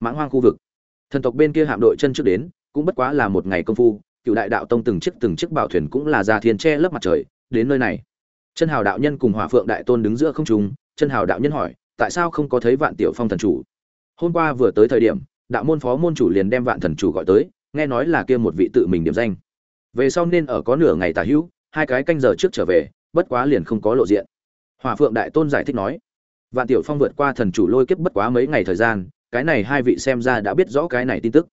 mãng hoang khu vực. Thần tộc bên kia hạm đội chân trước đến, cũng bất quá là một ngày công phu, cựu đại đạo tông từng chiếc từng chiếc bảo thuyền cũng là ra thiên che lấp mặt trời, đến nơi này. Chân hào đạo nhân cùng hỏa phượng đại tôn đứng giữa không trung, chân hào đạo nhân hỏi, tại sao không có thấy vạn tiểu phong thần chủ? Hôm qua vừa tới thời điểm, đạo môn phó môn chủ liền đem vạn thần chủ gọi tới, nghe nói là kia một vị tự mình điểm danh. Về sau nên ở có nửa ngày tả hữu, hai cái canh giờ trước trở về, bất quá liền không có lộ diện. Hòa phượng đại tôn giải thích nói, vạn tiểu phong vượt qua thần chủ lôi kiếp bất quá mấy ngày thời gian cái này hai vị xem ra đã biết rõ cái này tin tức.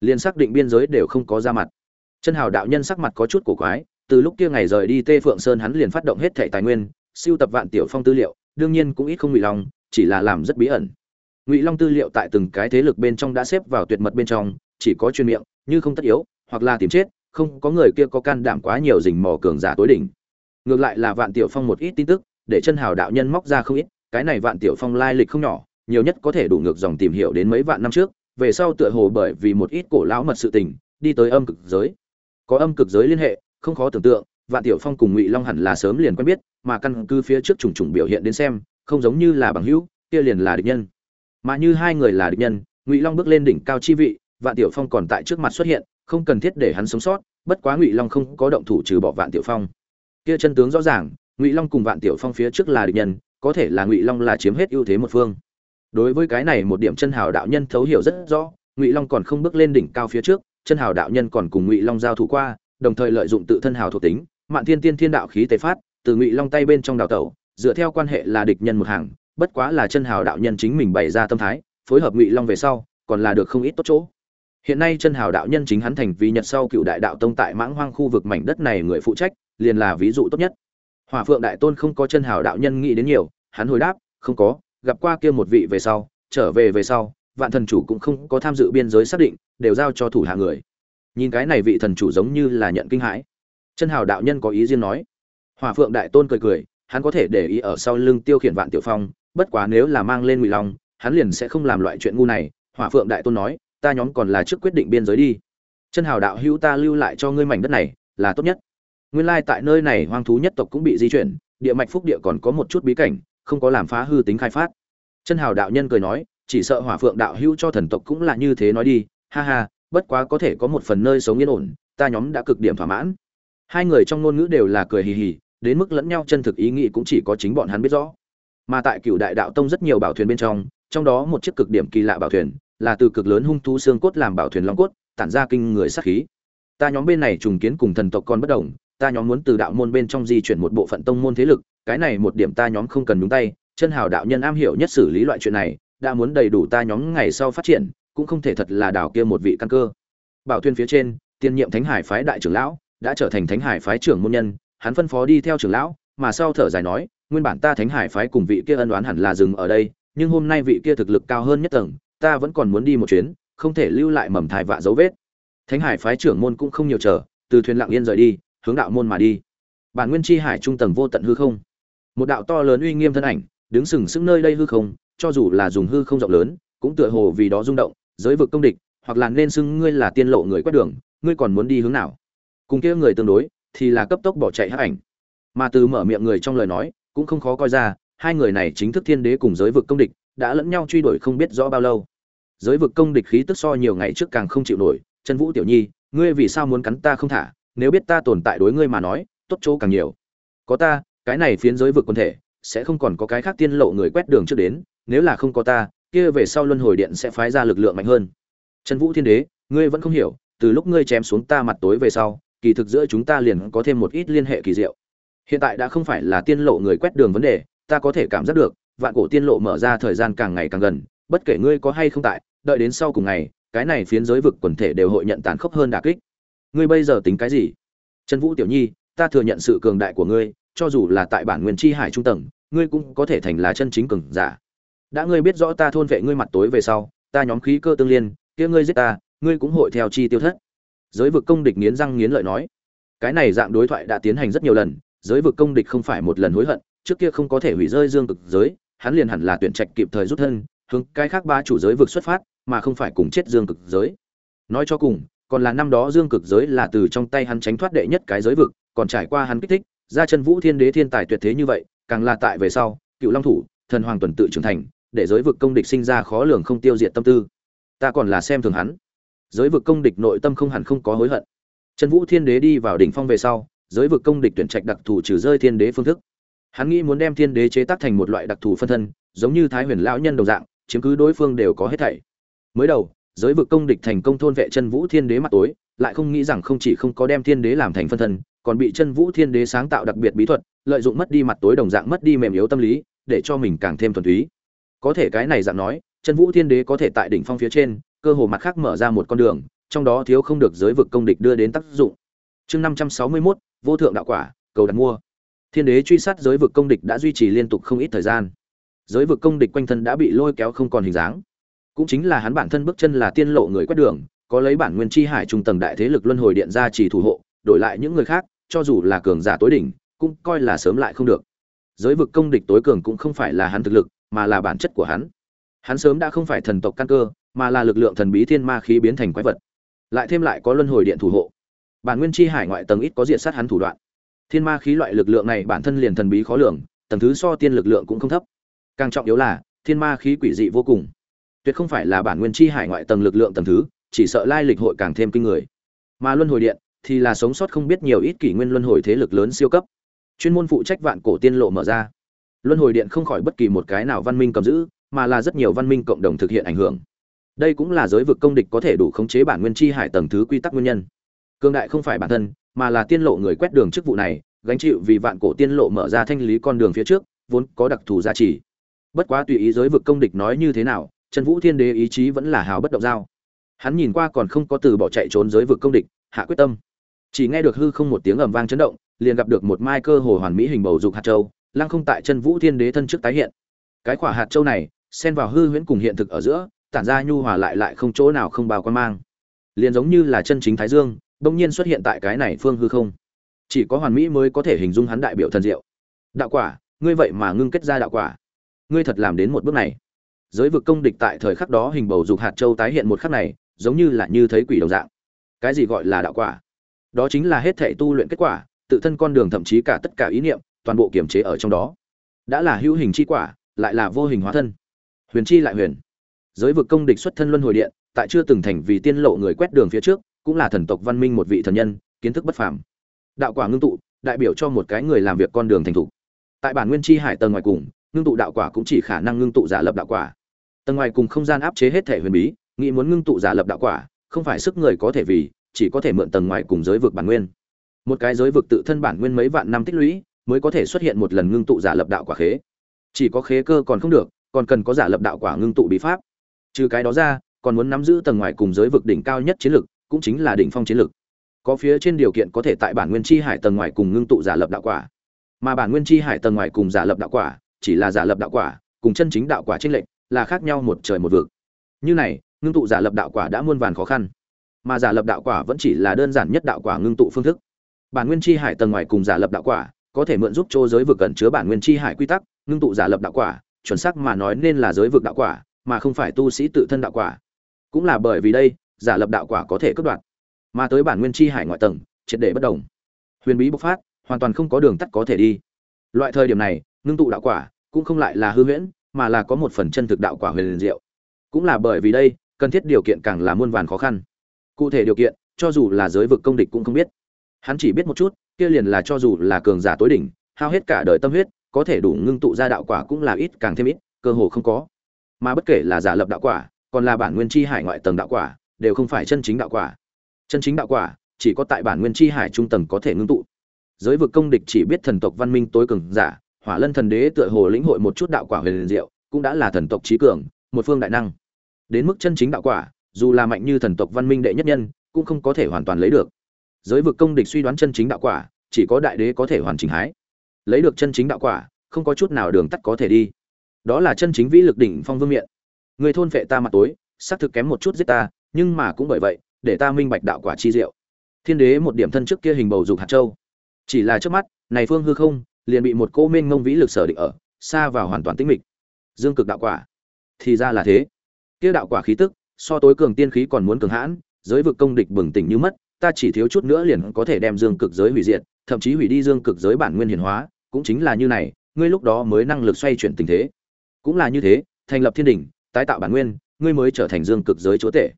Liền xác định biên giới đều không có ra mặt. Chân hào đạo nhân sắc mặt có chút cổ quái, từ lúc kia ngày rời đi tê phượng sơn hắn liền phát động hết thẻ tài nguyên, siêu tập vạn tiểu phong tư liệu, đương nhiên cũng ít không ngụy long, chỉ là làm rất bí ẩn. Ngụy long tư liệu tại từng cái thế lực bên trong đã xếp vào tuyệt mật bên trong, chỉ có chuyên miệng, như không tất yếu, hoặc là tìm chết, không có người kia có can đảm quá nhiều rình mò cường giả tối đỉnh. Ngược lại là vạn tiểu phong một ít tin tức, để chân hào đạo nhân móc ra không ít, cái này vạn tiểu phong lai lịch không nhỏ nhiều nhất có thể đủ ngược dòng tìm hiểu đến mấy vạn năm trước, về sau tựa hồ bởi vì một ít cổ lão mật sự tình, đi tới âm cực giới. Có âm cực giới liên hệ, không khó tưởng tượng, vạn tiểu phong cùng ngụy long hẳn là sớm liền quen biết, mà căn cứ phía trước trùng trùng biểu hiện đến xem, không giống như là bằng hữu, kia liền là địch nhân. Mà như hai người là địch nhân, ngụy long bước lên đỉnh cao chi vị, vạn tiểu phong còn tại trước mặt xuất hiện, không cần thiết để hắn sống sót, bất quá ngụy long không có động thủ trừ bỏ vạn tiểu phong. Kia chân tướng rõ ràng, ngụy long cùng vạn tiểu phong phía trước là địch nhân, có thể là ngụy long là chiếm hết ưu thế một phương đối với cái này một điểm chân hào đạo nhân thấu hiểu rất rõ, ngụy long còn không bước lên đỉnh cao phía trước, chân hào đạo nhân còn cùng ngụy long giao thủ qua, đồng thời lợi dụng tự thân hào thuộc tính, mạn thiên tiên thiên đạo khí tế phát, từ ngụy long tay bên trong đào tẩu, dựa theo quan hệ là địch nhân một hàng, bất quá là chân hào đạo nhân chính mình bày ra tâm thái, phối hợp ngụy long về sau, còn là được không ít tốt chỗ. Hiện nay chân hào đạo nhân chính hắn thành vì nhật sau cựu đại đạo tông tại mãng hoang khu vực mảnh đất này người phụ trách, liền là ví dụ tốt nhất. Hỏa phượng đại tôn không có chân hào đạo nhân nghĩ đến nhiều, hắn hồi đáp, không có gặp qua kia một vị về sau, trở về về sau, vạn thần chủ cũng không có tham dự biên giới xác định, đều giao cho thủ hạ người. Nhìn cái này vị thần chủ giống như là nhận kinh hãi. Chân hào đạo nhân có ý riêng nói. Hỏa phượng đại tôn cười cười, hắn có thể để ý ở sau lưng tiêu khiển vạn tiểu phong, bất quá nếu là mang lên ngụy long, hắn liền sẽ không làm loại chuyện ngu này. Hỏa phượng đại tôn nói, ta nhóm còn là trước quyết định biên giới đi. Chân hào đạo hữu ta lưu lại cho ngươi mảnh đất này, là tốt nhất. Nguyên lai tại nơi này hoang thú nhất tộc cũng bị di chuyển, địa mạch phúc địa còn có một chút bí cảnh không có làm phá hư tính khai phát. Chân hào đạo nhân cười nói, chỉ sợ hỏa phượng đạo hữu cho thần tộc cũng là như thế nói đi, ha ha, bất quá có thể có một phần nơi sống yên ổn, ta nhóm đã cực điểm thỏa mãn. Hai người trong ngôn ngữ đều là cười hì hì, đến mức lẫn nhau chân thực ý nghĩ cũng chỉ có chính bọn hắn biết rõ. Mà tại cựu đại đạo tông rất nhiều bảo thuyền bên trong trong đó một chiếc cực điểm kỳ lạ bảo thuyền, là từ cực lớn hung thú xương cốt làm bảo thuyền long cốt, tản ra kinh người sát khí. Ta nhóm bên này trùng kiến cùng thần tộc con bất đồng, ta nhóm muốn từ đạo môn bên trong di chuyển một bộ phận tông môn thế lực cái này một điểm ta nhóm không cần nhúng tay, chân hào đạo nhân am hiểu nhất xử lý loại chuyện này, đã muốn đầy đủ ta nhóm ngày sau phát triển, cũng không thể thật là đảo kia một vị căn cơ. Bảo thuyền phía trên, tiên nhiệm thánh hải phái đại trưởng lão đã trở thành thánh hải phái trưởng môn nhân, hắn phân phó đi theo trưởng lão, mà sau thở dài nói, nguyên bản ta thánh hải phái cùng vị kia ân đoán hẳn là dừng ở đây, nhưng hôm nay vị kia thực lực cao hơn nhất tầng, ta vẫn còn muốn đi một chuyến, không thể lưu lại mầm thai vạ dấu vết. Thánh hải phái trưởng môn cũng không nhiều chờ, từ thuyền lặng yên rời đi, hướng đạo môn mà đi. Bản nguyên chi hải trung tầng vô tận hư không một đạo to lớn uy nghiêm thân ảnh, đứng sừng sững nơi đây hư không, cho dù là dùng hư không rộng lớn, cũng tựa hồ vì đó rung động, giới vực công địch, hoặc là nên xưng ngươi là tiên lộ người quét đường, ngươi còn muốn đi hướng nào? Cùng kia người tương đối, thì là cấp tốc bỏ chạy hắc ảnh. Mà từ mở miệng người trong lời nói, cũng không khó coi ra, hai người này chính thức thiên đế cùng giới vực công địch, đã lẫn nhau truy đuổi không biết rõ bao lâu. Giới vực công địch khí tức so nhiều ngày trước càng không chịu nổi, chân vũ tiểu nhi, ngươi vì sao muốn cắn ta không thả? Nếu biết ta tồn tại đối ngươi mà nói, tốt chỗ càng nhiều. Có ta cái này phiến giới vực quân thể, sẽ không còn có cái khác tiên lộ người quét đường trước đến, nếu là không có ta, kia về sau luân hồi điện sẽ phái ra lực lượng mạnh hơn. Trần vũ thiên đế, ngươi vẫn không hiểu, từ lúc ngươi chém xuống ta mặt tối về sau, kỳ thực giữa chúng ta liền có thêm một ít liên hệ kỳ diệu. Hiện tại đã không phải là tiên lộ người quét đường vấn đề, ta có thể cảm giác được, vạn cổ tiên lộ mở ra thời gian càng ngày càng gần, bất kể ngươi có hay không tại, đợi đến sau cùng ngày, cái này phiến giới vực quần thể đều hội nhận tàn khốc hơn đả kích. Ngươi bây giờ tính cái gì? Trần vũ tiểu nhi, ta thừa nhận sự cường đại của ngươi cho dù là tại bản nguyên chi hải trung tầng, ngươi cũng có thể thành là chân chính cường giả. Đã ngươi biết rõ ta thôn vệ ngươi mặt tối về sau, ta nhóm khí cơ tương liên, kia ngươi giết ta, ngươi cũng hội theo chi tiêu thất. Giới vực công địch nghiến răng nghiến lợi nói. Cái này dạng đối thoại đã tiến hành rất nhiều lần, giới vực công địch không phải một lần hối hận, trước kia không có thể hủy rơi dương cực giới, hắn liền hẳn là tuyển trạch kịp thời rút thân, hướng cái khác ba chủ giới vực xuất phát, mà không phải cùng chết dương cực giới. Nói cho cùng, còn là năm đó dương cực giới là từ trong tay hắn tránh thoát đệ nhất cái giới vực, còn trải qua hắn kích thích ra chân vũ thiên đế thiên tài tuyệt thế như vậy, càng là tại về sau, cựu long thủ, thần hoàng tuần tự trưởng thành, để giới vực công địch sinh ra khó lường không tiêu diệt tâm tư. Ta còn là xem thường hắn. Giới vực công địch nội tâm không hẳn không có hối hận. Trần vũ thiên đế đi vào đỉnh phong về sau, giới vực công địch tuyển trạch đặc thù trừ rơi thiên đế phương thức. Hắn nghĩ muốn đem thiên đế chế tác thành một loại đặc thù phân thân, giống như thái huyền lão nhân đồng dạng, chiếm cứ đối phương đều có hết thảy. Mới đầu giới vực công địch thành công thôn vệ chân vũ thiên đế mặt tối lại không nghĩ rằng không chỉ không có đem thiên đế làm thành phân thân còn bị chân vũ thiên đế sáng tạo đặc biệt bí thuật lợi dụng mất đi mặt tối đồng dạng mất đi mềm yếu tâm lý để cho mình càng thêm thuần túy. Có thể cái này dạng nói chân vũ thiên đế có thể tại đỉnh phong phía trên cơ hồ mặt khác mở ra một con đường trong đó thiếu không được giới vực công địch đưa đến tác dụng. Chương năm trăm sáu mươi 561, vô thượng đạo quả cầu đặt mua. Thiên đế truy sát giới vực công địch đã duy trì liên tục không ít thời gian. Giới vực công địch quanh thân đã bị lôi kéo không còn hình dáng cũng chính là hắn bản thân bước chân là tiên lộ người quét đường, có lấy bản nguyên chi hải trung tầng đại thế lực luân hồi điện ra chỉ thủ hộ, đổi lại những người khác, cho dù là cường giả tối đỉnh, cũng coi là sớm lại không được. Giới vực công địch tối cường cũng không phải là hắn thực lực, mà là bản chất của hắn. Hắn sớm đã không phải thần tộc căn cơ, mà là lực lượng thần bí thiên ma khí biến thành quái vật. Lại thêm lại có luân hồi điện thủ hộ. Bản nguyên chi hải ngoại tầng ít có diện sát hắn thủ đoạn. Thiên ma khí loại lực lượng này bản thân liền thần bí khó lường, tầng thứ so tiên lực lượng cũng không thấp. Càng trọng yếu là, thiên ma khí quỷ dị vô cùng tuyệt không phải là bản nguyên chi hải ngoại tầng lực lượng tầng thứ, chỉ sợ lai lịch hội càng thêm kinh người. Mà luân hồi điện thì là sống sót không biết nhiều ít kỷ nguyên luân hồi thế lực lớn siêu cấp. Chuyên môn phụ trách vạn cổ tiên lộ mở ra. Luân hồi điện không khỏi bất kỳ một cái nào văn minh cầm giữ, mà là rất nhiều văn minh cộng đồng thực hiện ảnh hưởng. Đây cũng là giới vực công địch có thể đủ khống chế bản nguyên chi hải tầng thứ quy tắc nguyên nhân. Cương đại không phải bản thân, mà là tiên lộ người quét đường chức vụ này, gánh chịu vì vạn cổ tiên lộ mở ra thanh lý con đường phía trước, vốn có đặc thù giá trị. Bất quá tùy ý giới vực công địch nói như thế nào trần vũ thiên đế ý chí vẫn là hào bất động giao. Hắn nhìn qua còn không có từ bỏ chạy trốn giới vực công địch, hạ quyết tâm. Chỉ nghe được hư không một tiếng ầm vang chấn động, liền gặp được một mai cơ hồ hoàn mỹ hình bầu dục hạt châu, lăng không tại chân vũ thiên đế thân trước tái hiện. Cái quả hạt châu này, xen vào hư huyễn cùng hiện thực ở giữa, tản ra nhu hòa lại lại không chỗ nào không bao quan mang. Liền giống như là chân chính thái dương, bỗng nhiên xuất hiện tại cái này phương hư không. Chỉ có hoàn mỹ mới có thể hình dung hắn đại biểu thần diệu. Đạo quả, ngươi vậy mà ngưng kết ra đạo quả. Ngươi thật làm đến một bước này giới vực công địch tại thời khắc đó hình bầu dục hạt châu tái hiện một khắc này, giống như là như thấy quỷ đồng dạng. Cái gì gọi là đạo quả? Đó chính là hết thệ tu luyện kết quả, tự thân con đường thậm chí cả tất cả ý niệm, toàn bộ kiểm chế ở trong đó. Đã là hữu hình chi quả, lại là vô hình hóa thân. Huyền chi lại huyền. Giới vực công địch xuất thân luân hồi điện, tại chưa từng thành vì tiên lộ người quét đường phía trước, cũng là thần tộc văn minh một vị thần nhân, kiến thức bất phàm. Đạo quả ngưng tụ, đại biểu cho một cái người làm việc con đường thành thục. Tại bản nguyên chi hải tầng ngoài cùng, ngưng tụ đạo quả cũng chỉ khả năng ngưng tụ giả lập đạo quả tầng ngoài cùng không gian áp chế hết thể huyền bí, nghĩ muốn ngưng tụ giả lập đạo quả, không phải sức người có thể vì, chỉ có thể mượn tầng ngoài cùng giới vực bản nguyên. Một cái giới vực tự thân bản nguyên mấy vạn năm tích lũy, mới có thể xuất hiện một lần ngưng tụ giả lập đạo quả khế. Chỉ có khế cơ còn không được, còn cần có giả lập đạo quả ngưng tụ bí pháp. Trừ cái đó ra, còn muốn nắm giữ tầng ngoài cùng giới vực đỉnh cao nhất chiến lực, cũng chính là đỉnh phong chiến lực. Có phía trên điều kiện có thể tại bản nguyên chi hải tầng ngoài cùng ngưng tụ giả lập đạo quả. Mà bản nguyên chi hải tầng ngoài cùng giả lập đạo quả, chỉ là giả lập đạo quả, cùng chân chính đạo quả trinh lệnh là khác nhau một trời một vực. Như này, ngưng tụ giả lập đạo quả đã muôn vàn khó khăn. Mà giả lập đạo quả vẫn chỉ là đơn giản nhất đạo quả ngưng tụ phương thức. Bản nguyên chi hải tầng ngoài cùng giả lập đạo quả, có thể mượn giúp cho giới vực cẩn chứa bản nguyên chi hải quy tắc, ngưng tụ giả lập đạo quả, chuẩn xác mà nói nên là giới vực đạo quả, mà không phải tu sĩ tự thân đạo quả. Cũng là bởi vì đây, giả lập đạo quả có thể cất đoạt. Mà tới bản nguyên chi hải ngoại tầng, triệt để bất đồng. Huyền bí bộc phát, hoàn toàn không có đường tắt có thể đi. Loại thời điểm này, ngưng tụ đạo quả cũng không lại là hư huyễn mà là có một phần chân thực đạo quả huyền liền diệu. Cũng là bởi vì đây, cần thiết điều kiện càng là muôn vàn khó khăn. Cụ thể điều kiện, cho dù là giới vực công địch cũng không biết. Hắn chỉ biết một chút, kia liền là cho dù là cường giả tối đỉnh, hao hết cả đời tâm huyết, có thể đủ ngưng tụ ra đạo quả cũng là ít càng thêm ít, cơ hồ không có. Mà bất kể là giả lập đạo quả, còn là bản nguyên chi hải ngoại tầng đạo quả, đều không phải chân chính đạo quả. Chân chính đạo quả, chỉ có tại bản nguyên chi hải trung tầng có thể ngưng tụ. Giới vực công địch chỉ biết thần tộc văn minh tối cường giả hỏa lân thần đế tựa hồ lĩnh hội một chút đạo quả huyền liền diệu, cũng đã là thần tộc trí cường, một phương đại năng. Đến mức chân chính đạo quả, dù là mạnh như thần tộc văn minh đệ nhất nhân, cũng không có thể hoàn toàn lấy được. Giới vực công địch suy đoán chân chính đạo quả, chỉ có đại đế có thể hoàn chỉnh hái. Lấy được chân chính đạo quả, không có chút nào đường tắt có thể đi. Đó là chân chính vĩ lực đỉnh phong vương miện. Người thôn vệ ta mặt tối, xác thực kém một chút giết ta, nhưng mà cũng bởi vậy, để ta minh bạch đạo quả chi diệu. Thiên đế một điểm thân trước kia hình bầu dục hạt châu. Chỉ là trước mắt, này phương hư không liền bị một cô minh ngông vĩ lực sở định ở, xa vào hoàn toàn tĩnh mịch. Dương cực đạo quả. Thì ra là thế. Kia đạo quả khí tức, so tối cường tiên khí còn muốn cường hãn, giới vực công địch bừng tỉnh như mất, ta chỉ thiếu chút nữa liền có thể đem dương cực giới hủy diệt, thậm chí hủy đi dương cực giới bản nguyên hiển hóa, cũng chính là như này, ngươi lúc đó mới năng lực xoay chuyển tình thế. Cũng là như thế, thành lập thiên đình tái tạo bản nguyên, ngươi mới trở thành dương cực giới chúa tể.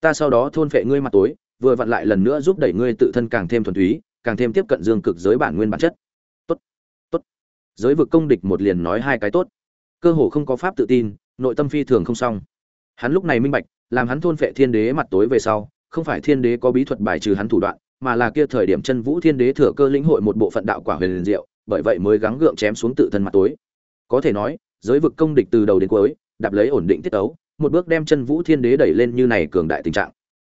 Ta sau đó thôn phệ ngươi mặt tối, vừa vặn lại lần nữa giúp đẩy ngươi tự thân càng thêm thuần túy, càng thêm tiếp cận dương cực giới bản nguyên bản chất giới vực công địch một liền nói hai cái tốt. Cơ hồ không có pháp tự tin, nội tâm phi thường không xong. Hắn lúc này minh bạch, làm hắn thôn phệ thiên đế mặt tối về sau, không phải thiên đế có bí thuật bài trừ hắn thủ đoạn, mà là kia thời điểm chân vũ thiên đế thừa cơ lĩnh hội một bộ phận đạo quả huyền liền diệu, bởi vậy mới gắng gượng chém xuống tự thân mặt tối. Có thể nói, giới vực công địch từ đầu đến cuối, đạp lấy ổn định tiết tấu, một bước đem chân vũ thiên đế đẩy lên như này cường đại tình trạng.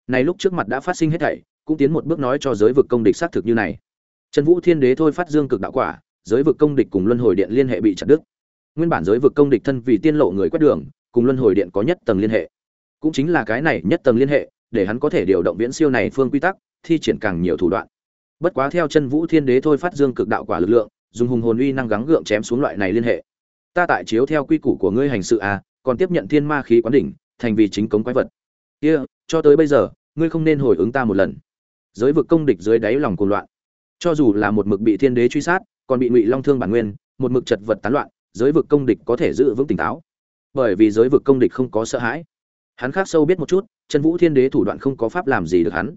Này lúc trước mặt đã phát sinh hết thảy, cũng tiến một bước nói cho giới vực công địch xác thực như này. Chân vũ thiên đế thôi phát dương cực đạo quả giới vực công địch cùng luân hồi điện liên hệ bị chặt đứt. Nguyên bản giới vực công địch thân vì tiên lộ người quét đường, cùng luân hồi điện có nhất tầng liên hệ. Cũng chính là cái này nhất tầng liên hệ, để hắn có thể điều động viễn siêu này phương quy tắc, thi triển càng nhiều thủ đoạn. Bất quá theo chân vũ thiên đế thôi phát dương cực đạo quả lực lượng, dùng hùng hồn uy năng gắng gượng chém xuống loại này liên hệ. Ta tại chiếu theo quy củ của ngươi hành sự à còn tiếp nhận thiên ma khí quán đỉnh, thành vì chính cống quái vật. Kia, cho tới bây giờ, ngươi không nên hồi ứng ta một lần. Giới vực công địch dưới đáy lòng cuồng loạn. Cho dù là một mực bị thiên đế truy sát còn bị ngụy long thương bản nguyên, một mực chật vật tán loạn, giới vực công địch có thể giữ vững tỉnh táo. Bởi vì giới vực công địch không có sợ hãi. Hắn khác sâu biết một chút, chân vũ thiên đế thủ đoạn không có pháp làm gì được hắn.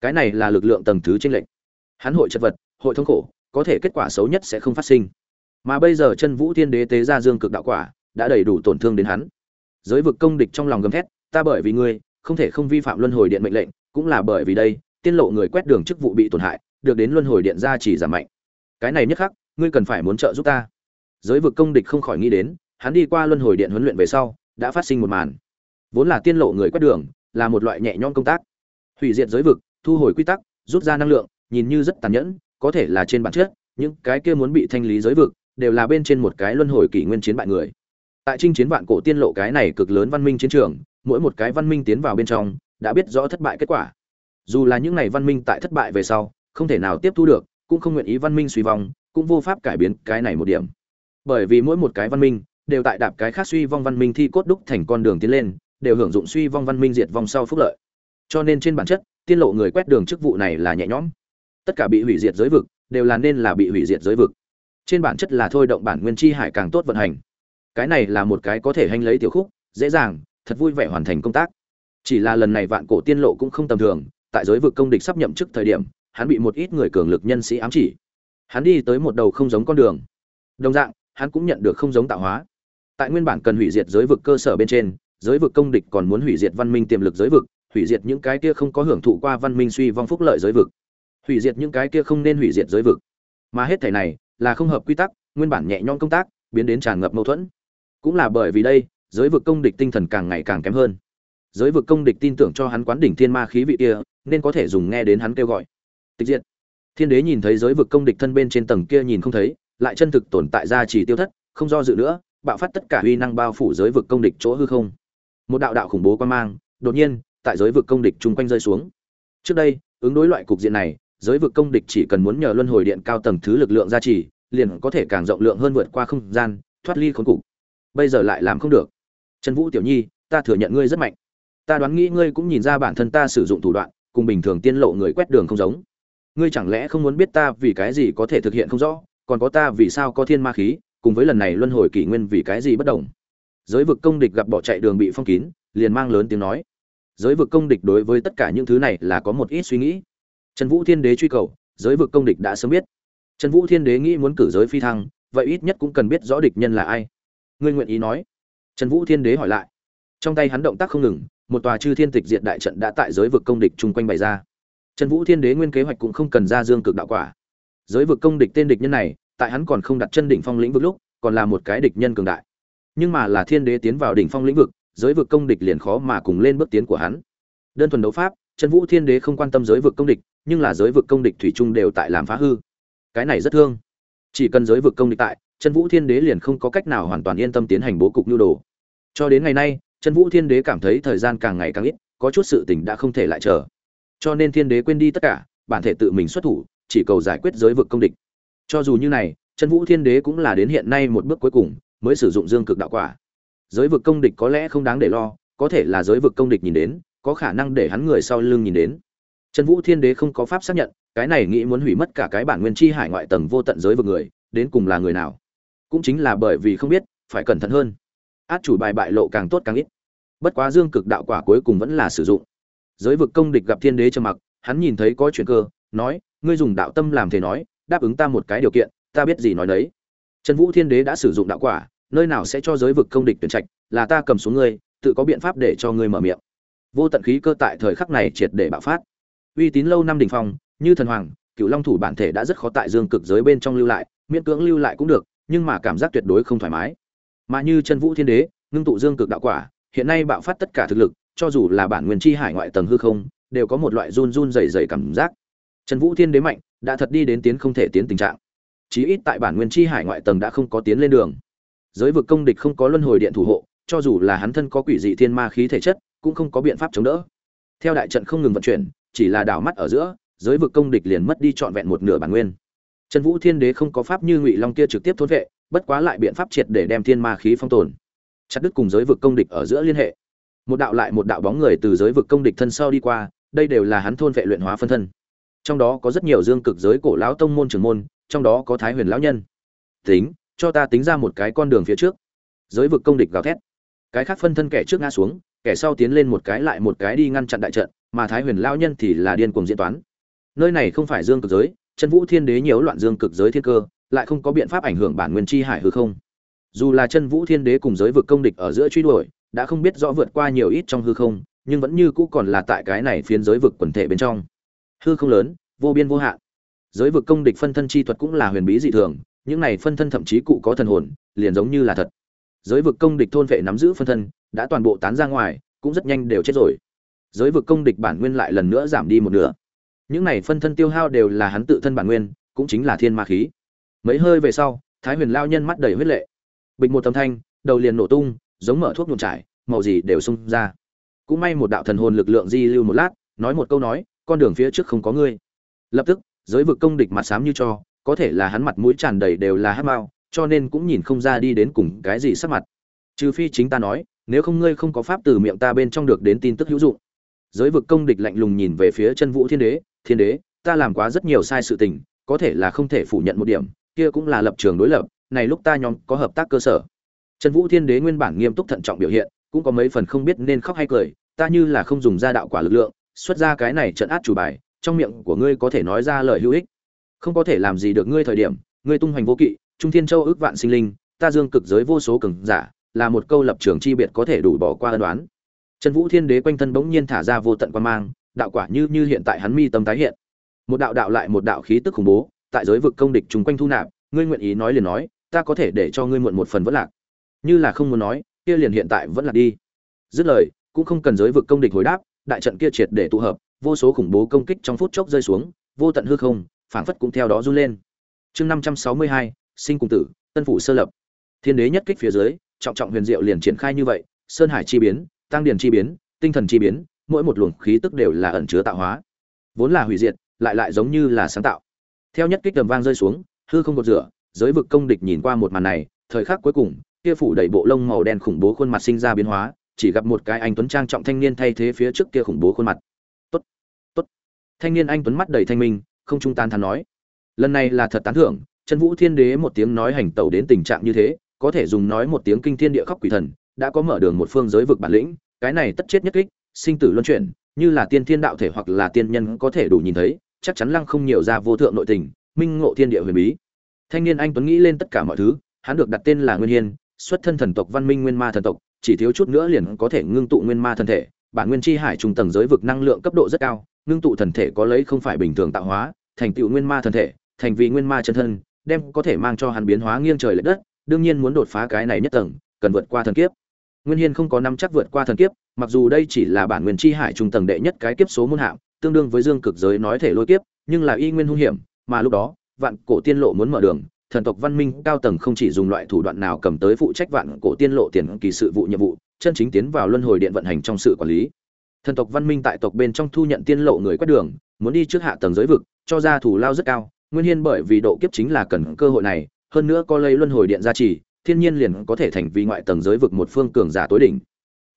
Cái này là lực lượng tầng thứ trên lệnh hắn hội chật vật, hội thống khổ, có thể kết quả xấu nhất sẽ không phát sinh. Mà bây giờ chân vũ thiên đế tế ra dương cực đạo quả, đã đầy đủ tổn thương đến hắn. Giới vực công địch trong lòng gầm thét, ta bởi vì ngươi, không thể không vi phạm luân hồi điện mệnh lệnh, cũng là bởi vì đây tiên lộ người quét đường chức vụ bị tổn hại, được đến luân hồi điện gia chỉ giảm mạnh cái này nhất khắc, ngươi cần phải muốn trợ giúp ta. Giới vực công địch không khỏi nghĩ đến, hắn đi qua luân hồi điện huấn luyện về sau, đã phát sinh một màn. Vốn là tiên lộ người quét đường, là một loại nhẹ nhõm công tác. Hủy diệt giới vực, thu hồi quy tắc, rút ra năng lượng, nhìn như rất tàn nhẫn, có thể là trên bản chất, những cái kia muốn bị thanh lý giới vực, đều là bên trên một cái luân hồi kỷ nguyên chiến bại người. Tại chinh chiến vạn cổ tiên lộ cái này cực lớn văn minh chiến trường, mỗi một cái văn minh tiến vào bên trong, đã biết rõ thất bại kết quả. Dù là những này văn minh tại thất bại về sau, không thể nào tiếp thu được cũng không nguyện ý văn minh suy vong, cũng vô pháp cải biến cái này một điểm. Bởi vì mỗi một cái văn minh đều tại đạp cái khác suy vong văn minh thi cốt đúc thành con đường tiến lên, đều hưởng dụng suy vong văn minh diệt vong sau phúc lợi. Cho nên trên bản chất tiên lộ người quét đường chức vụ này là nhẹ nhõm. Tất cả bị hủy diệt giới vực đều là nên là bị hủy diệt giới vực. Trên bản chất là thôi động bản nguyên chi hải càng tốt vận hành. Cái này là một cái có thể hành lấy tiểu khúc, dễ dàng, thật vui vẻ hoàn thành công tác. Chỉ là lần này vạn cổ tiên lộ cũng không tầm thường, tại giới vực công địch sắp nhậm chức thời điểm hắn bị một ít người cường lực nhân sĩ ám chỉ. Hắn đi tới một đầu không giống con đường. Đồng dạng, hắn cũng nhận được không giống tạo hóa. Tại nguyên bản cần hủy diệt giới vực cơ sở bên trên, giới vực công địch còn muốn hủy diệt văn minh tiềm lực giới vực, hủy diệt những cái kia không có hưởng thụ qua văn minh suy vong phúc lợi giới vực. Hủy diệt những cái kia không nên hủy diệt giới vực. Mà hết thể này là không hợp quy tắc, nguyên bản nhẹ nhõm công tác, biến đến tràn ngập mâu thuẫn. Cũng là bởi vì đây, giới vực công địch tinh thần càng ngày càng kém hơn. Giới vực công địch tin tưởng cho hắn quán đỉnh thiên ma khí vị kia, nên có thể dùng nghe đến hắn kêu gọi tịch diệt. Thiên đế nhìn thấy giới vực công địch thân bên trên tầng kia nhìn không thấy, lại chân thực tồn tại ra chỉ tiêu thất, không do dự nữa, bạo phát tất cả uy năng bao phủ giới vực công địch chỗ hư không. Một đạo đạo khủng bố quan mang, đột nhiên, tại giới vực công địch chung quanh rơi xuống. Trước đây, ứng đối loại cục diện này, giới vực công địch chỉ cần muốn nhờ luân hồi điện cao tầng thứ lực lượng gia trì, liền có thể càng rộng lượng hơn vượt qua không gian, thoát ly khốn cục. Bây giờ lại làm không được. Trần vũ tiểu nhi, ta thừa nhận ngươi rất mạnh. Ta đoán nghĩ ngươi cũng nhìn ra bản thân ta sử dụng thủ đoạn, cùng bình thường tiên lộ người quét đường không giống ngươi chẳng lẽ không muốn biết ta vì cái gì có thể thực hiện không rõ, còn có ta vì sao có thiên ma khí, cùng với lần này luân hồi kỷ nguyên vì cái gì bất đồng? Giới vực công địch gặp bỏ chạy đường bị phong kín, liền mang lớn tiếng nói. Giới vực công địch đối với tất cả những thứ này là có một ít suy nghĩ. Trần vũ thiên đế truy cầu, giới vực công địch đã sớm biết. Trần vũ thiên đế nghĩ muốn cử giới phi thăng, vậy ít nhất cũng cần biết rõ địch nhân là ai. Ngươi nguyện ý nói? Trần vũ thiên đế hỏi lại. Trong tay hắn động tác không ngừng, một tòa chư thiên tịch diện đại trận đã tại giới vực công địch chung quanh bày ra trần vũ thiên đế nguyên kế hoạch cũng không cần ra dương cực đạo quả. Giới vực công địch tên địch nhân này, tại hắn còn không đặt chân đỉnh phong lĩnh vực lúc, còn là một cái địch nhân cường đại. Nhưng mà là thiên đế tiến vào đỉnh phong lĩnh vực, giới vực công địch liền khó mà cùng lên bước tiến của hắn. Đơn thuần đấu pháp, trần vũ thiên đế không quan tâm giới vực công địch, nhưng là giới vực công địch thủy chung đều tại làm phá hư. Cái này rất thương. Chỉ cần giới vực công địch tại, trần vũ thiên đế liền không có cách nào hoàn toàn yên tâm tiến hành bố cục nhu đồ. Cho đến ngày nay, trần vũ thiên đế cảm thấy thời gian càng ngày càng ít, có chút sự tình đã không thể lại chờ cho nên thiên đế quên đi tất cả, bản thể tự mình xuất thủ, chỉ cầu giải quyết giới vực công địch. Cho dù như này trần vũ thiên đế cũng là đến hiện nay một bước cuối cùng, mới sử dụng dương cực đạo quả. Giới vực công địch có lẽ không đáng để lo, có thể là giới vực công địch nhìn đến, có khả năng để hắn người sau lưng nhìn đến. Trần vũ thiên đế không có pháp xác nhận, cái này nghĩ muốn hủy mất cả cái bản nguyên chi hải ngoại tầng vô tận giới vực người, đến cùng là người nào? Cũng chính là bởi vì không biết, phải cẩn thận hơn. Át chủ bài bại lộ càng tốt càng ít. Bất quá dương cực đạo quả cuối cùng vẫn là sử dụng giới vực công địch gặp thiên đế trầm mặc, hắn nhìn thấy có chuyện cơ, nói, ngươi dùng đạo tâm làm thế nói, đáp ứng ta một cái điều kiện, ta biết gì nói đấy trần vũ thiên đế đã sử dụng đạo quả, nơi nào sẽ cho giới vực công địch tuyển trạch, là ta cầm xuống ngươi, tự có biện pháp để cho ngươi mở miệng. Vô tận khí cơ tại thời khắc này triệt để bạo phát. Uy tín lâu năm đỉnh phong, như thần hoàng, cựu long thủ bản thể đã rất khó tại dương cực giới bên trong lưu lại, miễn cưỡng lưu lại cũng được, nhưng mà cảm giác tuyệt đối không thoải mái. Mà như chân vũ thiên đế, ngưng tụ dương cực đạo quả, hiện nay bạo phát tất cả thực lực cho dù là bản nguyên chi hải ngoại tầng hư không, đều có một loại run run rẩy rẩy cảm giác. Trần vũ thiên đế mạnh, đã thật đi đến tiến không thể tiến tình trạng. Chí ít tại bản nguyên chi hải ngoại tầng đã không có tiến lên đường. Giới vực công địch không có luân hồi điện thủ hộ, cho dù là hắn thân có quỷ dị thiên ma khí thể chất, cũng không có biện pháp chống đỡ. Theo đại trận không ngừng vận chuyển, chỉ là đảo mắt ở giữa, giới vực công địch liền mất đi trọn vẹn một nửa bản nguyên. Trần vũ thiên đế không có pháp như ngụy long kia trực tiếp thôn vệ, bất quá lại biện pháp triệt để đem thiên ma khí phong tồn. Chặt đứt cùng giới vực công địch ở giữa liên hệ một đạo lại một đạo bóng người từ giới vực công địch thân sau đi qua, đây đều là hắn thôn vệ luyện hóa phân thân. Trong đó có rất nhiều dương cực giới cổ lão tông môn trưởng môn, trong đó có thái huyền lão nhân. Tính, cho ta tính ra một cái con đường phía trước. Giới vực công địch gào thét. Cái khác phân thân kẻ trước ngã xuống, kẻ sau tiến lên một cái lại một cái đi ngăn chặn đại trận, mà thái huyền lão nhân thì là điên cuồng diễn toán. Nơi này không phải dương cực giới, chân vũ thiên đế nhiễu loạn dương cực giới thiên cơ, lại không có biện pháp ảnh hưởng bản nguyên chi hải hư không. Dù là chân vũ thiên đế cùng giới vực công địch ở giữa truy đuổi đã không biết rõ vượt qua nhiều ít trong hư không, nhưng vẫn như cũ còn là tại cái này phiến giới vực quần thể bên trong. Hư không lớn, vô biên vô hạn. Giới vực công địch phân thân chi thuật cũng là huyền bí dị thường, những này phân thân thậm chí cụ có thần hồn, liền giống như là thật. Giới vực công địch thôn vệ nắm giữ phân thân, đã toàn bộ tán ra ngoài, cũng rất nhanh đều chết rồi. Giới vực công địch bản nguyên lại lần nữa giảm đi một nửa. Những này phân thân tiêu hao đều là hắn tự thân bản nguyên, cũng chính là thiên ma khí. Mấy hơi về sau, thái huyền lao nhân mắt đầy huyết lệ. Bịch một tấm thanh, đầu liền nổ tung giống mở thuốc nhuộm trải, màu gì đều xông ra. Cũng may một đạo thần hồn lực lượng di lưu một lát, nói một câu nói, con đường phía trước không có ngươi. Lập tức, giới vực công địch mặt xám như cho, có thể là hắn mặt mũi tràn đầy đều là hát mao, cho nên cũng nhìn không ra đi đến cùng cái gì sắc mặt. Trừ phi chính ta nói, nếu không ngươi không có pháp từ miệng ta bên trong được đến tin tức hữu dụng. Giới vực công địch lạnh lùng nhìn về phía chân vũ thiên đế thiên đế, ta làm quá rất nhiều sai sự tình, có thể là không thể phủ nhận một điểm, kia cũng là lập trường đối lập, này lúc ta nhóm có hợp tác cơ sở. Trần vũ thiên đế nguyên bản nghiêm túc thận trọng biểu hiện, cũng có mấy phần không biết nên khóc hay cười, ta như là không dùng ra đạo quả lực lượng, xuất ra cái này trận át chủ bài, trong miệng của ngươi có thể nói ra lời hữu ích. Không có thể làm gì được ngươi thời điểm, ngươi tung hoành vô kỵ, trung thiên châu ước vạn sinh linh, ta dương cực giới vô số cường giả, là một câu lập trường chi biệt có thể đủ bỏ qua ân đoán trần vũ thiên đế quanh thân bỗng nhiên thả ra vô tận quan mang, đạo quả như như hiện tại hắn mi tâm tái hiện. Một đạo đạo lại một đạo khí tức khủng bố, tại giới vực công địch chúng quanh thu nạp, ngươi nguyện ý nói liền nói, ta có thể để cho ngươi muộn một phần vất lạc như là không muốn nói, kia liền hiện tại vẫn là đi. Dứt lời, cũng không cần giới vực công địch hồi đáp, đại trận kia triệt để tụ hợp, vô số khủng bố công kích trong phút chốc rơi xuống, vô tận hư không, phảng phất cũng theo đó run lên. Chương năm trăm sáu mươi hai, sinh cùng tử, tân phủ sơ lập. Thiên đế nhất kích phía dưới, trọng trọng huyền diệu liền triển khai như vậy, sơn hải chi biến, tăng điền chi biến, tinh thần chi biến, mỗi một luồng khí tức đều là ẩn chứa tạo hóa. Vốn là hủy diệt, lại lại giống như là sáng tạo. Theo nhất kích tầm vang rơi xuống, hư không cột rửa, giới vực công địch nhìn qua một màn này, thời khắc cuối cùng kia phủ đầy bộ lông màu đen khủng bố khuôn mặt sinh ra biến hóa, chỉ gặp một cái anh tuấn trang trọng thanh niên thay thế phía trước kia khủng bố khuôn mặt. Tốt tốt. Thanh niên anh tuấn mắt đầy thanh minh, không trung tan thắn nói, lần này là thật tán thưởng chân vũ thiên đế một tiếng nói hành tẩu đến tình trạng như thế, có thể dùng nói một tiếng kinh thiên địa khóc quỷ thần, đã có mở đường một phương giới vực bản lĩnh, cái này tất chết nhất kích, sinh tử luân chuyển, như là tiên thiên đạo thể hoặc là tiên nhân có thể đủ nhìn thấy, chắc chắn lăng không nhiều ra vô thượng nội tình, minh ngộ thiên địa huyền bí. Thanh niên anh tuấn nghĩ lên tất cả mọi thứ, hắn được đặt tên là nguyên hiên xuất thân thần tộc văn minh nguyên ma thần tộc, chỉ thiếu chút nữa liền có thể ngưng tụ nguyên ma thần thể. Bản nguyên chi hải trung tầng giới vực năng lượng cấp độ rất cao, ngưng tụ thần thể có lấy không phải bình thường tạo hóa, thành tựu nguyên ma thần thể, thành vị nguyên ma chân thân, đem có thể mang cho hắn biến hóa nghiêng trời lệch đất, đương nhiên muốn đột phá cái này nhất tầng, cần vượt qua thần kiếp. Nguyên hiên không có năm chắc vượt qua thần kiếp, mặc dù đây chỉ là bản nguyên chi hải trung tầng đệ nhất cái kiếp số môn hạng, tương đương với dương cực giới nói thể lôi kiếp, nhưng là y nguyên hung hiểm, mà lúc đó, vạn cổ tiên lộ muốn mở đường thần tộc văn minh cao tầng không chỉ dùng loại thủ đoạn nào cầm tới phụ trách vạn cổ tiên lộ tiền kỳ sự vụ nhiệm vụ, chân chính tiến vào luân hồi điện vận hành trong sự quản lý. Thần tộc văn minh tại tộc bên trong thu nhận tiên lộ người quét đường, muốn đi trước hạ tầng giới vực, cho ra thủ lao rất cao, nguyên nhiên bởi vì độ kiếp chính là cần cơ hội này, hơn nữa có lấy luân hồi điện gia trì, thiên nhiên liền có thể thành vì ngoại tầng giới vực một phương cường giả tối đỉnh.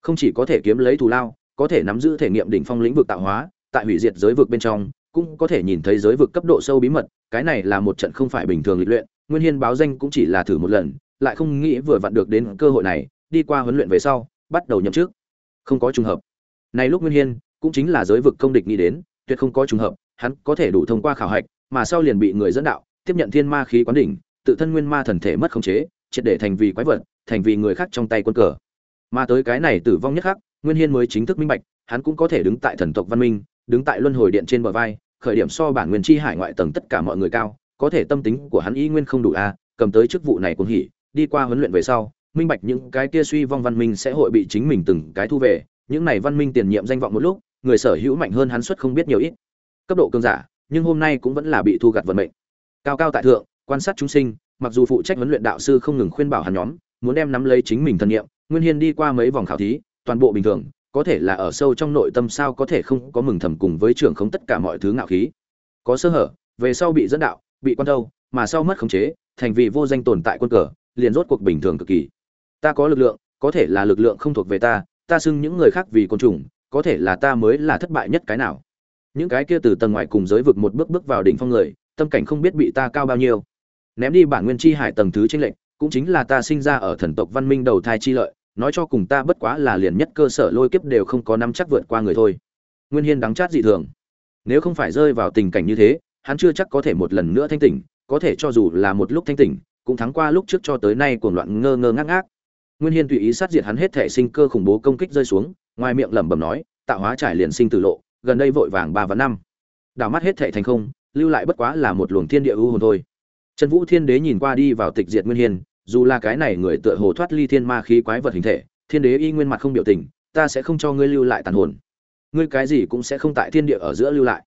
Không chỉ có thể kiếm lấy thù lao, có thể nắm giữ thể nghiệm đỉnh phong lĩnh vực tạo hóa, tại hủy diệt giới vực bên trong, cũng có thể nhìn thấy giới vực cấp độ sâu bí mật, cái này là một trận không phải bình thường lịch luyện nguyên hiên báo danh cũng chỉ là thử một lần, lại không nghĩ vừa vặn được đến cơ hội này, đi qua huấn luyện về sau, bắt đầu nhậm chức. Không có trùng hợp. Này lúc nguyên hiên cũng chính là giới vực công địch nghĩ đến, tuyệt không có trùng hợp, hắn có thể đủ thông qua khảo hạch, mà sau liền bị người dẫn đạo, tiếp nhận thiên ma khí quán đỉnh, tự thân nguyên ma thần thể mất khống chế, triệt để thành vì quái vật, thành vì người khác trong tay quân cờ. Mà tới cái này tử vong nhất khắc, nguyên hiên mới chính thức minh bạch, hắn cũng có thể đứng tại thần tộc văn minh, đứng tại luân hồi điện trên bờ vai, khởi điểm so bản nguyên chi hải ngoại tầng tất cả mọi người cao có thể tâm tính của hắn y nguyên không đủ a cầm tới chức vụ này cũng hỉ, đi qua huấn luyện về sau, minh bạch những cái kia suy vong văn minh sẽ hội bị chính mình từng cái thu về, những này văn minh tiền nhiệm danh vọng một lúc, người sở hữu mạnh hơn hắn suất không biết nhiều ít. Cấp độ cường giả, nhưng hôm nay cũng vẫn là bị thu gặt vận mệnh. Cao cao tại thượng, quan sát chúng sinh, mặc dù phụ trách huấn luyện đạo sư không ngừng khuyên bảo hắn nhóm, muốn đem nắm lấy chính mình thân nhiệm, nguyên hiên đi qua mấy vòng khảo thí, toàn bộ bình thường, có thể là ở sâu trong nội tâm sao có thể không có mừng thầm cùng với trưởng không tất cả mọi thứ ngạo khí. Có sơ hở, về sau bị dẫn đạo bị quan thâu, mà sau mất khống chế, thành vị vô danh tồn tại quân cờ, liền rốt cuộc bình thường cực kỳ. Ta có lực lượng, có thể là lực lượng không thuộc về ta ta xưng những người khác vì côn trùng, có thể là ta mới là thất bại nhất cái nào. Những cái kia từ tầng ngoài cùng giới vực một bước bước vào đỉnh phong người, tâm cảnh không biết bị ta cao bao nhiêu. Ném đi bản nguyên chi hải tầng thứ tranh lệnh cũng chính là ta sinh ra ở thần tộc văn minh đầu thai chi lợi, nói cho cùng ta bất quá là liền nhất cơ sở lôi kiếp đều không có nắm chắc vượt qua người thôi. Nguyên hiên đắng chát dị thường. Nếu không phải rơi vào tình cảnh như thế hắn chưa chắc có thể một lần nữa thanh tỉnh, có thể cho dù là một lúc thanh tỉnh, cũng thắng qua lúc trước cho tới nay cuồng loạn ngơ ngơ ngác ngác. Nguyên hiên tùy ý sát diệt hắn hết thể sinh cơ khủng bố công kích rơi xuống, ngoài miệng lẩm bẩm nói, tạo hóa trải liền sinh tử lộ, gần đây vội vàng ba và năm. Đảo mắt hết thể thành không, lưu lại bất quá là một luồng thiên địa ưu hồn thôi. Trần vũ thiên đế nhìn qua đi vào tịch diệt nguyên hiên, dù là cái này người tựa hồ thoát ly thiên ma khí quái vật hình thể, thiên đế y nguyên mặt không biểu tình, ta sẽ không cho ngươi lưu lại tàn hồn. Ngươi cái gì cũng sẽ không tại thiên địa ở giữa lưu lại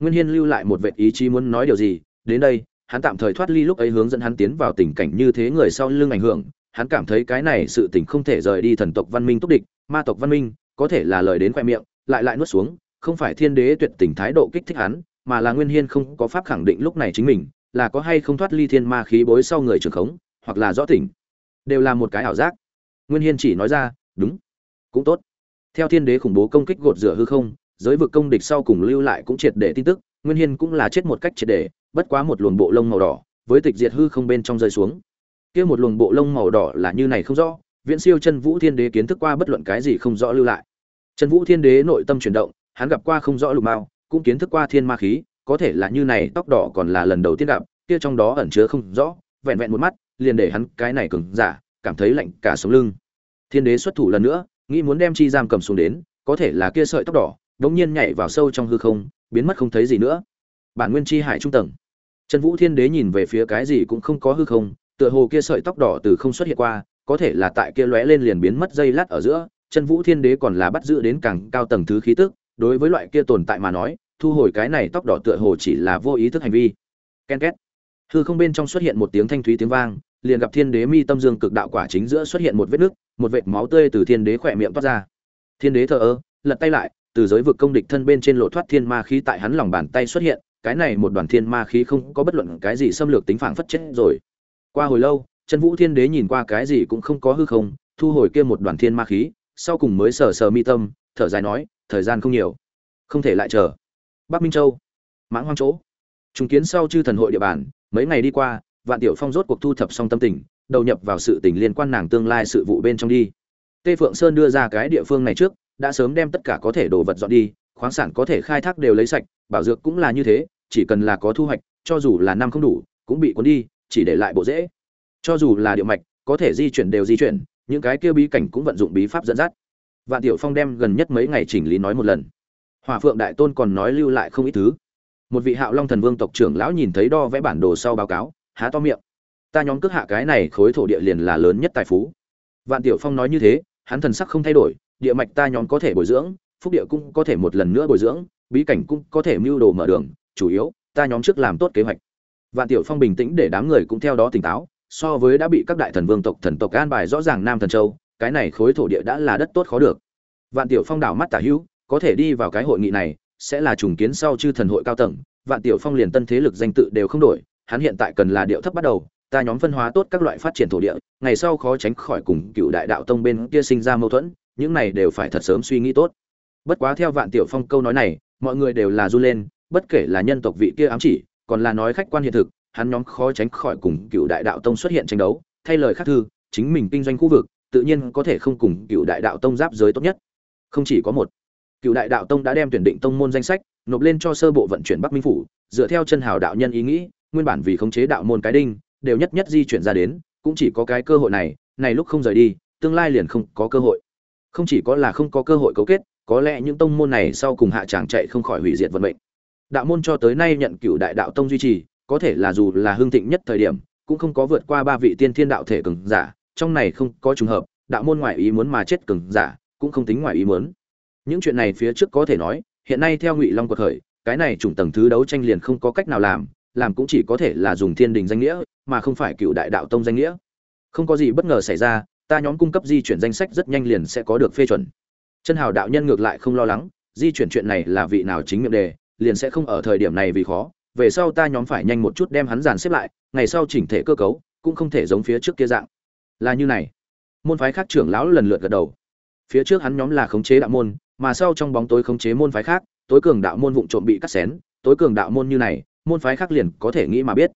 nguyên hiên lưu lại một vệ ý chí muốn nói điều gì, đến đây, hắn tạm thời thoát ly lúc ấy hướng dẫn hắn tiến vào tình cảnh như thế người sau lưng ảnh hưởng. Hắn cảm thấy cái này sự tình không thể rời đi thần tộc văn minh túc địch, ma tộc văn minh, có thể là lời đến khoe miệng, lại lại nuốt xuống, không phải thiên đế tuyệt tình thái độ kích thích hắn, mà là nguyên hiên không có pháp khẳng định lúc này chính mình, là có hay không thoát ly thiên ma khí bối sau người trường khống, hoặc là rõ tỉnh đều là một cái ảo giác. Nguyên hiên chỉ nói ra, đúng, cũng tốt. Theo thiên đế khủng bố công kích gột rửa hư không giới vực công địch sau cùng lưu lại cũng triệt để tin tức, nguyên hiên cũng là chết một cách triệt để, bất quá một luồng bộ lông màu đỏ với tịch diệt hư không bên trong rơi xuống. Kia một luồng bộ lông màu đỏ là như này không rõ, viễn siêu chân vũ thiên đế kiến thức qua bất luận cái gì không rõ lưu lại. Chân vũ thiên đế nội tâm chuyển động, hắn gặp qua không rõ lục mao, cũng kiến thức qua thiên ma khí, có thể là như này, tóc đỏ còn là lần đầu tiên gặp, kia trong đó ẩn chứa không rõ, vẹn vẹn một mắt, liền để hắn cái này cứng giả, cảm thấy lạnh cả sống lưng. Thiên đế xuất thủ lần nữa, nghĩ muốn đem chi giam cầm xuống đến, có thể là kia sợi tóc đỏ đống nhiên nhảy vào sâu trong hư không, biến mất không thấy gì nữa. Bản nguyên chi hải trung tầng. Trần vũ thiên đế nhìn về phía cái gì cũng không có hư không, tựa hồ kia sợi tóc đỏ từ không xuất hiện qua, có thể là tại kia lóe lên liền biến mất dây lát ở giữa chân vũ thiên đế còn là bắt giữ đến càng cao tầng thứ khí tức, đối với loại kia tồn tại mà nói, thu hồi cái này tóc đỏ tựa hồ chỉ là vô ý thức hành vi. Ken két. Hư không bên trong xuất hiện một tiếng thanh thúy tiếng vang, liền gặp thiên đế mi tâm dương cực đạo quả chính giữa xuất hiện một vết nứt, một vệt máu tươi từ thiên đế khỏe miệng toát ra. Thiên đế thờ ơ, lật tay lại từ giới vực công địch thân bên trên lộ thoát thiên ma khí tại hắn lòng bàn tay xuất hiện, cái này một đoàn thiên ma khí không có bất luận cái gì xâm lược tính phản phất chết rồi. Qua hồi lâu, chân vũ thiên đế nhìn qua cái gì cũng không có hư không, thu hồi kia một đoàn thiên ma khí, sau cùng mới sờ sờ mi tâm, thở dài nói, thời gian không nhiều. Không thể lại chờ. Bắc minh châu, mãng hoang chỗ. Trùng kiến sau chư thần hội địa bàn, mấy ngày đi qua, vạn tiểu phong rốt cuộc thu thập xong tâm tình, đầu nhập vào sự tình liên quan nàng tương lai sự vụ bên trong đi. Tê phượng sơn đưa ra cái địa phương này trước đã sớm đem tất cả có thể đồ vật dọn đi, khoáng sản có thể khai thác đều lấy sạch, bảo dược cũng là như thế, chỉ cần là có thu hoạch, cho dù là năm không đủ, cũng bị cuốn đi, chỉ để lại bộ rễ. cho dù là địa mạch, có thể di chuyển đều di chuyển, những cái kia bí cảnh cũng vận dụng bí pháp dẫn dắt. Vạn tiểu phong đem gần nhất mấy ngày chỉnh lý nói một lần. Hòa phượng đại tôn còn nói lưu lại không ít thứ. Một vị hạo long thần vương tộc trưởng lão nhìn thấy đo vẽ bản đồ sau báo cáo, há to miệng. Ta nhóm cước hạ cái này khối thổ địa liền là lớn nhất tài phú. Vạn tiểu phong nói như thế, hắn thần sắc không thay đổi địa mạch ta nhóm có thể bồi dưỡng, phúc địa cũng có thể một lần nữa bồi dưỡng, bí cảnh cũng có thể mưu đồ mở đường, chủ yếu, ta nhóm trước làm tốt kế hoạch. Vạn tiểu phong bình tĩnh để đám người cũng theo đó tỉnh táo, so với đã bị các đại thần vương tộc thần tộc an bài rõ ràng nam thần châu, cái này khối thổ địa đã là đất tốt khó được. Vạn tiểu phong đảo mắt tả hữu, có thể đi vào cái hội nghị này, sẽ là trùng kiến sau chư thần hội cao tầng, vạn tiểu phong liền tân thế lực danh tự đều không đổi, hắn hiện tại cần là điệu thấp bắt đầu, ta nhóm phân hóa tốt các loại phát triển thổ địa, ngày sau khó tránh khỏi cùng cựu đại đạo tông bên kia sinh ra mâu thuẫn những này đều phải thật sớm suy nghĩ tốt. Bất quá theo vạn tiểu phong câu nói này, mọi người đều là du lên, bất kể là nhân tộc vị kia ám chỉ, còn là nói khách quan hiện thực, hắn nhóm khó tránh khỏi cùng cựu đại đạo tông xuất hiện tranh đấu, thay lời khác thư, chính mình kinh doanh khu vực, tự nhiên có thể không cùng cựu đại đạo tông giáp giới tốt nhất. Không chỉ có một, cựu đại đạo tông đã đem tuyển định tông môn danh sách, nộp lên cho sơ bộ vận chuyển bắc minh phủ, dựa theo chân hào đạo nhân ý nghĩ, nguyên bản vì khống chế đạo môn cái đinh, đều nhất nhất di chuyển ra đến, cũng chỉ có cái cơ hội này này lúc không rời đi, tương lai liền không có cơ hội không chỉ có là không có cơ hội cấu kết, có lẽ những tông môn này sau cùng hạ tràng chạy không khỏi hủy diệt vận mệnh. Đạo môn cho tới nay nhận cựu đại đạo tông duy trì, có thể là dù là hương thịnh nhất thời điểm, cũng không có vượt qua ba vị tiên thiên đạo thể cường giả, trong này không có trùng hợp, đạo môn ngoại ý muốn mà chết cường giả, cũng không tính ngoại ý muốn. Những chuyện này phía trước có thể nói, hiện nay theo ngụy long quật khởi, cái này chủng tầng thứ đấu tranh liền không có cách nào làm làm cũng chỉ có thể là dùng thiên đình danh nghĩa, mà không phải cựu đại đạo tông danh nghĩa. Không có gì bất ngờ xảy ra ta nhóm cung cấp di chuyển danh sách rất nhanh liền sẽ có được phê chuẩn. Chân hào đạo nhân ngược lại không lo lắng, di chuyển chuyện này là vị nào chính miệng đề, liền sẽ không ở thời điểm này vì khó. Về sau ta nhóm phải nhanh một chút đem hắn dàn xếp lại, ngày sau chỉnh thể cơ cấu, cũng không thể giống phía trước kia dạng. Là như này. Môn phái khác trưởng lão lần lượt gật đầu. Phía trước hắn nhóm là khống chế đạo môn, mà sau trong bóng tối khống chế môn phái khác, tối cường đạo môn vụng trộm bị cắt xén, tối cường đạo môn như này, môn phái khác liền có thể nghĩ mà biết.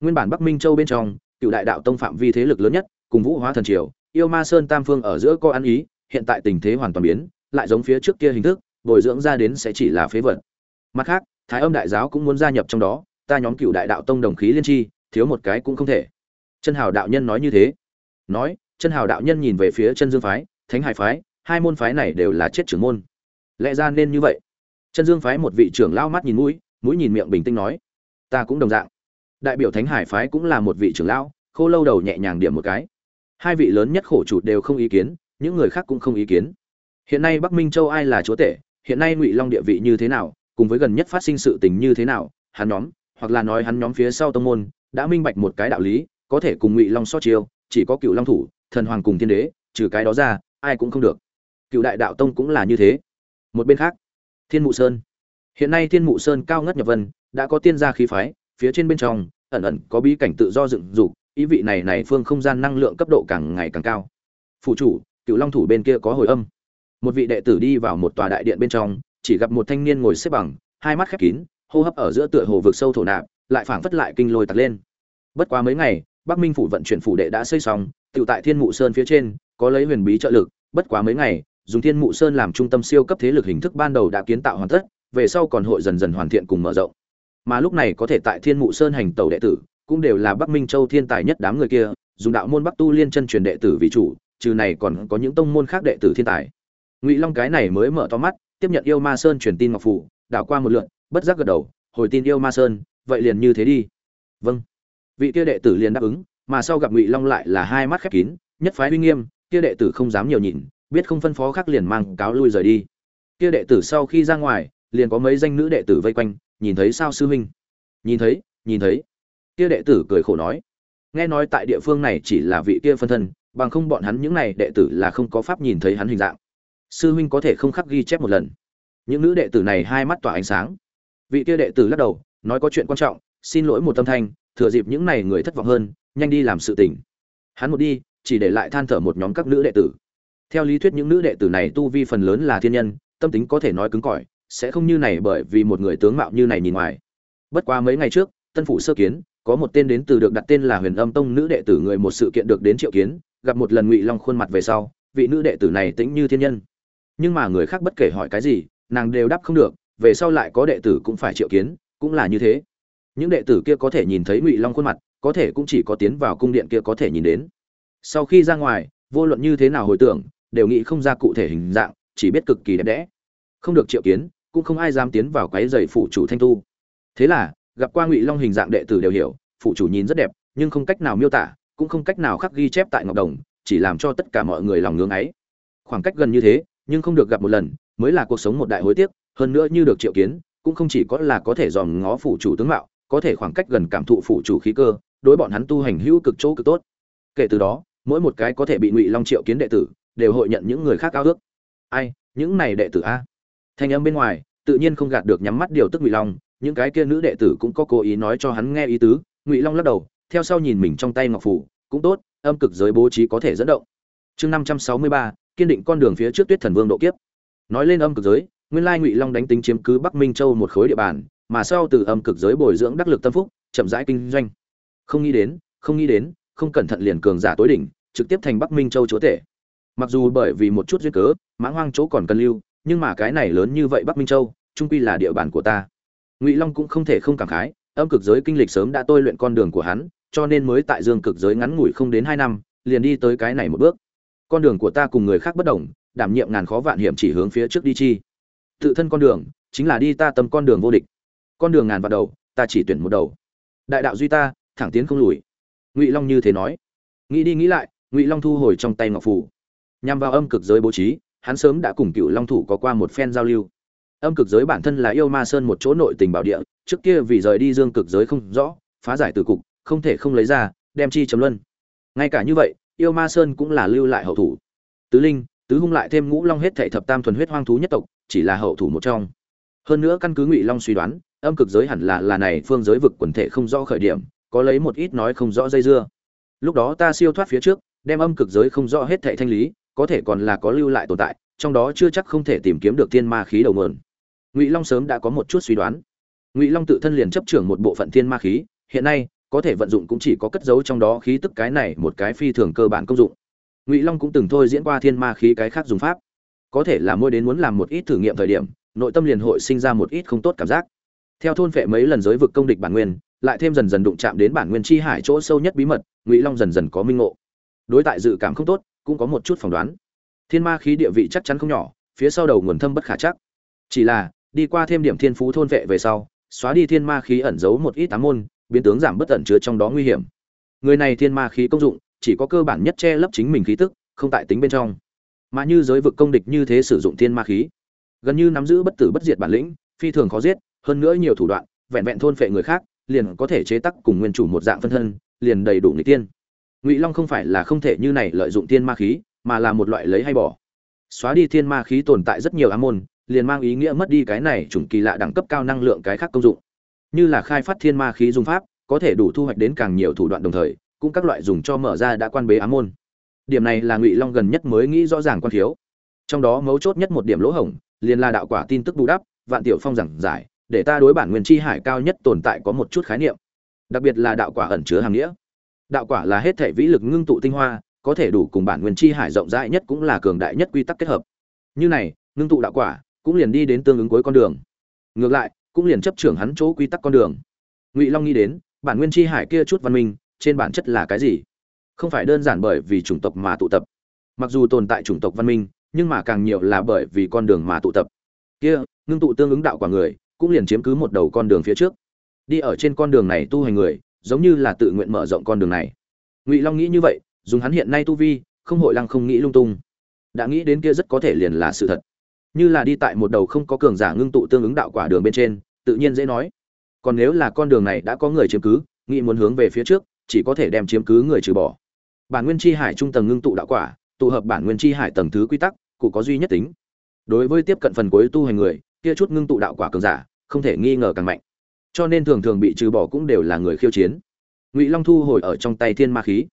Nguyên bản bắc minh châu bên trong, cựu đại đạo tông phạm vi thế lực lớn nhất, cùng vũ hóa thần triều yêu ma sơn tam phương ở giữa có ăn ý, hiện tại tình thế hoàn toàn biến, lại giống phía trước kia hình thức, bồi dưỡng ra đến sẽ chỉ là phế vật. Mặt khác, thái âm đại giáo cũng muốn gia nhập trong đó, ta nhóm cựu đại đạo tông đồng khí liên tri, thiếu một cái cũng không thể. Chân hào đạo nhân nói như thế. Nói, chân hào đạo nhân nhìn về phía chân dương phái, thánh hải phái, hai môn phái này đều là chết trưởng môn. Lẽ ra nên như vậy. Chân dương phái một vị trưởng lao mắt nhìn mũi mũi nhìn miệng bình tĩnh nói, ta cũng đồng dạng. Đại biểu thánh hải phái cũng là một vị trưởng lão, khô lâu đầu nhẹ nhàng điểm một cái hai vị lớn nhất khổ chủ đều không ý kiến, những người khác cũng không ý kiến. Hiện nay bắc minh châu ai là chúa tể, hiện nay ngụy long địa vị như thế nào, cùng với gần nhất phát sinh sự tình như thế nào, hắn nhóm, hoặc là nói hắn nhóm phía sau tông môn, đã minh bạch một cái đạo lý, có thể cùng ngụy long so chiêu, chỉ có cựu long thủ, thần hoàng cùng thiên đế, trừ cái đó ra, ai cũng không được. Cựu đại đạo tông cũng là như thế. Một bên khác, thiên mụ sơn. Hiện nay thiên mụ sơn cao ngất nhập vân, đã có tiên gia khí phái, phía trên bên trong, ẩn ẩn có bí cảnh tự do dựng dục ý vị này này phương không gian năng lượng cấp độ càng ngày càng cao. Phụ chủ cựu long thủ bên kia có hồi âm. Một vị đệ tử đi vào một tòa đại điện bên trong, chỉ gặp một thanh niên ngồi xếp bằng, hai mắt khép kín, hô hấp ở giữa tựa hồ vực sâu thổ nạp, lại phảng phất lại kinh lôi tạt lên. Bất quá mấy ngày, bắc minh phủ vận chuyển phủ đệ đã xây xong tự tại thiên mụ sơn phía trên, có lấy huyền bí trợ lực. Bất quá mấy ngày, dùng thiên mụ sơn làm trung tâm siêu cấp thế lực hình thức ban đầu đã kiến tạo hoàn tất, về sau còn hội dần dần hoàn thiện cùng mở rộng. Mà lúc này có thể tại thiên mụ sơn hành tàu đệ tử cũng đều là bắc minh châu thiên tài nhất đám người kia dùng đạo môn bắc tu liên chân truyền đệ tử vì chủ trừ này còn có những tông môn khác đệ tử thiên tài. Ngụy long cái này mới mở to mắt tiếp nhận yêu ma sơn truyền tin ngọc phủ đảo qua một lượt, bất giác gật đầu hồi tin yêu ma sơn vậy liền như thế đi. Vâng. Vị kia đệ tử liền đáp ứng mà sau gặp ngụy long lại là hai mắt khép kín nhất phái uy nghiêm kia đệ tử không dám nhiều nhìn biết không phân phó khác liền mang cáo lui rời đi. Kia đệ tử sau khi ra ngoài liền có mấy danh nữ đệ tử vây quanh nhìn thấy sao sư huynh. Nhìn thấy nhìn thấy kia đệ tử cười khổ nói, nghe nói tại địa phương này chỉ là vị kia phân thân, bằng không bọn hắn những này đệ tử là không có pháp nhìn thấy hắn hình dạng. Sư huynh có thể không khắc ghi chép một lần. Những nữ đệ tử này hai mắt tỏa ánh sáng. Vị kia đệ tử lắc đầu, nói có chuyện quan trọng, xin lỗi một tâm thanh, thừa dịp những này người thất vọng hơn, nhanh đi làm sự tình. Hắn một đi, chỉ để lại than thở một nhóm các nữ đệ tử. Theo lý thuyết những nữ đệ tử này tu vi phần lớn là thiên nhân, tâm tính có thể nói cứng cỏi, sẽ không như này bởi vì một người tướng mạo như này nhìn ngoài. Bất quá mấy ngày trước, tân phủ sơ kiến có một tên đến từ được đặt tên là huyền âm tông nữ đệ tử người một sự kiện được đến triệu kiến, gặp một lần ngụy long khuôn mặt về sau, vị nữ đệ tử này tĩnh như thiên nhân. Nhưng mà người khác bất kể hỏi cái gì, nàng đều đáp không được, về sau lại có đệ tử cũng phải triệu kiến, cũng là như thế. Những đệ tử kia có thể nhìn thấy ngụy long khuôn mặt, có thể cũng chỉ có tiến vào cung điện kia có thể nhìn đến. Sau khi ra ngoài, vô luận như thế nào hồi tưởng, đều nghĩ không ra cụ thể hình dạng, chỉ biết cực kỳ đẹp đẽ. Không được triệu kiến, cũng không ai dám tiến vào quái dày phụ chủ thanh tu. Thế là gặp qua ngụy long hình dạng đệ tử đều hiểu, phụ chủ nhìn rất đẹp, nhưng không cách nào miêu tả, cũng không cách nào khắc ghi chép tại ngọc đồng, chỉ làm cho tất cả mọi người lòng ngưỡng ấy. Khoảng cách gần như thế, nhưng không được gặp một lần, mới là cuộc sống một đại hối tiếc, hơn nữa như được triệu kiến, cũng không chỉ có là có thể dòm ngó phụ chủ tướng mạo, có thể khoảng cách gần cảm thụ phụ chủ khí cơ, đối bọn hắn tu hành hữu cực chỗ cực tốt. Kể từ đó, mỗi một cái có thể bị ngụy long triệu kiến đệ tử, đều hội nhận những người khác ao ước. Ai, những này đệ tử a? Thanh âm bên ngoài, tự nhiên không gạt được nhắm mắt điều tức ngụy long những cái kia nữ đệ tử cũng có cố ý nói cho hắn nghe ý tứ, ngụy long lắc đầu, theo sau nhìn mình trong tay ngọc phủ, cũng tốt, âm cực giới bố trí có thể dẫn động. Chương năm trăm sáu mươi ba, kiên định con đường phía trước tuyết thần vương độ kiếp. Nói lên âm cực giới, nguyên lai ngụy long đánh tính chiếm cứ bắc minh châu một khối địa bàn, mà sau từ âm cực giới bồi dưỡng đắc lực tâm phúc, chậm rãi kinh doanh. Không nghĩ đến, không nghĩ đến, không cẩn thận liền cường giả tối đỉnh, trực tiếp thành bắc minh châu chúa tể. Mặc dù bởi vì một chút duyên cớ, mãng hoang chỗ còn cần lưu, nhưng mà cái này lớn như vậy bắc minh châu, trung quy là địa bàn của ta ngụy long cũng không thể không cảm khái, âm cực giới kinh lịch sớm đã tôi luyện con đường của hắn, cho nên mới tại dương cực giới ngắn ngủi không đến hai năm, liền đi tới cái này một bước. Con đường của ta cùng người khác bất đồng, đảm nhiệm ngàn khó vạn hiểm chỉ hướng phía trước đi chi. Tự thân con đường, chính là đi ta tâm con đường vô địch. Con đường ngàn vạn đầu, ta chỉ tuyển một đầu. Đại đạo duy ta, thẳng tiến không lùi. Ngụy long như thế nói. Nghĩ đi nghĩ lại, ngụy long thu hồi trong tay ngọc phủ nhằm vào âm cực giới bố trí, hắn sớm đã cùng cựu long thủ có qua một phen giao lưu âm cực giới bản thân là yêu ma sơn một chỗ nội tình bảo địa, trước kia vì rời đi dương cực giới không rõ, phá giải từ cục, không thể không lấy ra, đem chi chấm luân. Ngay cả như vậy, yêu ma sơn cũng là lưu lại hậu thủ. Tứ linh, tứ hung lại thêm ngũ long hết thệ thập tam thuần huyết hoang thú nhất tộc, chỉ là hậu thủ một trong. Hơn nữa căn cứ ngụy long suy đoán, âm cực giới hẳn là là này phương giới vực quần thể không rõ khởi điểm, có lấy một ít nói không rõ dây dưa. Lúc đó ta siêu thoát phía trước, đem âm cực giới không rõ hết thệ thanh lý, có thể còn là có lưu lại tồn tại, trong đó chưa chắc không thể tìm kiếm được thiên ma khí đầu mượn ngụy long sớm đã có một chút suy đoán. Ngụy long tự thân liền chấp trưởng một bộ phận thiên ma khí, hiện nay, có thể vận dụng cũng chỉ có cất giấu trong đó khí tức cái này một cái phi thường cơ bản công dụng. Ngụy long cũng từng thôi diễn qua thiên ma khí cái khác dùng pháp. Có thể là mỗi đến muốn làm một ít thử nghiệm thời điểm, nội tâm liền hội sinh ra một ít không tốt cảm giác. Theo thôn phệ mấy lần giới vực công địch bản nguyên, lại thêm dần dần đụng chạm đến bản nguyên chi hải chỗ sâu nhất bí mật, ngụy long dần dần có minh ngộ. Đối tại dự cảm không tốt, cũng có một chút phỏng đoán. Thiên ma khí địa vị chắc chắn không nhỏ, phía sau đầu nguồn thâm bất khả chắc. Chỉ là đi qua thêm điểm thiên phú thôn vệ về sau, xóa đi thiên ma khí ẩn giấu một ít tám môn, biến tướng giảm bất ẩn chứa trong đó nguy hiểm. Người này thiên ma khí công dụng, chỉ có cơ bản nhất che lấp chính mình khí tức, không tại tính bên trong. Mà như giới vực công địch như thế sử dụng thiên ma khí, gần như nắm giữ bất tử bất diệt bản lĩnh, phi thường khó giết, hơn nữa nhiều thủ đoạn, vẹn vẹn thôn phệ người khác, liền có thể chế tác cùng nguyên chủ một dạng phân thân, liền đầy đủ người tiên ngụy long không phải là không thể như này lợi dụng thiên ma khí, mà là một loại lấy hay bỏ. Xóa đi thiên ma khí tồn tại rất nhiều ám môn liền mang ý nghĩa mất đi cái này chủng kỳ lạ đẳng cấp cao năng lượng cái khác công dụng. Như là khai phát thiên ma khí dung pháp, có thể đủ thu hoạch đến càng nhiều thủ đoạn đồng thời, cũng các loại dùng cho mở ra đã quan bế ám môn. Điểm này là ngụy long gần nhất mới nghĩ rõ ràng quan thiếu. Trong đó mấu chốt nhất một điểm lỗ hổng, liền là đạo quả tin tức bù đắp, vạn tiểu phong giảng giải, để ta đối bản nguyên chi hải cao nhất tồn tại có một chút khái niệm. Đặc biệt là đạo quả ẩn chứa hàng nghĩa. Đạo quả là hết thể vĩ lực ngưng tụ tinh hoa, có thể đủ cùng bản nguyên chi hải rộng rãi nhất cũng là cường đại nhất quy tắc kết hợp. Như này, ngưng tụ đạo quả cũng liền đi đến tương ứng cuối con đường. Ngược lại, cũng liền chấp trưởng hắn chỗ quy tắc con đường. Ngụy long nghĩ đến, bản nguyên chi hải kia chút văn minh, trên bản chất là cái gì? Không phải đơn giản bởi vì chủng tộc mà tụ tập. Mặc dù tồn tại chủng tộc văn minh, nhưng mà càng nhiều là bởi vì con đường mà tụ tập. Kia, ngưng tụ tương ứng đạo quả người, cũng liền chiếm cứ một đầu con đường phía trước. Đi ở trên con đường này tu hành người, giống như là tự nguyện mở rộng con đường này. Ngụy long nghĩ như vậy, dùng hắn hiện nay tu vi, không hội lăng không nghĩ lung tung. Đã nghĩ đến kia rất có thể liền là sự thật như là đi tại một đầu không có cường giả ngưng tụ tương ứng đạo quả đường bên trên, tự nhiên dễ nói. Còn nếu là con đường này đã có người chiếm cứ, nghĩ muốn hướng về phía trước, chỉ có thể đem chiếm cứ người trừ bỏ. Bản nguyên chi hải trung tầng ngưng tụ đạo quả, tụ hợp bản nguyên chi hải tầng thứ quy tắc, cụ có duy nhất tính. Đối với tiếp cận phần cuối tu hành người, kia chút ngưng tụ đạo quả cường giả, không thể nghi ngờ càng mạnh. Cho nên thường thường bị trừ bỏ cũng đều là người khiêu chiến. Ngụy long thu hồi ở trong tay thiên ma khí.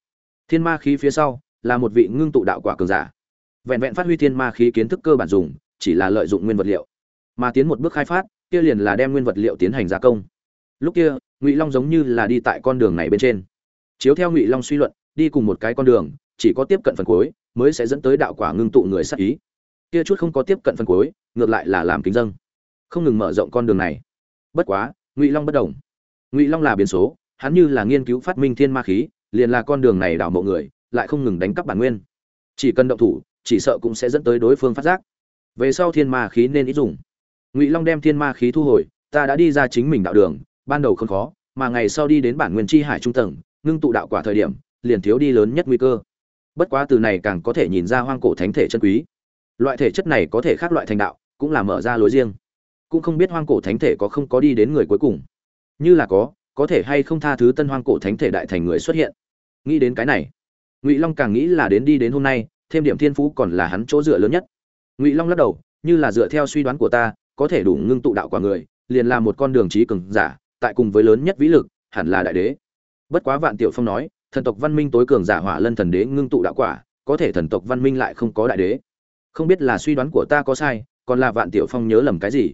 Thiên ma khí phía sau là một vị ngưng tụ đạo quả cường giả. Vẹn vẹn phát huy thiên ma khí kiến thức cơ bản dùng chỉ là lợi dụng nguyên vật liệu. Mà tiến một bước khai phát, kia liền là đem nguyên vật liệu tiến hành gia công. Lúc kia, ngụy long giống như là đi tại con đường này bên trên. Chiếu theo ngụy long suy luận, đi cùng một cái con đường, chỉ có tiếp cận phần cuối, mới sẽ dẫn tới đạo quả ngưng tụ người sắc ý. Kia chút không có tiếp cận phần cuối, ngược lại là làm kính dâng. Không ngừng mở rộng con đường này. Bất quá, ngụy long bất đồng. Ngụy long là biến số, hắn như là nghiên cứu phát minh thiên ma khí, liền là con đường này đảo mộ người, lại không ngừng đánh cắp bản nguyên. Chỉ cần động thủ, chỉ sợ cũng sẽ dẫn tới đối phương phát giác về sau thiên ma khí nên ít dùng. Ngụy long đem thiên ma khí thu hồi, ta đã đi ra chính mình đạo đường, ban đầu không khó, mà ngày sau đi đến bản nguyên chi hải trung tầng, ngưng tụ đạo quả thời điểm, liền thiếu đi lớn nhất nguy cơ. Bất quá từ này càng có thể nhìn ra hoang cổ thánh thể chân quý. Loại thể chất này có thể khác loại thành đạo, cũng là mở ra lối riêng. Cũng không biết hoang cổ thánh thể có không có đi đến người cuối cùng. Như là có có thể hay không tha thứ tân hoang cổ thánh thể đại thành người xuất hiện. Nghĩ đến cái này, ngụy long càng nghĩ là đến đi đến hôm nay, thêm điểm thiên phú còn là hắn chỗ dựa lớn nhất ngụy long lắc đầu như là dựa theo suy đoán của ta có thể đủ ngưng tụ đạo quả người liền là một con đường trí cường giả tại cùng với lớn nhất vĩ lực hẳn là đại đế bất quá vạn tiểu phong nói thần tộc văn minh tối cường giả hỏa lân thần đế ngưng tụ đạo quả có thể thần tộc văn minh lại không có đại đế không biết là suy đoán của ta có sai còn là vạn tiểu phong nhớ lầm cái gì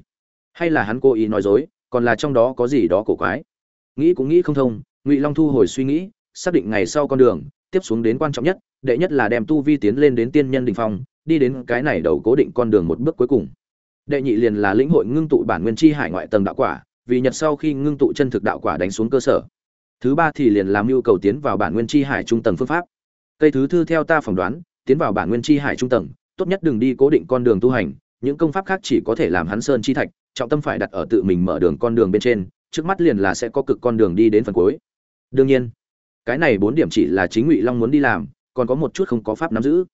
hay là hắn cố ý nói dối còn là trong đó có gì đó cổ quái nghĩ cũng nghĩ không thông ngụy long thu hồi suy nghĩ xác định ngày sau con đường tiếp xuống đến quan trọng nhất đệ nhất là đem tu vi tiến lên đến tiên nhân đình phong đi đến cái này đầu cố định con đường một bước cuối cùng. Đệ nhị liền là lĩnh hội ngưng tụ bản nguyên chi hải ngoại tầng đạo quả, vì nhật sau khi ngưng tụ chân thực đạo quả đánh xuống cơ sở. Thứ ba thì liền làm nhu cầu tiến vào bản nguyên chi hải trung tầng phương pháp. Cây thứ thư theo ta phỏng đoán, tiến vào bản nguyên chi hải trung tầng, tốt nhất đừng đi cố định con đường tu hành, những công pháp khác chỉ có thể làm hắn sơn chi thạch, trọng tâm phải đặt ở tự mình mở đường con đường bên trên, trước mắt liền là sẽ có cực con đường đi đến phần cuối. Đương nhiên, cái này bốn điểm chỉ là chính ngụy long muốn đi làm, còn có một chút không có pháp nắm giữ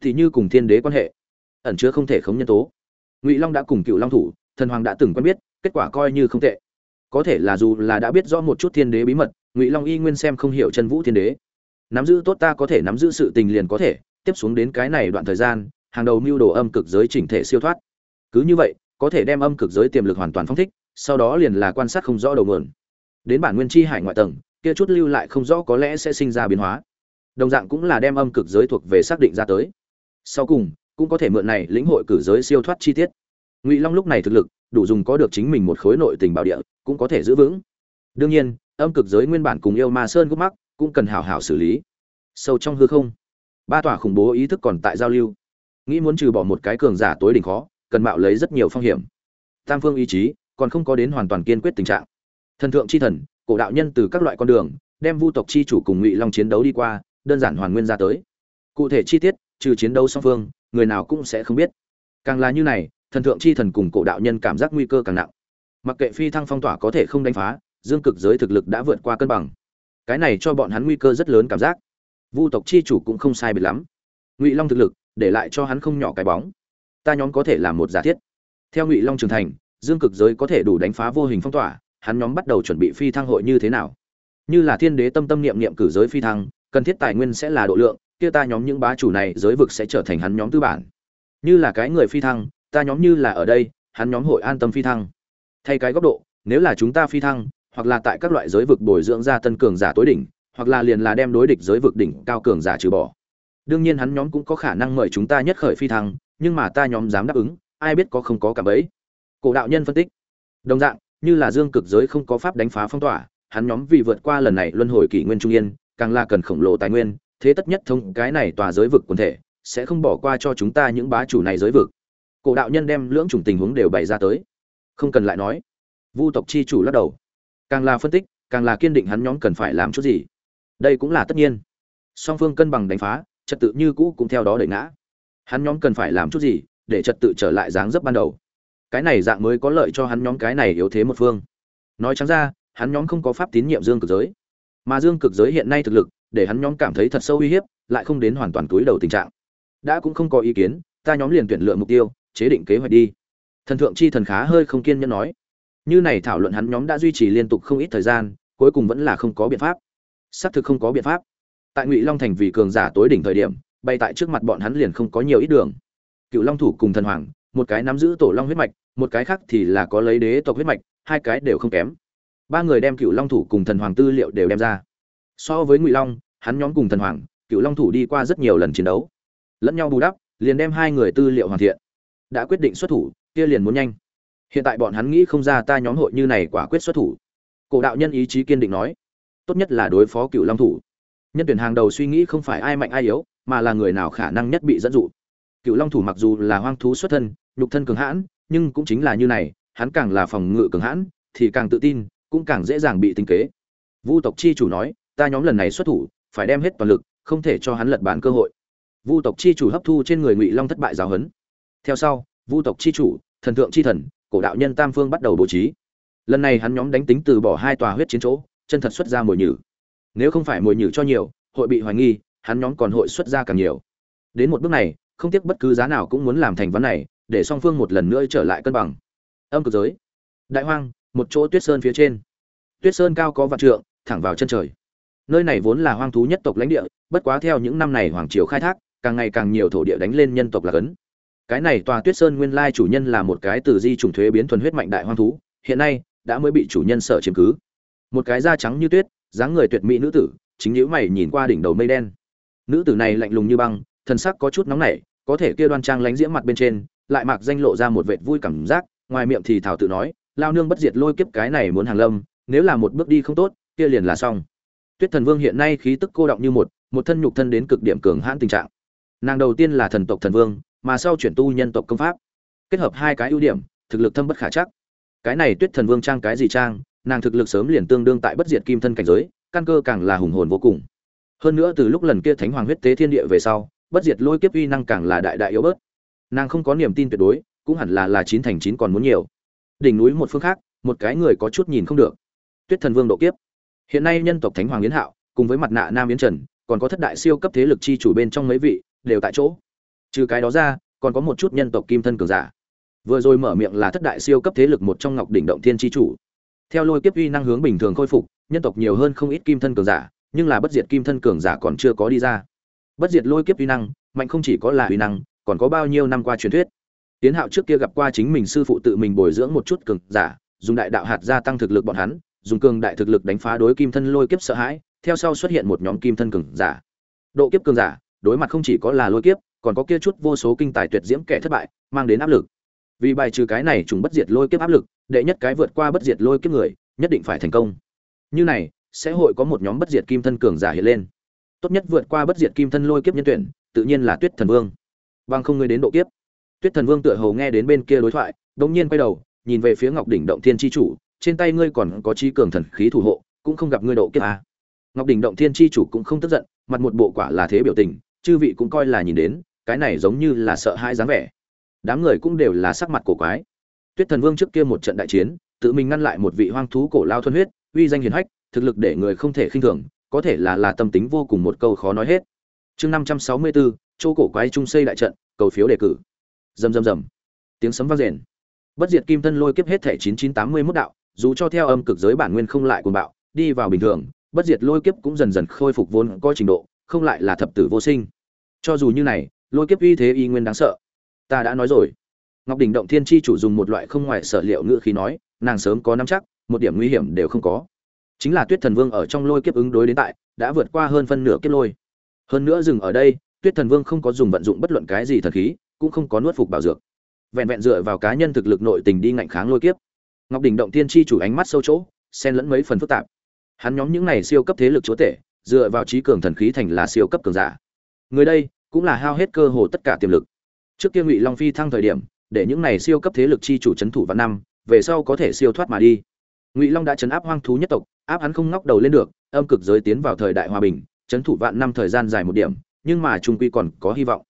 thì như cùng thiên đế quan hệ. Ẩn chứa không thể khống nhân tố. Ngụy long đã cùng cựu long thủ, thần hoàng đã từng quen biết, kết quả coi như không tệ. Có thể là dù là đã biết rõ một chút thiên đế bí mật, ngụy long y nguyên xem không hiểu chân vũ thiên đế. Nắm giữ tốt ta có thể nắm giữ sự tình liền có thể, tiếp xuống đến cái này đoạn thời gian, hàng đầu mưu đồ âm cực giới chỉnh thể siêu thoát. Cứ như vậy, có thể đem âm cực giới tiềm lực hoàn toàn phong thích, sau đó liền là quan sát không rõ đầu nguồn. Đến bản nguyên chi hải ngoại tầng, kia chút lưu lại không rõ có lẽ sẽ sinh ra biến hóa. Đồng dạng cũng là đem âm cực giới thuộc về xác định ra tới sau cùng, cũng có thể mượn này lĩnh hội cử giới siêu thoát chi tiết. Ngụy long lúc này thực lực, đủ dùng có được chính mình một khối nội tình bảo địa, cũng có thể giữ vững. Đương nhiên, âm cực giới nguyên bản cùng yêu ma sơn gốc mắc, cũng cần hào hào xử lý. Sâu trong hư không, ba tòa khủng bố ý thức còn tại giao lưu. Nghĩ muốn trừ bỏ một cái cường giả tối đỉnh khó, cần mạo lấy rất nhiều phong hiểm. Tam phương ý chí, còn không có đến hoàn toàn kiên quyết tình trạng. Thần thượng chi thần, cổ đạo nhân từ các loại con đường, đem vu tộc chi chủ cùng ngụy long chiến đấu đi qua, đơn giản hoàn nguyên ra tới. Cụ thể chi tiết trừ chiến đấu song phương, người nào cũng sẽ không biết. Càng là như này, thần thượng chi thần cùng cổ đạo nhân cảm giác nguy cơ càng nặng. Mặc kệ phi thăng phong tỏa có thể không đánh phá, dương cực giới thực lực đã vượt qua cân bằng. Cái này cho bọn hắn nguy cơ rất lớn cảm giác. Vu tộc chi chủ cũng không sai biệt lắm. Ngụy long thực lực, để lại cho hắn không nhỏ cái bóng. Ta nhóm có thể làm một giả thiết. Theo ngụy long trưởng thành, dương cực giới có thể đủ đánh phá vô hình phong tỏa, hắn nhóm bắt đầu chuẩn bị phi thăng hội như thế nào? Như là thiên đế tâm tâm niệm niệm cử giới phi thăng, cần thiết tài nguyên sẽ là độ lượng kia ta nhóm những bá chủ này giới vực sẽ trở thành hắn nhóm tư bản. Như là cái người phi thăng, ta nhóm như là ở đây, hắn nhóm hội an tâm phi thăng. Thay cái góc độ, nếu là chúng ta phi thăng, hoặc là tại các loại giới vực bồi dưỡng ra tân cường giả tối đỉnh, hoặc là liền là đem đối địch giới vực đỉnh cao cường giả trừ bỏ. Đương nhiên hắn nhóm cũng có khả năng mời chúng ta nhất khởi phi thăng, nhưng mà ta nhóm dám đáp ứng, ai biết có không có cả ấy cổ đạo nhân phân tích. Đồng dạng, như là dương cực giới không có pháp đánh phá phong tỏa, hắn nhóm vì vượt qua lần này luân hồi kỷ nguyên trung yên, càng là cần khổng lồ tài nguyên thế tất nhất thông cái này tòa giới vực quần thể, sẽ không bỏ qua cho chúng ta những bá chủ này giới vực. Cổ đạo nhân đem lưỡng chủng tình huống đều bày ra tới. Không cần lại nói. Vu tộc chi chủ lắc đầu. Càng là phân tích, càng là kiên định hắn nhóm cần phải làm chút gì. Đây cũng là tất nhiên. Song phương cân bằng đánh phá, trật tự như cũ cũng theo đó đẩy ngã. Hắn nhóm cần phải làm chút gì để trật tự trở lại dáng dấp ban đầu? Cái này dạng mới có lợi cho hắn nhóm cái này yếu thế một phương. Nói trắng ra, hắn nhóm không có pháp tín nhiệm dương cực giới. Mà dương cực giới hiện nay thực lực để hắn nhóm cảm thấy thật sâu uy hiếp, lại không đến hoàn toàn túi đầu tình trạng. Đã cũng không có ý kiến, ta nhóm liền tuyển lựa mục tiêu, chế định kế hoạch đi. Thần thượng chi thần khá hơi không kiên nhẫn nói. Như này thảo luận hắn nhóm đã duy trì liên tục không ít thời gian, cuối cùng vẫn là không có biện pháp. Xác thực không có biện pháp. Tại ngụy long thành vì cường giả tối đỉnh thời điểm bay tại trước mặt bọn hắn liền không có nhiều ít đường. Cựu long thủ cùng thần hoàng, một cái nắm giữ tổ long huyết mạch, một cái khác thì là có lấy đế tộc huyết mạch, hai cái đều không kém. Ba người đem cựu long thủ cùng thần hoàng tư liệu đều đem ra so với ngụy long, hắn nhóm cùng thần hoàng cựu long thủ đi qua rất nhiều lần chiến đấu. Lẫn nhau bù đắp, liền đem hai người tư liệu hoàn thiện. Đã quyết định xuất thủ, kia liền muốn nhanh. Hiện tại bọn hắn nghĩ không ra ta nhóm hội như này quả quyết xuất thủ. Cổ đạo nhân ý chí kiên định nói, tốt nhất là đối phó cựu long thủ. Nhân tuyển hàng đầu suy nghĩ không phải ai mạnh ai yếu, mà là người nào khả năng nhất bị dẫn dụ. Cựu long thủ mặc dù là hoang thú xuất thân, nhục thân cường hãn, nhưng cũng chính là như này, hắn càng là phòng ngự cường hãn, thì càng tự tin, cũng càng dễ dàng bị tinh kế. Vu tộc chi chủ nói ta nhóm lần này xuất thủ, phải đem hết toàn lực, không thể cho hắn lật bản cơ hội. Vu tộc chi chủ hấp thu trên người ngụy long thất bại giáo huấn. Theo sau, vu tộc chi chủ, thần thượng chi thần, cổ đạo nhân tam phương bắt đầu bố trí. Lần này hắn nhóm đánh tính từ bỏ hai tòa huyết chiến chỗ, chân thật xuất ra mồi nhử. Nếu không phải mồi nhử cho nhiều, hội bị hoài nghi, hắn nhóm còn hội xuất ra càng nhiều. Đến một bước này, không tiếc bất cứ giá nào cũng muốn làm thành vấn này, để song phương một lần nữa trở lại cân bằng. Âm cực giới. Đại hoang, một chỗ tuyết sơn phía trên. Tuyết sơn cao có vạn trượng, thẳng vào chân trời nơi này vốn là hoang thú nhất tộc lãnh địa, bất quá theo những năm này hoàng triều khai thác, càng ngày càng nhiều thổ địa đánh lên nhân tộc là cấn. Cái này tòa tuyết sơn nguyên lai chủ nhân là một cái từ di trùng thuế biến thuần huyết mạnh đại hoang thú, hiện nay đã mới bị chủ nhân sở chiếm cứ. Một cái da trắng như tuyết, dáng người tuyệt mỹ nữ tử, chính nhữ mày nhìn qua đỉnh đầu mây đen. Nữ tử này lạnh lùng như băng thân sắc có chút nóng nảy, có thể kia đoan trang lánh diễm mặt bên trên, lại mặc danh lộ ra một vệt vui cảm giác, ngoài miệng thì thảo tự nói, lao nương bất diệt lôi kiếp cái này muốn hàng lâm, nếu là một bước đi không tốt, kia liền là xong tuyết thần vương hiện nay khí tức cô động như một một thân nhục thân đến cực điểm cường hãn tình trạng. Nàng đầu tiên là thần tộc thần vương, mà sau chuyển tu nhân tộc công pháp. Kết hợp hai cái ưu điểm, thực lực thâm bất khả chắc. Cái này tuyết thần vương trang cái gì trang, nàng thực lực sớm liền tương đương tại bất diệt kim thân cảnh giới, căn cơ càng là hùng hồn vô cùng. Hơn nữa từ lúc lần kia thánh hoàng huyết tế thiên địa về sau, bất diệt lôi kiếp uy năng càng là đại đại yếu bớt. Nàng không có niềm tin tuyệt đối, cũng hẳn là là chín thành chín còn muốn nhiều. Đỉnh núi một phương khác, một cái người có chút nhìn không được. Tuyết thần vương độ kiếp hiện nay nhân tộc thánh hoàng yến hạo, cùng với mặt nạ nam yến trần, còn có thất đại siêu cấp thế lực chi chủ bên trong mấy vị, đều tại chỗ. Trừ cái đó ra, còn có một chút nhân tộc kim thân cường giả. Vừa rồi mở miệng là thất đại siêu cấp thế lực một trong ngọc đỉnh động thiên chi chủ. Theo lôi kiếp uy năng hướng bình thường khôi phục, nhân tộc nhiều hơn không ít kim thân cường giả, nhưng là bất diệt kim thân cường giả còn chưa có đi ra. Bất diệt lôi kiếp uy năng, mạnh không chỉ có là uy năng, còn có bao nhiêu năm qua truyền thuyết. Tiến hạo trước kia gặp qua chính mình sư phụ tự mình bồi dưỡng một chút cường giả, dùng đại đạo hạt gia tăng thực lực bọn hắn dùng cường đại thực lực đánh phá đối kim thân lôi kiếp sợ hãi, theo sau xuất hiện một nhóm kim thân cường giả. Độ kiếp cường giả, đối mặt không chỉ có là lôi kiếp, còn có kia chút vô số kinh tài tuyệt diễm kẻ thất bại, mang đến áp lực. Vì bài trừ cái này trùng bất diệt lôi kiếp áp lực, đệ nhất cái vượt qua bất diệt lôi kiếp người, nhất định phải thành công. Như này, sẽ hội có một nhóm bất diệt kim thân cường giả hiện lên. Tốt nhất vượt qua bất diệt kim thân lôi kiếp nhân tuyển, tự nhiên là tuyết thần vương. Bằng không ngươi đến độ kiếp. Tuyết thần vương tựa hồ nghe đến bên kia đối thoại đột nhiên quay đầu, nhìn về phía ngọc đỉnh động thiên chi chủ trên tay ngươi còn có chi cường thần khí thủ hộ, cũng không gặp ngươi độ kiếp à. ngọc đỉnh động thiên chi chủ cũng không tức giận, mặt một bộ quả là thế biểu tình, chư vị cũng coi là nhìn đến, cái này giống như là sợ hãi dáng vẻ. Đám người cũng đều là sắc mặt cổ quái. Tuyết thần vương trước kia một trận đại chiến, tự mình ngăn lại một vị hoang thú cổ lao thuần huyết, uy danh hiền hách, thực lực để người không thể khinh thường, có thể là là tâm tính vô cùng một câu khó nói hết. Chương năm trăm sáu mươi bốn chỗ cổ quái trung xây đại trận, cầu phiếu đề cử. Rầm rầm rầm. Tiếng sấm vang rền. Bất diệt kim thân lôi kiếp hết thể chín chín tám mươi mốt đạo dù cho theo âm cực giới bản nguyên không lại cuồng bạo, đi vào bình thường, bất diệt lôi kiếp cũng dần dần khôi phục vốn có trình độ, không lại là thập tử vô sinh. Cho dù như này, lôi kiếp uy thế y nguyên đáng sợ. Ta đã nói rồi. Ngọc đỉnh động thiên chi chủ dùng một loại không ngoài sở liệu ngữ khí nói, nàng sớm có nắm chắc, một điểm nguy hiểm đều không có. Chính là tuyết thần vương ở trong lôi kiếp ứng đối đến tại, đã vượt qua hơn phân nửa kiếp lôi. Hơn nữa dừng ở đây, tuyết thần vương không có dùng vận dụng bất luận cái gì thần khí, cũng không có nuốt phục bảo dược. Vẹn vẹn dựa vào cá nhân thực lực nội tình đi ngạnh kháng lôi kiếp ngọc đỉnh động thiên chi chủ ánh mắt sâu chỗ, xen lẫn mấy phần phức tạp. Hắn nhóm những này siêu cấp thế lực chúa tể, dựa vào trí cường thần khí thành là siêu cấp cường giả. Người đây cũng là hao hết cơ hồ tất cả tiềm lực. Trước kia ngụy long phi thăng thời điểm, để những này siêu cấp thế lực chi chủ chấn thủ vạn năm, về sau có thể siêu thoát mà đi. Ngụy long đã chấn áp hoang thú nhất tộc, áp hắn không ngóc đầu lên được, âm cực giới tiến vào thời đại hòa bình chấn thủ vạn năm thời gian dài một điểm, nhưng mà trung quy còn có hy vọng.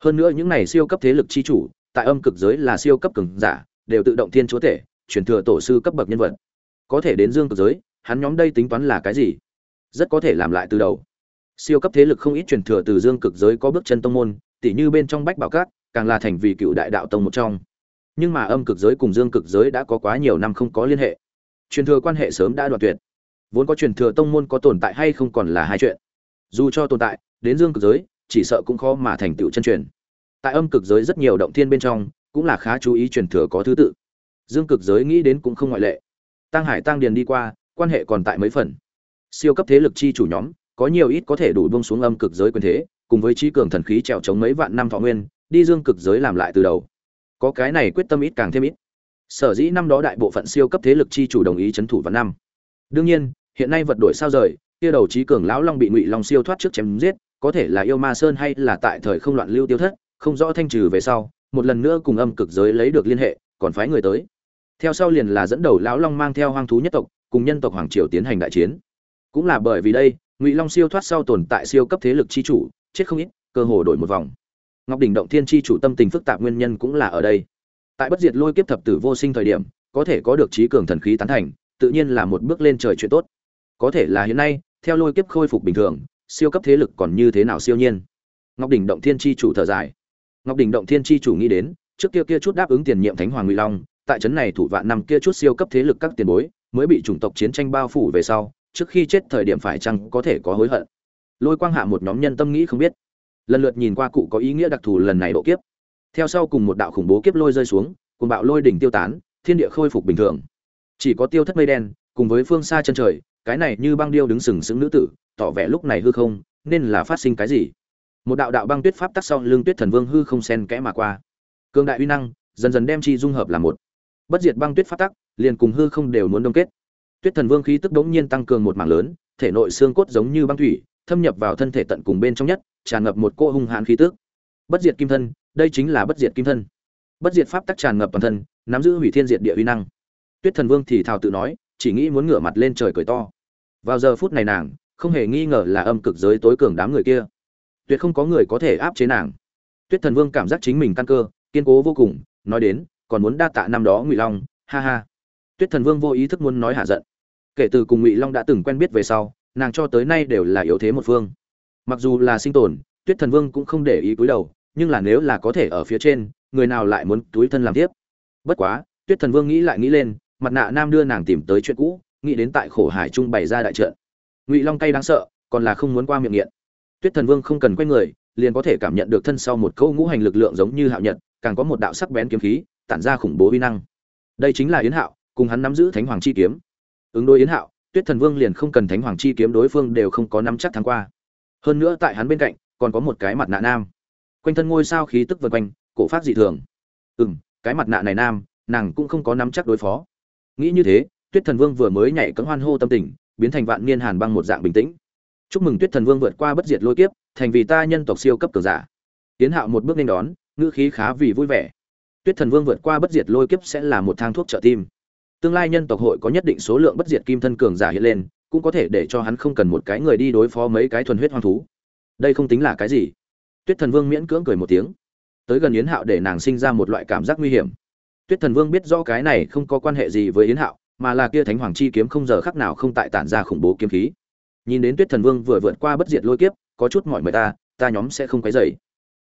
Hơn nữa những này siêu cấp thế lực chi chủ, tại âm cực giới là siêu cấp cường giả, đều tự động thiên chúa thể truyền thừa tổ sư cấp bậc nhân vật. Có thể đến dương cực giới, hắn nhóm đây tính toán là cái gì? Rất có thể làm lại từ đầu. Siêu cấp thế lực không ít truyền thừa từ dương cực giới có bước chân tông môn, tỉ như bên trong bách bảo cát càng là thành vì cựu đại đạo tông một trong. Nhưng mà âm cực giới cùng dương cực giới đã có quá nhiều năm không có liên hệ. Truyền thừa quan hệ sớm đã đoạn tuyệt. Vốn có truyền thừa tông môn có tồn tại hay không còn là hai chuyện. Dù cho tồn tại, đến dương cực giới, chỉ sợ cũng khó mà thành tựu chân truyền. Tại âm cực giới rất nhiều động thiên bên trong, cũng là khá chú ý truyền thừa có thứ tự dương cực giới nghĩ đến cũng không ngoại lệ. Tăng hải tăng điền đi qua, quan hệ còn tại mấy phần. Siêu cấp thế lực chi chủ nhóm, có nhiều ít có thể đủ bông xuống âm cực giới quyền thế, cùng với trí cường thần khí trèo chống mấy vạn năm thọ nguyên, đi dương cực giới làm lại từ đầu. Có cái này quyết tâm ít càng thêm ít. Sở dĩ năm đó đại bộ phận siêu cấp thế lực chi chủ đồng ý chấn thủ vào năm. Đương nhiên, hiện nay vật đổi sao rời, kia đầu trí cường lão long bị ngụy long siêu thoát trước chém giết, có thể là yêu ma sơn hay là tại thời không loạn lưu tiêu thất, không rõ thanh trừ về sau, một lần nữa cùng âm cực giới lấy được liên hệ, còn phái người tới theo sau liền là dẫn đầu lão long mang theo hoang thú nhất tộc, cùng nhân tộc hoàng triều tiến hành đại chiến. Cũng là bởi vì đây, ngụy long siêu thoát sau tồn tại siêu cấp thế lực chi chủ, chết không ít, cơ hồ đổi một vòng. Ngọc đỉnh động thiên chi chủ tâm tình phức tạp nguyên nhân cũng là ở đây. Tại bất diệt lôi kiếp thập tử vô sinh thời điểm, có thể có được trí cường thần khí tán thành, tự nhiên là một bước lên trời chuyện tốt. Có thể là hiện nay, theo lôi kiếp khôi phục bình thường, siêu cấp thế lực còn như thế nào siêu nhiên? Ngọc đỉnh động thiên chi chủ thở dài. Ngọc đỉnh động thiên chi chủ nghĩ đến, trước kia kia chút đáp ứng tiền nhiệm thánh hoàng ngụy long tại trấn này thủ vạn năm kia chút siêu cấp thế lực các tiền bối, mới bị chủng tộc chiến tranh bao phủ về sau, trước khi chết thời điểm phải chăng có thể có hối hận. Lôi quang hạ một nhóm nhân tâm nghĩ không biết. Lần lượt nhìn qua cụ có ý nghĩa đặc thù lần này độ kiếp. Theo sau cùng một đạo khủng bố kiếp lôi rơi xuống cùng bạo lôi đỉnh tiêu tán, thiên địa khôi phục bình thường. Chỉ có tiêu thất mây đen, cùng với phương xa chân trời, cái này như băng điêu đứng sừng sững nữ tử, tỏ vẻ lúc này hư không, nên là phát sinh cái gì? Một đạo đạo băng tuyết pháp tắc sau lưng tuyết thần vương hư không sen kẽ mà qua. Cương đại uy năng, dần dần đem chi dung hợp là một bất diệt băng tuyết phát tắc, liền cùng hư không đều muốn đông kết. Tuyết thần vương khí tức đống nhiên tăng cường một mảng lớn, thể nội xương cốt giống như băng thủy, thâm nhập vào thân thể tận cùng bên trong nhất, tràn ngập một cô hung hãn khí tức. Bất diệt kim thân, đây chính là bất diệt kim thân. Bất diệt pháp tắc tràn ngập toàn thân, nắm giữ hủy thiên diệt địa uy năng. Tuyết thần vương thì thào tự nói, chỉ nghĩ muốn ngửa mặt lên trời cười to. Vào giờ phút này nàng, không hề nghi ngờ là âm cực giới tối cường đám người kia. Tuyệt không có người có thể áp chế nàng. Tuyết thần vương cảm giác chính mình căn cơ, kiên cố vô cùng, nói đến còn muốn đa tạ năm đó ngụy long, ha ha. Tuyết thần vương vô ý thức muốn nói hạ giận. Kể từ cùng ngụy long đã từng quen biết về sau, nàng cho tới nay đều là yếu thế một phương. Mặc dù là sinh tồn, tuyết thần vương cũng không để ý cúi đầu, nhưng là nếu là có thể ở phía trên, người nào lại muốn túi thân làm tiếp? Bất quá, tuyết thần vương nghĩ lại nghĩ lên, mặt nạ nam đưa nàng tìm tới chuyện cũ, nghĩ đến tại khổ hải trung bày ra đại trận. Ngụy long cay đáng sợ, còn là không muốn qua miệng nghiện. Tuyết thần vương không cần quay người, liền có thể cảm nhận được thân sau một câu ngũ hành lực lượng giống như hạo nhật, càng có một đạo sắc bén kiếm khí tản ra khủng bố uy năng. Đây chính là yến hạo, cùng hắn nắm giữ thánh hoàng chi kiếm. Ứng đối yến hạo, tuyết thần vương liền không cần thánh hoàng chi kiếm đối phương đều không có nắm chắc thắng qua. Hơn nữa tại hắn bên cạnh, còn có một cái mặt nạ nam. Quanh thân ngôi sao khí tức vần quanh, cổ phát dị thường. Ừ m cái mặt nạ này nam, nàng cũng không có nắm chắc đối phó. Nghĩ như thế, tuyết thần vương vừa mới nhảy cấm hoan hô tâm tình, biến thành vạn niên hàn băng một dạng bình tĩnh. Chúc mừng tuyết thần vương vượt qua bất diệt lôi kiếp, thành vì ta nhân tộc siêu cấp cường giả. Tiến hạo một bước nên đón, ngữ khí khá vì vui vẻ tuyết thần vương vượt qua bất diệt lôi kiếp sẽ là một thang thuốc trợ tim. Tương lai nhân tộc hội có nhất định số lượng bất diệt kim thân cường giả hiện lên, cũng có thể để cho hắn không cần một cái người đi đối phó mấy cái thuần huyết hoang thú. Đây không tính là cái gì. Tuyết thần vương miễn cưỡng cười một tiếng. Tới gần yến hạo để nàng sinh ra một loại cảm giác nguy hiểm. Tuyết thần vương biết rõ cái này không có quan hệ gì với yến hạo, mà là kia thánh hoàng chi kiếm không giờ khắc nào không tại tản ra khủng bố kiếm khí. Nhìn đến tuyết thần vương vừa vượt qua bất diệt lôi kiếp, có chút mọi người ta ta nhóm sẽ không quấy dày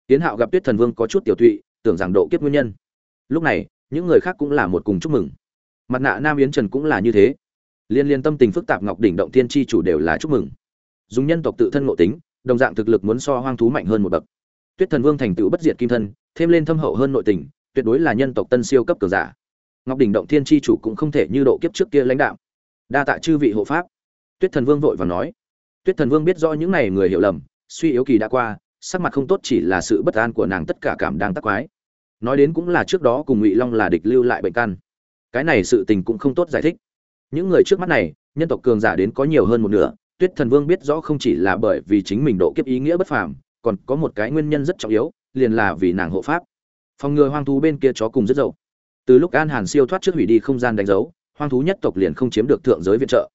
yến hạo gặp tuyết thần vương có chút tiểu tụy, tưởng rằng độ kiếp nguyên nhân lúc này, những người khác cũng là một cùng chúc mừng. Mặt nạ nam yến trần cũng là như thế. Liên liên tâm tình phức tạp ngọc đỉnh động tiên tri chủ đều là chúc mừng. Dùng nhân tộc tự thân ngộ tính, đồng dạng thực lực muốn so hoang thú mạnh hơn một bậc. Tuyết thần vương thành tựu bất diệt kim thân, thêm lên thâm hậu hơn nội tình, tuyệt đối là nhân tộc tân siêu cấp cường giả. Ngọc đỉnh động thiên tri chủ cũng không thể như độ kiếp trước kia lãnh đạo đa tạ chư vị hộ pháp. Tuyết thần vương vội và nói. Tuyết thần vương biết rõ những này người hiểu lầm, suy yếu kỳ đã qua, sắc mặt không tốt chỉ là sự bất an của nàng tất cả cảm đang tắc quái nói đến cũng là trước đó cùng ngụy long là địch lưu lại bệnh căn. Cái này sự tình cũng không tốt giải thích. Những người trước mắt này, nhân tộc cường giả đến có nhiều hơn một nửa, tuyết thần vương biết rõ không chỉ là bởi vì chính mình độ kiếp ý nghĩa bất phàm, còn có một cái nguyên nhân rất trọng yếu, liền là vì nàng hộ pháp. Phòng ngừa hoang thú bên kia chó cùng rất dậu. Từ lúc an hàn siêu thoát trước hủy đi không gian đánh dấu, hoang thú nhất tộc liền không chiếm được thượng giới viện trợ.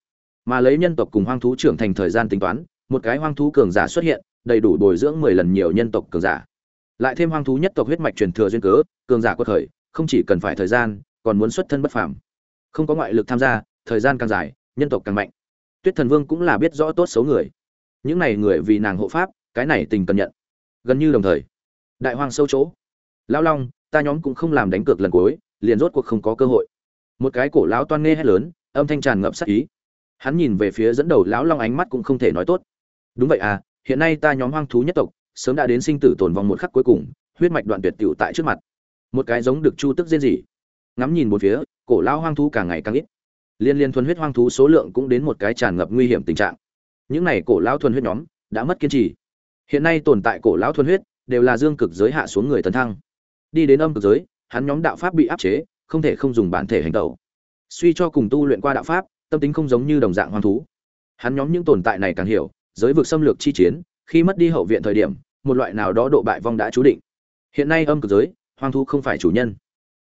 Mà lấy nhân tộc cùng hoang thú trưởng thành thời gian tính toán, một cái hoang thú cường giả xuất hiện, đầy đủ bồi dưỡng mười lần nhiều nhân tộc cường giả lại thêm hoang thú nhất tộc huyết mạch truyền thừa duyên cớ, cường giả quật thời không chỉ cần phải thời gian, còn muốn xuất thân bất phàm. Không có ngoại lực tham gia, thời gian càng dài, nhân tộc càng mạnh. Tuyết thần vương cũng là biết rõ tốt xấu người. Những này người vì nàng hộ pháp, cái này tình cần nhận. Gần như đồng thời. Đại hoang sâu chỗ. Lão long, ta nhóm cũng không làm đánh cược lần cuối, liền rốt cuộc không có cơ hội. Một cái cổ lão toan nghe hét lớn, âm thanh tràn ngập sắc ý. Hắn nhìn về phía dẫn đầu lão long ánh mắt cũng không thể nói tốt. Đúng vậy à hiện nay ta nhóm hoang thú nhất tộc sớm đã đến sinh tử tồn vong một khắc cuối cùng, huyết mạch đoạn tuyệt tiểu tại trước mặt. Một cái giống được chu tức diên gì ngắm nhìn một phía, cổ lão hoang thú càng ngày càng ít. Liên liên thuần huyết hoang thú số lượng cũng đến một cái tràn ngập nguy hiểm tình trạng. Những này cổ lão thuần huyết nhóm đã mất kiên trì. Hiện nay tồn tại cổ lão thuần huyết đều là dương cực giới hạ xuống người tấn thăng. Đi đến âm cực giới, hắn nhóm đạo pháp bị áp chế, không thể không dùng bản thể hành tẩu. Suy cho cùng tu luyện qua đạo pháp, tâm tính không giống như đồng dạng hoang thú. Hắn nhóm những tồn tại này càng hiểu, giới vực xâm lược chi chiến, khi mất đi hậu viện thời điểm một loại nào đó độ bại vong đã chú định. Hiện nay âm cực giới, hoang thú không phải chủ nhân.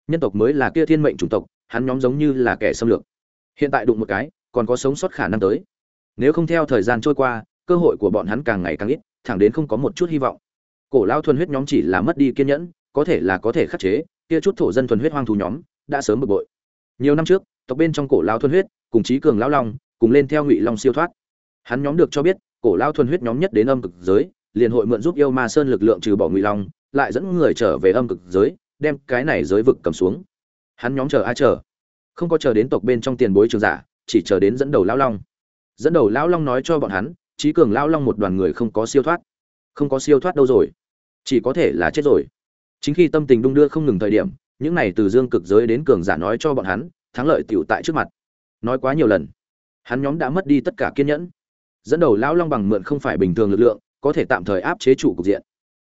Nhân tộc mới là kia thiên mệnh chủng tộc, hắn nhóm giống như là kẻ xâm lược. Hiện tại đụng một cái, còn có sống sót khả năng tới. Nếu không theo thời gian trôi qua, cơ hội của bọn hắn càng ngày càng ít, thẳng đến không có một chút hy vọng. Cổ lao thuần huyết nhóm chỉ là mất đi kiên nhẫn, có thể là có thể khắc chế, kia chút thổ dân thuần huyết hoang thú nhóm đã sớm bực bội. Nhiều năm trước, tộc bên trong cổ lao thuần huyết, cùng trí cường lão long, cùng lên theo ngụy long siêu thoát. Hắn nhóm được cho biết, cổ lao thuần huyết nhóm nhất đến âm cực giới liền hội mượn giúp yêu ma sơn lực lượng trừ bỏ ngụy long, lại dẫn người trở về âm cực giới, đem cái này giới vực cầm xuống. Hắn nhóm chờ ai chờ. Không có chờ đến tộc bên trong tiền bối trường giả, chỉ chờ đến dẫn đầu lão long. Dẫn đầu lão long nói cho bọn hắn trí cường lão long một đoàn người không có siêu thoát. Không có siêu thoát đâu rồi. Chỉ có thể là chết rồi. Chính khi tâm tình đung đưa không ngừng thời điểm, những này từ dương cực giới đến cường giả nói cho bọn hắn, thắng lợi tiểu tại trước mặt. Nói quá nhiều lần, hắn nhóm đã mất đi tất cả kiên nhẫn. Dẫn đầu lão long bằng mượn không phải bình thường lực lượng có thể tạm thời áp chế chủ cục diện.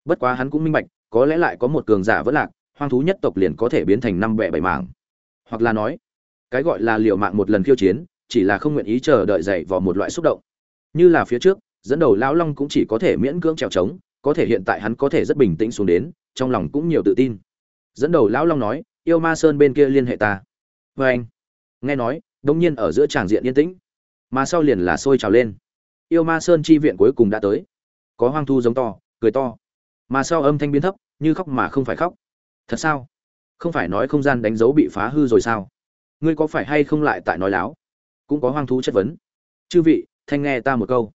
Bất quá hắn cũng minh bạch, có lẽ lại có một cường giả vỡ lạc, hoang thú nhất tộc liền có thể biến thành năm bẻ bảy mảng. Hoặc là nói, cái gọi là liều mạng một lần khiêu chiến, chỉ là không nguyện ý chờ đợi dậy vào một loại xúc động. Như là phía trước, dẫn đầu lão long cũng chỉ có thể miễn cưỡng trèo trống, có thể hiện tại hắn có thể rất bình tĩnh xuống đến, trong lòng cũng nhiều tự tin. Dẫn đầu lão long nói, yêu ma sơn bên kia liên hệ ta. Vê anh, nghe nói đông nhiên ở giữa tràng diện yên tĩnh. Mà sau liền là sôi trào lên. Yêu ma sơn chi viện cuối cùng đã tới có hoang thu giống to, cười to. Mà sau âm thanh biến thấp, như khóc mà không phải khóc. Thật sao? Không phải nói không gian đánh dấu bị phá hư rồi sao? Ngươi có phải hay không lại tại nói láo? Cũng có hoang thú chất vấn. Chư vị, thanh nghe ta một câu.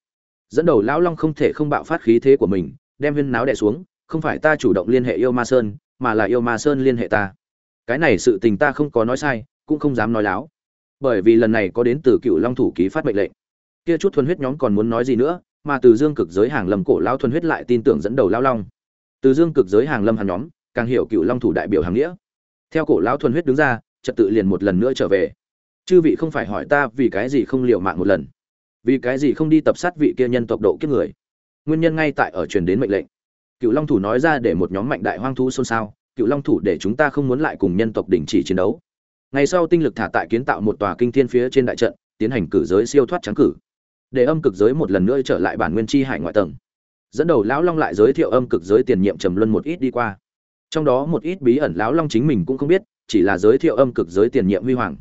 Dẫn đầu lão long không thể không bạo phát khí thế của mình, đem viên náo đẻ xuống, không phải ta chủ động liên hệ yêu ma sơn, mà là yêu ma sơn liên hệ ta. Cái này sự tình ta không có nói sai, cũng không dám nói láo. Bởi vì lần này có đến từ cựu long thủ ký phát mệnh lệnh. Kia chút thuần huyết nhóm còn muốn nói gì nữa mà từ dương cực giới hàng lâm cổ lao thuần huyết lại tin tưởng dẫn đầu lao long. Từ dương cực giới hàng lâm hàng nhóm, càng hiểu cựu long thủ đại biểu hàng nghĩa. Theo cổ lão thuần huyết đứng ra, trật tự liền một lần nữa trở về. Chư vị không phải hỏi ta vì cái gì không liều mạng một lần. Vì cái gì không đi tập sát vị kia nhân tộc độ kiếp người? Nguyên nhân ngay tại ở truyền đến mệnh lệnh. Cựu long thủ nói ra để một nhóm mạnh đại hoang thú xôn xao, cựu long thủ để chúng ta không muốn lại cùng nhân tộc đình chỉ chiến đấu. Ngày sau tinh lực thả tại kiến tạo một tòa kinh thiên phía trên đại trận, tiến hành cử giới siêu thoát trắng cử để âm cực giới một lần nữa trở lại bản nguyên chi hải ngoại tầng. Dẫn đầu lão long lại giới thiệu âm cực giới tiền nhiệm trầm luân một ít đi qua. Trong đó một ít bí ẩn lão long chính mình cũng không biết, chỉ là giới thiệu âm cực giới tiền nhiệm huy hoàng.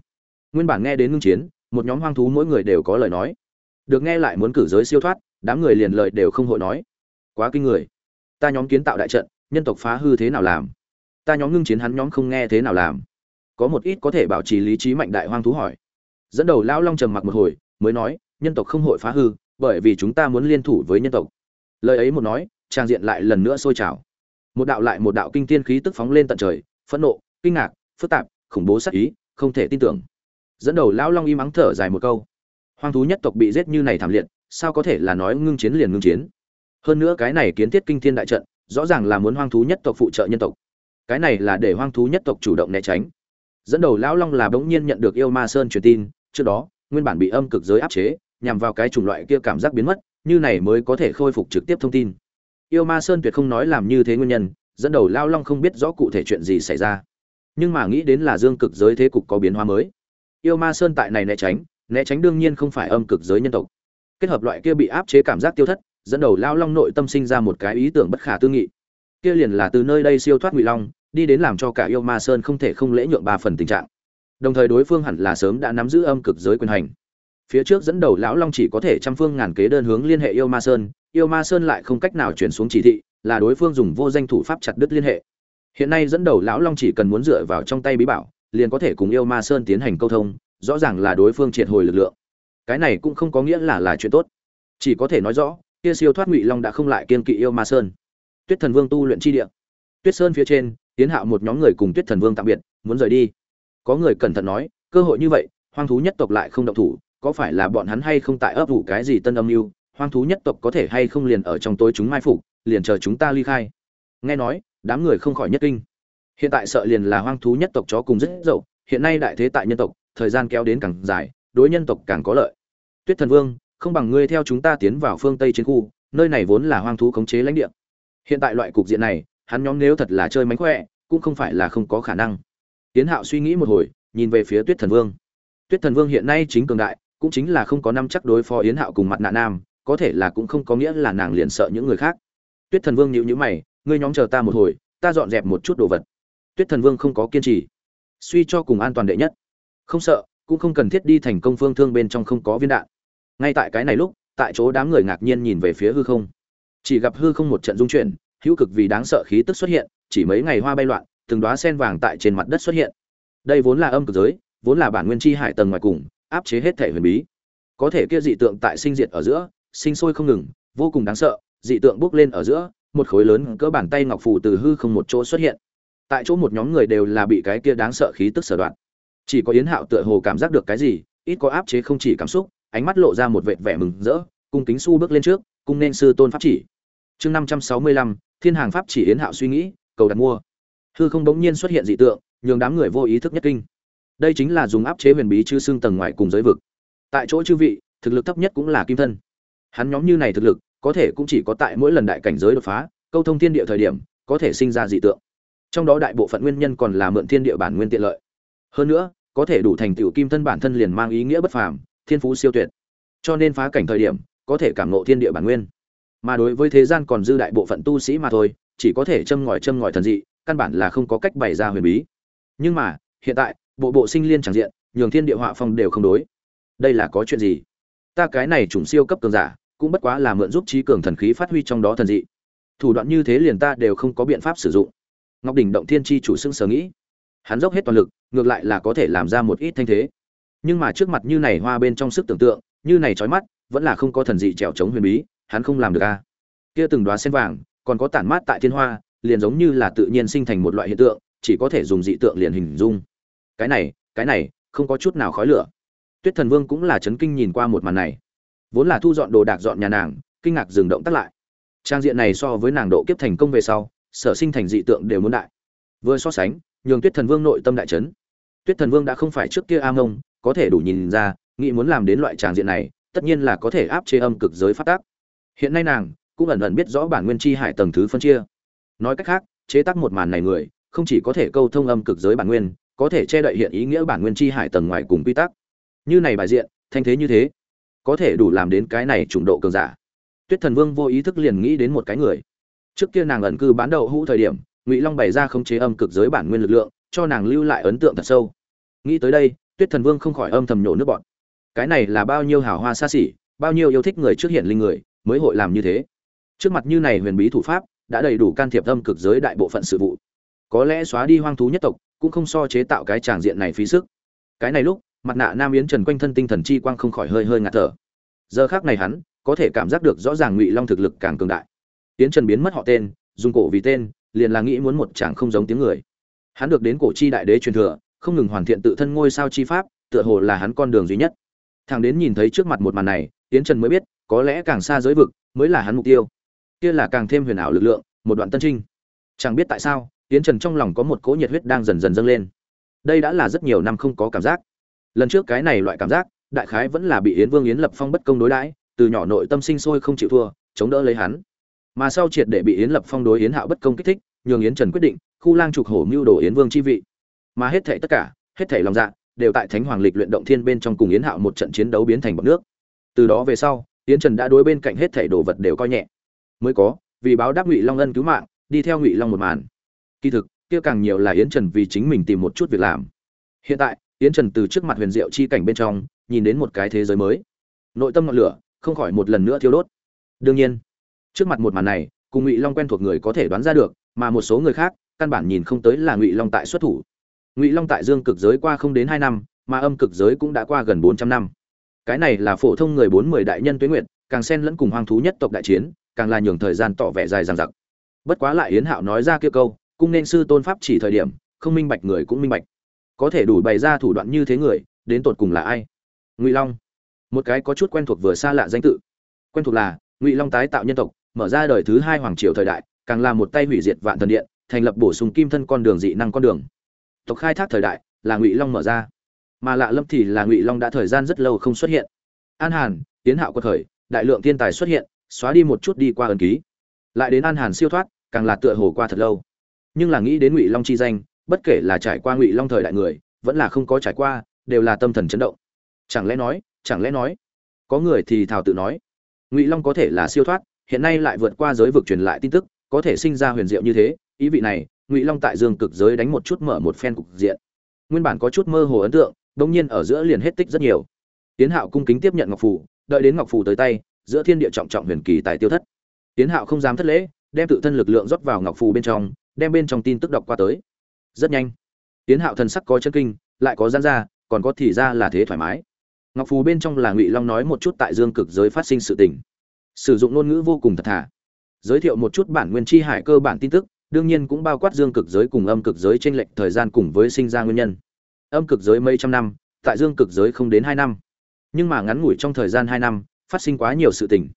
Nguyên bản nghe đến ngưng chiến, một nhóm hoang thú mỗi người đều có lời nói. Được nghe lại muốn cử giới siêu thoát, đám người liền lời đều không hội nói. Quá kinh người. Ta nhóm kiến tạo đại trận, nhân tộc phá hư thế nào làm? Ta nhóm ngưng chiến hắn nhóm không nghe thế nào làm? Có một ít có thể bảo trì lý trí mạnh đại hoang thú hỏi. Dẫn đầu lão long trầm mặc một hồi, mới nói nhân tộc không hội phá hư, bởi vì chúng ta muốn liên thủ với nhân tộc. Lời ấy một nói, trang diện lại lần nữa sôi trào. Một đạo lại một đạo kinh tiên khí tức phóng lên tận trời, phẫn nộ, kinh ngạc, phức tạp, khủng bố sắc ý, không thể tin tưởng. Dẫn đầu lão long im ắng thở dài một câu. Hoang thú nhất tộc bị giết như này thảm liệt, sao có thể là nói ngưng chiến liền ngưng chiến? Hơn nữa cái này kiến thiết kinh thiên đại trận, rõ ràng là muốn hoang thú nhất tộc phụ trợ nhân tộc. Cái này là để hoang thú nhất tộc chủ động né tránh. Dẫn đầu lão long là bỗng nhiên nhận được yêu ma sơn truyền tin, trước đó, nguyên bản bị âm cực giới áp chế nhằm vào cái chủng loại kia cảm giác biến mất, như này mới có thể khôi phục trực tiếp thông tin. Yêu ma sơn tuyệt không nói làm như thế nguyên nhân, dẫn đầu lao long không biết rõ cụ thể chuyện gì xảy ra. Nhưng mà nghĩ đến là dương cực giới thế cục có biến hóa mới. Yêu ma sơn tại này né tránh né tránh đương nhiên không phải âm cực giới nhân tộc. Kết hợp loại kia bị áp chế cảm giác tiêu thất, dẫn đầu lao long nội tâm sinh ra một cái ý tưởng bất khả tư nghị. Kia liền là từ nơi đây siêu thoát ngụy long, đi đến làm cho cả yêu ma sơn không thể không lễ nhượng ba phần tình trạng. Đồng thời đối phương hẳn là sớm đã nắm giữ âm cực giới quyền hành phía trước dẫn đầu lão long chỉ có thể trăm phương ngàn kế đơn hướng liên hệ yêu ma sơn, yêu ma sơn lại không cách nào chuyển xuống chỉ thị, là đối phương dùng vô danh thủ pháp chặt đứt liên hệ. Hiện nay dẫn đầu lão long chỉ cần muốn dựa vào trong tay bí bảo, liền có thể cùng yêu ma sơn tiến hành câu thông, rõ ràng là đối phương triệt hồi lực lượng. Cái này cũng không có nghĩa là là chuyện tốt. Chỉ có thể nói rõ, kia siêu thoát ngụy long đã không lại kiên kỵ yêu ma sơn. Tuyết thần vương tu luyện chi địa. Tuyết sơn phía trên, tiến hạo một nhóm người cùng tuyết thần vương tạm biệt, muốn rời đi. Có người cẩn thận nói, cơ hội như vậy, hoang thú nhất tộc lại không động thủ có phải là bọn hắn hay không tại ấp ủ cái gì tân âm mưu, hoang thú nhất tộc có thể hay không liền ở trong tối chúng mai phục, liền chờ chúng ta ly khai. Nghe nói, đám người không khỏi nhất kinh. Hiện tại sợ liền là hoang thú nhất tộc chó cùng rất dậu, hiện nay đại thế tại nhân tộc, thời gian kéo đến càng dài, đối nhân tộc càng có lợi. Tuyết thần vương, không bằng ngươi theo chúng ta tiến vào phương tây chiến khu, nơi này vốn là hoang thú khống chế lãnh địa. Hiện tại loại cục diện này, hắn nhóm nếu thật là chơi mánh khỏe, cũng không phải là không có khả năng. Tiến hạo suy nghĩ một hồi, nhìn về phía tuyết thần vương. Tuyết thần vương hiện nay chính cường đại cũng chính là không có năm chắc đối phó yến hạo cùng mặt nạ nam, có thể là cũng không có nghĩa là nàng liền sợ những người khác. Tuyết thần vương nhịu nhữ mày, ngươi nhóm chờ ta một hồi, ta dọn dẹp một chút đồ vật. Tuyết thần vương không có kiên trì, suy cho cùng an toàn đệ nhất. Không sợ, cũng không cần thiết đi thành công phương thương bên trong không có viên đạn. Ngay tại cái này lúc, tại chỗ đám người ngạc nhiên nhìn về phía hư không. Chỉ gặp hư không một trận dung chuyển, hữu cực vì đáng sợ khí tức xuất hiện, chỉ mấy ngày hoa bay loạn, từng đóa sen vàng tại trên mặt đất xuất hiện. Đây vốn là âm cực giới, vốn là bản nguyên chi hải tầng ngoài cùng áp chế hết thể huyền bí. Có thể kia dị tượng tại sinh diệt ở giữa, sinh sôi không ngừng, vô cùng đáng sợ, dị tượng bước lên ở giữa, một khối lớn cỡ bàn tay ngọc phù từ hư không một chỗ xuất hiện. Tại chỗ một nhóm người đều là bị cái kia đáng sợ khí tức sở đoạn chỉ có yến hạo tựa hồ cảm giác được cái gì, ít có áp chế không chỉ cảm xúc, ánh mắt lộ ra một vệt vẻ mừng rỡ, cung kính su bước lên trước, cung nên sư tôn pháp chỉ. Chương năm trăm sáu mươi lăm, thiên hàng pháp chỉ yến hạo suy nghĩ, cầu đặt mua. Hư không đống nhiên xuất hiện dị tượng, nhường đám người vô ý thức nhất kinh đây chính là dùng áp chế huyền bí chư xương tầng ngoài cùng giới vực. Tại chỗ chư vị, thực lực thấp nhất cũng là kim thân. Hắn nhóm như này thực lực, có thể cũng chỉ có tại mỗi lần đại cảnh giới đột phá, câu thông thiên địa thời điểm, có thể sinh ra dị tượng. Trong đó đại bộ phận nguyên nhân còn là mượn thiên địa bản nguyên tiện lợi. Hơn nữa, có thể đủ thành tựu kim thân bản thân liền mang ý nghĩa bất phàm, thiên phú siêu tuyệt. Cho nên phá cảnh thời điểm, có thể cảm ngộ thiên địa bản nguyên. Mà đối với thế gian còn dư đại bộ phận tu sĩ mà thôi, chỉ có thể châm ngòi châm ngòi thần dị, căn bản là không có cách bày ra huyền bí. Nhưng mà, hiện tại bộ bộ sinh liên chẳng diện, nhường thiên địa họa phong đều không đối. Đây là có chuyện gì? Ta cái này chủng siêu cấp cường giả, cũng bất quá là mượn giúp trí cường thần khí phát huy trong đó thần dị. Thủ đoạn như thế liền ta đều không có biện pháp sử dụng. Ngọc đỉnh động thiên chi chủ xưng sở nghĩ. Hắn dốc hết toàn lực, ngược lại là có thể làm ra một ít thanh thế. Nhưng mà trước mặt như này hoa bên trong sức tưởng tượng, như này trói mắt, vẫn là không có thần dị trèo chống huyền bí, hắn không làm được a. Kia từng đoá sen vàng, còn có tản mát tại thiên hoa, liền giống như là tự nhiên sinh thành một loại hiện tượng, chỉ có thể dùng dị tượng liền hình dung cái này cái này, không có chút nào khói lửa. Tuyết thần vương cũng là chấn kinh nhìn qua một màn này. Vốn là thu dọn đồ đạc dọn nhà nàng, kinh ngạc dừng động tắt lại. Trang diện này so với nàng độ kiếp thành công về sau, sở sinh thành dị tượng đều muốn đại. Vừa so sánh, nhường tuyết thần vương nội tâm đại chấn. Tuyết thần vương đã không phải trước kia a mông có thể đủ nhìn ra, nghĩ muốn làm đến loại tràng diện này, tất nhiên là có thể áp chế âm cực giới phát tác. Hiện nay nàng cũng ẩn ẩn biết rõ bản nguyên chi hải tầng thứ phân chia. Nói cách khác, chế tác một màn này người, không chỉ có thể câu thông âm cực giới bản nguyên có thể che đậy hiện ý nghĩa bản nguyên chi hải tầng ngoài cùng quy tắc. Như này bài diện, thanh thế như thế, có thể đủ làm đến cái này trùng độ cường giả. Tuyết thần vương vô ý thức liền nghĩ đến một cái người. Trước kia nàng ẩn cư bán đầu hũ thời điểm, ngụy long bày ra khống chế âm cực giới bản nguyên lực lượng, cho nàng lưu lại ấn tượng thật sâu. Nghĩ tới đây, tuyết thần vương không khỏi âm thầm nhổ nước bọn cái này là bao nhiêu hào hoa xa xỉ, bao nhiêu yêu thích người trước hiện linh người, mới hội làm như thế. Trước mặt như này huyền bí thủ pháp, đã đầy đủ can thiệp âm cực giới đại bộ phận sự vụ. Có lẽ xóa đi hoang thú nhất tộc cũng không so chế tạo cái tràng diện này phí sức. Cái này lúc, mặt nạ nam yến trần quanh thân tinh thần chi quang không khỏi hơi hơi ngạt thở. Giờ khác này hắn, có thể cảm giác được rõ ràng ngụy long thực lực càng cường đại. Yến trần biến mất họ tên, dùng cổ vì tên, liền là nghĩ muốn một chàng không giống tiếng người. Hắn được đến cổ chi đại đế truyền thừa, không ngừng hoàn thiện tự thân ngôi sao chi pháp, tựa hồ là hắn con đường duy nhất. Thằng đến nhìn thấy trước mặt một màn này, yến trần mới biết, có lẽ càng xa giới vực, mới là hắn mục tiêu. Kia là càng thêm huyền ảo lực lượng, một đoạn tân trinh. Chẳng biết tại sao yến trần trong lòng có một cỗ nhiệt huyết đang dần dần dâng lên. Đây đã là rất nhiều năm không có cảm giác. Lần trước cái này loại cảm giác, đại khái vẫn là bị yến vương yến lập phong bất công đối đãi, từ nhỏ nội tâm sinh sôi không chịu thua, chống đỡ lấy hắn. Mà sau triệt để bị yến lập phong đối yến hạo bất công kích thích, nhường yến trần quyết định, khu lang trục hổ mưu đồ yến vương chi vị. Mà hết thảy tất cả, hết thảy lòng dạ đều tại thánh hoàng lịch luyện động thiên bên trong cùng yến hạo một trận chiến đấu biến thành bọt nước. Từ đó về sau, yến trần đã đối bên cạnh hết thảy đồ vật đều coi nhẹ. Mới có, vì báo đáp ngụy long ân cứu mạng, đi theo ngụy long một màn kỳ thực, kia càng nhiều là yến trần vì chính mình tìm một chút việc làm. Hiện tại, yến trần từ trước mặt huyền diệu chi cảnh bên trong, nhìn đến một cái thế giới mới. Nội tâm ngọn lửa, không khỏi một lần nữa thiêu đốt. Đương nhiên, trước mặt một màn này, cùng ngụy long quen thuộc người có thể đoán ra được, mà một số người khác, căn bản nhìn không tới là ngụy long tại xuất thủ. Ngụy long tại dương cực giới qua không đến hai năm, mà âm cực giới cũng đã qua gần bốn trăm năm. Cái này là phổ thông người bốn mười đại nhân tuế nguyện càng xen lẫn cùng hoang thú nhất tộc đại chiến, càng là nhường thời gian tỏ vẻ dài dằng dặc. Bất quá lại yến hạo nói ra kia câu cung nên sư tôn pháp chỉ thời điểm, không minh bạch người cũng minh bạch. Có thể đủ bày ra thủ đoạn như thế người, đến tột cùng là ai? Ngụy long. Một cái có chút quen thuộc vừa xa lạ danh tự. Quen thuộc là, ngụy long tái tạo nhân tộc, mở ra đời thứ hai hoàng triều thời đại, càng là một tay hủy diệt vạn thần điện, thành lập bổ sung kim thân con đường dị năng con đường. Tộc khai thác thời đại, là ngụy long mở ra. Mà lạ lâm thì là ngụy long đã thời gian rất lâu không xuất hiện. An hàn, tiến hạo có thời đại lượng thiên tài xuất hiện, xóa đi một chút đi qua ẩn ký. Lại đến an hàn siêu thoát, càng là tựa hồ qua thật lâu nhưng là nghĩ đến ngụy long chi danh, bất kể là trải qua ngụy long thời đại người, vẫn là không có trải qua, đều là tâm thần chấn động. Chẳng lẽ nói, chẳng lẽ nói, có người thì thào tự nói, ngụy long có thể là siêu thoát, hiện nay lại vượt qua giới vực truyền lại tin tức, có thể sinh ra huyền diệu như thế, ý vị này, ngụy long tại dương cực giới đánh một chút mở một phen cục diện. Nguyên bản có chút mơ hồ ấn tượng đông nhiên ở giữa liền hết tích rất nhiều. Tiến hạo cung kính tiếp nhận ngọc phủ đợi đến ngọc phủ tới tay, giữa thiên địa trọng trọng huyền kỳ tài tiêu thất. Tiến hạo không dám thất lễ, đem tự thân lực lượng rót vào ngọc phù bên trong đem bên trong tin tức đọc qua tới. Rất nhanh. Tiến hạo thần sắc có chân kinh, lại có gian ra, còn có thì ra là thế thoải mái. Ngọc phù bên trong là ngụy long nói một chút tại dương cực giới phát sinh sự tình. Sử dụng ngôn ngữ vô cùng thật thà. Giới thiệu một chút bản nguyên chi hải cơ bản tin tức, đương nhiên cũng bao quát dương cực giới cùng âm cực giới trên lệch thời gian cùng với sinh ra nguyên nhân. Âm cực giới mấy trăm năm, tại dương cực giới không đến hai năm. Nhưng mà ngắn ngủi trong thời gian hai năm, phát sinh quá nhiều sự tình.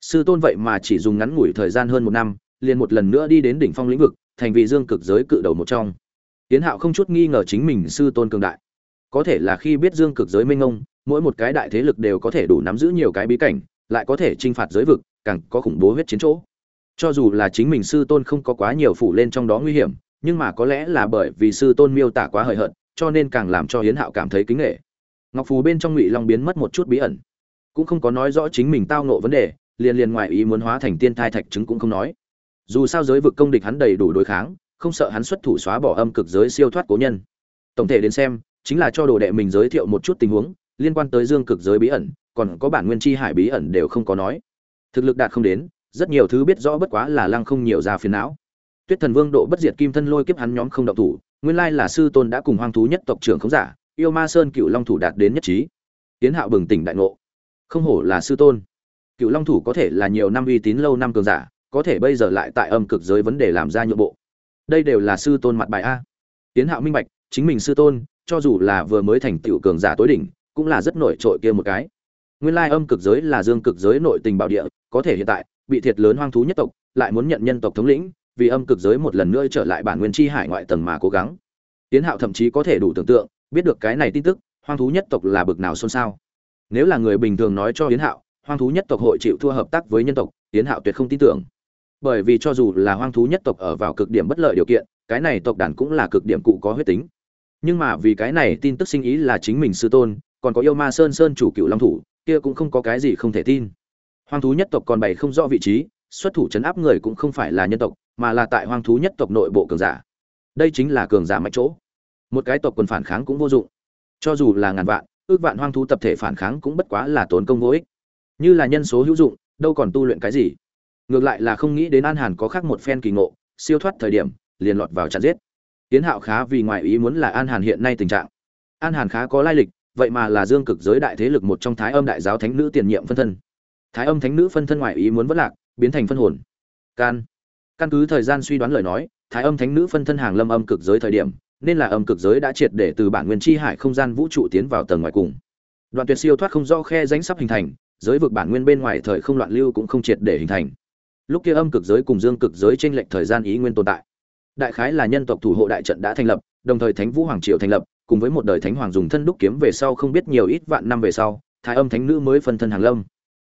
Sư tôn vậy mà chỉ dùng ngắn ngủi thời gian hơn một năm, liền một lần nữa đi đến đỉnh phong lĩnh vực thành vị dương cực giới cự đầu một trong. Tiến hạo không chút nghi ngờ chính mình sư tôn cường đại. Có thể là khi biết dương cực giới minh ông, mỗi một cái đại thế lực đều có thể đủ nắm giữ nhiều cái bí cảnh, lại có thể chinh phạt giới vực, càng có khủng bố huyết chiến chỗ. Cho dù là chính mình sư tôn không có quá nhiều phủ lên trong đó nguy hiểm, nhưng mà có lẽ là bởi vì sư tôn miêu tả quá hời hợt, cho nên càng làm cho hiến hạo cảm thấy kính nghệ ngọc phù bên trong ngụy long biến mất một chút bí ẩn. Cũng không có nói rõ chính mình tao nộ vấn đề, liền liền ngoại ý muốn hóa thành tiên thai thạch chứng cũng không nói dù sao giới vực công địch hắn đầy đủ đối kháng, không sợ hắn xuất thủ xóa bỏ âm cực giới siêu thoát cố nhân. Tổng thể đến xem, chính là cho đồ đệ mình giới thiệu một chút tình huống liên quan tới dương cực giới bí ẩn, còn có bản nguyên chi hải bí ẩn đều không có nói. Thực lực đạt không đến, rất nhiều thứ biết rõ bất quá là lăng không nhiều ra phiền não. Tuyết thần vương độ bất diệt kim thân lôi kiếp hắn nhóm không động thủ, nguyên lai là sư tôn đã cùng hoang thú nhất tộc trưởng khống giả, yêu ma sơn cựu long thủ đạt đến nhất trí. Tiến hạo bừng tỉnh đại ngộ. Không hổ là sư tôn. Cựu long thủ có thể là nhiều năm uy tín lâu năm cường giả có thể bây giờ lại tại âm cực giới vấn đề làm ra nhượng bộ. Đây đều là sư tôn mặt bài a. Tiến hạo minh bạch, chính mình sư tôn, cho dù là vừa mới thành tựu cường giả tối đỉnh, cũng là rất nổi trội kia một cái. Nguyên lai âm cực giới là dương cực giới nội tình bảo địa, có thể hiện tại, bị thiệt lớn hoang thú nhất tộc, lại muốn nhận nhân tộc thống lĩnh, vì âm cực giới một lần nữa trở lại bản nguyên chi hải ngoại tầng mà cố gắng. Tiến hạo thậm chí có thể đủ tưởng tượng, biết được cái này tin tức, hoang thú nhất tộc là bực nào xôn xao. Nếu là người bình thường nói cho tiến hạo, hoang thú nhất tộc hội chịu thua hợp tác với nhân tộc, tiến hạo tuyệt không tin tưởng bởi vì cho dù là hoang thú nhất tộc ở vào cực điểm bất lợi điều kiện, cái này tộc đàn cũng là cực điểm cụ có huyết tính. Nhưng mà vì cái này tin tức sinh ý là chính mình sư tôn, còn có yêu ma sơn sơn chủ cựu long thủ, kia cũng không có cái gì không thể tin. Hoang thú nhất tộc còn bày không rõ vị trí, xuất thủ chấn áp người cũng không phải là nhân tộc, mà là tại hoang thú nhất tộc nội bộ cường giả. Đây chính là cường giả mạnh chỗ. Một cái tộc quần phản kháng cũng vô dụng. Cho dù là ngàn vạn, ước vạn hoang thú tập thể phản kháng cũng bất quá là tốn công vô ích. Như là nhân số hữu dụng, đâu còn tu luyện cái gì? Ngược lại là không nghĩ đến an hàn có khác một phen kỳ ngộ, siêu thoát thời điểm, liền lọt vào chặn giết. Tiến hạo khá vì ngoài ý muốn là an hàn hiện nay tình trạng. An hàn khá có lai lịch, vậy mà là dương cực giới đại thế lực một trong thái âm đại giáo thánh nữ tiền nhiệm phân thân. Thái âm thánh nữ phân thân ngoài ý muốn vất lạc, biến thành phân hồn. Can. Căn cứ thời gian suy đoán lời nói, thái âm thánh nữ phân thân hàng lâm âm cực giới thời điểm, nên là âm cực giới đã triệt để từ bản nguyên chi hải không gian vũ trụ tiến vào tầng ngoài cùng. Đoạn tuyệt siêu thoát không do khe rãnh sắp hình thành, giới vực bản nguyên bên ngoài thời không loạn lưu cũng không triệt để hình thành lúc kia âm cực giới cùng dương cực giới tranh lệch thời gian ý nguyên tồn tại. Đại khái là nhân tộc thủ hộ đại trận đã thành lập, đồng thời thánh vũ hoàng triều thành lập, cùng với một đời thánh hoàng dùng thân đúc kiếm về sau không biết nhiều ít vạn năm về sau, thái âm thánh nữ mới phân thân hàng lâm.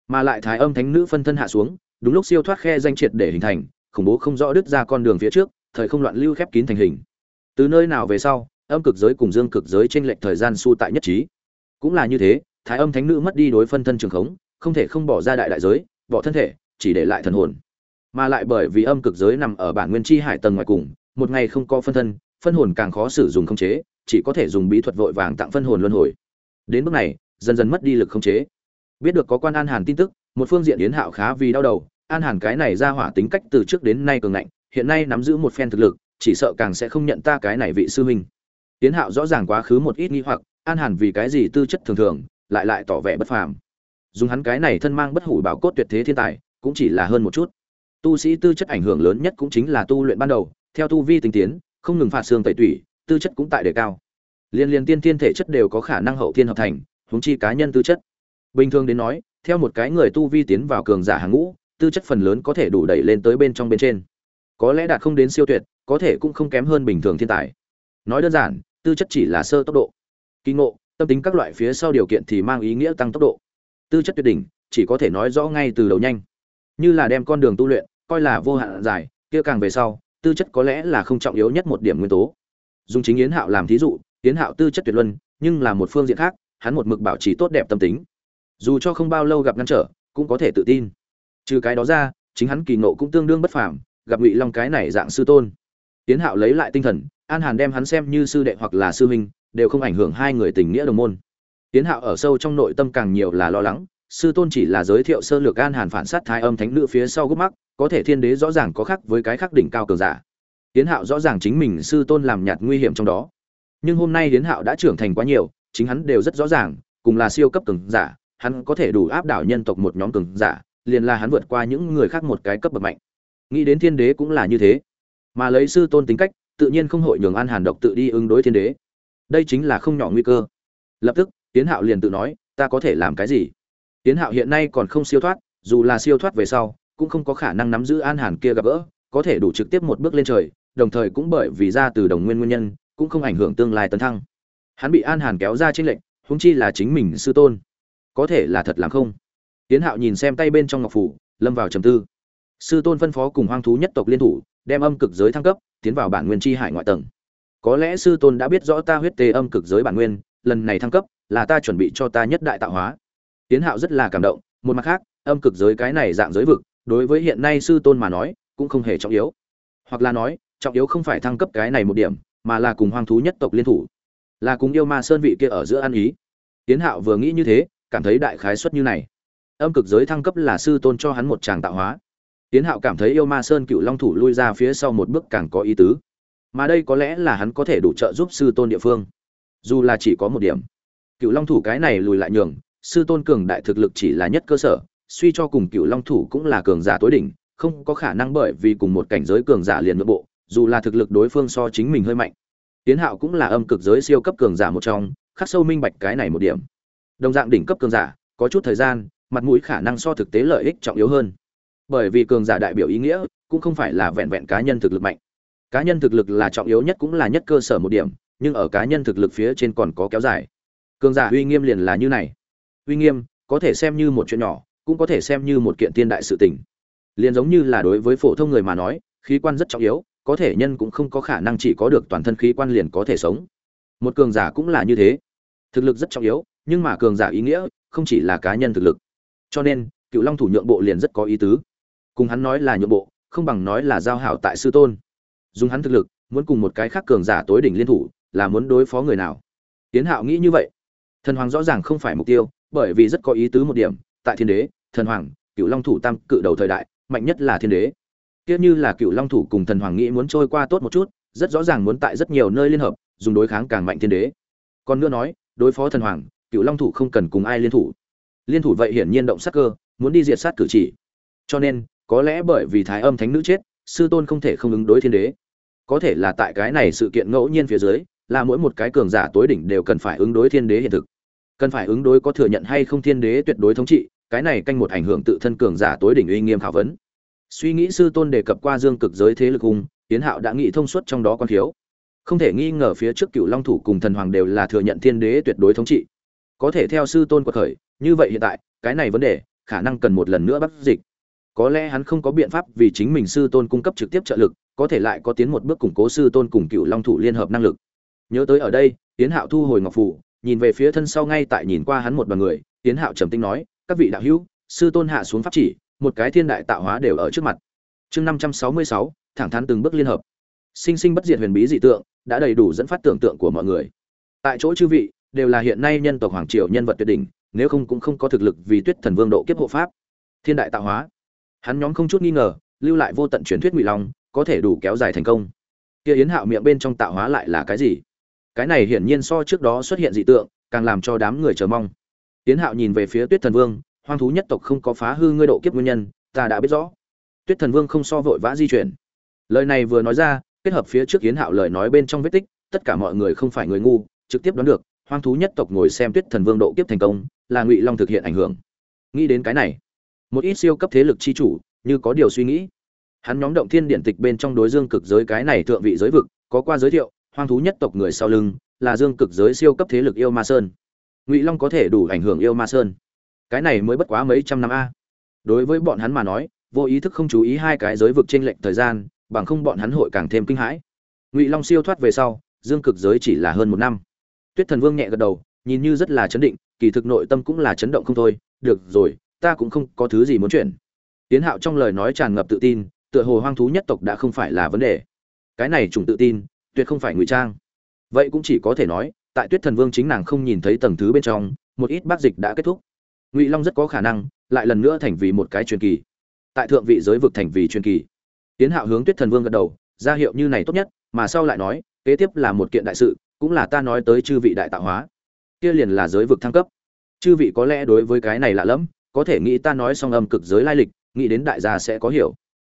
Mà lại thái âm thánh nữ phân thân hạ xuống, đúng lúc siêu thoát khe danh triệt để hình thành, khủng bố không rõ đứt ra con đường phía trước, thời không loạn lưu khép kín thành hình. Từ nơi nào về sau, âm cực giới cùng dương cực giới tranh lệch thời gian su tại nhất trí. Cũng là như thế, thái âm thánh nữ mất đi đối phân thân trường khống, không thể không bỏ ra đại đại giới, bỏ thân thể chỉ để lại thần hồn. Mà lại bởi vì âm cực giới nằm ở bản nguyên chi hải tầng ngoài cùng, một ngày không có phân thân, phân hồn càng khó sử dụng khống chế, chỉ có thể dùng bí thuật vội vàng tặng phân hồn luân hồi. Đến bước này, dần dần mất đi lực khống chế. Biết được có quan an hàn tin tức, một phương diện yến hạo khá vì đau đầu, an hàn cái này ra hỏa tính cách từ trước đến nay cường ngạnh, hiện nay nắm giữ một phen thực lực, chỉ sợ càng sẽ không nhận ta cái này vị sư huynh. Yến hạo rõ ràng quá khứ một ít nghi hoặc, an hàn vì cái gì tư chất thường thường, lại lại tỏ vẻ bất phàm. Dùng hắn cái này thân mang bất hủ bảo cốt tuyệt thế thiên tài cũng chỉ là hơn một chút. Tu sĩ tư chất ảnh hưởng lớn nhất cũng chính là tu luyện ban đầu, theo tu vi tinh tiến, không ngừng phạt xương tẩy tủy, tư chất cũng tại đề cao. Liên liên tiên tiên thể chất đều có khả năng hậu thiên hợp thành, huống chi cá nhân tư chất. Bình thường đến nói, theo một cái người tu vi tiến vào cường giả hàng ngũ, tư chất phần lớn có thể đủ đẩy lên tới bên trong bên trên. Có lẽ đạt không đến siêu tuyệt, có thể cũng không kém hơn bình thường thiên tài. Nói đơn giản, tư chất chỉ là sơ tốc độ. Kỳ ngộ, tâm tính các loại phía sau điều kiện thì mang ý nghĩa tăng tốc độ. Tư chất tuyệt đỉnh, chỉ có thể nói rõ ngay từ đầu nhanh như là đem con đường tu luyện coi là vô hạn dài kia càng về sau, tư chất có lẽ là không trọng yếu nhất một điểm nguyên tố. Dùng chính yến hạo làm thí dụ, yến hạo tư chất tuyệt luân, nhưng là một phương diện khác, hắn một mực bảo trì tốt đẹp tâm tính. Dù cho không bao lâu gặp ngăn trở, cũng có thể tự tin. Trừ cái đó ra, chính hắn kỳ nộ cũng tương đương bất phàm, gặp ngụy long cái này dạng sư tôn. Yến hạo lấy lại tinh thần, an hàn đem hắn xem như sư đệ hoặc là sư huynh, đều không ảnh hưởng hai người tình nghĩa đồng môn. Yến hạo ở sâu trong nội tâm càng nhiều là lo lắng sư tôn chỉ là giới thiệu sơ lược an hàn phản sát thái âm thánh nữ phía sau gốc mắc có thể thiên đế rõ ràng có khác với cái khác đỉnh cao cường giả Yến Hạo rõ ràng chính mình sư tôn làm nhạt nguy hiểm trong đó. Nhưng hôm nay Yến Hạo đã trưởng thành quá nhiều, chính hắn đều rất rõ ràng, cùng là siêu cấp cường giả, hắn có thể đủ áp đảo nhân tộc một nhóm cường giả, liền là hắn vượt qua những người khác một cái cấp bậc mạnh. Nghĩ đến thiên đế cũng là như thế. Mà lấy sư tôn tính cách, tự nhiên không hội nhường An Hàn độc tự đi ứng đối thiên đế. Đây chính là không nhỏ nguy cơ. Lập tức, Yến Hạo liền tự nói, ta có thể làm cái gì? Tiến Hạo hiện nay còn không siêu thoát, dù là siêu thoát về sau, cũng không có khả năng nắm giữ An Hàn kia gặp gỡ, có thể đủ trực tiếp một bước lên trời, đồng thời cũng bởi vì ra từ đồng nguyên nguyên nhân, cũng không ảnh hưởng tương lai tấn thăng. Hắn bị An Hàn kéo ra trên lệnh, huống chi là chính mình sư tôn. Có thể là thật làm không? Tiến Hạo nhìn xem tay bên trong ngọc phủ, lâm vào trầm tư. Sư tôn phân phó cùng hoang thú nhất tộc liên thủ, đem âm cực giới thăng cấp, tiến vào bản nguyên chi hải ngoại tầng. Có lẽ sư tôn đã biết rõ ta huyết tê âm cực giới bản nguyên, lần này thăng cấp, là ta chuẩn bị cho ta nhất đại tạo hóa tiến hạo rất là cảm động, một mặt khác, âm cực giới cái này dạng giới vực, đối với hiện nay sư tôn mà nói, cũng không hề trọng yếu. Hoặc là nói, trọng yếu không phải thăng cấp cái này một điểm, mà là cùng hoang thú nhất tộc liên thủ. Là cùng yêu ma sơn vị kia ở giữa ăn ý. Tiến hạo vừa nghĩ như thế, cảm thấy đại khái suất như này. Âm cực giới thăng cấp là sư tôn cho hắn một tràng tạo hóa. Tiến hạo cảm thấy yêu ma sơn cựu long thủ lui ra phía sau một bước càng có ý tứ. Mà đây có lẽ là hắn có thể đủ trợ giúp sư tôn địa phương. Dù là chỉ có một điểm. Cựu long thủ cái này lùi lại nhường sư tôn cường đại thực lực chỉ là nhất cơ sở, suy cho cùng cựu long thủ cũng là cường giả tối đỉnh, không có khả năng bởi vì cùng một cảnh giới cường giả liền nội bộ, dù là thực lực đối phương so chính mình hơi mạnh. Tiến hạo cũng là âm cực giới siêu cấp cường giả một trong, khắc sâu minh bạch cái này một điểm. Đồng dạng đỉnh cấp cường giả, có chút thời gian, mặt mũi khả năng so thực tế lợi ích trọng yếu hơn. Bởi vì cường giả đại biểu ý nghĩa, cũng không phải là vẹn vẹn cá nhân thực lực mạnh. Cá nhân thực lực là trọng yếu nhất cũng là nhất cơ sở một điểm, nhưng ở cá nhân thực lực phía trên còn có kéo dài. Cường giả uy nghiêm liền là như này uy nghiêm, có thể xem như một chuyện nhỏ, cũng có thể xem như một kiện tiên đại sự tình. Liền giống như là đối với phổ thông người mà nói, khí quan rất trọng yếu, có thể nhân cũng không có khả năng chỉ có được toàn thân khí quan liền có thể sống. Một cường giả cũng là như thế. Thực lực rất trọng yếu, nhưng mà cường giả ý nghĩa, không chỉ là cá nhân thực lực. Cho nên, cựu long thủ nhượng bộ liền rất có ý tứ. Cùng hắn nói là nhượng bộ, không bằng nói là giao hảo tại sư tôn. Dùng hắn thực lực, muốn cùng một cái khác cường giả tối đỉnh liên thủ, là muốn đối phó người nào? Tiến hạo nghĩ như vậy. Thần hoàng rõ ràng không phải mục tiêu bởi vì rất có ý tứ một điểm, tại thiên đế, thần hoàng cựu long thủ tam cự đầu thời đại, mạnh nhất là thiên đế. Kia như là cựu long thủ cùng thần hoàng nghĩ muốn trôi qua tốt một chút, rất rõ ràng muốn tại rất nhiều nơi liên hợp, dùng đối kháng càng mạnh thiên đế. Còn nữa nói, đối phó thần hoàng cựu long thủ không cần cùng ai liên thủ. Liên thủ vậy hiển nhiên động sát cơ, muốn đi diệt sát cử chỉ. Cho nên, có lẽ bởi vì thái âm thánh nữ chết, sư tôn không thể không ứng đối thiên đế. Có thể là tại cái này sự kiện ngẫu nhiên phía dưới, là mỗi một cái cường giả tối đỉnh đều cần phải ứng đối thiên đế hiện thực cần phải ứng đối có thừa nhận hay không thiên đế tuyệt đối thống trị, cái này canh một ảnh hưởng tự thân cường giả tối đỉnh uy nghiêm khảo vấn. Suy nghĩ sư tôn đề cập qua dương cực giới thế lực hùng tiến hạo đã nghĩ thông suốt trong đó quan thiếu. Không thể nghi ngờ phía trước cựu long thủ cùng thần hoàng đều là thừa nhận thiên đế tuyệt đối thống trị. Có thể theo sư tôn quật khởi, như vậy hiện tại, cái này vấn đề, khả năng cần một lần nữa bắt dịch. Có lẽ hắn không có biện pháp vì chính mình sư tôn cung cấp trực tiếp trợ lực, có thể lại có tiến một bước củng cố sư tôn cùng cựu long thủ liên hợp năng lực. Nhớ tới ở đây tiến hạo thu hồi ngọc phủ nhìn về phía thân sau ngay tại nhìn qua hắn một đoàn người tiến hạo trầm tinh nói, các vị đạo hữu, sư tôn hạ xuống pháp chỉ, một cái thiên đại tạo hóa đều ở trước mặt. Chương năm trăm sáu mươi sáu, thẳng thắn từng bước liên hợp. Sinh sinh bất diệt huyền bí dị tượng, đã đầy đủ dẫn phát tưởng tượng của mọi người. Tại chỗ chư vị, đều là hiện nay nhân tộc hoàng triều nhân vật tuyệt đỉnh, nếu không cũng không có thực lực vì tuyết thần vương độ kiếp hộ pháp. Thiên đại tạo hóa. Hắn nhóm không chút nghi ngờ, lưu lại vô tận truyền thuyết ngụy long, có thể đủ kéo dài thành công. Kia yến hạo miệng bên trong tạo hóa lại là cái gì? Cái này hiển nhiên so trước đó xuất hiện dị tượng, càng làm cho đám người chờ mong. Tiến hạo nhìn về phía tuyết thần vương, hoang thú nhất tộc không có phá hư ngươi độ kiếp nguyên nhân, ta đã biết rõ. Tuyết thần vương không so vội vã di chuyển. Lời này vừa nói ra, kết hợp phía trước hiến hạo lời nói bên trong vết tích, tất cả mọi người không phải người ngu, trực tiếp đoán được, hoang thú nhất tộc ngồi xem tuyết thần vương độ kiếp thành công, là ngụy long thực hiện ảnh hưởng. Nghĩ đến cái này, một ít siêu cấp thế lực chi chủ như có điều suy nghĩ. Hắn nhóm động thiên điện tịch bên trong đối dương cực giới cái này thượng vị giới vực, có qua giới thiệu hoang thú nhất tộc người sau lưng, là dương cực giới siêu cấp thế lực yêu ma sơn. Ngụy long có thể đủ ảnh hưởng yêu ma sơn. Cái này mới bất quá mấy trăm năm a. Đối với bọn hắn mà nói, vô ý thức không chú ý hai cái giới vực trên lệnh thời gian, bằng không bọn hắn hội càng thêm kinh hãi. Ngụy long siêu thoát về sau, dương cực giới chỉ là hơn một năm. Tuyết thần vương nhẹ gật đầu, nhìn như rất là chấn định, kỳ thực nội tâm cũng là chấn động không thôi. Được rồi, ta cũng không có thứ gì muốn chuyển tiến hạo trong lời nói tràn ngập tự tin, tựa hồ hoang thú nhất tộc đã không phải là vấn đề. Cái này chủng tự tin tuyệt không phải ngụy trang. Vậy cũng chỉ có thể nói, tại tuyết thần vương chính nàng không nhìn thấy tầng thứ bên trong, một ít bác dịch đã kết thúc. Ngụy long rất có khả năng, lại lần nữa thành vì một cái truyền kỳ. Tại thượng vị giới vực thành vì truyền kỳ. Tiến hạo hướng tuyết thần vương gật đầu, ra hiệu như này tốt nhất, mà sau lại nói, kế tiếp là một kiện đại sự, cũng là ta nói tới chư vị đại tạo hóa. Kia liền là giới vực thăng cấp. Chư vị có lẽ đối với cái này lạ lẫm, có thể nghĩ ta nói xong âm cực giới lai lịch, nghĩ đến đại gia sẽ có hiểu.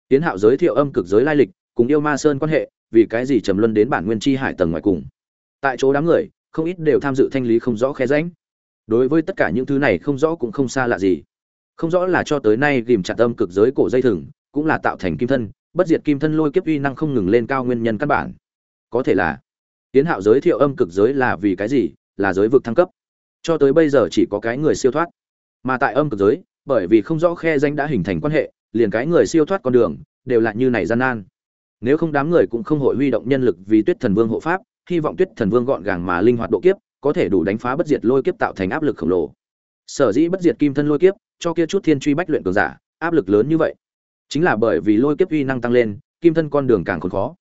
Tiến hạo giới thiệu âm cực giới lai lịch, cùng yêu ma sơn quan hệ vì cái gì trầm luân đến bản nguyên chi hải tầng ngoài cùng? Tại chỗ đám người, không ít đều tham dự thanh lý không rõ khe ránh đối với tất cả những thứ này không rõ cũng không xa lạ gì. Không rõ là cho tới nay ghìm chặt âm cực giới cổ dây thừng, cũng là tạo thành kim thân, bất diệt kim thân lôi kiếp uy năng không ngừng lên cao nguyên nhân căn bản. Có thể là tiến hạo giới thiệu âm cực giới là vì cái gì? Là giới vực thăng cấp. Cho tới bây giờ chỉ có cái người siêu thoát. Mà tại âm cực giới, bởi vì không rõ khe danh đã hình thành quan hệ, liền cái người siêu thoát con đường, đều là như này gian nan nếu không đám người cũng không hội huy động nhân lực vì tuyết thần vương hộ pháp, hy vọng tuyết thần vương gọn gàng mà linh hoạt độ kiếp, có thể đủ đánh phá bất diệt lôi kiếp tạo thành áp lực khổng lồ. Sở dĩ bất diệt kim thân lôi kiếp, cho kia chút thiên truy bách luyện cường giả, áp lực lớn như vậy. Chính là bởi vì lôi kiếp uy năng tăng lên, kim thân con đường càng khốn khó.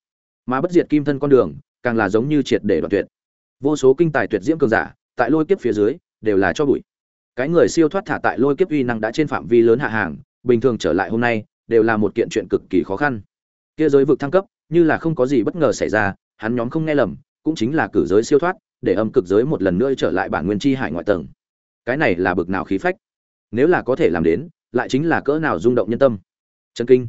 Mà bất diệt kim thân con đường, càng là giống như triệt để đoạn tuyệt. Vô số kinh tài tuyệt diễm cường giả, tại lôi kiếp phía dưới, đều là cho bụi. Cái người siêu thoát thả tại lôi kiếp uy năng đã trên phạm vi lớn hạ hàng, bình thường trở lại hôm nay, đều là một kiện chuyện cực kỳ khó khăn kia giới vực thăng cấp, như là không có gì bất ngờ xảy ra, hắn nhóm không nghe lầm, cũng chính là cử giới siêu thoát, để âm cực giới một lần nữa trở lại bản nguyên chi hải ngoại tầng. Cái này là bực nào khí phách. Nếu là có thể làm đến, lại chính là cỡ nào rung động nhân tâm. Chân kinh.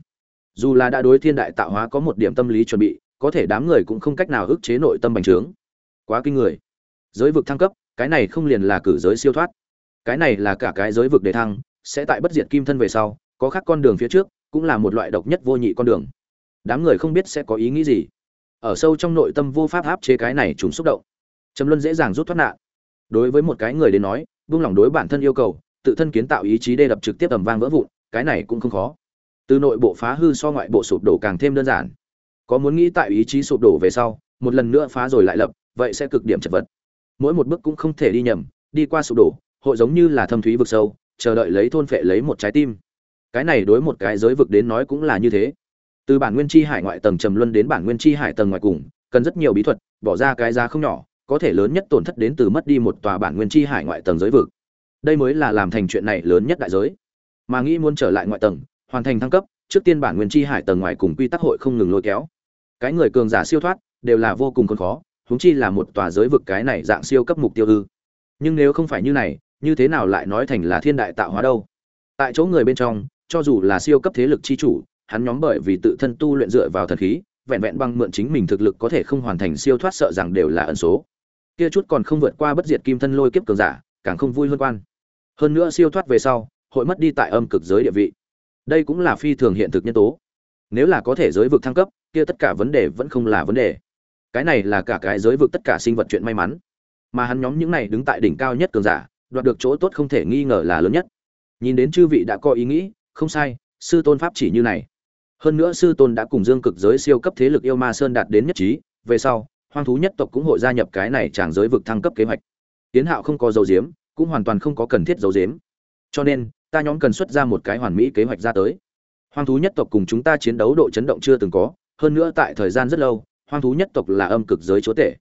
Dù là đã đối thiên đại tạo hóa có một điểm tâm lý chuẩn bị, có thể đám người cũng không cách nào ức chế nội tâm bành trướng. Quá kinh người. Giới vực thăng cấp, cái này không liền là cử giới siêu thoát. Cái này là cả cái giới vực đề thăng, sẽ tại bất diệt kim thân về sau, có khác con đường phía trước, cũng là một loại độc nhất vô nhị con đường đám người không biết sẽ có ý nghĩ gì. Ở sâu trong nội tâm vô pháp áp chế cái này chúng xúc động. Trầm luân dễ dàng rút thoát nạn. Đối với một cái người đến nói, buông lỏng đối bản thân yêu cầu, tự thân kiến tạo ý chí đê đập trực tiếp tầm vang vỡ vụn, cái này cũng không khó. Từ nội bộ phá hư so ngoại bộ sụp đổ càng thêm đơn giản. Có muốn nghĩ tại ý chí sụp đổ về sau, một lần nữa phá rồi lại lập, vậy sẽ cực điểm chật vật. Mỗi một bước cũng không thể đi nhầm, đi qua sụp đổ, hội giống như là thâm thúy vực sâu, chờ đợi lấy thôn phệ lấy một trái tim. Cái này đối một cái giới vực đến nói cũng là như thế từ bản nguyên chi hải ngoại tầng trầm luân đến bản nguyên chi hải tầng ngoài cùng, cần rất nhiều bí thuật, bỏ ra cái giá không nhỏ, có thể lớn nhất tổn thất đến từ mất đi một tòa bản nguyên chi hải ngoại tầng giới vực. Đây mới là làm thành chuyện này lớn nhất đại giới. Mà nghĩ muốn trở lại ngoại tầng, hoàn thành thăng cấp, trước tiên bản nguyên chi hải tầng ngoài cùng quy tắc hội không ngừng lôi kéo. Cái người cường giả siêu thoát, đều là vô cùng còn khó, huống chi là một tòa giới vực cái này dạng siêu cấp mục tiêu ư. Nhưng nếu không phải như này, như thế nào lại nói thành là thiên đại tạo hóa đâu? Tại chỗ người bên trong, cho dù là siêu cấp thế lực chi chủ hắn nhóm bởi vì tự thân tu luyện dựa vào thần khí, vẹn vẹn bằng mượn chính mình thực lực có thể không hoàn thành siêu thoát sợ rằng đều là ẩn số. Kia chút còn không vượt qua bất diệt kim thân lôi kiếp cường giả, càng không vui hơn quan. Hơn nữa siêu thoát về sau, hội mất đi tại âm cực giới địa vị. Đây cũng là phi thường hiện thực nhân tố. Nếu là có thể giới vực thăng cấp, kia tất cả vấn đề vẫn không là vấn đề. Cái này là cả cái giới vực tất cả sinh vật chuyện may mắn. Mà hắn nhóm những này đứng tại đỉnh cao nhất cường giả, đoạt được chỗ tốt không thể nghi ngờ là lớn nhất. Nhìn đến chư vị đã có ý nghĩ, không sai, sư tôn pháp chỉ như này hơn nữa sư tôn đã cùng dương cực giới siêu cấp thế lực yêu ma sơn đạt đến nhất trí, về sau, hoang thú nhất tộc cũng hội gia nhập cái này tràng giới vực thăng cấp kế hoạch. Tiến hạo không có dấu diếm cũng hoàn toàn không có cần thiết dấu diếm cho nên, ta nhóm cần xuất ra một cái hoàn mỹ kế hoạch ra tới. Hoang thú nhất tộc cùng chúng ta chiến đấu độ chấn động chưa từng có, hơn nữa tại thời gian rất lâu, hoang thú nhất tộc là âm cực giới chúa tể.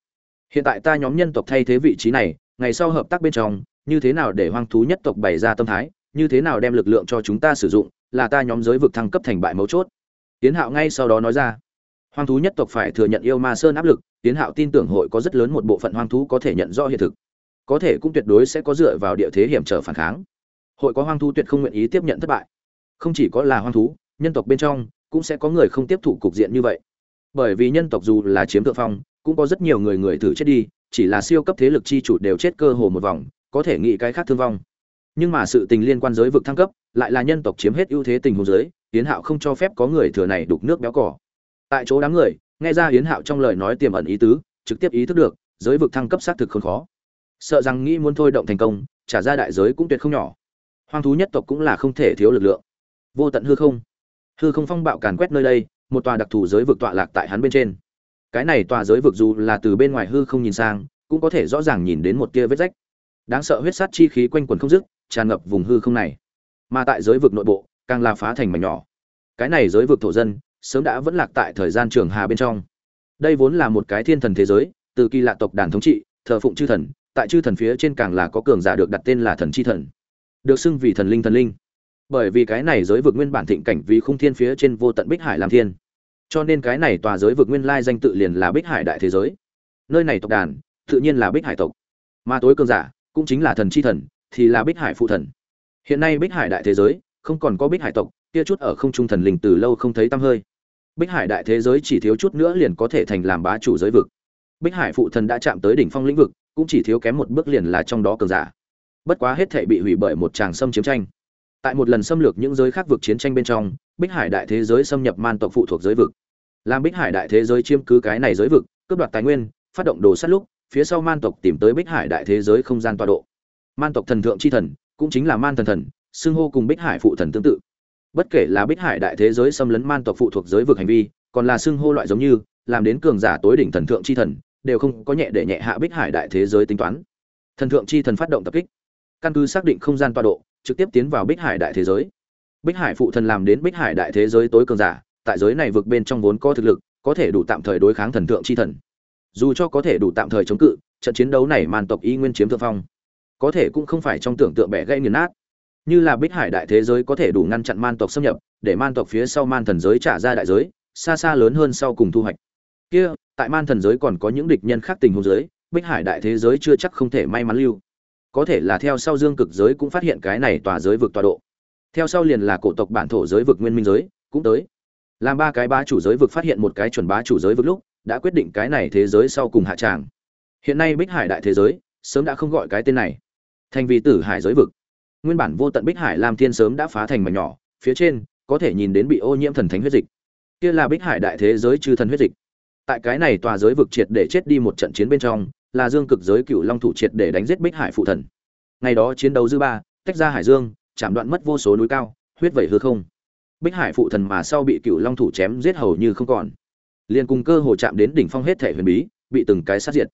Hiện tại ta nhóm nhân tộc thay thế vị trí này, ngày sau hợp tác bên trong, như thế nào để hoang thú nhất tộc bày ra tâm thái, như thế nào đem lực lượng cho chúng ta sử dụng, là ta nhóm giới vực thăng cấp thành bại mấu chốt tiến hạo ngay sau đó nói ra. Hoang thú nhất tộc phải thừa nhận yêu ma sơn áp lực, tiến hạo tin tưởng hội có rất lớn một bộ phận hoang thú có thể nhận rõ hiện thực. Có thể cũng tuyệt đối sẽ có dựa vào địa thế hiểm trở phản kháng. Hội có hoang thú tuyệt không nguyện ý tiếp nhận thất bại. Không chỉ có là hoang thú, nhân tộc bên trong cũng sẽ có người không tiếp thụ cục diện như vậy. Bởi vì nhân tộc dù là chiếm thượng phong, cũng có rất nhiều người người thử chết đi, chỉ là siêu cấp thế lực chi chủ đều chết cơ hồ một vòng, có thể nghĩ cái khác thương vong. Nhưng mà sự tình liên quan giới vực thăng cấp, lại là nhân tộc chiếm hết ưu thế tình huống giới yến hạo không cho phép có người thừa này đục nước béo cỏ tại chỗ đám người, nghe ra yến hạo trong lời nói tiềm ẩn ý tứ, trực tiếp ý thức được, giới vực thăng cấp xác thực không khó. Sợ rằng nghĩ muốn thôi động thành công, trả ra đại giới cũng tuyệt không nhỏ. Hoang thú nhất tộc cũng là không thể thiếu lực lượng. Vô tận hư không. Hư không phong bạo càn quét nơi đây, một tòa đặc thù giới vực tọa lạc tại hắn bên trên. Cái này tòa giới vực dù là từ bên ngoài hư không nhìn sang, cũng có thể rõ ràng nhìn đến một kia vết rách. Đáng sợ huyết sát chi khí quanh quần không dứt, tràn ngập vùng hư không này. Mà tại giới vực nội bộ càng là phá thành mảnh nhỏ. Cái này giới vực thổ dân, sớm đã vẫn lạc tại thời gian trường hà bên trong. Đây vốn là một cái thiên thần thế giới, từ kỳ lạ tộc đàn thống trị, thờ phụng chư thần, tại chư thần phía trên càng là có cường giả được đặt tên là thần chi thần. Được xưng vì thần linh thần linh. Bởi vì cái này giới vực nguyên bản thịnh cảnh vì khung thiên phía trên vô tận bích hải làm thiên. Cho nên cái này tòa giới vực nguyên lai danh tự liền là bích hải đại thế giới. Nơi này tộc đàn, tự nhiên là bích hải tộc. Mà tối cường giả, cũng chính là thần chi thần, thì là bích hải phụ thần. Hiện nay bích hải đại thế giới không còn có bích hải tộc, kia chút ở không trung thần linh từ lâu không thấy tăm hơi. Bích hải đại thế giới chỉ thiếu chút nữa liền có thể thành làm bá chủ giới vực. Bích hải phụ thần đã chạm tới đỉnh phong lĩnh vực, cũng chỉ thiếu kém một bước liền là trong đó cường giả. Bất quá hết thể bị hủy bởi một tràng xâm chiếm tranh. Tại một lần xâm lược những giới khác vực chiến tranh bên trong, bích hải đại thế giới xâm nhập man tộc phụ thuộc giới vực. Làm bích hải đại thế giới chiếm cứ cái này giới vực, cướp đoạt tài nguyên, phát động đồ sát lúc, phía sau man tộc tìm tới bích hải đại thế giới không gian tọa độ. Man tộc thần thượng c h i thần, cũng chính là man thần thần xưng hô cùng bích hải phụ thần tương tự. Bất kể là bích hải đại thế giới xâm lấn man tộc phụ thuộc giới vực hành vi, còn là xưng hô loại giống như, làm đến cường giả tối đỉnh thần thượng c h i thần, đều không có nhẹ để nhẹ hạ bích hải đại thế giới tính toán. Thần thượng c h i thần phát động tập kích. Căn cứ xác định không gian tọa độ, trực tiếp tiến vào bích hải đại thế giới. Bích hải phụ thần làm đến bích hải đại thế giới tối cường giả, tại giới này vượt bên trong vốn có thực lực, có thể đủ tạm thời đối kháng thần thượng chi thần. Dù cho có thể đủ tạm thời chống cự, trận chiến đấu này man tộc y nguyên chiếm thượng phong. Có thể cũng không phải trong tưởng tượng bẻ gây nghiền nát như là bích hải đại thế giới có thể đủ ngăn chặn man tộc xâm nhập, để man tộc phía sau man thần giới trả ra đại giới, xa xa lớn hơn sau cùng thu hoạch. Kia, tại man thần giới còn có những địch nhân khác tình huống giới, bích hải đại thế giới chưa chắc không thể may mắn lưu. Có thể là theo sau dương cực giới cũng phát hiện cái này tòa giới vực tọa độ. Theo sau liền là cổ tộc bản thổ giới vực nguyên minh giới, cũng tới. Làm ba cái bá chủ giới vực phát hiện một cái chuẩn bá chủ giới vực lúc, đã quyết định cái này thế giới sau cùng hạ tràng. Hiện nay bích hải đại thế giới, sớm đã không gọi cái tên này. Thành vì tử hải giới vực nguyên bản vô tận bích hải lam thiên sớm đã phá thành mảnh nhỏ, phía trên có thể nhìn đến bị ô nhiễm thần thánh huyết dịch. Kia là bích hải đại thế giới chư thần huyết dịch. Tại cái này tòa giới vực triệt để chết đi một trận chiến bên trong, là dương cực giới cựu long thủ triệt để đánh giết bích hải phụ thần. Ngày đó chiến đấu dư ba, tách ra hải dương, chạm đoạn mất vô số núi cao, huyết vẩy hư không. Bích hải phụ thần mà sau bị cựu long thủ chém giết hầu như không còn. Liền cùng cơ hồ chạm đến đỉnh phong hết thể huyền bí, bị từng cái sát diệt.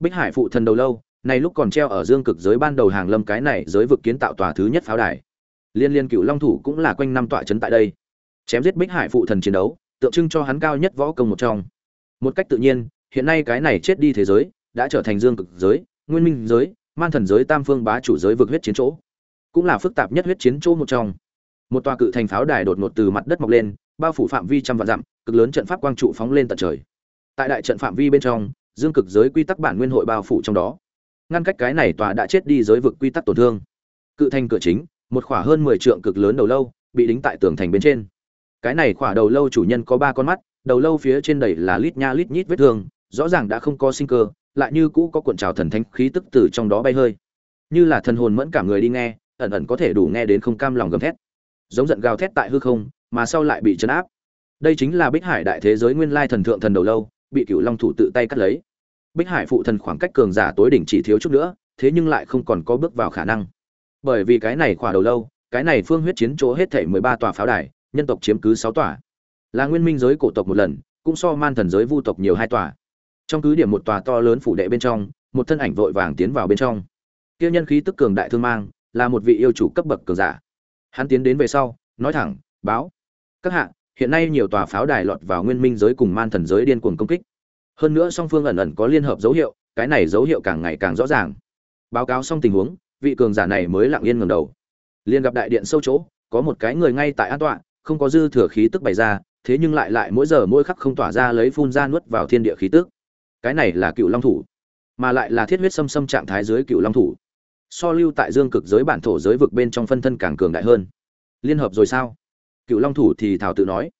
Bích hải phụ thần đầu lâu này lúc còn treo ở dương cực giới ban đầu hàng lâm cái này giới vực kiến tạo tòa thứ nhất pháo đài. Liên liên cựu long thủ cũng là quanh năm tọa trấn tại đây. Chém giết bích hải phụ thần chiến đấu, tượng trưng cho hắn cao nhất võ công một trong. Một cách tự nhiên, hiện nay cái này chết đi thế giới, đã trở thành dương cực giới, nguyên minh giới, man thần giới tam phương bá chủ giới vực huyết chiến chỗ. Cũng là phức tạp nhất huyết chiến chỗ một trong. Một tòa cự thành pháo đài đột ngột từ mặt đất mọc lên, bao phủ phạm vi trăm vạn dặm, cực lớn trận pháp quang trụ phóng lên tận trời. Tại đại trận phạm vi bên trong, dương cực giới quy tắc bản nguyên hội bao phủ trong đó ngăn cách cái này tòa đã chết đi giới vực quy tắc tổn thương. Cự thành cửa chính, một khỏa hơn mười trượng cực lớn đầu lâu, bị đính tại tường thành bên trên. Cái này khỏa đầu lâu chủ nhân có ba con mắt, đầu lâu phía trên đầy là lít nha lít nhít vết thương, rõ ràng đã không có sinh cơ, lại như cũ có cuộn trào thần thánh khí tức từ trong đó bay hơi. Như là thần hồn mẫn cảm người đi nghe, ẩn ẩn có thể đủ nghe đến không cam lòng gầm thét. Giống giận gào thét tại hư không, mà sau lại bị chấn áp. Đây chính là bích hải đại thế giới nguyên lai thần thượng thần đầu lâu, bị cựu long thủ tự tay cắt lấy bích hải phụ thần khoảng cách cường giả tối đỉnh chỉ thiếu chút nữa, thế nhưng lại không còn có bước vào khả năng. Bởi vì cái này khỏa đầu lâu, cái này phương huyết chiến chỗ hết thể mười ba tòa pháo đài, nhân tộc chiếm cứ sáu tòa. Là nguyên minh giới cổ tộc một lần, cũng so man thần giới vu tộc nhiều hai tòa. Trong cứ điểm một tòa to lớn phủ đệ bên trong, một thân ảnh vội vàng tiến vào bên trong. Kia nhân khí tức cường đại thương mang, là một vị yêu chủ cấp bậc cường giả. Hắn tiến đến về sau, nói thẳng, báo, các hạ, hiện nay nhiều tòa pháo đài lọt vào nguyên minh giới cùng man thần giới điên cuồng công kích hơn nữa song phương ẩn ẩn có liên hợp dấu hiệu, cái này dấu hiệu càng ngày càng rõ ràng. Báo cáo xong tình huống, vị cường giả này mới lặng yên ngầm đầu. Liền gặp đại điện sâu chỗ, có một cái người ngay tại an tọa, không có dư thừa khí tức bày ra, thế nhưng lại lại mỗi giờ mỗi khắc không tỏa ra lấy phun ra nuốt vào thiên địa khí tức. Cái này là cựu long thủ, mà lại là thiết huyết xâm xâm trạng thái dưới cựu long thủ. So lưu tại dương cực giới bản thổ giới vực bên trong phân thân càng cường đại hơn. Liên hợp rồi sao? Cựu long thủ thì thảo tự nói.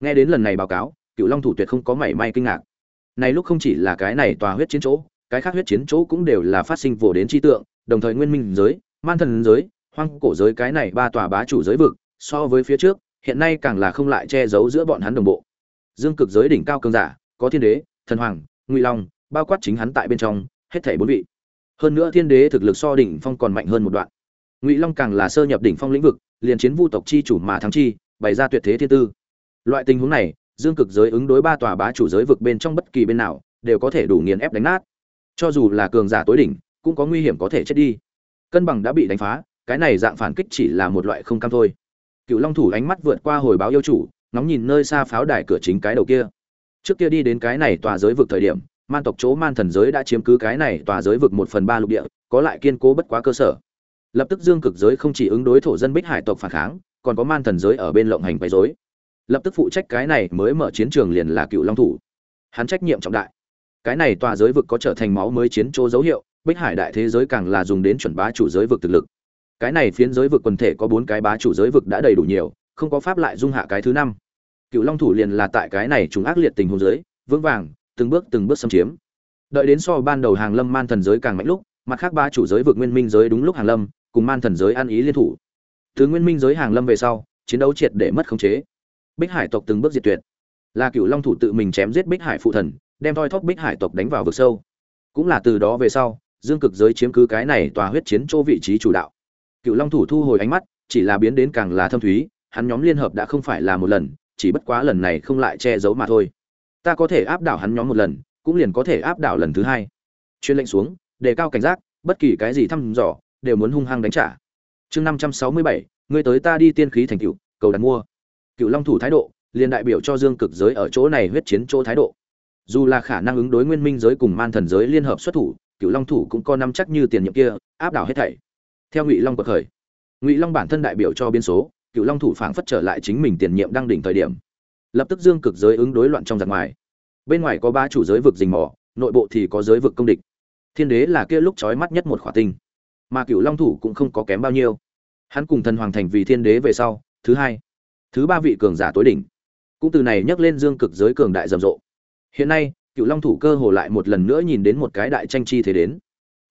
Nghe đến lần này báo cáo, cựu long thủ tuyệt không có mảy may kinh ngạc này lúc không chỉ là cái này tòa huyết chiến chỗ, cái khác huyết chiến chỗ cũng đều là phát sinh vồ đến chi tượng, đồng thời nguyên minh giới, man thần giới, hoang cổ giới cái này ba tòa bá chủ giới vực, so với phía trước, hiện nay càng là không lại che giấu giữa bọn hắn đồng bộ. Dương cực giới đỉnh cao cường giả, có thiên đế, thần hoàng, ngụy long, bao quát chính hắn tại bên trong, hết thảy bốn vị. Hơn nữa thiên đế thực lực so đỉnh phong còn mạnh hơn một đoạn. Ngụy long càng là sơ nhập đỉnh phong lĩnh vực, liền chiến vu tộc chi chủ mà thắng chi, bày ra tuyệt thế thiên tư. Loại tình huống này dương cực giới ứng đối ba tòa bá chủ giới vực bên trong bất kỳ bên nào, đều có thể đủ nghiền ép đánh nát. Cho dù là cường giả tối đỉnh, cũng có nguy hiểm có thể chết đi. Cân bằng đã bị đánh phá, cái này dạng phản kích chỉ là một loại không cam thôi. Cựu long thủ ánh mắt vượt qua hồi báo yêu chủ, ngóng nhìn nơi xa pháo đài cửa chính cái đầu kia. Trước kia đi đến cái này tòa giới vực thời điểm, man tộc chỗ man thần giới đã chiếm cứ cái này tòa giới vực một phần ba lục địa, có lại kiên cố bất quá cơ sở. Lập tức dương cực giới không chỉ ứng đối thổ dân bích hải tộc phản kháng, còn có man thần giới ở bên lộng hành quấy dối lập tức phụ trách cái này mới mở chiến trường liền là cựu long thủ. Hắn trách nhiệm trọng đại. Cái này tòa giới vực có trở thành máu mới chiến chỗ dấu hiệu, bích hải đại thế giới càng là dùng đến chuẩn bá chủ giới vực thực lực. Cái này phiến giới vực quần thể có bốn cái bá chủ giới vực đã đầy đủ nhiều, không có pháp lại dung hạ cái thứ năm. Cựu long thủ liền là tại cái này chúng ác liệt tình huống giới, vững vàng, từng bước từng bước xâm chiếm. Đợi đến so ban đầu hàng lâm man thần giới càng mạnh lúc, mặt khác ba chủ giới vực nguyên minh giới đúng lúc hàng lâm, cùng man thần giới ăn ý liên thủ. Từ nguyên minh giới hàng lâm về sau, chiến đấu triệt để mất khống chế bích hải tộc từng bước diệt tuyệt. Là cựu long thủ tự mình chém giết bích hải phụ thần, đem thoi thóp bích hải tộc đánh vào vực sâu. Cũng là từ đó về sau, dương cực giới chiếm cứ cái này tòa huyết chiến chỗ vị trí chủ đạo. Cựu long thủ thu hồi ánh mắt, chỉ là biến đến càng là thâm thúy, hắn nhóm liên hợp đã không phải là một lần, chỉ bất quá lần này không lại che giấu mà thôi. Ta có thể áp đảo hắn nhóm một lần, cũng liền có thể áp đảo lần thứ hai. Chuyên lệnh xuống, đề cao cảnh giác, bất kỳ cái gì thăm dò, đều muốn hung hăng đánh trả. Chương năm trăm sáu mươi bảy, ngươi tới ta đi tiên khí thành cựu cầu đặt mua cựu long thủ thái độ, liền đại biểu cho dương cực giới ở chỗ này huyết chiến chỗ thái độ. Dù là khả năng ứng đối nguyên minh giới cùng man thần giới liên hợp xuất thủ, cựu long thủ cũng có năm chắc như tiền nhiệm kia, áp đảo hết thảy. Theo ngụy long bậc khởi, ngụy long bản thân đại biểu cho biên số, cựu long thủ phảng phất trở lại chính mình tiền nhiệm đang đỉnh thời điểm. Lập tức dương cực giới ứng đối loạn trong giặc ngoài. Bên ngoài có ba chủ giới vực rình mỏ nội bộ thì có giới vực công địch. Thiên đế là kia lúc trói mắt nhất một khỏa tinh, mà cựu long thủ cũng không có kém bao nhiêu. Hắn cùng thần hoàng thành vì thiên đế về sau, thứ hai thứ ba vị cường giả tối đỉnh. Cũng từ này nhắc lên dương cực giới cường đại rầm rộ. Hiện nay, cựu long thủ cơ hồ lại một lần nữa nhìn đến một cái đại tranh chi thế đến.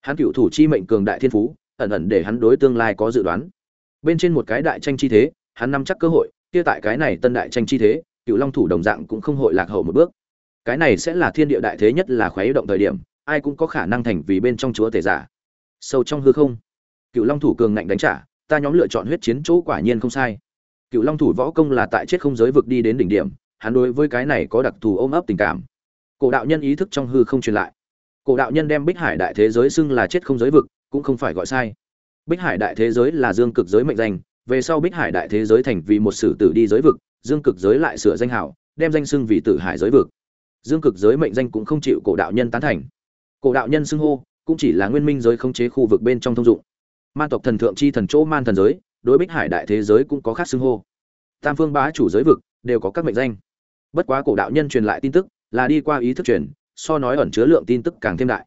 Hắn cựu thủ chi mệnh cường đại thiên phú, ẩn ẩn để hắn đối tương lai có dự đoán. Bên trên một cái đại tranh chi thế, hắn nắm chắc cơ hội, kia tại cái này tân đại tranh chi thế, cựu long thủ đồng dạng cũng không hội lạc hậu một bước. Cái này sẽ là thiên địa đại thế nhất là khoái động thời điểm, ai cũng có khả năng thành vì bên trong chúa tể giả. Sâu trong hư không, cựu long thủ cường ngạnh đánh trả, ta nhóm lựa chọn huyết chiến chỗ quả nhiên không sai cựu long thủ võ công là tại chết không giới vực đi đến đỉnh điểm, hắn đối với cái này có đặc thù ôm ấp tình cảm. Cổ đạo nhân ý thức trong hư không truyền lại. Cổ đạo nhân đem bích hải đại thế giới xưng là chết không giới vực, cũng không phải gọi sai. Bích hải đại thế giới là dương cực giới mệnh danh, về sau bích hải đại thế giới thành vì một sử tử đi giới vực, dương cực giới lại sửa danh hảo, đem danh xưng vì tử hải giới vực. Dương cực giới mệnh danh cũng không chịu cổ đạo nhân tán thành. Cổ đạo nhân xưng hô, cũng chỉ là nguyên minh giới khống chế khu vực bên trong thông dụng. Man tộc thần thượng chi thần chỗ man thần giới đối bích hải đại thế giới cũng có khác xưng hô. Tam phương bá chủ giới vực đều có các mệnh danh. Bất quá cổ đạo nhân truyền lại tin tức là đi qua ý thức truyền, so nói ẩn chứa lượng tin tức càng thêm đại.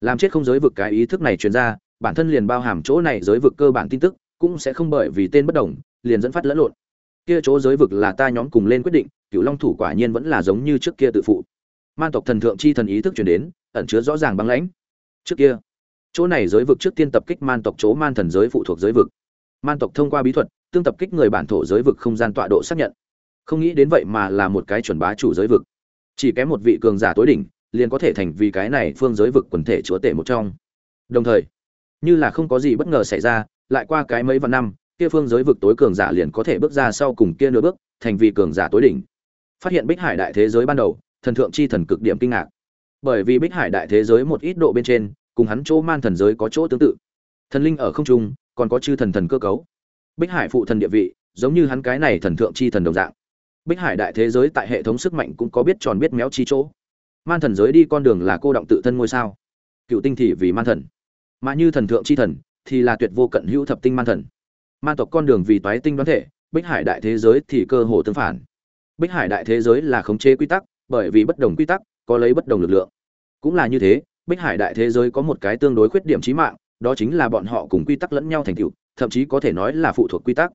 Làm chết không giới vực cái ý thức này truyền ra, bản thân liền bao hàm chỗ này giới vực cơ bản tin tức, cũng sẽ không bởi vì tên bất đồng, liền dẫn phát lẫn lộn. Kia chỗ giới vực là ta nhóm cùng lên quyết định cựu long thủ quả nhiên vẫn là giống như trước kia tự phụ. Man tộc thần thượng chi thần ý thức truyền đến, ẩn chứa rõ ràng băng lãnh. Trước kia, chỗ này giới vực trước tiên tập kích man tộc chỗ man thần giới phụ thuộc giới vực man tộc thông qua bí thuật, tương tập kích người bản thổ giới vực không gian tọa độ xác nhận. Không nghĩ đến vậy mà là một cái chuẩn bá chủ giới vực. Chỉ kém một vị cường giả tối đỉnh, liền có thể thành vì cái này phương giới vực quần thể chúa tể một trong. Đồng thời, như là không có gì bất ngờ xảy ra, lại qua cái mấy vạn năm, kia phương giới vực tối cường giả liền có thể bước ra sau cùng kia nửa bước, thành vì cường giả tối đỉnh. Phát hiện bích hải đại thế giới ban đầu, thần thượng chi thần cực điểm kinh ngạc. Bởi vì bích hải đại thế giới một ít độ bên trên, cùng hắn chỗ man thần giới có chỗ tương tự. Thần linh ở không trung còn có chư thần thần cơ cấu. Bích hải phụ thần địa vị, giống như hắn cái này thần thượng chi thần đồng dạng. Bích hải đại thế giới tại hệ thống sức mạnh cũng có biết tròn biết méo chi chỗ. Man thần giới đi con đường là cô động tự thân ngôi sao. Cựu tinh thì vì man thần. Mà như thần thượng chi thần, thì là tuyệt vô cận hữu thập tinh man thần. Man tộc con đường vì toái tinh đoán thể, bích hải đại thế giới thì cơ hồ tương phản. Bích hải đại thế giới là khống chế quy tắc, bởi vì bất đồng quy tắc, có lấy bất đồng lực lượng. Cũng là như thế, bích hải đại thế giới có một cái tương đối khuyết điểm trí mạng đó chính là bọn họ cùng quy tắc lẫn nhau thành tựu, thậm chí có thể nói là phụ thuộc quy tắc.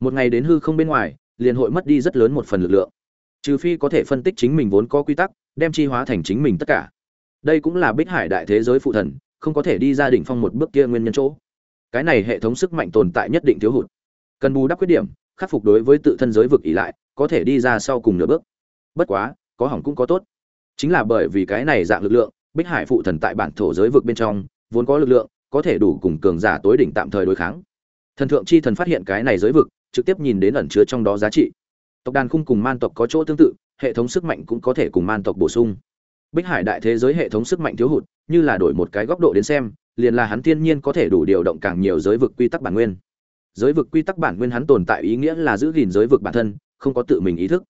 Một ngày đến hư không bên ngoài, liền hội mất đi rất lớn một phần lực lượng. Trừ phi có thể phân tích chính mình vốn có quy tắc, đem chi hóa thành chính mình tất cả. Đây cũng là bích hải đại thế giới phụ thần, không có thể đi ra đỉnh phong một bước kia nguyên nhân chỗ. Cái này hệ thống sức mạnh tồn tại nhất định thiếu hụt. Cần bù đắp khuyết điểm, khắc phục đối với tự thân giới vực ỉ lại, có thể đi ra sau cùng nửa bước. Bất quá, có hỏng cũng có tốt. Chính là bởi vì cái này dạng lực lượng, bích hải phụ thần tại bản thổ giới vực bên trong, vốn có lực lượng có thể đủ cùng cường giả tối đỉnh tạm thời đối kháng. Thần thượng chi thần phát hiện cái này giới vực, trực tiếp nhìn đến ẩn chứa trong đó giá trị. Tộc đàn khung cùng man tộc có chỗ tương tự, hệ thống sức mạnh cũng có thể cùng man tộc bổ sung. Bích hải đại thế giới hệ thống sức mạnh thiếu hụt, như là đổi một cái góc độ đến xem, liền là hắn thiên nhiên có thể đủ điều động càng nhiều giới vực quy tắc bản nguyên. Giới vực quy tắc bản nguyên hắn tồn tại ý nghĩa là giữ gìn giới vực bản thân, không có tự mình ý thức.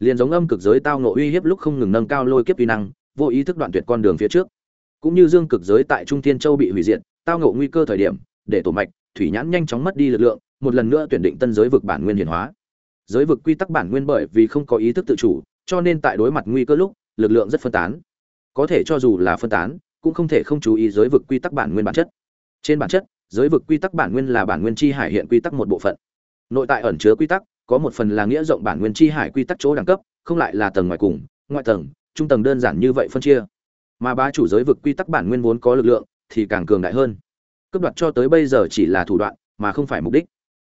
Liền giống âm cực giới tao ngộ uy hiếp lúc không ngừng nâng cao lôi kiếp uy năng, vô ý thức đoạn tuyệt con đường phía trước. Cũng như dương cực giới tại trung thiên châu bị hủy diệt tao ngộ nguy cơ thời điểm, để tổ mạch, thủy nhãn nhanh chóng mất đi lực lượng, một lần nữa tuyển định tân giới vực bản nguyên hiển hóa. Giới vực quy tắc bản nguyên bởi vì không có ý thức tự chủ, cho nên tại đối mặt nguy cơ lúc, lực lượng rất phân tán. Có thể cho dù là phân tán, cũng không thể không chú ý giới vực quy tắc bản nguyên bản chất. Trên bản chất, giới vực quy tắc bản nguyên là bản nguyên chi hải hiện quy tắc một bộ phận. Nội tại ẩn chứa quy tắc, có một phần là nghĩa rộng bản nguyên chi hải quy tắc chỗ đẳng cấp, không lại là tầng ngoài cùng, ngoại tầng, trung tầng đơn giản như vậy phân chia. Mà ba chủ giới vực quy tắc bản nguyên vốn có lực lượng thì càng cường đại hơn. Cướp đoạt cho tới bây giờ chỉ là thủ đoạn, mà không phải mục đích.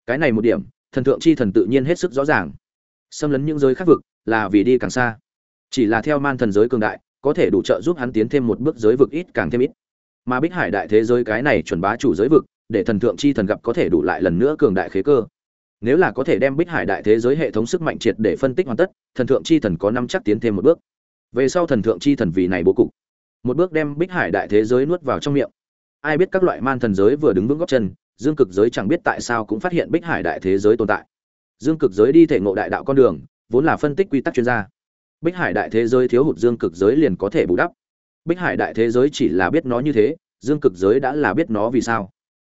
Cái này một điểm, thần thượng chi thần tự nhiên hết sức rõ ràng. Xâm lấn những giới khác vực là vì đi càng xa. Chỉ là theo man thần giới cường đại, có thể đủ trợ giúp hắn tiến thêm một bước giới vực ít càng thêm ít. Mà bích hải đại thế giới cái này chuẩn bá chủ giới vực, để thần thượng chi thần gặp có thể đủ lại lần nữa cường đại khế cơ. Nếu là có thể đem bích hải đại thế giới hệ thống sức mạnh triệt để phân tích hoàn tất, thần thượng chi thần có năm chắc tiến thêm một bước. Về sau thần thượng chi thần vì này bố cục một bước đem bích hải đại thế giới nuốt vào trong miệng. Ai biết các loại man thần giới vừa đứng vững góc chân, dương cực giới chẳng biết tại sao cũng phát hiện bích hải đại thế giới tồn tại. Dương cực giới đi thể ngộ đại đạo con đường, vốn là phân tích quy tắc chuyên gia. Bích hải đại thế giới thiếu hụt dương cực giới liền có thể bù đắp. Bích hải đại thế giới chỉ là biết nó như thế, dương cực giới đã là biết nó vì sao.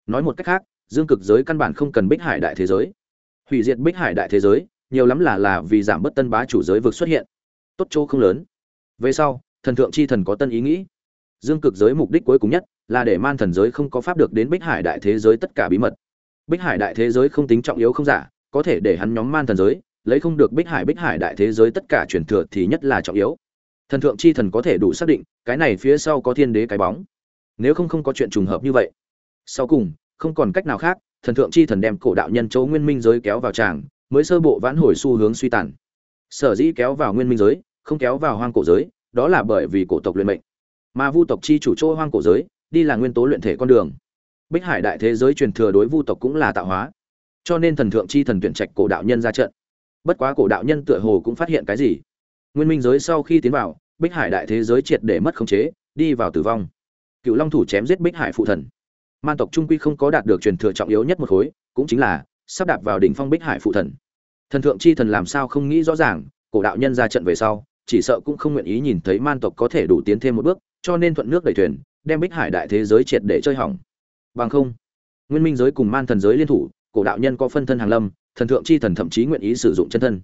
Nói một cách khác, dương cực giới căn bản không cần bích hải đại thế giới. Hủy diệt bích hải đại thế giới, nhiều lắm là là vì giảm bớt tân bá chủ giới vực xuất hiện. Tốt chỗ không lớn. Về sau thần thượng chi thần có tân ý nghĩ. Dương cực giới mục đích cuối cùng nhất là để man thần giới không có pháp được đến bích hải đại thế giới tất cả bí mật. Bích hải đại thế giới không tính trọng yếu không giả, có thể để hắn nhóm man thần giới, lấy không được bích hải bích hải đại thế giới tất cả truyền thừa thì nhất là trọng yếu. Thần thượng chi thần có thể đủ xác định, cái này phía sau có thiên đế cái bóng. Nếu không không có chuyện trùng hợp như vậy. Sau cùng, không còn cách nào khác, thần thượng chi thần đem cổ đạo nhân châu nguyên minh giới kéo vào tràng, mới sơ bộ vãn hồi xu hướng suy tàn. Sở dĩ kéo vào nguyên minh giới, không kéo vào hoang cổ giới đó là bởi vì cổ tộc luyện mệnh. Mà vu tộc chi chủ chỗ hoang cổ giới, đi là nguyên tố luyện thể con đường. Bích hải đại thế giới truyền thừa đối vu tộc cũng là tạo hóa. Cho nên thần thượng chi thần tuyển trạch cổ đạo nhân ra trận. Bất quá cổ đạo nhân tựa hồ cũng phát hiện cái gì. Nguyên minh giới sau khi tiến vào, bích hải đại thế giới triệt để mất khống chế, đi vào tử vong. Cựu long thủ chém giết bích hải phụ thần. Man tộc trung quy không có đạt được truyền thừa trọng yếu nhất một khối, cũng chính là sắp đạp vào đỉnh phong bích hải phụ thần. Thần thượng chi thần làm sao không nghĩ rõ ràng, cổ đạo nhân ra trận về sau chỉ sợ cũng không nguyện ý nhìn thấy man tộc có thể đủ tiến thêm một bước, cho nên thuận nước đẩy thuyền, đem bích hải đại thế giới triệt để chơi hỏng. Bằng không, nguyên minh giới cùng man thần giới liên thủ, cổ đạo nhân có phân thân hàng lâm, thần thượng chi thần thậm chí nguyện ý sử dụng chân thân.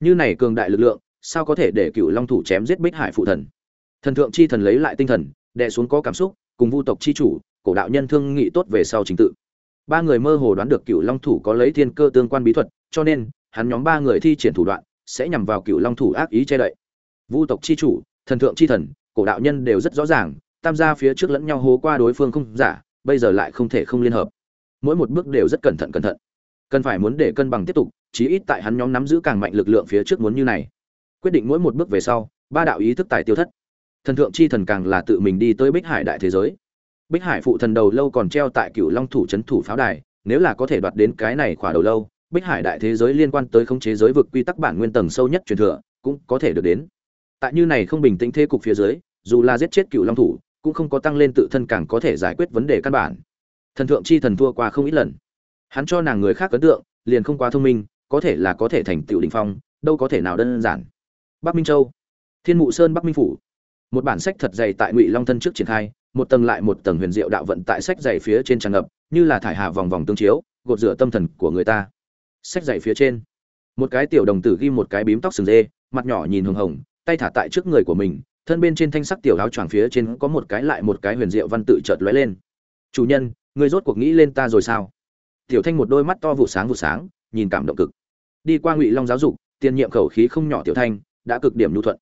Như này cường đại lực lượng, sao có thể để cựu long thủ chém giết bích hải phụ thần? Thần thượng chi thần lấy lại tinh thần, đè xuống có cảm xúc, cùng vu tộc chi chủ, cổ đạo nhân thương nghị tốt về sau trình tự. Ba người mơ hồ đoán được cựu long thủ có lấy thiên cơ tương quan bí thuật, cho nên, hắn nhóm ba người thi triển thủ đoạn, sẽ nhằm vào cựu long thủ ác ý che đậy vu tộc chi chủ, thần thượng chi thần, cổ đạo nhân đều rất rõ ràng, tam gia phía trước lẫn nhau hố qua đối phương không giả, bây giờ lại không thể không liên hợp. Mỗi một bước đều rất cẩn thận cẩn thận. Cần phải muốn để cân bằng tiếp tục, chí ít tại hắn nhóm nắm giữ càng mạnh lực lượng phía trước muốn như này. Quyết định mỗi một bước về sau, ba đạo ý thức tài tiêu thất. Thần thượng chi thần càng là tự mình đi tới bích hải đại thế giới. Bích hải phụ thần đầu lâu còn treo tại cựu long thủ c h ấ n thủ pháo đài, nếu là có thể đoạt đến cái này khỏa đầu lâu, bích hải đại thế giới liên quan tới khống chế giới vực quy tắc bản nguyên tầng sâu nhất truyền thừa, cũng có thể được đến tại như này không bình tĩnh thế cục phía dưới, dù là giết chết cựu long thủ, cũng không có tăng lên tự thân càng có thể giải quyết vấn đề căn bản. Thần thượng chi thần thua qua không ít lần. Hắn cho nàng người khác ấn tượng, liền không quá thông minh, có thể là có thể thành tựu đình phong, đâu có thể nào đơn giản. Bắc minh châu, thiên mụ sơn bắc minh phủ. Một bản sách thật dày tại ngụy long thân trước triển khai, một tầng lại một tầng huyền diệu đạo vận tại sách dày phía trên tràn ngập, như là thải hạ vòng vòng tương chiếu, gột rửa tâm thần của người ta. Sách dày phía trên, một cái tiểu đồng tử ghi một cái bím tóc sừng dê, mặt nhỏ nhìn hồng hồng tay thả tại trước người của mình, thân bên trên thanh sắc tiểu áo choàng phía trên có một cái lại một cái huyền diệu văn tự chợt lóe lên. Chủ nhân, ngươi rốt cuộc nghĩ lên ta rồi sao? Tiểu thanh một đôi mắt to vụ sáng vụ sáng, nhìn cảm động cực. Đi qua ngụy long giáo dục, tiền nhiệm khẩu khí không nhỏ tiểu thanh, đã cực điểm nhu thuận.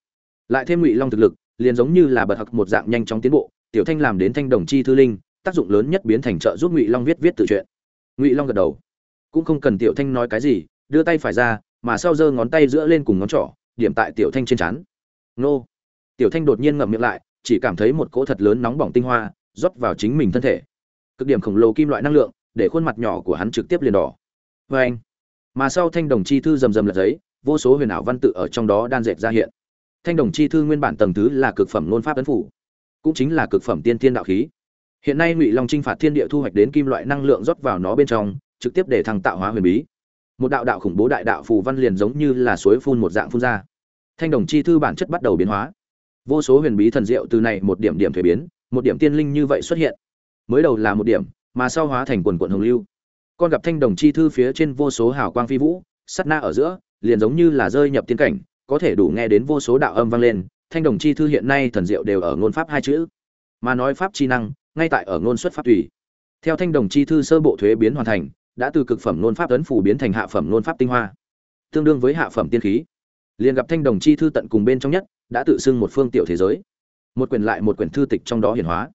Lại thêm ngụy long thực lực, liền giống như là bật học một dạng nhanh chóng tiến bộ, tiểu thanh làm đến thanh đồng chi thư linh, tác dụng lớn nhất biến thành trợ giúp ngụy long viết viết tự truyện. Ngụy long gật đầu. Cũng không cần tiểu thanh nói cái gì, đưa tay phải ra, mà sau giơ ngón tay giữa lên cùng ngón trỏ, điểm tại tiểu thanh trên chắn nô. Tiểu thanh đột nhiên ngậm miệng lại, chỉ cảm thấy một cỗ thật lớn nóng bỏng tinh hoa rót vào chính mình thân thể. Cực điểm khổng lồ kim loại năng lượng, để khuôn mặt nhỏ của hắn trực tiếp liền đỏ. Vê anh, mà sau thanh đồng chi thư rầm rầm lật giấy, vô số huyền ảo văn tự ở trong đó đan dệt ra hiện. Thanh đồng chi thư nguyên bản tầng thứ là cực phẩm nôn pháp ấn phủ, cũng chính là cực phẩm tiên thiên đạo khí. Hiện nay ngụy long trinh phạt thiên địa thu hoạch đến kim loại năng lượng rót vào nó bên trong, trực tiếp để thăng tạo hóa huyền bí. Một đạo đạo khủng bố đại đạo phù văn liền giống như là suối phun một dạng phun ra thanh đồng chi thư bản chất bắt đầu biến hóa. Vô số huyền bí thần diệu từ này một điểm điểm thuế biến, một điểm tiên linh như vậy xuất hiện. Mới đầu là một điểm, mà sau hóa thành quần quận hồng lưu. Con gặp thanh đồng chi thư phía trên vô số hào quang phi vũ, sắt na ở giữa, liền giống như là rơi nhập tiên cảnh, có thể đủ nghe đến vô số đạo âm vang lên. Thanh đồng chi thư hiện nay thần diệu đều ở ngôn pháp hai chữ. Mà nói pháp chi năng, ngay tại ở ngôn xuất pháp tùy. Theo thanh đồng chi thư sơ bộ thuế biến hoàn thành, đã từ cực phẩm ngôn pháp tấn phủ biến thành hạ phẩm ngôn pháp tinh hoa. Tương đương với hạ phẩm tiên khí liền gặp thanh đồng chi thư tận cùng bên trong nhất, đã tự xưng một phương tiểu thế giới. Một quyển lại một quyển thư tịch trong đó hiển hóa.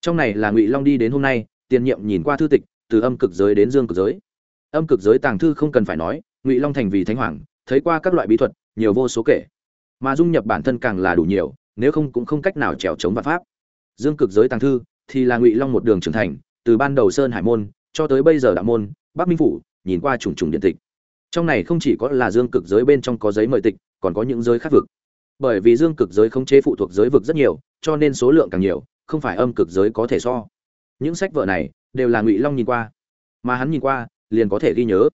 Trong này là ngụy long đi đến hôm nay, tiền nhiệm nhìn qua thư tịch, từ âm cực giới đến dương cực giới. Âm cực giới tàng thư không cần phải nói, ngụy long thành vì thánh hoàng, thấy qua các loại bí thuật, nhiều vô số kể. Mà dung nhập bản thân càng là đủ nhiều, nếu không cũng không cách nào trèo chống vạn pháp. Dương cực giới tàng thư thì là ngụy long một đường trưởng thành, từ ban đầu sơn hải môn cho tới bây giờ đạo môn, bắc minh phủ, nhìn qua trùng trùng điện tịch trong này không chỉ có là dương cực giới bên trong có giấy mời tịch, còn có những giới khác vực. Bởi vì dương cực giới không chế phụ thuộc giới vực rất nhiều, cho nên số lượng càng nhiều, không phải âm cực giới có thể so. Những sách vở này đều là ngụy long nhìn qua. Mà hắn nhìn qua, liền có thể ghi nhớ.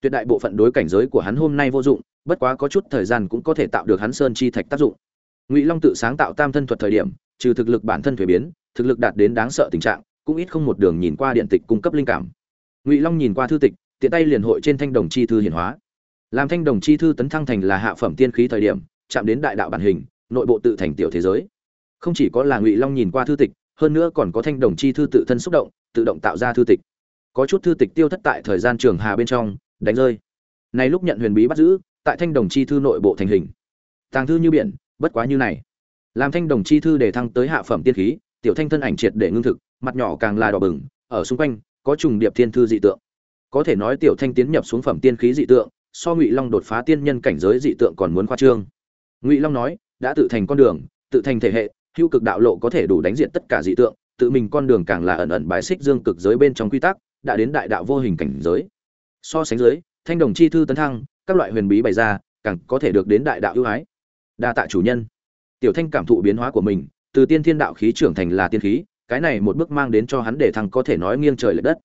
Tuyệt đại bộ phận đối cảnh giới của hắn hôm nay vô dụng, bất quá có chút thời gian cũng có thể tạo được hắn sơn chi thạch tác dụng. Ngụy long tự sáng tạo tam thân thuật thời điểm, trừ thực lực bản thân thuế biến, thực lực đạt đến đáng sợ tình trạng, cũng ít không một đường nhìn qua điện tịch cung cấp linh cảm. Ngụy long nhìn qua thư tịch tiện tay liền hội trên thanh đồng chi thư hiển hóa. Làm thanh đồng chi thư tấn thăng thành là hạ phẩm tiên khí thời điểm, chạm đến đại đạo bản hình, nội bộ tự thành tiểu thế giới. Không chỉ có là ngụy long nhìn qua thư tịch, hơn nữa còn có thanh đồng chi thư tự thân xúc động, tự động tạo ra thư tịch. Có chút thư tịch tiêu thất tại thời gian trường hà bên trong, đánh rơi. Này lúc nhận huyền bí bắt giữ, tại thanh đồng chi thư nội bộ thành hình. Tàng thư như biển, bất quá như này. Làm thanh đồng chi thư để thăng tới hạ phẩm tiên khí, tiểu thanh thân ảnh triệt để ngưng thực, mặt nhỏ càng là đỏ bừng, ở xung quanh, có trùng điệp thiên thư dị tượng có thể nói tiểu thanh tiến nhập xuống phẩm tiên khí dị tượng, so ngụy long đột phá tiên nhân cảnh giới dị tượng còn muốn khoa trương. Ngụy long nói, đã tự thành con đường, tự thành thể hệ, hữu cực đạo lộ có thể đủ đánh diện tất cả dị tượng, tự mình con đường càng là ẩn ẩn bái xích dương cực giới bên trong quy tắc, đã đến đại đạo vô hình cảnh giới. So sánh giới thanh đồng chi thư tấn thăng, các loại huyền bí bày ra, càng có thể được đến đại đạo ưu ái. Đa tạ chủ nhân. Tiểu thanh cảm thụ biến hóa của mình, từ tiên thiên đạo khí trưởng thành là tiên khí, cái này một bước mang đến cho hắn để thăng có thể nói nghiêng trời lệch đất.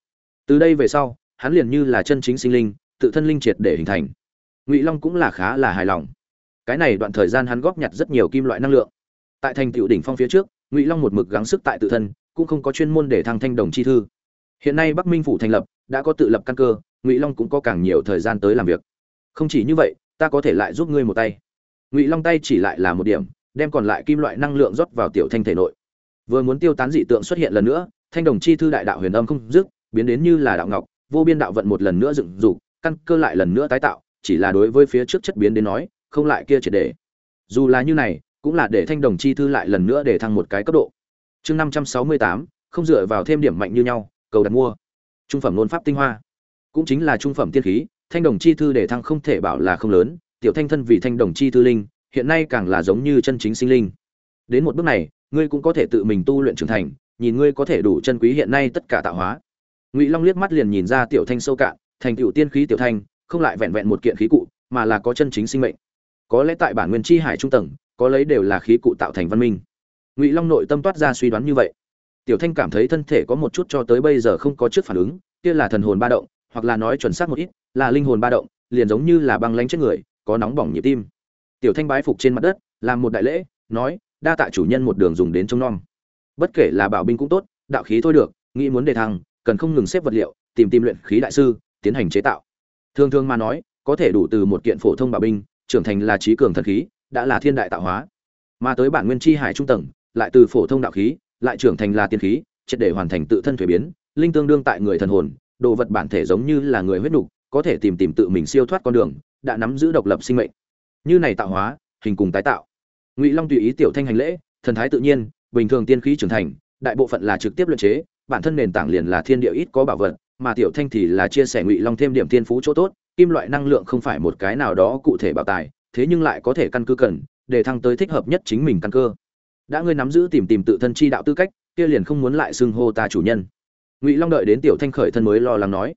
Từ đây về sau hắn liền như là chân chính sinh linh, tự thân linh triệt để hình thành. Ngụy long cũng là khá là hài lòng. Cái này đoạn thời gian hắn góp nhặt rất nhiều kim loại năng lượng. Tại thành tựu đỉnh phong phía trước, ngụy long một mực gắng sức tại tự thân, cũng không có chuyên môn để thăng thanh đồng chi thư. Hiện nay bắc minh phủ thành lập, đã có tự lập căn cơ, ngụy long cũng có càng nhiều thời gian tới làm việc. Không chỉ như vậy, ta có thể lại giúp ngươi một tay. Ngụy long tay chỉ lại là một điểm, đem còn lại kim loại năng lượng rót vào tiểu thanh thể nội. Vừa muốn tiêu tán dị tượng xuất hiện lần nữa, thanh đồng chi thư đại đạo huyền âm không dứt, biến đến như là đạo ngọc vô biên đạo vận một lần nữa dựng dục, căn cơ lại lần nữa tái tạo, chỉ là đối với phía trước chất biến đến nói, không lại kia triệt để. Dù là như này, cũng là để thanh đồng chi thư lại lần nữa để thăng một cái cấp độ. Chương năm trăm sáu mươi tám, không dựa vào thêm điểm mạnh như nhau, cầu đặt mua. Trung phẩm luôn pháp tinh hoa. Cũng chính là trung phẩm tiên khí, thanh đồng chi thư để thăng không thể bảo là không lớn, tiểu thanh thân vì thanh đồng chi thư linh, hiện nay càng là giống như chân chính sinh linh. Đến một bước này, ngươi cũng có thể tự mình tu luyện trưởng thành, nhìn ngươi có thể đủ chân quý hiện nay tất cả tạo hóa ngụy long liếc mắt liền nhìn ra tiểu thanh sâu cạn, thành tiểu tiên khí tiểu thanh, không lại vẹn vẹn một kiện khí cụ, mà là có chân chính sinh mệnh. Có lẽ tại bản nguyên chi hải trung tầng, có lấy đều là khí cụ tạo thành văn minh. Ngụy long nội tâm toát ra suy đoán như vậy. Tiểu thanh cảm thấy thân thể có một chút cho tới bây giờ không có trước phản ứng, kia là thần hồn ba động, hoặc là nói chuẩn xác một ít, là linh hồn ba động, liền giống như là băng lánh chết người, có nóng bỏng nhịp tim. Tiểu thanh bái phục trên mặt đất, làm một đại lễ, nói, đa tạ chủ nhân một đường dùng đến trông nom. Bất kể là bảo binh cũng tốt, đạo khí thôi được, nghĩ muốn đề thăng cần không ngừng xếp vật liệu, tìm tìm luyện khí đại sư, tiến hành chế tạo. Thường thường mà nói, có thể đủ từ một kiện phổ thông bảo binh, trưởng thành là trí cường thần khí, đã là thiên đại tạo hóa. Mà tới bản nguyên chi hải trung tầng, lại từ phổ thông đạo khí, lại trưởng thành là tiên khí, triệt để hoàn thành tự thân thuế biến, linh tương đương tại người thần hồn, đồ vật bản thể giống như là người huyết nục, có thể tìm tìm tự mình siêu thoát con đường, đã nắm giữ độc lập sinh mệnh. Như này tạo hóa, hình cùng tái tạo. Ngụy long tùy ý tiểu thanh hành lễ, thần thái tự nhiên, bình thường tiên khí trưởng thành đại bộ phận là trực tiếp luyện chế, bản thân nền tảng liền là thiên địa ít có bảo vật, mà tiểu thanh thì là chia sẻ ngụy long thêm điểm tiên phú chỗ tốt, kim loại năng lượng không phải một cái nào đó cụ thể bảo tài, thế nhưng lại có thể căn cứ cần, để thăng tới thích hợp nhất chính mình căn cơ. Đã ngươi nắm giữ tìm tìm tự thân chi đạo tư cách, kia liền không muốn lại xưng hô ta chủ nhân. Ngụy long đợi đến tiểu thanh khởi thân mới lo lắng nói.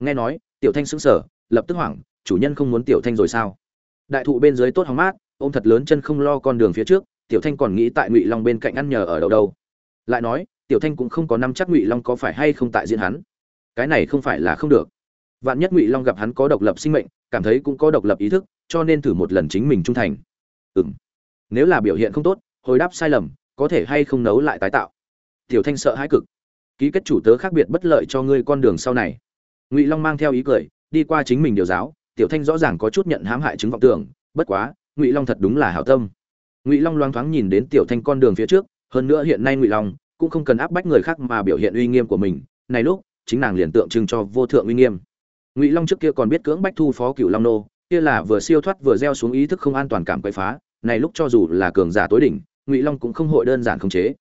Nghe nói, tiểu thanh sững sờ, lập tức hoảng, chủ nhân không muốn tiểu thanh rồi sao? Đại thụ bên dưới tốt hóng mát, ôm thật lớn chân không lo con đường phía trước, tiểu thanh còn nghĩ tại ngụy long bên cạnh ăn nhờ ở đâu đâu lại nói, tiểu thanh cũng không có năm chắc ngụy long có phải hay không tại diễn hắn. Cái này không phải là không được. Vạn nhất ngụy long gặp hắn có độc lập sinh mệnh, cảm thấy cũng có độc lập ý thức, cho nên thử một lần chính mình trung thành. Ừ m nếu là biểu hiện không tốt, hồi đáp sai lầm, có thể hay không nấu lại tái tạo. Tiểu thanh sợ hãi cực. Ký kết chủ tớ khác biệt bất lợi cho ngươi con đường sau này. Ngụy long mang theo ý cười, đi qua chính mình điều giáo, tiểu thanh rõ ràng có chút nhận hãm hại chứng vọng tưởng, bất quá, ngụy long thật đúng là hảo tâm. Ngụy long loáng thoáng nhìn đến tiểu thanh con đường phía trước hơn nữa hiện nay ngụy long cũng không cần áp bách người khác mà biểu hiện uy nghiêm của mình. Này lúc, chính nàng liền tượng trưng cho vô thượng uy nghiêm. Ngụy long trước kia còn biết cưỡng bách thu phó cựu long nô, kia là vừa siêu thoát vừa gieo xuống ý thức không an toàn cảm quậy phá. Này lúc cho dù là cường giả tối đỉnh, ngụy long cũng không hội đơn giản khống chế.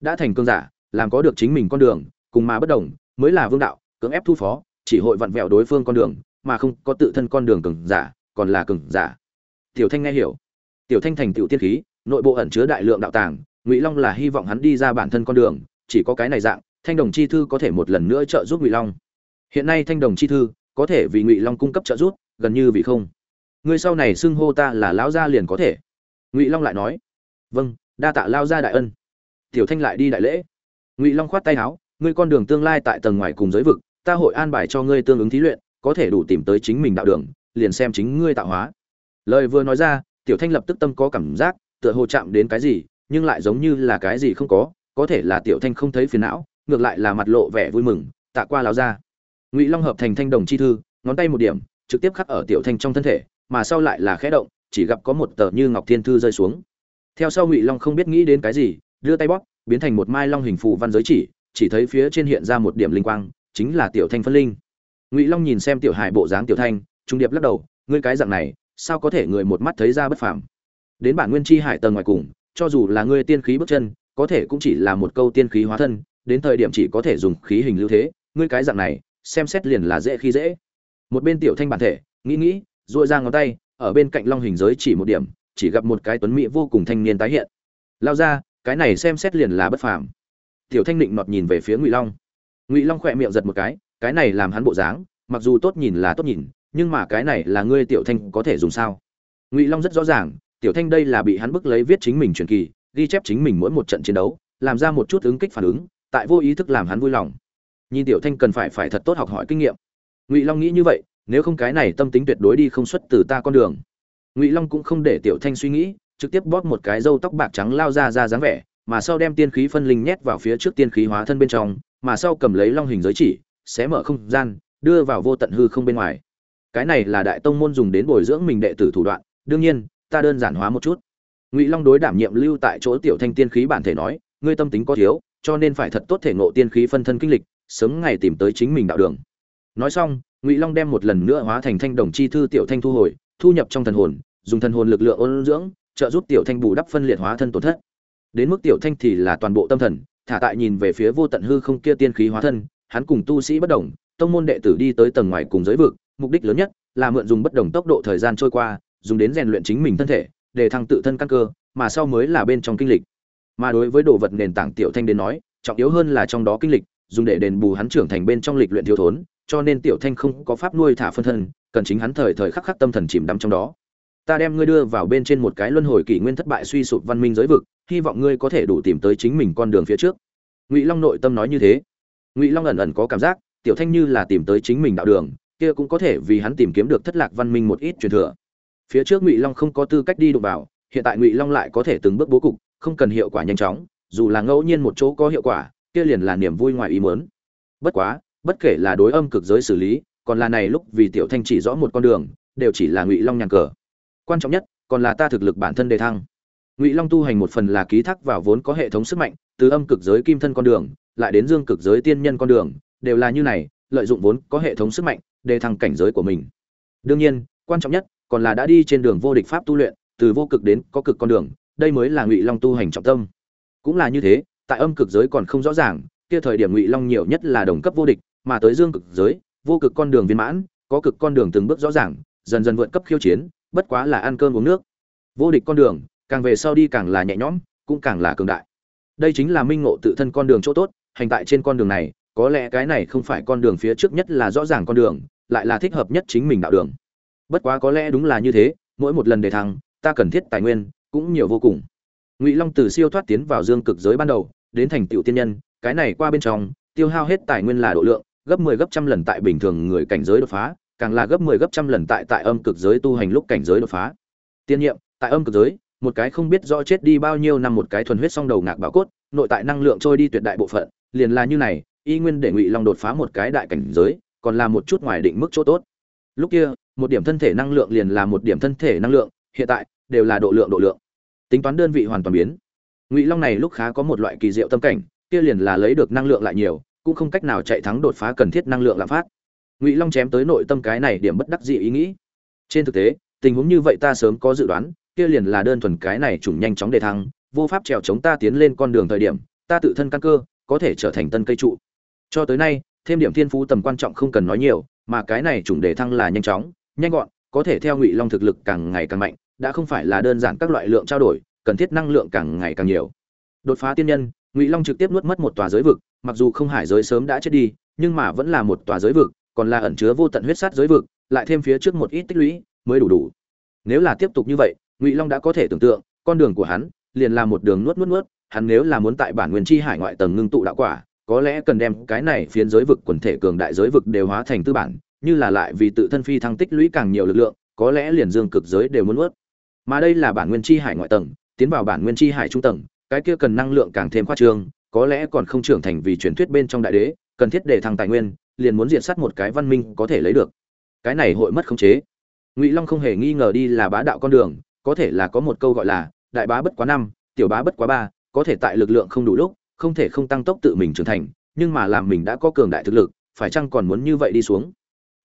Đã thành cường giả, làm có được chính mình con đường, cùng mà bất đồng, mới là vương đạo, cưỡng ép thu phó, chỉ hội vặn vẹo đối phương con đường, mà không có tự thân con đường cường giả, còn là cường giả. Tiểu thanh nghe hiểu. Tiểu thanh thành tiểu tiên khí, nội bộ ẩn chứa đại lượng đạo tàng ngụy long là hy vọng hắn đi ra bản thân con đường, chỉ có cái này dạng, thanh đồng chi thư có thể một lần nữa trợ giúp ngụy long. Hiện nay thanh đồng chi thư có thể vì ngụy long cung cấp trợ giúp, gần như vì không. Người sau này xưng hô ta là lão gia liền có thể. Ngụy long lại nói vâng đa tạ lao gia đại ân. Tiểu thanh lại đi đại lễ. Ngụy long khoát tay áo, ngươi con đường tương lai tại tầng ngoài cùng giới vực, ta hội an bài cho ngươi tương ứng thí luyện, có thể đủ tìm tới chính mình đạo đường, liền xem chính ngươi tạo hóa. Lời vừa nói ra, tiểu thanh lập tức tâm có cảm giác, tựa hồ chạm đến cái gì nhưng lại giống như là cái gì không có có thể là tiểu thanh không thấy phiền não, ngược lại là mặt lộ vẻ vui mừng, tạ qua láo ra. Ngụy long hợp thành thanh đồng chi thư, ngón tay một điểm, trực tiếp khắc ở tiểu thanh trong thân thể, mà sau lại là khẽ động, chỉ gặp có một tờ như ngọc thiên thư rơi xuống. Theo sau ngụy long không biết nghĩ đến cái gì, đưa tay bóp, biến thành một mai long hình phù văn giới chỉ chỉ thấy phía trên hiện ra một điểm linh quang, chính là tiểu thanh phân linh. Ngụy long nhìn xem tiểu hải bộ dáng tiểu thanh, trung điệp lắc đầu, ngươi cái dạng này, sao có thể người một mắt thấy ra bất phàm? Đến bản nguyên chi hải tầng ngoài cùng cho dù là ngươi tiên khí bước chân, có thể cũng chỉ là một câu tiên khí hóa thân, đến thời điểm chỉ có thể dùng khí hình lưu thế, ngươi cái dạng này, xem xét liền là dễ khi dễ. Một bên tiểu thanh bản thể, nghĩ nghĩ, duỗi ra ngón tay, ở bên cạnh long hình giới chỉ một điểm, chỉ gặp một cái tuấn mỹ vô cùng thanh niên tái hiện. Lao ra, cái này xem xét liền là bất phàm. Tiểu thanh định nọt nhìn về phía ngụy long. Ngụy long khẽ miệng giật một cái cái này làm hắn bộ dáng, mặc dù tốt nhìn là tốt nhìn, nhưng mà cái này là ngươi tiểu thanh có thể dùng sao? Ngụy long rất rõ ràng tiểu thanh đây là bị hắn bức lấy viết chính mình truyền kỳ, ghi chép chính mình mỗi một trận chiến đấu, làm ra một chút ứng kích phản ứng, tại vô ý thức làm hắn vui lòng. Nhìn tiểu thanh cần phải phải thật tốt học hỏi kinh nghiệm. Ngụy long nghĩ như vậy, nếu không cái này tâm tính tuyệt đối đi không xuất từ ta con đường. Ngụy long cũng không để tiểu thanh suy nghĩ, trực tiếp bóp một cái râu tóc bạc trắng lao ra ra dáng vẻ, mà sau đem tiên khí phân linh nhét vào phía trước tiên khí hóa thân bên trong, mà sau cầm lấy long hình giới chỉ, xé mở không gian, đưa vào vô tận hư không bên ngoài. Cái này là đại tông môn dùng đến bồi dưỡng mình đệ tử thủ đoạn, đương nhiên ta đơn giản hóa một chút. Ngụy long đối đảm nhiệm lưu tại chỗ tiểu thanh tiên khí bản thể nói, ngươi tâm tính có thiếu, cho nên phải thật tốt thể ngộ tiên khí phân thân kinh lịch, sớm ngày tìm tới chính mình đạo đường. Nói xong, ngụy long đem một lần nữa hóa thành thanh đồng chi thư tiểu thanh thu hồi, thu nhập trong thần hồn, dùng thần hồn lực lượng ôn dưỡng, trợ giúp tiểu thanh bù đắp phân liệt hóa thân tổn thất. Đến mức tiểu thanh thì là toàn bộ tâm thần, thả tại nhìn về phía vô tận hư không kia tiên khí hóa thân, hắn cùng tu sĩ bất đồng, tông môn đệ tử đi tới tầng ngoài cùng giới vực, mục đích lớn nhất là mượn dùng bất đồng tốc độ thời gian trôi qua dùng đến rèn luyện chính mình thân thể, để thăng tự thân căn cơ, mà sau mới là bên trong kinh lịch. Mà đối với đồ vật nền tảng tiểu thanh đến nói, trọng yếu hơn là trong đó kinh lịch, dùng để đền bù hắn trưởng thành bên trong lịch luyện thiếu thốn, cho nên tiểu thanh không có pháp nuôi thả phân thân, cần chính hắn thời thời khắc khắc tâm thần chìm đắm trong đó. Ta đem ngươi đưa vào bên trên một cái luân hồi kỷ nguyên thất bại suy sụp văn minh giới vực, hy vọng ngươi có thể đủ tìm tới chính mình con đường phía trước. Ngụy long nội tâm nói như thế. Ngụy long ẩn ẩn có cảm giác, tiểu thanh như là tìm tới chính mình đạo đường, kia cũng có thể vì hắn tìm kiếm được thất lạc văn minh một ít truyền thừa phía trước ngụy long không có tư cách đi đụng vào, hiện tại ngụy long lại có thể từng bước bố cục, không cần hiệu quả nhanh chóng, dù là ngẫu nhiên một chỗ có hiệu quả, kia liền là niềm vui ngoài ý muốn. Bất quá, bất kể là đối âm cực giới xử lý, còn là này lúc vì tiểu thanh chỉ rõ một con đường, đều chỉ là ngụy long nhàn cờ. Quan trọng nhất, còn là ta thực lực bản thân đề thăng. Ngụy long tu hành một phần là ký thác vào vốn có hệ thống sức mạnh, từ âm cực giới kim thân con đường, lại đến dương cực giới tiên nhân con đường, đều là như này, lợi dụng vốn có hệ thống sức mạnh, đề thăng cảnh giới của mình. Đương nhiên, quan trọng nhất còn là đã đi trên đường vô địch pháp tu luyện, từ vô cực đến có cực con đường, đây mới là ngụy long tu hành trọng tâm. Cũng là như thế, tại âm cực giới còn không rõ ràng, kia thời điểm ngụy long nhiều nhất là đồng cấp vô địch, mà tới dương cực giới, vô cực con đường viên mãn, có cực con đường từng bước rõ ràng, dần dần vượt cấp khiêu chiến, bất quá là ăn cơm uống nước. Vô địch con đường, càng về sau đi càng là nhẹ nhõm, cũng càng là cường đại. Đây chính là minh ngộ tự thân con đường chỗ tốt, hành tại trên con đường này, có lẽ cái này không phải con đường phía trước nhất là rõ ràng con đường, lại là thích hợp nhất chính mình đạo đường bất quá có lẽ đúng là như thế, mỗi một lần đề thăng, ta cần thiết tài nguyên, cũng nhiều vô cùng. Ngụy long từ siêu thoát tiến vào dương cực giới ban đầu, đến thành tựu tiên nhân, cái này qua bên trong, tiêu hao hết tài nguyên là độ lượng, gấp 10 gấp trăm lần tại bình thường người cảnh giới đột phá, càng là gấp 10 gấp trăm lần tại tại âm cực giới tu hành lúc cảnh giới đột phá. Tiên nhiệm, tại âm cực giới, một cái không biết rõ chết đi bao nhiêu năm một cái thuần huyết song đầu ngạc bảo cốt, nội tại năng lượng trôi đi tuyệt đại bộ phận, liền là như này, y nguyên để ngụy long đột phá một cái đại cảnh giới, còn là một chút ngoài định mức chỗ tốt. Lúc kia một điểm thân thể năng lượng liền là một điểm thân thể năng lượng, hiện tại, đều là độ lượng độ lượng. Tính toán đơn vị hoàn toàn biến. Ngụy long này lúc khá có một loại kỳ diệu tâm cảnh, kia liền là lấy được năng lượng lại nhiều, cũng không cách nào chạy thắng đột phá cần thiết năng lượng lạm phát. Ngụy long chém tới nội tâm cái này điểm bất đắc dị ý nghĩ. Trên thực tế, tình huống như vậy ta sớm có dự đoán, kia liền là đơn thuần cái này trùng nhanh chóng đề thăng, vô pháp trèo chống ta tiến lên con đường thời điểm, ta tự thân căn cơ, có thể trở thành tân cây trụ. Cho tới nay, thêm điểm thiên phú tầm quan trọng không cần nói nhiều, mà cái này chủng đề thăng là nhanh chóng nhanh gọn, có thể theo ngụy long thực lực càng ngày càng mạnh, đã không phải là đơn giản các loại lượng trao đổi, cần thiết năng lượng càng ngày càng nhiều. Đột phá tiên nhân, ngụy long trực tiếp nuốt mất một tòa giới vực, mặc dù không hải giới sớm đã chết đi, nhưng mà vẫn là một tòa giới vực, còn là ẩn chứa vô tận huyết sát giới vực, lại thêm phía trước một ít tích lũy mới đủ đủ. Nếu là tiếp tục như vậy, ngụy long đã có thể tưởng tượng, con đường của hắn liền là một đường nuốt nuốt nuốt, hắn nếu là muốn tại bản nguyên chi hải ngoại tầng ngưng tụ đạo quả, có lẽ cần đem cái này phiến giới vực quần thể cường đại giới vực đều hóa thành tư bản như là lại vì tự thân phi thăng tích lũy càng nhiều lực lượng, có lẽ liền dương cực giới đều muốn nuốt. mà đây là bản nguyên chi hải ngoại tầng, tiến vào bản nguyên chi hải trung tầng, cái kia cần năng lượng càng thêm khoa trương, có lẽ còn không trưởng thành vì truyền thuyết bên trong đại đế, cần thiết để thăng tài nguyên, liền muốn diện sát một cái văn minh có thể lấy được. Cái này hội mất khống chế. Ngụy long không hề nghi ngờ đi là bá đạo con đường, có thể là có một câu gọi là, đại bá bất quá năm, tiểu bá bất quá ba, có thể tại lực lượng không đủ lúc, không thể không tăng tốc tự mình trưởng thành, nhưng mà làm mình đã có cường đại thực lực, phải chăng còn muốn như vậy đi xuống?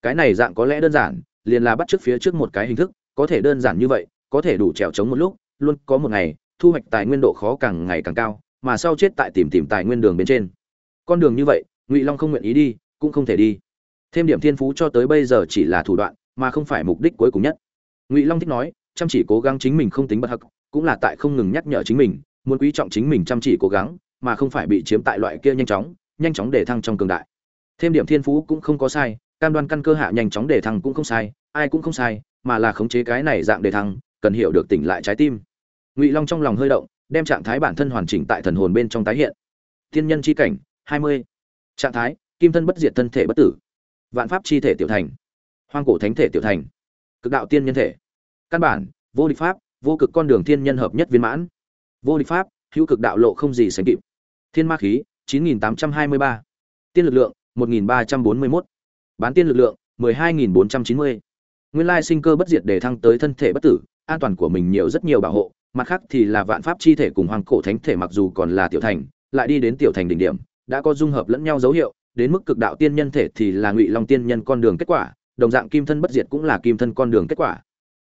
Cái này dạng có lẽ đơn giản, liền là bắt trước phía trước một cái hình thức, có thể đơn giản như vậy, có thể đủ trèo chống một lúc, luôn có một ngày, thu hoạch tài nguyên độ khó càng ngày càng cao, mà sau chết tại tìm tìm tài nguyên đường bên trên. Con đường như vậy, ngụy long không nguyện ý đi, cũng không thể đi. Thêm điểm thiên phú cho tới bây giờ chỉ là thủ đoạn, mà không phải mục đích cuối cùng nhất. Ngụy long thích nói, chăm chỉ cố gắng chính mình không tính bất hắc, cũng là tại không ngừng nhắc nhở chính mình, muốn quý trọng chính mình chăm chỉ cố gắng, mà không phải bị chiếm tại loại kia nhanh chóng nhanh chóng để thăng trong cường đại. Thêm điểm thiên phú cũng không có sai cam đoan căn cơ hạ nhanh chóng để thăng cũng không sai, ai cũng không sai, mà là khống chế cái này dạng để thăng, cần hiểu được tỉnh lại trái tim. Ngụy long trong lòng hơi động, đem trạng thái bản thân hoàn chỉnh tại thần hồn bên trong tái hiện. Thiên nhân chi cảnh, hai mươi. Trạng thái, kim thân bất diệt thân thể bất tử. Vạn pháp chi thể tiểu thành. Hoang cổ thánh thể tiểu thành. Cực đạo tiên nhân thể. Căn bản, vô địch pháp, vô cực con đường thiên nhân hợp nhất viên mãn. Vô địch pháp, hữu cực đạo lộ không gì sánh kịp. Thiên ma khí 9823. tiên lực lượng 1341 bán tiên lực lượng 12.490. nguyên lai sinh cơ bất diệt để thăng tới thân thể bất tử, an toàn của mình nhiều rất nhiều bảo hộ, mặt khác thì là vạn pháp chi thể cùng hoàng cổ thánh thể mặc dù còn là tiểu thành, lại đi đến tiểu thành đỉnh điểm, đã có dung hợp lẫn nhau dấu hiệu, đến mức cực đạo tiên nhân thể thì là ngụy long tiên nhân con đường kết quả, đồng dạng kim thân bất diệt cũng là kim thân con đường kết quả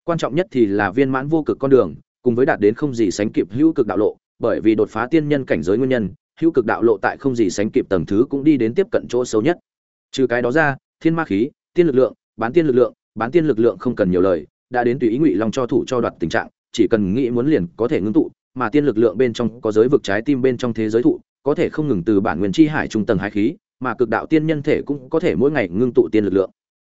quan trọng nhất thì là viên mãn vô cực con đường, cùng với đạt đến không gì sánh kịp hữu cực đạo lộ, bởi vì đột phá tiên nhân cảnh giới nguyên nhân, hữu cực đạo lộ tại không gì sánh kịp tầng thứ cũng đi đến tiếp cận chỗ xấu nhất trừ cái đó ra thiên ma khí, tiên lực lượng, bán tiên lực lượng, bán tiên lực lượng không cần nhiều lời, đã đến tùy ý ngụy long cho thủ cho đoạt tình trạng, chỉ cần nghĩ muốn liền có thể ngưng tụ, mà tiên lực lượng bên trong có giới vực trái tim bên trong thế giới thụ, có thể không ngừng từ bản nguyên chi hải trung tầng hai khí, mà cực đạo tiên nhân thể cũng có thể mỗi ngày ngưng tụ tiên lực lượng.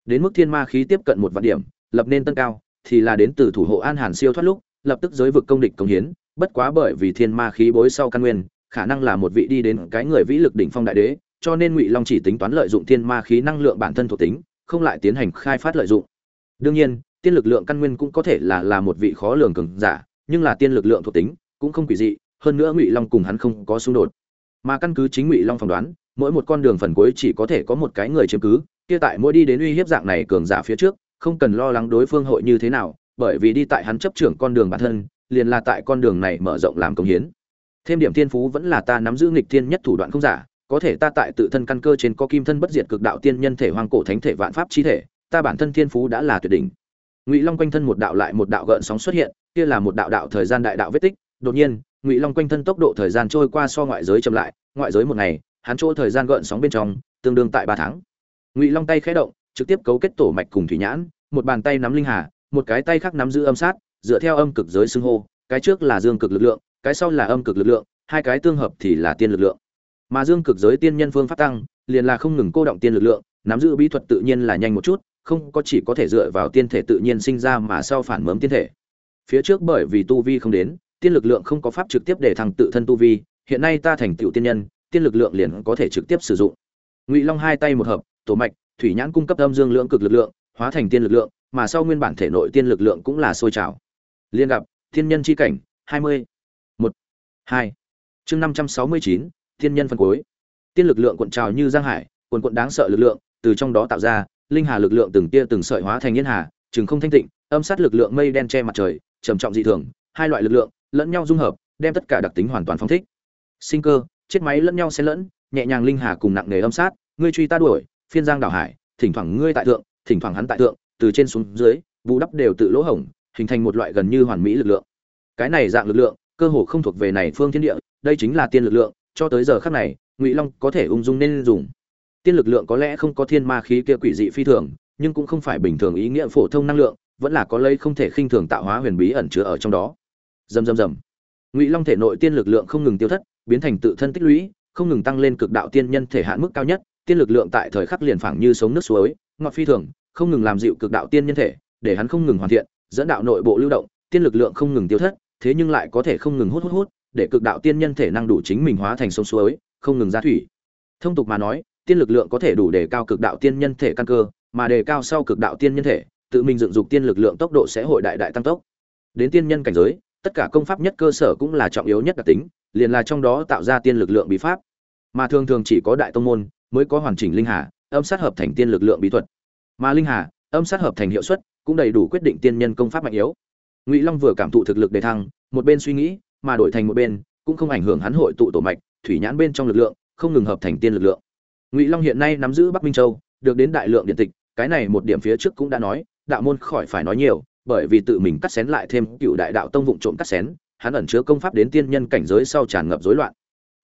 Đến mức thiên ma khí tiếp cận một vạn điểm, lập nên tân cao, thì là đến từ thủ hộ an hàn siêu thoát lúc, lập tức giới vực công địch công hiến, bất quá bởi vì thiên ma khí bối sau căn nguyên, khả năng là một vị đi đến cái người vĩ lực đỉnh phong đại đế cho nên ngụy long chỉ tính toán lợi dụng thiên ma khí năng lượng bản thân thuộc tính, không lại tiến hành khai phát lợi dụng. Đương nhiên, tiên lực lượng căn nguyên cũng có thể là là một vị khó lường cường giả, nhưng là tiên lực lượng thuộc tính cũng không quỷ dị, hơn nữa ngụy long cùng hắn không có xung đột. Mà căn cứ chính ngụy long phỏng đoán, mỗi một con đường phần cuối chỉ có thể có một cái người chiếm cứ, kia tại mỗi đi đến uy hiếp dạng này cường giả phía trước, không cần lo lắng đối phương hội như thế nào, bởi vì đi tại hắn chấp trưởng con đường bản thân, liền là tại con đường này mở rộng làm công hiến. Thêm điểm thiên phú vẫn là ta nắm giữ nghịch thiên nhất thủ đoạn không giả có thể ta tại tự thân căn cơ trên có kim thân bất diệt cực đạo tiên nhân thể hoang cổ thánh thể vạn pháp chi thể, ta bản thân thiên phú đã là tuyệt đỉnh. Ngụy long quanh thân một đạo lại một đạo gợn sóng xuất hiện, kia là một đạo đạo thời gian đại đạo vết tích. Đột nhiên, ngụy long quanh thân tốc độ thời gian trôi qua so ngoại giới chậm lại, ngoại giới một ngày, hắn chỗ thời gian gợn sóng bên trong, tương đương tại ba tháng. Ngụy long tay khẽ động, trực tiếp cấu kết tổ mạch cùng thủy nhãn, một bàn tay nắm linh hà, một cái tay khác nắm giữ âm sát, dựa theo âm cực giới xưng hô, cái trước là dương cực lực lượng, cái sau là âm cực lực lượng, hai cái tương hợp thì là tiên lực lượng mà dương cực giới tiên nhân phương pháp tăng, liền là không ngừng cô động tiên lực lượng, nắm giữ bí thuật tự nhiên là nhanh một chút, không có chỉ có thể dựa vào tiên thể tự nhiên sinh ra mà sau phản mớm tiên thể. Phía trước bởi vì tu vi không đến, tiên lực lượng không có pháp trực tiếp để thằng tự thân tu vi, hiện nay ta thành tựu tiên nhân, tiên lực lượng liền có thể trực tiếp sử dụng. Ngụy long hai tay một hợp, tổ mạch, thủy nhãn cung cấp âm dương lượng cực lực lượng, hóa thành tiên lực lượng, mà sau nguyên bản thể nội tiên lực lượng cũng là sôi trào. Liên gặp, thiên nhân chi cảnh, hai mươi, một, hai. Chương năm trăm sáu mươi chín thiên nhân phân cuối. Tiên lực lượng cuộn trào như giang hải cuộn cuộn đáng sợ lực lượng, từ trong đó tạo ra, linh hà lực lượng từng tia từng sợi hóa thành yên hà chừng không thanh tịnh, âm sát lực lượng mây đen che mặt trời, trầm trọng dị thường, hai loại lực lượng lẫn nhau dung hợp, đem tất cả đặc tính hoàn toàn phong thích. Sinh cơ, chết máy lẫn nhau xen lẫn, nhẹ nhàng linh hà cùng nặng nề âm sát, ngươi truy ta đuổi, phiên giang đảo hải, thỉnh thoảng ngươi tại thượng, thỉnh thoảng hắn tại thượng, từ trên xuống dưới vụ đắp đều tự lỗ hổng, hình thành một loại gần như hoàn mỹ lực lượng. Cái này dạng lực lượng, cơ hồ không thuộc về này phương thiên địa, đây chính là tiên lực lượng cho tới giờ khắc này, ngụy long có thể ung dung nên dùng. Tiên lực lượng có lẽ không có thiên ma khí kia quỷ dị phi thường, nhưng cũng không phải bình thường ý nghĩa phổ thông năng lượng, vẫn là có lây không thể khinh thường tạo hóa huyền bí ẩn chứa ở trong đó. Rầm rầm rầm. Ngụy long thể nội tiên lực lượng không ngừng tiêu thất, biến thành tự thân tích lũy, không ngừng tăng lên cực đạo tiên nhân thể hạn mức cao nhất, tiên lực lượng tại thời khắc liền phảng như sống nước suối, ngọt phi thường, không ngừng làm dịu cực đạo tiên nhân thể, để hắn không ngừng hoàn thiện, dẫn đạo nội bộ lưu động, tiên lực lượng không ngừng tiêu thất, thế nhưng lại có thể không ngừng hút hút hút để cực đạo tiên nhân thể năng đủ chính mình hóa thành sông suối, không ngừng ra thủy. Thông tục mà nói, tiên lực lượng có thể đủ để cao cực đạo tiên nhân thể căn cơ, mà đề cao sau cực đạo tiên nhân thể, tự mình dựng dục tiên lực lượng tốc độ sẽ hội đại đại tăng tốc. Đến tiên nhân cảnh giới, tất cả công pháp nhất cơ sở cũng là trọng yếu nhất đặc tính, liền là trong đó tạo ra tiên lực lượng bí pháp. Mà thường thường chỉ có đại tông môn mới có hoàn chỉnh linh hà, âm sát hợp thành tiên lực lượng bí thuật. Mà linh hà, âm sát hợp thành hiệu suất cũng đầy đủ quyết định tiên nhân công pháp mạnh yếu. Ngụy long vừa cảm thụ thực lực đề thăng, một bên suy nghĩ mà đổi thành một bên, cũng không ảnh hưởng hắn hội tụ tổ mạch, thủy nhãn bên trong lực lượng, không ngừng hợp thành tiên lực lượng. Ngụy long hiện nay nắm giữ bắc minh châu, được đến đại lượng điện tịch, cái này một điểm phía trước cũng đã nói, đạo môn khỏi phải nói nhiều, bởi vì tự mình cắt xén lại thêm cựu đại đạo tông vụng trộm cắt xén, hắn ẩn chứa công pháp đến tiên nhân cảnh giới sau tràn ngập rối loạn.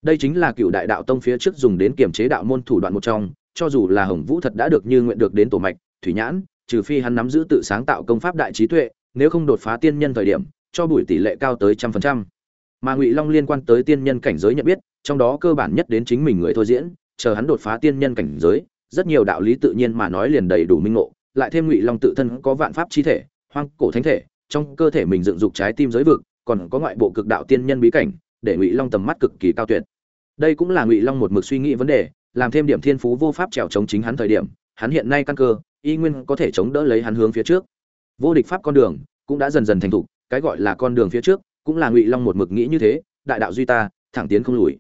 Đây chính là cựu đại đạo tông phía trước dùng đến kiềm chế đạo môn thủ đoạn một trong, cho dù là hồng vũ thật đã được như nguyện được đến tổ mạch, thủy nhãn, trừ phi hắn nắm giữ tự sáng tạo công pháp đại trí tuệ, nếu không đột phá tiên nhân thời điểm, cho bùi tỷ lệ cao tới trăm phần trăm mà ngụy long liên quan tới tiên nhân cảnh giới nhận biết trong đó cơ bản nhất đến chính mình người thôi diễn chờ hắn đột phá tiên nhân cảnh giới rất nhiều đạo lý tự nhiên mà nói liền đầy đủ minh ngộ lại thêm ngụy long tự thân có vạn pháp chi thể hoang cổ thánh thể trong cơ thể mình dựng dục trái tim giới vực còn có ngoại bộ cực đạo tiên nhân bí cảnh để ngụy long tầm mắt cực kỳ cao tuyệt đây cũng là ngụy long một mực suy nghĩ vấn đề làm thêm điểm thiên phú vô pháp trèo chống chính hắn thời điểm hắn hiện nay căn cơ y nguyên có thể chống đỡ lấy hắn hướng phía trước vô địch pháp con đường cũng đã dần dần thành thục cái gọi là con đường phía trước cũng là ngụy long một mực nghĩ như thế, đại đạo duy ta, thẳng tiến không lùi.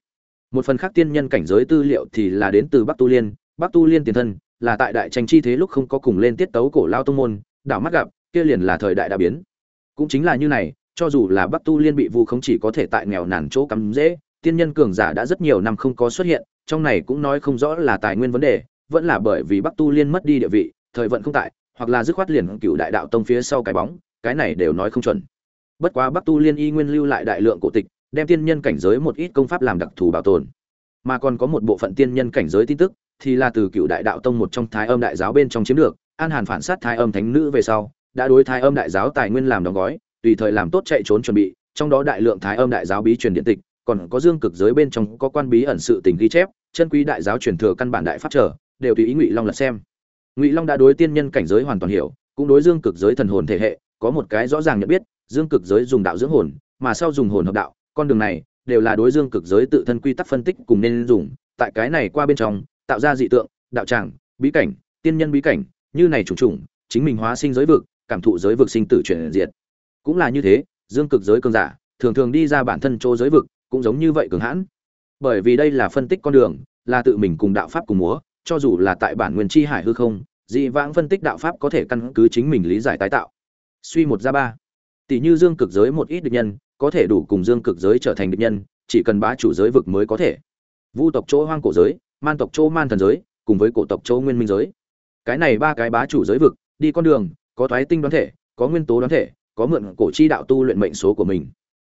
Một phần khác tiên nhân cảnh giới tư liệu thì là đến từ bắc tu liên, bắc tu liên tiền thân, là tại đại tranh chi thế lúc không có cùng lên tiết tấu cổ lao tông môn, đảo mắt gặp, kia liền là thời đại đã biến. Cũng chính là như này, cho dù là bắc tu liên bị vu không chỉ có thể tại nghèo nàn chỗ cắm dễ, tiên nhân cường giả đã rất nhiều năm không có xuất hiện, trong này cũng nói không rõ là tài nguyên vấn đề, vẫn là bởi vì bắc tu liên mất đi địa vị, thời vận không tại, hoặc là dứt khoát liền cựu đại đạo tông phía sau cái bóng, cái này đều nói không chuẩn bất quá bắc tu liên y nguyên lưu lại đại lượng cổ tịch, đem tiên nhân cảnh giới một ít công pháp làm đặc thù bảo tồn. Mà còn có một bộ phận tiên nhân cảnh giới tin tức, thì là từ cựu đại đạo tông một trong thái âm đại giáo bên trong chiếm được, an hàn phản sát thái âm thánh nữ về sau, đã đối thái âm đại giáo tài nguyên làm đóng gói, tùy thời làm tốt chạy trốn chuẩn bị, trong đó đại lượng thái âm đại giáo bí truyền điện tịch, còn có dương cực giới bên trong có quan bí ẩn sự tình ghi chép, chân quý đại giáo truyền thừa căn bản đại pháp trở, đều tùy ý ngụy long lật xem. Ngụy long đã đối tiên nhân cảnh giới hoàn toàn hiểu, cũng đối dương cực giới thần hồn thể hệ, có một cái rõ ràng nhận biết dương cực giới dùng đạo dưỡng hồn, mà sau dùng hồn hợp đạo, con đường này đều là đối dương cực giới tự thân quy tắc phân tích cùng nên dùng. Tại cái này qua bên trong, tạo ra dị tượng, đạo tràng, bí cảnh, tiên nhân bí cảnh, như này trùng trùng, chính mình hóa sinh giới vực, cảm thụ giới vực sinh tử chuyển diệt. Cũng là như thế, dương cực giới cường giả, thường thường đi ra bản thân chỗ giới vực, cũng giống như vậy cường hãn. Bởi vì đây là phân tích con đường, là tự mình cùng đạo pháp cùng múa, cho dù là tại bản nguyên chi hải hư không, dị vãng phân tích đạo pháp có thể căn cứ chính mình lý giải tái tạo. Suy một ra ba tỷ như dương cực giới một ít địch nhân, có thể đủ cùng dương cực giới trở thành địch nhân, chỉ cần bá chủ giới vực mới có thể. Vu tộc chỗ hoang cổ giới, man tộc chỗ man thần giới, cùng với cổ tộc chỗ nguyên minh giới. Cái này ba cái bá chủ giới vực, đi con đường, có thoái tinh đoán thể, có nguyên tố đoán thể, có mượn cổ chi đạo tu luyện mệnh số của mình.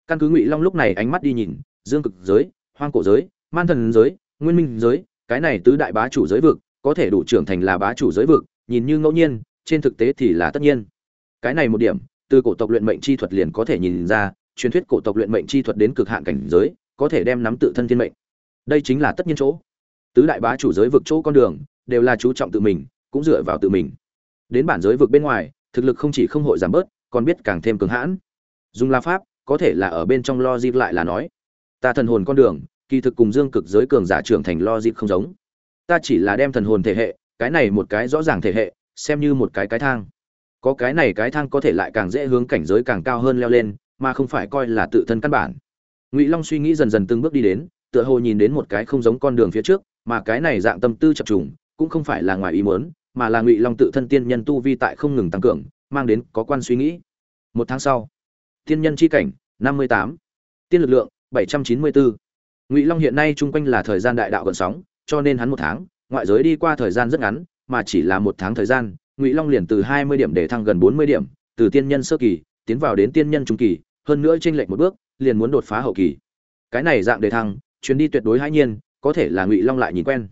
Căn cứ ngụy long lúc này ánh mắt đi nhìn, dương cực giới, hoang cổ giới, man thần giới, nguyên minh giới, cái này tứ đại bá chủ giới vực, có thể đủ trưởng thành là bá chủ giới vực, nhìn như ngẫu nhiên, trên thực tế thì là tất nhiên. Cái này một điểm từ cổ tộc luyện mệnh chi thuật liền có thể nhìn ra, truyền thuyết cổ tộc luyện mệnh chi thuật đến cực hạn cảnh giới, có thể đem nắm tự thân thiên mệnh. Đây chính là tất nhiên chỗ. Tứ đại bá chủ giới vực chỗ con đường, đều là chú trọng tự mình, cũng dựa vào tự mình. Đến bản giới vực bên ngoài, thực lực không chỉ không hội giảm bớt, còn biết càng thêm cứng hãn. Dùng la pháp, có thể là ở bên trong lo dịp lại là nói. Ta thần hồn con đường, kỳ thực cùng dương cực giới cường giả trưởng thành lo dịp không giống. Ta chỉ là đem thần hồn thể hệ, cái này một cái rõ ràng thể hệ, xem như một cái cái thang có cái này cái thang có thể lại càng dễ hướng cảnh giới càng cao hơn leo lên, mà không phải coi là tự thân căn bản. Ngụy long suy nghĩ dần dần từng bước đi đến, tựa hồ nhìn đến một cái không giống con đường phía trước, mà cái này dạng tâm tư chập trùng, cũng không phải là ngoài ý muốn, mà là ngụy long tự thân tiên nhân tu vi tại không ngừng tăng cường, mang đến có quan suy nghĩ. Một tháng sau, tiên nhân c h i cảnh, năm mươi tám, tiên lực lượng, bảy trăm chín mươi bốn ngụy long hiện nay chung quanh là thời gian đại đạo gần sóng, cho nên hắn một tháng, ngoại giới đi qua thời gian rất ngắn, mà chỉ là một tháng thời gian ngụy long liền từ hai mươi điểm để thăng gần bốn mươi điểm, từ tiên nhân sơ kỳ, tiến vào đến tiên nhân trung kỳ, hơn nữa chênh lệch một bước, liền muốn đột phá hậu kỳ. Cái này dạng đề thăng, chuyến đi tuyệt đối hãi nhiên, có thể là ngụy long lại nhìn quen.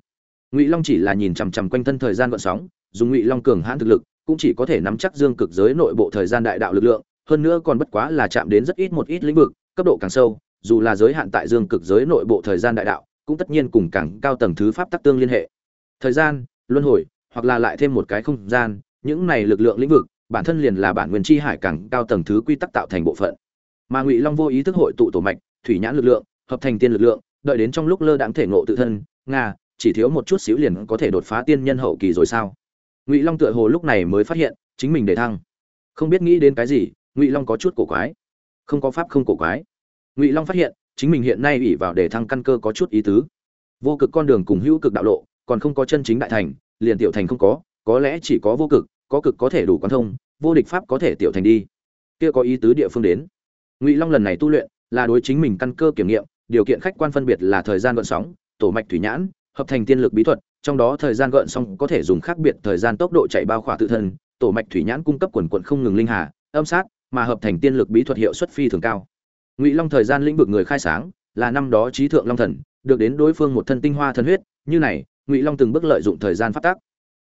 Ngụy long chỉ là nhìn chằm chằm quanh thân thời gian gợn sóng, dùng ngụy long cường hãn thực lực, cũng chỉ có thể nắm chắc dương cực giới nội bộ thời gian đại đạo lực lượng, hơn nữa còn bất quá là chạm đến rất ít một ít lĩnh vực, cấp độ càng sâu, dù là giới hạn tại dương cực giới nội bộ thời gian đại đạo, cũng tất nhiên cùng càng cao tầng thứ pháp tắc tương liên hệ. Thời gian, luân hồi hoặc là lại thêm một cái không gian, những này lực lượng lĩnh vực, bản thân liền là bản nguyên chi hải càng cao tầng thứ quy tắc tạo thành bộ phận. Mà ngụy long vô ý thức hội tụ tổ mạch, thủy nhãn lực lượng, hợp thành tiên lực lượng, đợi đến trong lúc lơ đãng thể ngộ tự thân, nga, chỉ thiếu một chút xíu liền có thể đột phá tiên nhân hậu kỳ rồi sao? Ngụy long tựa hồ lúc này mới phát hiện, chính mình để thăng. Không biết nghĩ đến cái gì, ngụy long có chút cổ quái. Không có pháp không cổ quái. Ngụy long phát hiện, chính mình hiện nay ủy vào để thăng căn cơ có chút ý tứ. Vô cực con đường cùng hữu cực đạo lộ, còn không có chân chính đại thành liền tiểu thành không có có lẽ chỉ có vô cực, có cực có thể đủ quan thông, vô địch pháp có thể tiểu thành đi. Kia có ý tứ địa phương đến. Ngụy long lần này tu luyện là đối chính mình căn cơ kiểm nghiệm, điều kiện khách quan phân biệt là thời gian gợn sóng, tổ mạch thủy nhãn, hợp thành tiên lực bí thuật, trong đó thời gian gợn sóng có thể dùng khác biệt thời gian tốc độ chạy bao khỏa tự thân, tổ mạch thủy nhãn cung cấp quần quận không ngừng linh hà, âm sát, mà hợp thành tiên lực bí thuật hiệu suất phi thường cao. Ngụy long thời gian lĩnh vực người khai sáng là năm đó trí thượng long thần, được đến đối phương một thân tinh hoa thần huyết, như này ngụy long từng bước lợi dụng thời gian phát tác.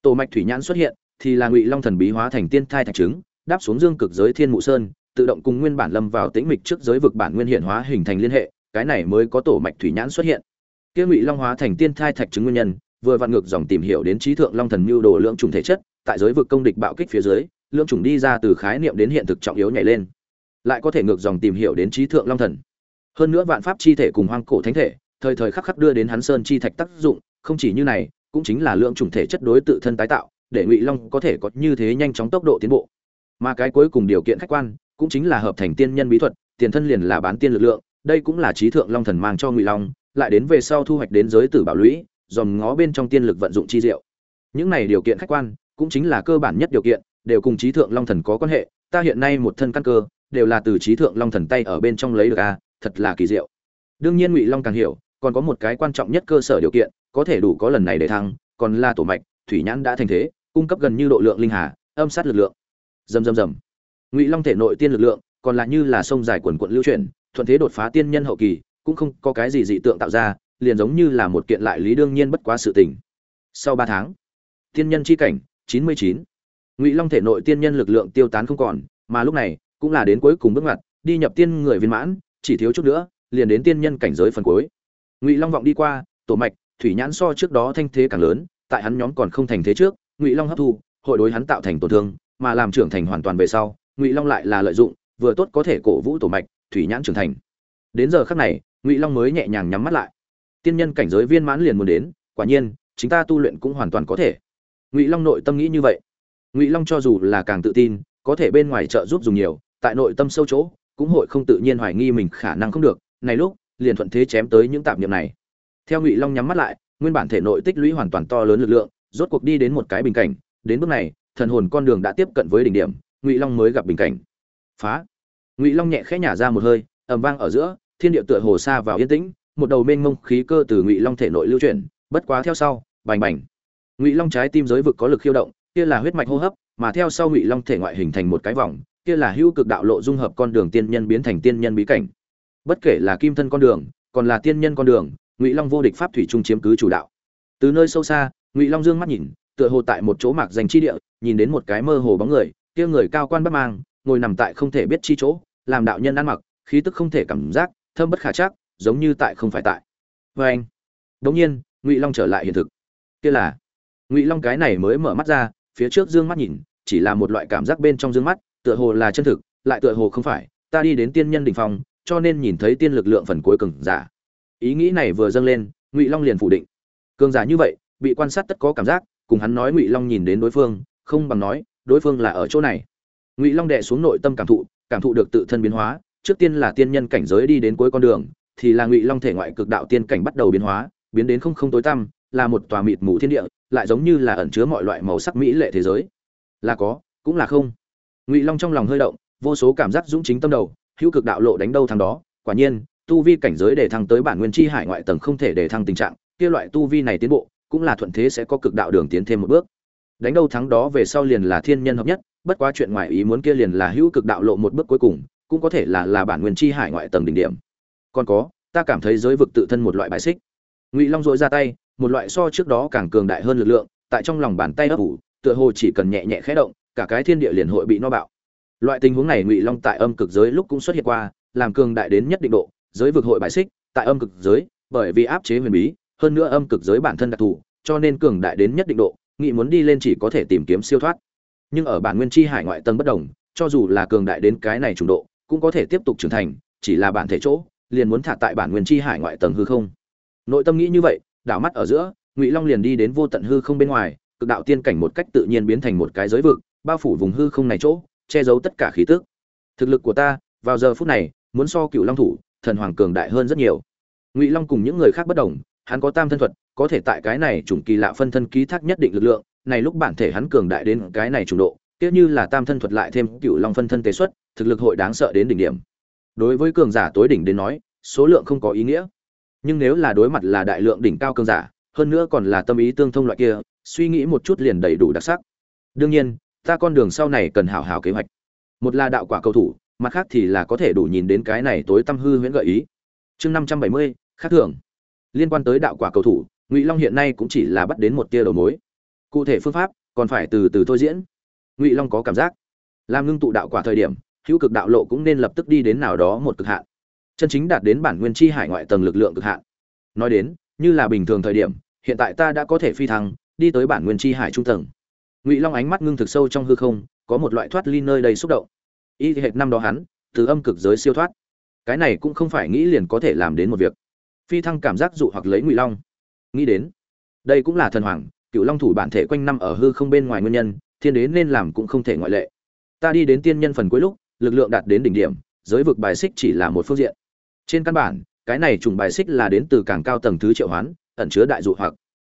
Tổ mạch thủy nhãn xuất hiện, thì là ngụy long thần bí hóa thành tiên thai thạch trứng, đáp xuống dương cực giới thiên mụ sơn, tự động cùng nguyên bản lâm vào tĩnh mịch trước giới vực bản nguyên hiện hóa hình thành liên hệ, cái này mới có tổ mạch thủy nhãn xuất hiện. Kia ngụy long hóa thành tiên thai thạch trứng nguyên nhân, vừa vặn ngược dòng tìm hiểu đến trí thượng long thần mưu đồ lượng trùng thể chất, tại giới vực công địch bạo kích phía dưới, lượng trùng đi ra từ khái niệm đến hiện thực trọng yếu nhảy lên. Lại có thể ngược dòng tìm hiểu đến trí thượng long thần. Hơn nữa vạn pháp chi thể cùng hoang cổ thánh thể, thời thời khắc khắc đưa đến hắn sơn chi thạch tác dụng không chỉ như này, cũng chính là lượng trùng thể chất đối tự thân tái tạo, để ngụy long có thể có như thế nhanh chóng tốc độ tiến bộ. Mà cái cuối cùng điều kiện khách quan, cũng chính là hợp thành tiên nhân bí thuật, tiền thân liền là bán tiên lực lượng, đây cũng là trí thượng long thần mang cho ngụy long, lại đến về sau thu hoạch đến giới tử bảo lũy, dòm ngó bên trong tiên lực vận dụng chi diệu. Những này điều kiện khách quan, cũng chính là cơ bản nhất điều kiện, đều cùng trí thượng long thần có quan hệ, ta hiện nay một thân căn cơ, đều là từ trí thượng long thần tay ở bên trong lấy được a, thật là kỳ diệu. Đương nhiên ngụy long càng hiểu, còn có một cái quan trọng nhất cơ sở điều kiện có thể đủ có lần này để thăng, còn là tổ mạch, thủy nhãn đã thành thế, cung cấp gần như độ lượng linh hà, âm sát lực lượng. Dầm dầm dầm. Ngụy long thể nội tiên lực lượng, còn là như là sông dài quần quận lưu chuyển, thuận thế đột phá tiên nhân hậu kỳ, cũng không có cái gì dị tượng tạo ra, liền giống như là một kiện lại lý đương nhiên bất quá sự tình. Sau ba tháng, tiên nhân chi cảnh, chín mươi chín. Ngụy long thể nội tiên nhân lực lượng tiêu tán không còn, mà lúc này, cũng là đến cuối cùng bước ngoặt, đi nhập tiên người viên mãn, chỉ thiếu chút nữa, liền đến tiên nhân cảnh giới phần cuối. Ngụy long vọng đi qua, tổ mạch thủy nhãn so trước đó thanh thế càng lớn, tại hắn nhóm còn không thành thế trước, ngụy long hấp thu, hội đối hắn tạo thành tổn thương, mà làm trưởng thành hoàn toàn về sau, ngụy long lại là lợi dụng, vừa tốt có thể cổ vũ tổ mạch, thủy nhãn trưởng thành. Đến giờ khắc này, ngụy long mới nhẹ nhàng nhắm mắt lại. Tiên nhân cảnh giới viên mãn liền muốn đến, quả nhiên, chính ta tu luyện cũng hoàn toàn có thể. Ngụy long nội tâm nghĩ như vậy. Ngụy long cho dù là càng tự tin, có thể bên ngoài trợ giúp dùng nhiều, tại nội tâm sâu chỗ, cũng hội không tự nhiên hoài nghi mình khả năng không được, này lúc, liền thuận thế chém tới những tạp niệm này theo ngụy long nhắm mắt lại, nguyên bản thể nội tích lũy hoàn toàn to lớn lực lượng, rốt cuộc đi đến một cái bình cảnh. Đến bước này, thần hồn con đường đã tiếp cận với đỉnh điểm, ngụy long mới gặp bình cảnh. Phá! Ngụy long nhẹ khẽ nhả ra một hơi, ầm vang ở giữa, thiên địa tựa hồ xa vào yên tĩnh, một đầu mênh mông khí cơ từ ngụy long thể nội lưu chuyển, bất quá theo sau, bành bành. Ngụy long trái tim giới vực có lực khiêu động, kia là huyết mạch hô hấp, mà theo sau ngụy long thể ngoại hình thành một cái vòng, kia là hữu cực đạo lộ dung hợp con đường tiên nhân biến thành tiên nhân bí cảnh. Bất kể là kim thân con đường, còn là tiên nhân con đường ngụy long vô địch pháp thủy trung chiếm cứ chủ đạo từ nơi sâu xa ngụy long dương mắt nhìn tựa hồ tại một chỗ mạc dành chi địa nhìn đến một cái mơ hồ bóng người kia người cao quan bất mang ngồi nằm tại không thể biết chi chỗ làm đạo nhân ăn mặc khí tức không thể cảm giác thơm bất khả chắc giống như tại không phải tại vê anh đống nhiên ngụy long trở lại hiện thực kia là ngụy long cái này mới mở mắt ra phía trước dương mắt nhìn chỉ là một loại cảm giác bên trong dương mắt tựa hồ là chân thực lại tựa hồ không phải ta đi đến tiên nhân đỉnh phong cho nên nhìn thấy tiên lực lượng phần cuối cừng giả ý nghĩ này vừa dâng lên, ngụy long liền phủ định. Cường giả như vậy, bị quan sát tất có cảm giác, cùng hắn nói ngụy long nhìn đến đối phương, không bằng nói, đối phương là ở chỗ này. Ngụy long đệ xuống nội tâm cảm thụ cảm thụ được tự thân biến hóa, trước tiên là tiên nhân cảnh giới đi đến cuối con đường, thì là ngụy long thể ngoại cực đạo tiên cảnh bắt đầu biến hóa, biến đến không không tối tăm, là một tòa mịt mù thiên địa, lại giống như là ẩn chứa mọi loại màu sắc mỹ lệ thế giới. Là có, cũng là không. Ngụy long trong lòng hơi động, vô số cảm giác dũng chính tâm đầu, hữu cực đạo lộ đánh đâu thằng đó, quả nhiên tu vi cảnh giới để thăng tới bản nguyên chi hải ngoại tầng không thể để thăng tình trạng, kia loại tu vi này tiến bộ, cũng là thuận thế sẽ có cực đạo đường tiến thêm một bước. Đánh đâu thắng đó về sau liền là thiên nhân hợp nhất, bất quá chuyện ngoài ý muốn kia liền là hữu cực đạo lộ một bước cuối cùng, cũng có thể là là bản nguyên chi hải ngoại tầng đỉnh điểm. Còn có, ta cảm thấy giới vực tự thân một loại bài xích. Ngụy long dội ra tay, một loại so trước đó càng cường đại hơn lực lượng, tại trong lòng bàn tay ấp ủ, tựa hồ chỉ cần nhẹ nhẹ khẽ động, cả cái thiên địa liền hội bị no bạo. Loại tình huống này ngụy long tại âm cực giới lúc cũng xuất hiện qua, làm cường đại đến nhất định độ giới vực hội bại xích, tại âm cực giới, bởi vì áp chế huyền bí, hơn nữa âm cực giới bản thân đặc thù, cho nên cường đại đến nhất định độ nghị muốn đi lên chỉ có thể tìm kiếm siêu thoát. Nhưng ở bản nguyên chi hải ngoại tầng bất đồng, cho dù là cường đại đến cái này trùng độ, cũng có thể tiếp tục trưởng thành, chỉ là bản thể chỗ, liền muốn thả tại bản nguyên chi hải ngoại tầng hư không. Nội tâm nghĩ như vậy, đảo mắt ở giữa, ngụy long liền đi đến vô tận hư không bên ngoài, cực đạo tiên cảnh một cách tự nhiên biến thành một cái giới vực, bao phủ vùng hư không này chỗ, che giấu tất cả khí tức. Thực lực của ta, vào giờ phút này, muốn so cựu long thủ thần hoàng cường đại hơn rất nhiều. Ngụy long cùng những người khác bất đồng, hắn có tam thân thuật, có thể tại cái này chủng kỳ lạ phân thân ký thác nhất định lực lượng, này lúc bản thể hắn cường đại đến cái này trùng độ, tiếc như là tam thân thuật lại thêm cựu long phân thân tế xuất, thực lực hội đáng sợ đến đỉnh điểm. Đối với cường giả tối đỉnh đến nói, số lượng không có ý nghĩa. Nhưng nếu là đối mặt là đại lượng đỉnh cao cường giả, hơn nữa còn là tâm ý tương thông loại kia, suy nghĩ một chút liền đầy đủ đặc sắc. Đương nhiên, ta con đường sau này cần hảo hảo kế hoạch. Một là đạo quả cầu thủ mặt khác thì là có thể đủ nhìn đến cái này tối tâm hư huyễn gợi ý. Chương năm trăm bảy mươi, khác thường. Liên quan tới đạo quả cầu thủ, ngụy long hiện nay cũng chỉ là bắt đến một tia đầu mối. Cụ thể phương pháp, còn phải từ từ thôi diễn. Ngụy long có cảm giác, làm ngưng tụ đạo quả thời điểm, hữu cực đạo lộ cũng nên lập tức đi đến nào đó một cực hạn. Chân chính đạt đến bản nguyên chi hải ngoại tầng lực lượng cực hạn. Nói đến, như là bình thường thời điểm, hiện tại ta đã có thể phi thăng, đi tới bản nguyên chi hải trung tầng. Ngụy long ánh mắt ngưng thực sâu trong hư không, có một loại thoát ly nơi đầy xúc động y hệt năm đó hắn, từ âm cực giới siêu thoát. Cái này cũng không phải nghĩ liền có thể làm đến một việc. Phi thăng cảm giác dụ hoặc lấy ngụy long. Nghĩ đến, đây cũng là thần hoàng cựu long thủ bản thể quanh năm ở hư không bên ngoài nguyên nhân, thiên đế nên làm cũng không thể ngoại lệ. Ta đi đến tiên nhân phần cuối lúc, lực lượng đạt đến đỉnh điểm, giới vực bài xích chỉ là một phương diện. Trên căn bản, cái này trùng bài xích là đến từ càng cao tầng thứ triệu hoán, ẩn chứa đại dụ hoặc.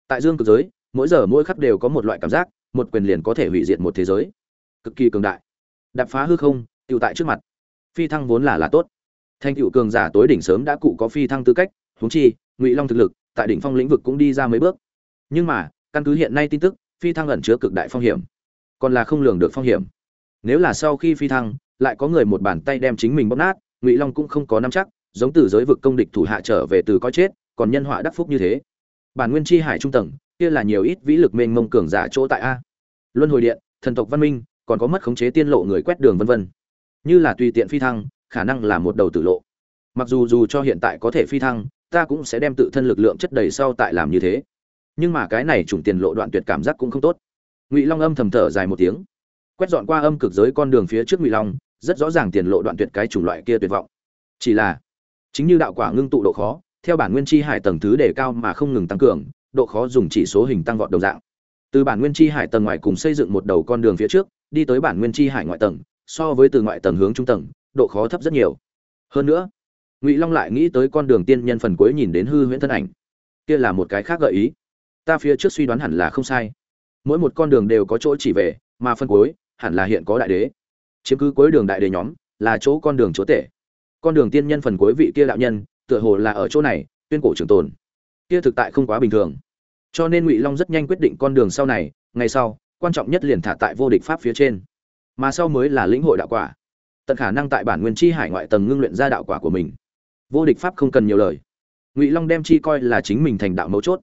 Tại dương cực giới, mỗi giờ mỗi khắc đều có một loại cảm giác, một quyền liền có thể hủy diệt một thế giới. Cực kỳ cường đại. Đập phá hư không tiêu tại trước mặt. Phi thăng vốn là là tốt. Thanh tựu cường giả tối đỉnh sớm đã cụ có phi thăng tư cách, huống chi, ngụy long thực lực, tại đỉnh phong lĩnh vực cũng đi ra mấy bước. Nhưng mà, căn cứ hiện nay tin tức, phi thăng ẩn chứa cực đại phong hiểm. Còn là không lường được phong hiểm. Nếu là sau khi phi thăng, lại có người một bàn tay đem chính mình bóp nát, ngụy long cũng không có nắm chắc, giống từ giới vực công địch thủ hạ trở về từ có chết, còn nhân họa đắc phúc như thế. Bản nguyên chi hải trung tầng, kia là nhiều ít vĩ lực mênh mông cường giả chỗ tại a. Luân hồi điện, thần tộc văn minh, còn có mất khống chế tiên lộ người quét đường vân vân như là tùy tiện phi thăng, khả năng là một đầu tử lộ. Mặc dù dù cho hiện tại có thể phi thăng, ta cũng sẽ đem tự thân lực lượng chất đầy sau tại làm như thế. Nhưng mà cái này trùng tiền lộ đoạn tuyệt cảm giác cũng không tốt. Ngụy long âm thầm thở dài một tiếng. Quét dọn qua âm cực giới con đường phía trước ngụy long, rất rõ ràng tiền lộ đoạn tuyệt cái chủng loại kia tuyệt vọng. Chỉ là, chính như đạo quả ngưng tụ độ khó, theo bản nguyên chi hải tầng thứ đề cao mà không ngừng tăng cường, độ khó dùng chỉ số hình tăng vọt đồng dạng. Từ bản nguyên chi hải tầng ngoài cùng xây dựng một đầu con đường phía trước, đi tới bản nguyên chi hải ngoại tầng so với từ ngoại tầng hướng trung tầng, độ khó thấp rất nhiều. Hơn nữa, ngụy long lại nghĩ tới con đường tiên nhân phần cuối nhìn đến hư huyễn thân ảnh. Kia là một cái khác gợi ý. Ta phía trước suy đoán hẳn là không sai. Mỗi một con đường đều có chỗ chỉ về, mà phân cuối hẳn là hiện có đại đế. Chiếm cứ cuối đường đại đế nhóm là chỗ con đường chúa tể. Con đường tiên nhân phần cuối vị kia đạo nhân, tựa hồ là ở chỗ này, tuyên cổ trường tồn. Kia thực tại không quá bình thường. Cho nên ngụy long rất nhanh quyết định con đường sau này, ngày sau, quan trọng nhất liền thả tại vô địch pháp phía trên mà sau mới là lĩnh hội đạo quả. Tận khả năng tại bản nguyên chi hải ngoại tầng ngưng luyện ra đạo quả của mình. Vô địch pháp không cần nhiều lời. Ngụy long đem chi coi là chính mình thành đạo mấu chốt.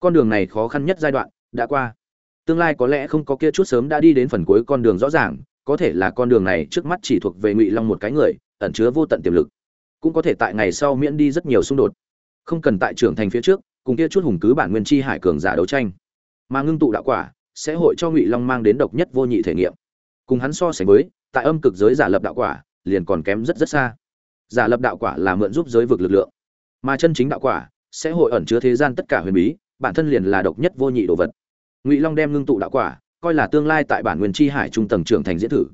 Con đường này khó khăn nhất giai đoạn, đã qua. Tương lai có lẽ không có kia chút sớm đã đi đến phần cuối con đường rõ ràng, có thể là con đường này trước mắt chỉ thuộc về ngụy long một cái người, ẩn chứa vô tận tiềm lực. Cũng có thể tại ngày sau miễn đi rất nhiều xung đột. Không cần tại trưởng thành phía trước, cùng kia chút hùng cứ bản nguyên chi hải cường giả đấu tranh. Mà ngưng tụ đạo quả, sẽ hội cho ngụy long mang đến độc nhất vô nhị thể nghiệm cùng hắn so sánh với, tại âm cực giới giả lập đạo quả, liền còn kém rất rất xa. Giả lập đạo quả là mượn giúp giới vực lực lượng. Mà chân chính đạo quả sẽ hội ẩn chứa thế gian tất cả huyền bí, bản thân liền là độc nhất vô nhị đồ vật. Ngụy long đem ngưng tụ đạo quả, coi là tương lai tại bản nguyên chi hải trung tầng trưởng thành diễn thử.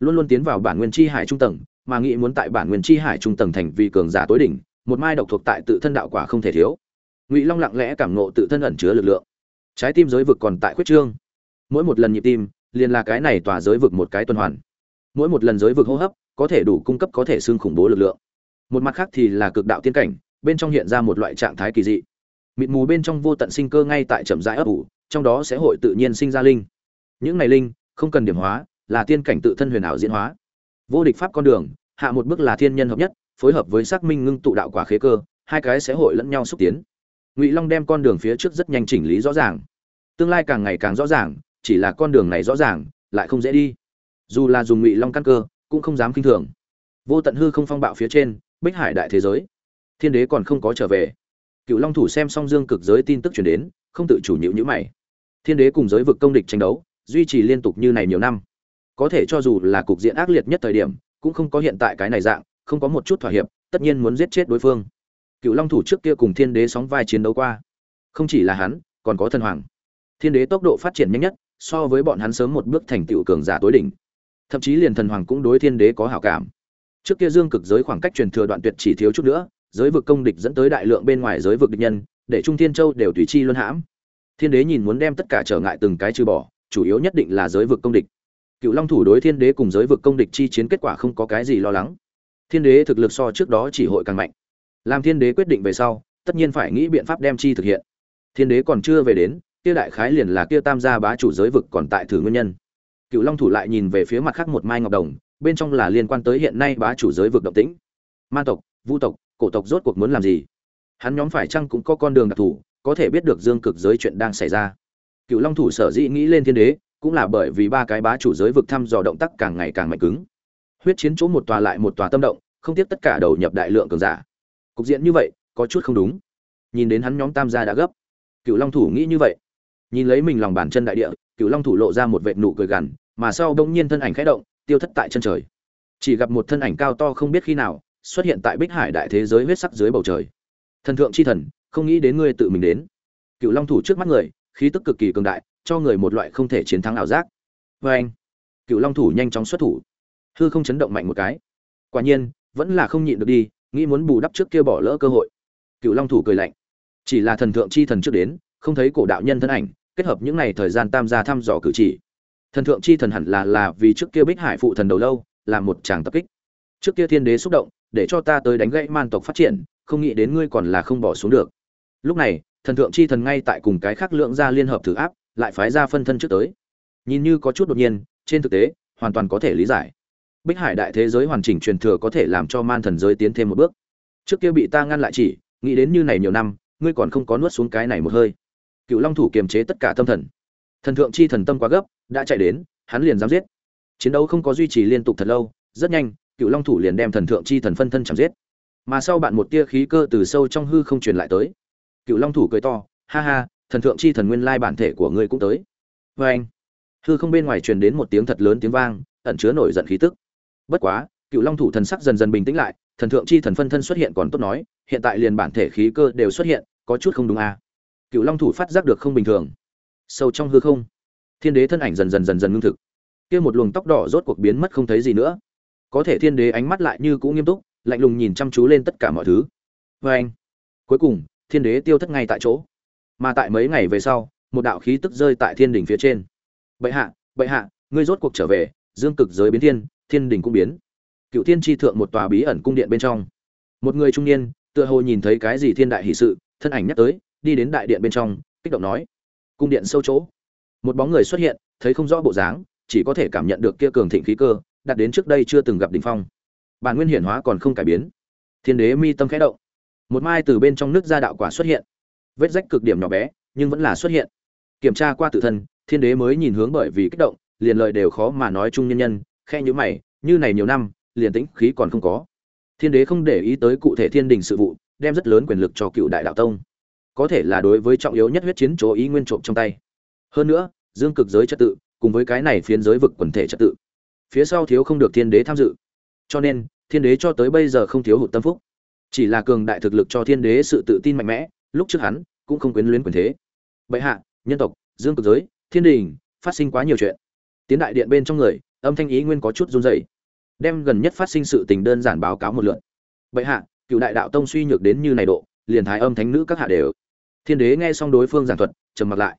Luôn luôn tiến vào bản nguyên chi hải trung tầng, mà nghĩ muốn tại bản nguyên chi hải trung tầng thành vì cường giả tối đỉnh, một mai độc thuộc tại tự thân đạo quả không thể thiếu. Ngụy long lặng lẽ cảm nộ tự thân ẩn chứa lực lượng. Trái tim giới vực còn tại khuyết trương. Mỗi một lần nhịp tim liền là cái này tỏa giới vực một cái tuần hoàn. Mỗi một lần giới vực hô hấp, có thể đủ cung cấp có thể xương khủng bố lực lượng. Một mặt khác thì là cực đạo tiên cảnh, bên trong hiện ra một loại trạng thái kỳ dị. Mịt mù bên trong vô tận sinh cơ ngay tại chậm rãi ấp ủ, trong đó sẽ hội tự nhiên sinh ra linh. Những này linh, không cần điểm hóa, là tiên cảnh tự thân huyền ảo diễn hóa. Vô địch pháp con đường, hạ một bước là thiên nhân hợp nhất, phối hợp với xác minh ngưng tụ đạo quả khế cơ, hai cái sẽ hội lẫn nhau xúc tiến. Ngụy long đem con đường phía trước rất nhanh chỉnh lý rõ ràng. Tương lai càng ngày càng rõ ràng chỉ là con đường này rõ ràng, lại không dễ đi. Dù là dùng ngụy long căn cơ, cũng không dám kinh thường. Vô tận hư không phong bạo phía trên, bích hải đại thế giới. Thiên đế còn không có trở về. Cựu long thủ xem xong dương cực giới tin tức chuyển đến, không tự chủ nhịu nhữ mày. Thiên đế cùng giới vực công địch tranh đấu, duy trì liên tục như này nhiều năm. Có thể cho dù là cục diện ác liệt nhất thời điểm, cũng không có hiện tại cái này dạng, không có một chút thỏa hiệp, tất nhiên muốn giết chết đối phương. Cựu long thủ trước kia cùng thiên đế sóng vai chiến đấu qua. Không chỉ là hắn, còn có thần hoàng. Thiên đế tốc độ phát triển nhanh nhất so với bọn hắn sớm một bước thành tựu cường giả tối đỉnh. Thậm chí liền thần hoàng cũng đối thiên đế có hảo cảm. Trước kia dương cực giới khoảng cách truyền thừa đoạn tuyệt chỉ thiếu chút nữa, giới vực công địch dẫn tới đại lượng bên ngoài giới vực địch nhân, để trung thiên châu đều tùy chi luân hãm. Thiên đế nhìn muốn đem tất cả trở ngại từng cái trừ bỏ, chủ yếu nhất định là giới vực công địch. Cựu long thủ đối thiên đế cùng giới vực công địch chi chiến kết quả không có cái gì lo lắng. Thiên đế thực lực so trước đó chỉ hội càng mạnh. Làm thiên đế quyết định về sau, tất nhiên phải nghĩ biện pháp đem chi thực hiện. Thiên đế còn chưa về đến kia đại khái liền là kia tam gia bá chủ giới vực còn tại thử nguyên nhân. Cựu long thủ lại nhìn về phía mặt khác một mai ngọc đồng, bên trong là liên quan tới hiện nay bá chủ giới vực động tĩnh. Man tộc, vu tộc, cổ tộc rốt cuộc muốn làm gì? Hắn nhóm phải chăng cũng có con đường đặc thù, có thể biết được dương cực giới chuyện đang xảy ra. Cựu long thủ sở dĩ nghĩ lên thiên đế, cũng là bởi vì ba cái bá chủ giới vực thăm dò động tác càng ngày càng mạnh cứng. Huyết chiến chỗ một tòa lại một tòa tâm động, không tiếc tất cả đầu nhập đại lượng cường giả. Cục diện như vậy, có chút không đúng. Nhìn đến hắn nhóm tam gia đã gấp. Cựu long thủ nghĩ như vậy nhìn lấy mình lòng bàn chân đại địa cựu long thủ lộ ra một vệt nụ cười gằn, mà sau đông nhiên thân ảnh khẽ động, tiêu thất tại chân trời. Chỉ gặp một thân ảnh cao to không biết khi nào, xuất hiện tại bích hải đại thế giới huyết sắc dưới bầu trời. Thần thượng chi thần, không nghĩ đến ngươi tự mình đến. Cựu long thủ trước mắt người, khí tức cực kỳ cường đại, cho người một loại không thể chiến thắng ảo giác. Vê anh cựu long thủ nhanh chóng xuất thủ. Hư không chấn động mạnh một cái. Quả nhiên, vẫn là không nhịn được đi, nghĩ muốn bù đắp trước kia bỏ lỡ cơ hội. Cựu long thủ cười lạnh. Chỉ là thần thượng chi thần trước đến, không thấy cổ đạo nhân thân ảnh kết hợp những ngày thời gian tam gia thăm dò cử chỉ. Thần thượng chi thần hẳn là là vì trước kia bích hải phụ thần đầu lâu, là một chàng tập kích. Trước kia thiên đế xúc động, để cho ta tới đánh gãy man tộc phát triển, không nghĩ đến ngươi còn là không bỏ xuống được. Lúc này, thần thượng chi thần ngay tại cùng cái khác lượng ra liên hợp thử áp, lại phái ra phân thân trước tới. Nhìn như có chút đột nhiên, trên thực tế, hoàn toàn có thể lý giải. Bích hải đại thế giới hoàn chỉnh truyền thừa có thể làm cho man thần giới tiến thêm một bước. Trước kia bị ta ngăn lại chỉ, nghĩ đến như này nhiều năm, ngươi còn không có nuốt xuống cái này một hơi cựu long thủ kiềm chế tất cả tâm thần. Thần thượng chi thần tâm quá gấp, đã chạy đến, hắn liền dám giết. Chiến đấu không có duy trì liên tục thật lâu, rất nhanh cựu long thủ liền đem thần thượng chi thần phân thân chạm giết. Mà sau bạn một tia khí cơ từ sâu trong hư không truyền lại tới. Cựu long thủ cười to, ha ha, thần thượng chi thần nguyên lai bản thể của ngươi cũng tới. Vê anh, hư không bên ngoài truyền đến một tiếng thật lớn tiếng vang, ẩn chứa nổi giận khí tức. Bất quá cựu long thủ thần sắc dần dần bình tĩnh lại, thần thượng chi thần phân thân xuất hiện còn tốt nói, hiện tại liền bản thể khí cơ đều xuất hiện, có chút không đúng à cựu long thủ phát giác được không bình thường. Sâu trong hư không, thiên đế thân ảnh dần dần dần dần ngưng thực. Kia một luồng tóc đỏ rốt cuộc biến mất không thấy gì nữa. Có thể thiên đế ánh mắt lại như cũ nghiêm túc, lạnh lùng nhìn chăm chú lên tất cả mọi thứ. Vê anh, cuối cùng, thiên đế tiêu thất ngay tại chỗ. Mà tại mấy ngày về sau, một đạo khí tức rơi tại thiên đỉnh phía trên. Bệ hạ bệ hạ, ngươi rốt cuộc trở về, dương cực giới biến thiên thiên đỉnh cũng biến. Cựu thiên tri thượng một tòa bí ẩn cung điện bên trong. Một người trung niên, tựa hồ nhìn thấy cái gì thiên đại hỷ sự, thân ảnh nhắc tới đi đến đại điện bên trong, kích động nói, cung điện sâu chỗ. Một bóng người xuất hiện, thấy không rõ bộ dáng, chỉ có thể cảm nhận được kia cường thịnh khí cơ đạt đến trước đây chưa từng gặp đỉnh phong. Bản nguyên hiển hóa còn không cải biến. Thiên đế mi tâm khẽ động. Một mai từ bên trong nước ra đạo quả xuất hiện. Vết rách cực điểm nhỏ bé, nhưng vẫn là xuất hiện. Kiểm tra qua tự thân, thiên đế mới nhìn hướng bởi vì kích động, liền lời đều khó mà nói chung nhân nhân, khe nhữ mày, như này nhiều năm, liền tĩnh khí còn không có. Thiên đế không để ý tới cụ thể thiên đình sự vụ, đem rất lớn quyền lực cho cựu đại đạo tông có thể là đối với trọng yếu nhất huyết chiến chỗ ý nguyên trộm trong tay. Hơn nữa, dương cực giới trật tự, cùng với cái này phiến giới vực quần thể trật tự, phía sau thiếu không được thiên đế tham dự. Cho nên, thiên đế cho tới bây giờ không thiếu hụt tâm phúc. Chỉ là cường đại thực lực cho thiên đế sự tự tin mạnh mẽ, lúc trước hắn cũng không quyến luyến quyền thế. Bệ hạ, nhân tộc, dương cực giới, thiên đình, phát sinh quá nhiều chuyện. Tiến đại điện bên trong người, âm thanh ý nguyên có chút run rẩy. Đem gần nhất phát sinh sự tình đơn giản báo cáo một lượt. Bệ hạ, cựu đại đạo tông suy nhược đến như này độ, liền thái âm thánh nữ các hạ đều thiên đế nghe xong đối phương giảng thuật, trầm mặc lại.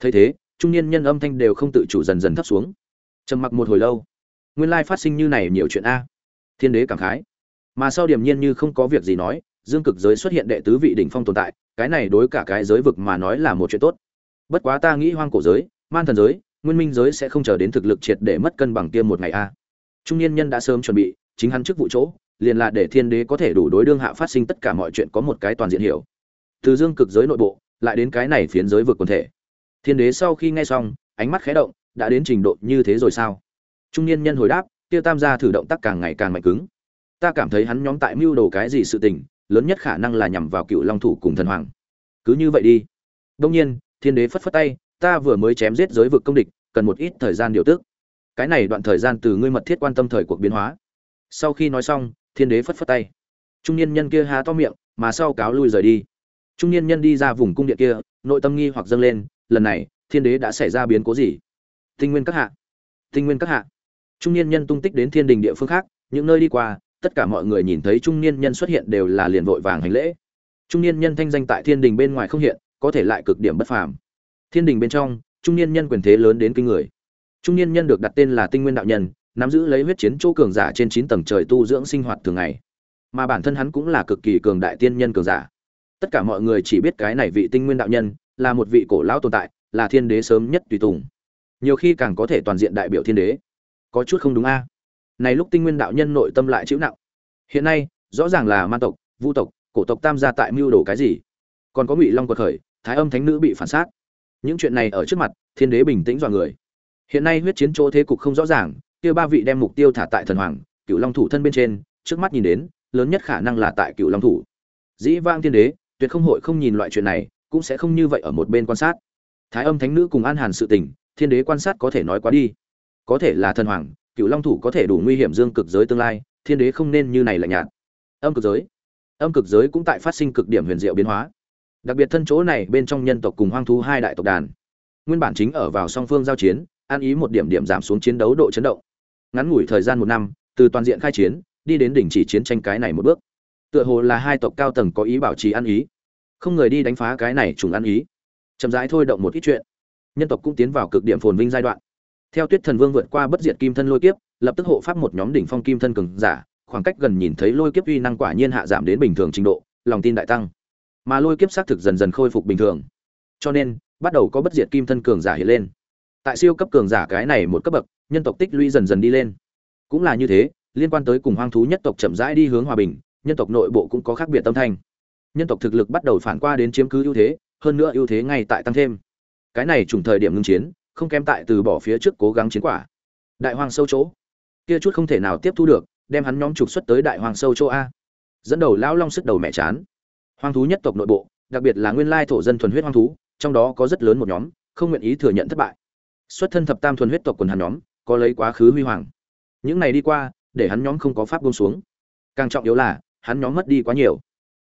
Thấy thế, trung niên nhân âm thanh đều không tự chủ dần dần thấp xuống. Trầm mặc một hồi lâu. Nguyên lai phát sinh như này nhiều chuyện a. Thiên đế cảm khái. Mà sau điểm nhiên như không có việc gì nói, dương cực giới xuất hiện đệ tứ vị đỉnh phong tồn tại, cái này đối cả cái giới vực mà nói là một chuyện tốt. Bất quá ta nghĩ hoang cổ giới, man thần giới, nguyên minh giới sẽ không chờ đến thực lực triệt để mất cân bằng tiêm một ngày a. Trung niên nhân đã sớm chuẩn bị, chính hắn trước vụ chỗ, liền là để thiên đế có thể đủ đối đương hạ phát sinh tất cả mọi chuyện có một cái toàn diện hiểu từ dương cực giới nội bộ, lại đến cái này phiến giới vực quần thể. Thiên đế sau khi nghe xong, ánh mắt khẽ động, đã đến trình độ như thế rồi sao? Trung niên nhân hồi đáp tiêu tam gia thử động tác càng ngày càng mạnh cứng. Ta cảm thấy hắn nhóm tại mưu đồ cái gì sự tình, lớn nhất khả năng là nhằm vào cựu long thủ cùng thần hoàng. Cứ như vậy đi. Đông nhiên, thiên đế phất phất tay, ta vừa mới chém giết giới vực công địch, cần một ít thời gian điều tức. Cái này đoạn thời gian từ ngươi mật thiết quan tâm thời cuộc biến hóa. Sau khi nói xong, thiên đế phất phất tay. Trung niên nhân kia há to miệng, mà sau cáo lui rời đi trung niên nhân đi ra vùng cung điện kia, nội tâm nghi hoặc dâng lên, lần này, thiên đế đã xảy ra biến cố gì? Tinh nguyên các hạ. Tinh nguyên các hạ. Trung niên nhân tung tích đến thiên đình địa phương khác, những nơi đi qua, tất cả mọi người nhìn thấy trung niên nhân xuất hiện đều là liền vội vàng hành lễ. Trung niên nhân thanh danh tại thiên đình bên ngoài không hiện, có thể lại cực điểm bất phàm. Thiên đình bên trong, trung niên nhân quyền thế lớn đến kinh người. Trung niên nhân được đặt tên là tinh nguyên đạo nhân, nắm giữ lấy huyết chiến chỗ cường giả trên chín tầng trời tu dưỡng sinh hoạt thường ngày. Mà bản thân hắn cũng là cực kỳ cường đại tiên nhân cường giả tất cả mọi người chỉ biết cái này vị tinh nguyên đạo nhân, là một vị cổ lão tồn tại, là thiên đế sớm nhất tùy tùng. Nhiều khi càng có thể toàn diện đại biểu thiên đế. Có chút không đúng a. Này lúc tinh nguyên đạo nhân nội tâm lại chịu nặng. Hiện nay, rõ ràng là man tộc, vu tộc, cổ tộc tam gia tại mưu đồ cái gì? Còn có ngụy long quật khởi, thái âm thánh nữ bị phản sát. Những chuyện này ở trước mặt, thiên đế bình tĩnh dọa người. Hiện nay huyết chiến chỗ thế cục không rõ ràng, kia ba vị đem mục tiêu thả tại thần hoàng cựu long thủ thân bên trên, trước mắt nhìn đến, lớn nhất khả năng là tại cựu long thủ. Dĩ vang thiên đế tuyệt không hội không nhìn loại chuyện này, cũng sẽ không như vậy ở một bên quan sát. Thái âm thánh nữ cùng an hàn sự tình, thiên đế quan sát có thể nói quá đi. Có thể là thần hoàng, cựu long thủ có thể đủ nguy hiểm dương cực giới tương lai, thiên đế không nên như này lạnh nhạt. Âm cực giới. Âm cực giới cũng tại phát sinh cực điểm huyền diệu biến hóa. Đặc biệt thân chỗ này bên trong nhân tộc cùng hoang thú hai đại tộc đàn. Nguyên bản chính ở vào song phương giao chiến, an ý một điểm điểm giảm xuống chiến đấu độ chấn động. Ngắn ngủi thời gian một năm, từ toàn diện khai chiến, đi đến đỉnh chỉ chiến tranh cái này một bước tựa hồ là hai tộc cao tầng có ý bảo trì ăn ý. Không người đi đánh phá cái này trùng ăn ý. Chậm rãi thôi động một ít chuyện. Nhân tộc cũng tiến vào cực điểm phồn vinh giai đoạn. Theo tuyết thần vương vượt qua bất diệt kim thân lôi kiếp, lập tức hộ pháp một nhóm đỉnh phong kim thân cường giả, khoảng cách gần nhìn thấy lôi kiếp uy năng quả nhiên hạ giảm đến bình thường trình độ, lòng tin đại tăng. Mà lôi kiếp xác thực dần dần khôi phục bình thường. Cho nên, bắt đầu có bất diệt kim thân cường giả hiện lên. Tại siêu cấp cường giả cái này một cấp bậc, nhân tộc tích lũy dần dần đi lên. Cũng là như thế, liên quan tới cùng hoang thú nhất tộc chậm rãi đi hướng hòa bình nhân tộc nội bộ cũng có khác biệt tâm thanh. Nhân tộc thực lực bắt đầu phản qua đến chiếm cứ ưu thế, hơn nữa ưu thế ngay tại tăng thêm. Cái này trùng thời điểm ngưng chiến, không kém tại từ bỏ phía trước cố gắng chiến quả. Đại hoàng sâu chỗ. Kia chút không thể nào tiếp thu được, đem hắn nhóm trục xuất tới đại hoàng sâu chỗ a. Dẫn đầu lão long sức đầu mẹ chán. Hoang thú nhất tộc nội bộ, đặc biệt là nguyên lai thổ dân thuần huyết hoang thú, trong đó có rất lớn một nhóm, không nguyện ý thừa nhận thất bại. Xuất thân thập tam thuần huyết tộc quần hắn nhóm, có lấy quá khứ huy hoàng. Những này đi qua, để hắn nhóm không có pháp buông xuống. Càng trọng yếu là hắn nhóm mất đi quá nhiều.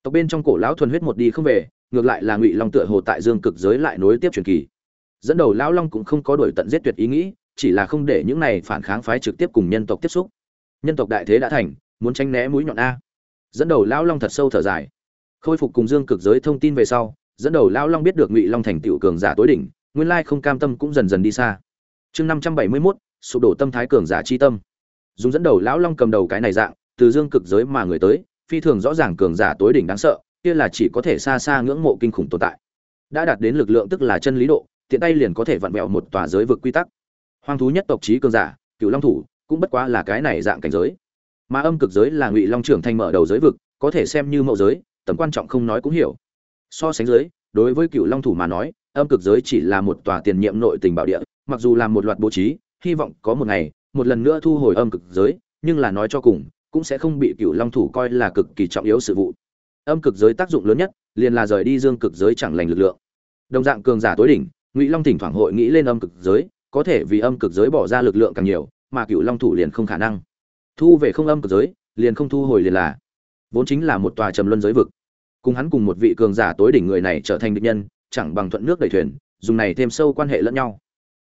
Tộc bên trong cổ lão thuần huyết một đi không về, ngược lại là ngụy long tựa hồ tại dương cực giới lại nối tiếp truyền kỳ. Dẫn đầu lão long cũng không có đổi tận giết tuyệt ý nghĩ, chỉ là không để những này phản kháng phái trực tiếp cùng nhân tộc tiếp xúc. Nhân tộc đại thế đã thành, muốn tránh né mũi nhọn a. Dẫn đầu lão long thật sâu thở dài. Khôi phục cùng dương cực giới thông tin về sau, dẫn đầu lão long biết được ngụy long thành tựu cường giả tối đỉnh, nguyên lai không cam tâm cũng dần dần đi xa. Chương năm trăm bảy mươi mốt, sụp đổ tâm thái cường giả chi tâm. Dùng dẫn đầu lão long cầm đầu cái này dạng, từ dương cực giới mà người tới phi thường rõ ràng cường giả tối đỉnh đáng sợ, kia là chỉ có thể xa xa ngưỡng mộ kinh khủng tồn tại. Đã đạt đến lực lượng tức là chân lý độ, tiện tay liền có thể vặn vẹo một tòa giới vực quy tắc. Hoang thú nhất tộc trí cường giả cựu long thủ, cũng bất quá là cái này dạng cảnh giới. Mà âm cực giới là ngụy long trưởng thành mở đầu giới vực, có thể xem như mẫu giới, tầm quan trọng không nói cũng hiểu. So sánh giới, đối với cựu long thủ mà nói, âm cực giới chỉ là một tòa tiền nhiệm nội tình bảo địa, mặc dù làm một loạt bố trí, hy vọng có một ngày, một lần nữa thu hồi âm cực giới, nhưng là nói cho cùng cũng sẽ không bị cựu long thủ coi là cực kỳ trọng yếu sự vụ. Âm cực giới tác dụng lớn nhất, liền là rời đi dương cực giới chẳng lành lực lượng. Đồng dạng cường giả tối đỉnh, ngụy long thỉnh thoảng hội nghĩ lên âm cực giới, có thể vì âm cực giới bỏ ra lực lượng càng nhiều, mà cựu long thủ liền không khả năng. Thu về không âm cực giới, liền không thu hồi liền là. Vốn chính là một tòa trầm luân giới vực. Cùng hắn cùng một vị cường giả tối đỉnh người này trở thành địch nhân, chẳng bằng thuận nước đẩy thuyền, dùng này thêm sâu quan hệ lẫn nhau.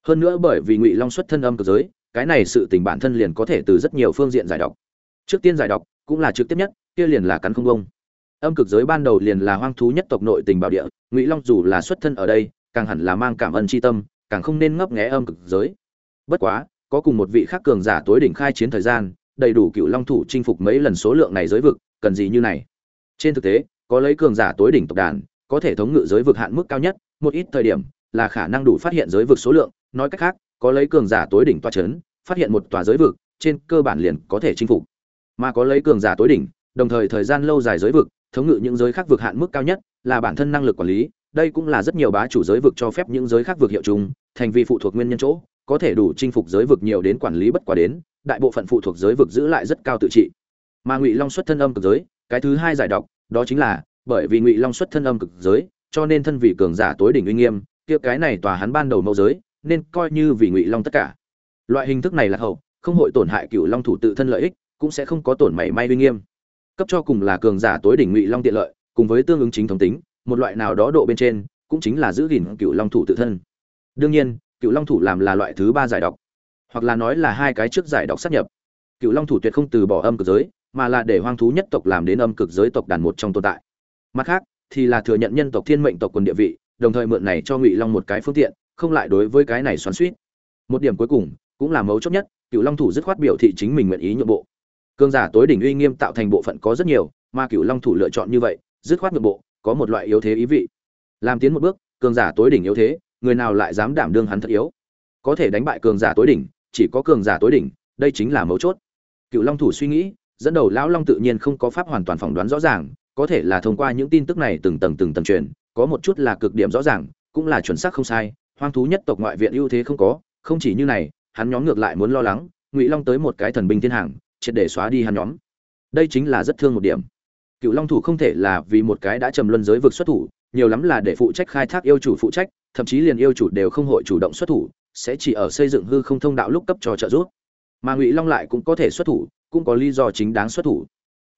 Hơn nữa bởi vì ngụy long xuất thân âm cực giới, cái này sự tình bản thân liền có thể từ rất nhiều phương diện giải độc trước tiên giải độc cũng là trực tiếp nhất, kia liền là cắn không bông âm cực giới ban đầu liền là hoang thú nhất tộc nội tình bảo địa, ngụy long dù là xuất thân ở đây, càng hẳn là mang cảm ơn tri tâm, càng không nên ngấp nghé âm cực giới. Bất quá, có cùng một vị khác cường giả tối đỉnh khai chiến thời gian, đầy đủ cựu long thủ chinh phục mấy lần số lượng này giới vực, cần gì như này? Trên thực tế, có lấy cường giả tối đỉnh tộc đàn, có thể thống ngự giới vực hạn mức cao nhất, một ít thời điểm là khả năng đủ phát hiện giới vực số lượng, nói cách khác, có lấy cường giả tối đỉnh toa chấn, phát hiện một tòa giới vực, trên cơ bản liền có thể chinh phục mà có lấy cường giả tối đỉnh, đồng thời thời gian lâu dài giới vực, thống ngự những giới khác vực hạn mức cao nhất là bản thân năng lực quản lý, đây cũng là rất nhiều bá chủ giới vực cho phép những giới khác vực hiệu chung, thành vì phụ thuộc nguyên nhân chỗ, có thể đủ chinh phục giới vực nhiều đến quản lý bất quá đến, đại bộ phận phụ thuộc giới vực giữ lại rất cao tự trị. Mà ngụy long xuất thân âm cực giới, cái thứ hai giải độc, đó chính là, bởi vì ngụy long xuất thân âm cực giới, cho nên thân vị cường giả tối đỉnh uy nghiêm, kia cái này tòa hắn ban đầu mẫu giới, nên coi như vì ngụy long tất cả. Loại hình thức này là hậu, không hội tổn hại cựu long thủ tự thân lợi ích cũng sẽ không có tổn mảy may uy nghiêm. Cấp cho cùng là cường giả tối đỉnh ngụy long tiện lợi, cùng với tương ứng chính thống tính, một loại nào đó độ bên trên, cũng chính là giữ gìn cựu long thủ tự thân. Đương nhiên cựu long thủ làm là loại thứ ba giải độc, hoặc là nói là hai cái trước giải độc sát nhập. Cựu long thủ tuyệt không từ bỏ âm cực giới, mà là để hoang thú nhất tộc làm đến âm cực giới tộc đàn một trong tồn tại. Mặt khác, thì là thừa nhận nhân tộc thiên mệnh tộc quần địa vị, đồng thời mượn này cho ngụy long một cái phương tiện, không lại đối với cái này xoắn suýt một điểm cuối cùng, cũng là mấu chốt nhất cựu long thủ dứt khoát biểu thị chính mình nguyện ý nhượng bộ cương giả tối đỉnh uy nghiêm tạo thành bộ phận có rất nhiều, mà cựu long thủ lựa chọn như vậy, dứt khoát nội bộ, có một loại yếu thế ý vị. Làm tiến một bước, cường giả tối đỉnh yếu thế, người nào lại dám đảm đương hắn thật yếu? Có thể đánh bại cường giả tối đỉnh, chỉ có cường giả tối đỉnh, đây chính là mấu chốt. Cựu long thủ suy nghĩ, dẫn đầu lão long tự nhiên không có pháp hoàn toàn phỏng đoán rõ ràng, có thể là thông qua những tin tức này từng tầng từng tầng truyền, có một chút là cực điểm rõ ràng, cũng là chuẩn xác không sai, hoang thú nhất tộc ngoại viện ưu thế không có, không chỉ như này, hắn nhóm ngược lại muốn lo lắng, ngụy long tới một cái thần binh thiên hàng triệt để xóa đi hắn nhóm. Đây chính là rất thương một điểm. Cựu long thủ không thể là vì một cái đã trầm luân giới vực xuất thủ, nhiều lắm là để phụ trách khai thác yêu chủ phụ trách, thậm chí liền yêu chủ đều không hội chủ động xuất thủ, sẽ chỉ ở xây dựng hư không thông đạo lúc cấp cho trợ giúp. Mà ngụy long lại cũng có thể xuất thủ, cũng có lý do chính đáng xuất thủ.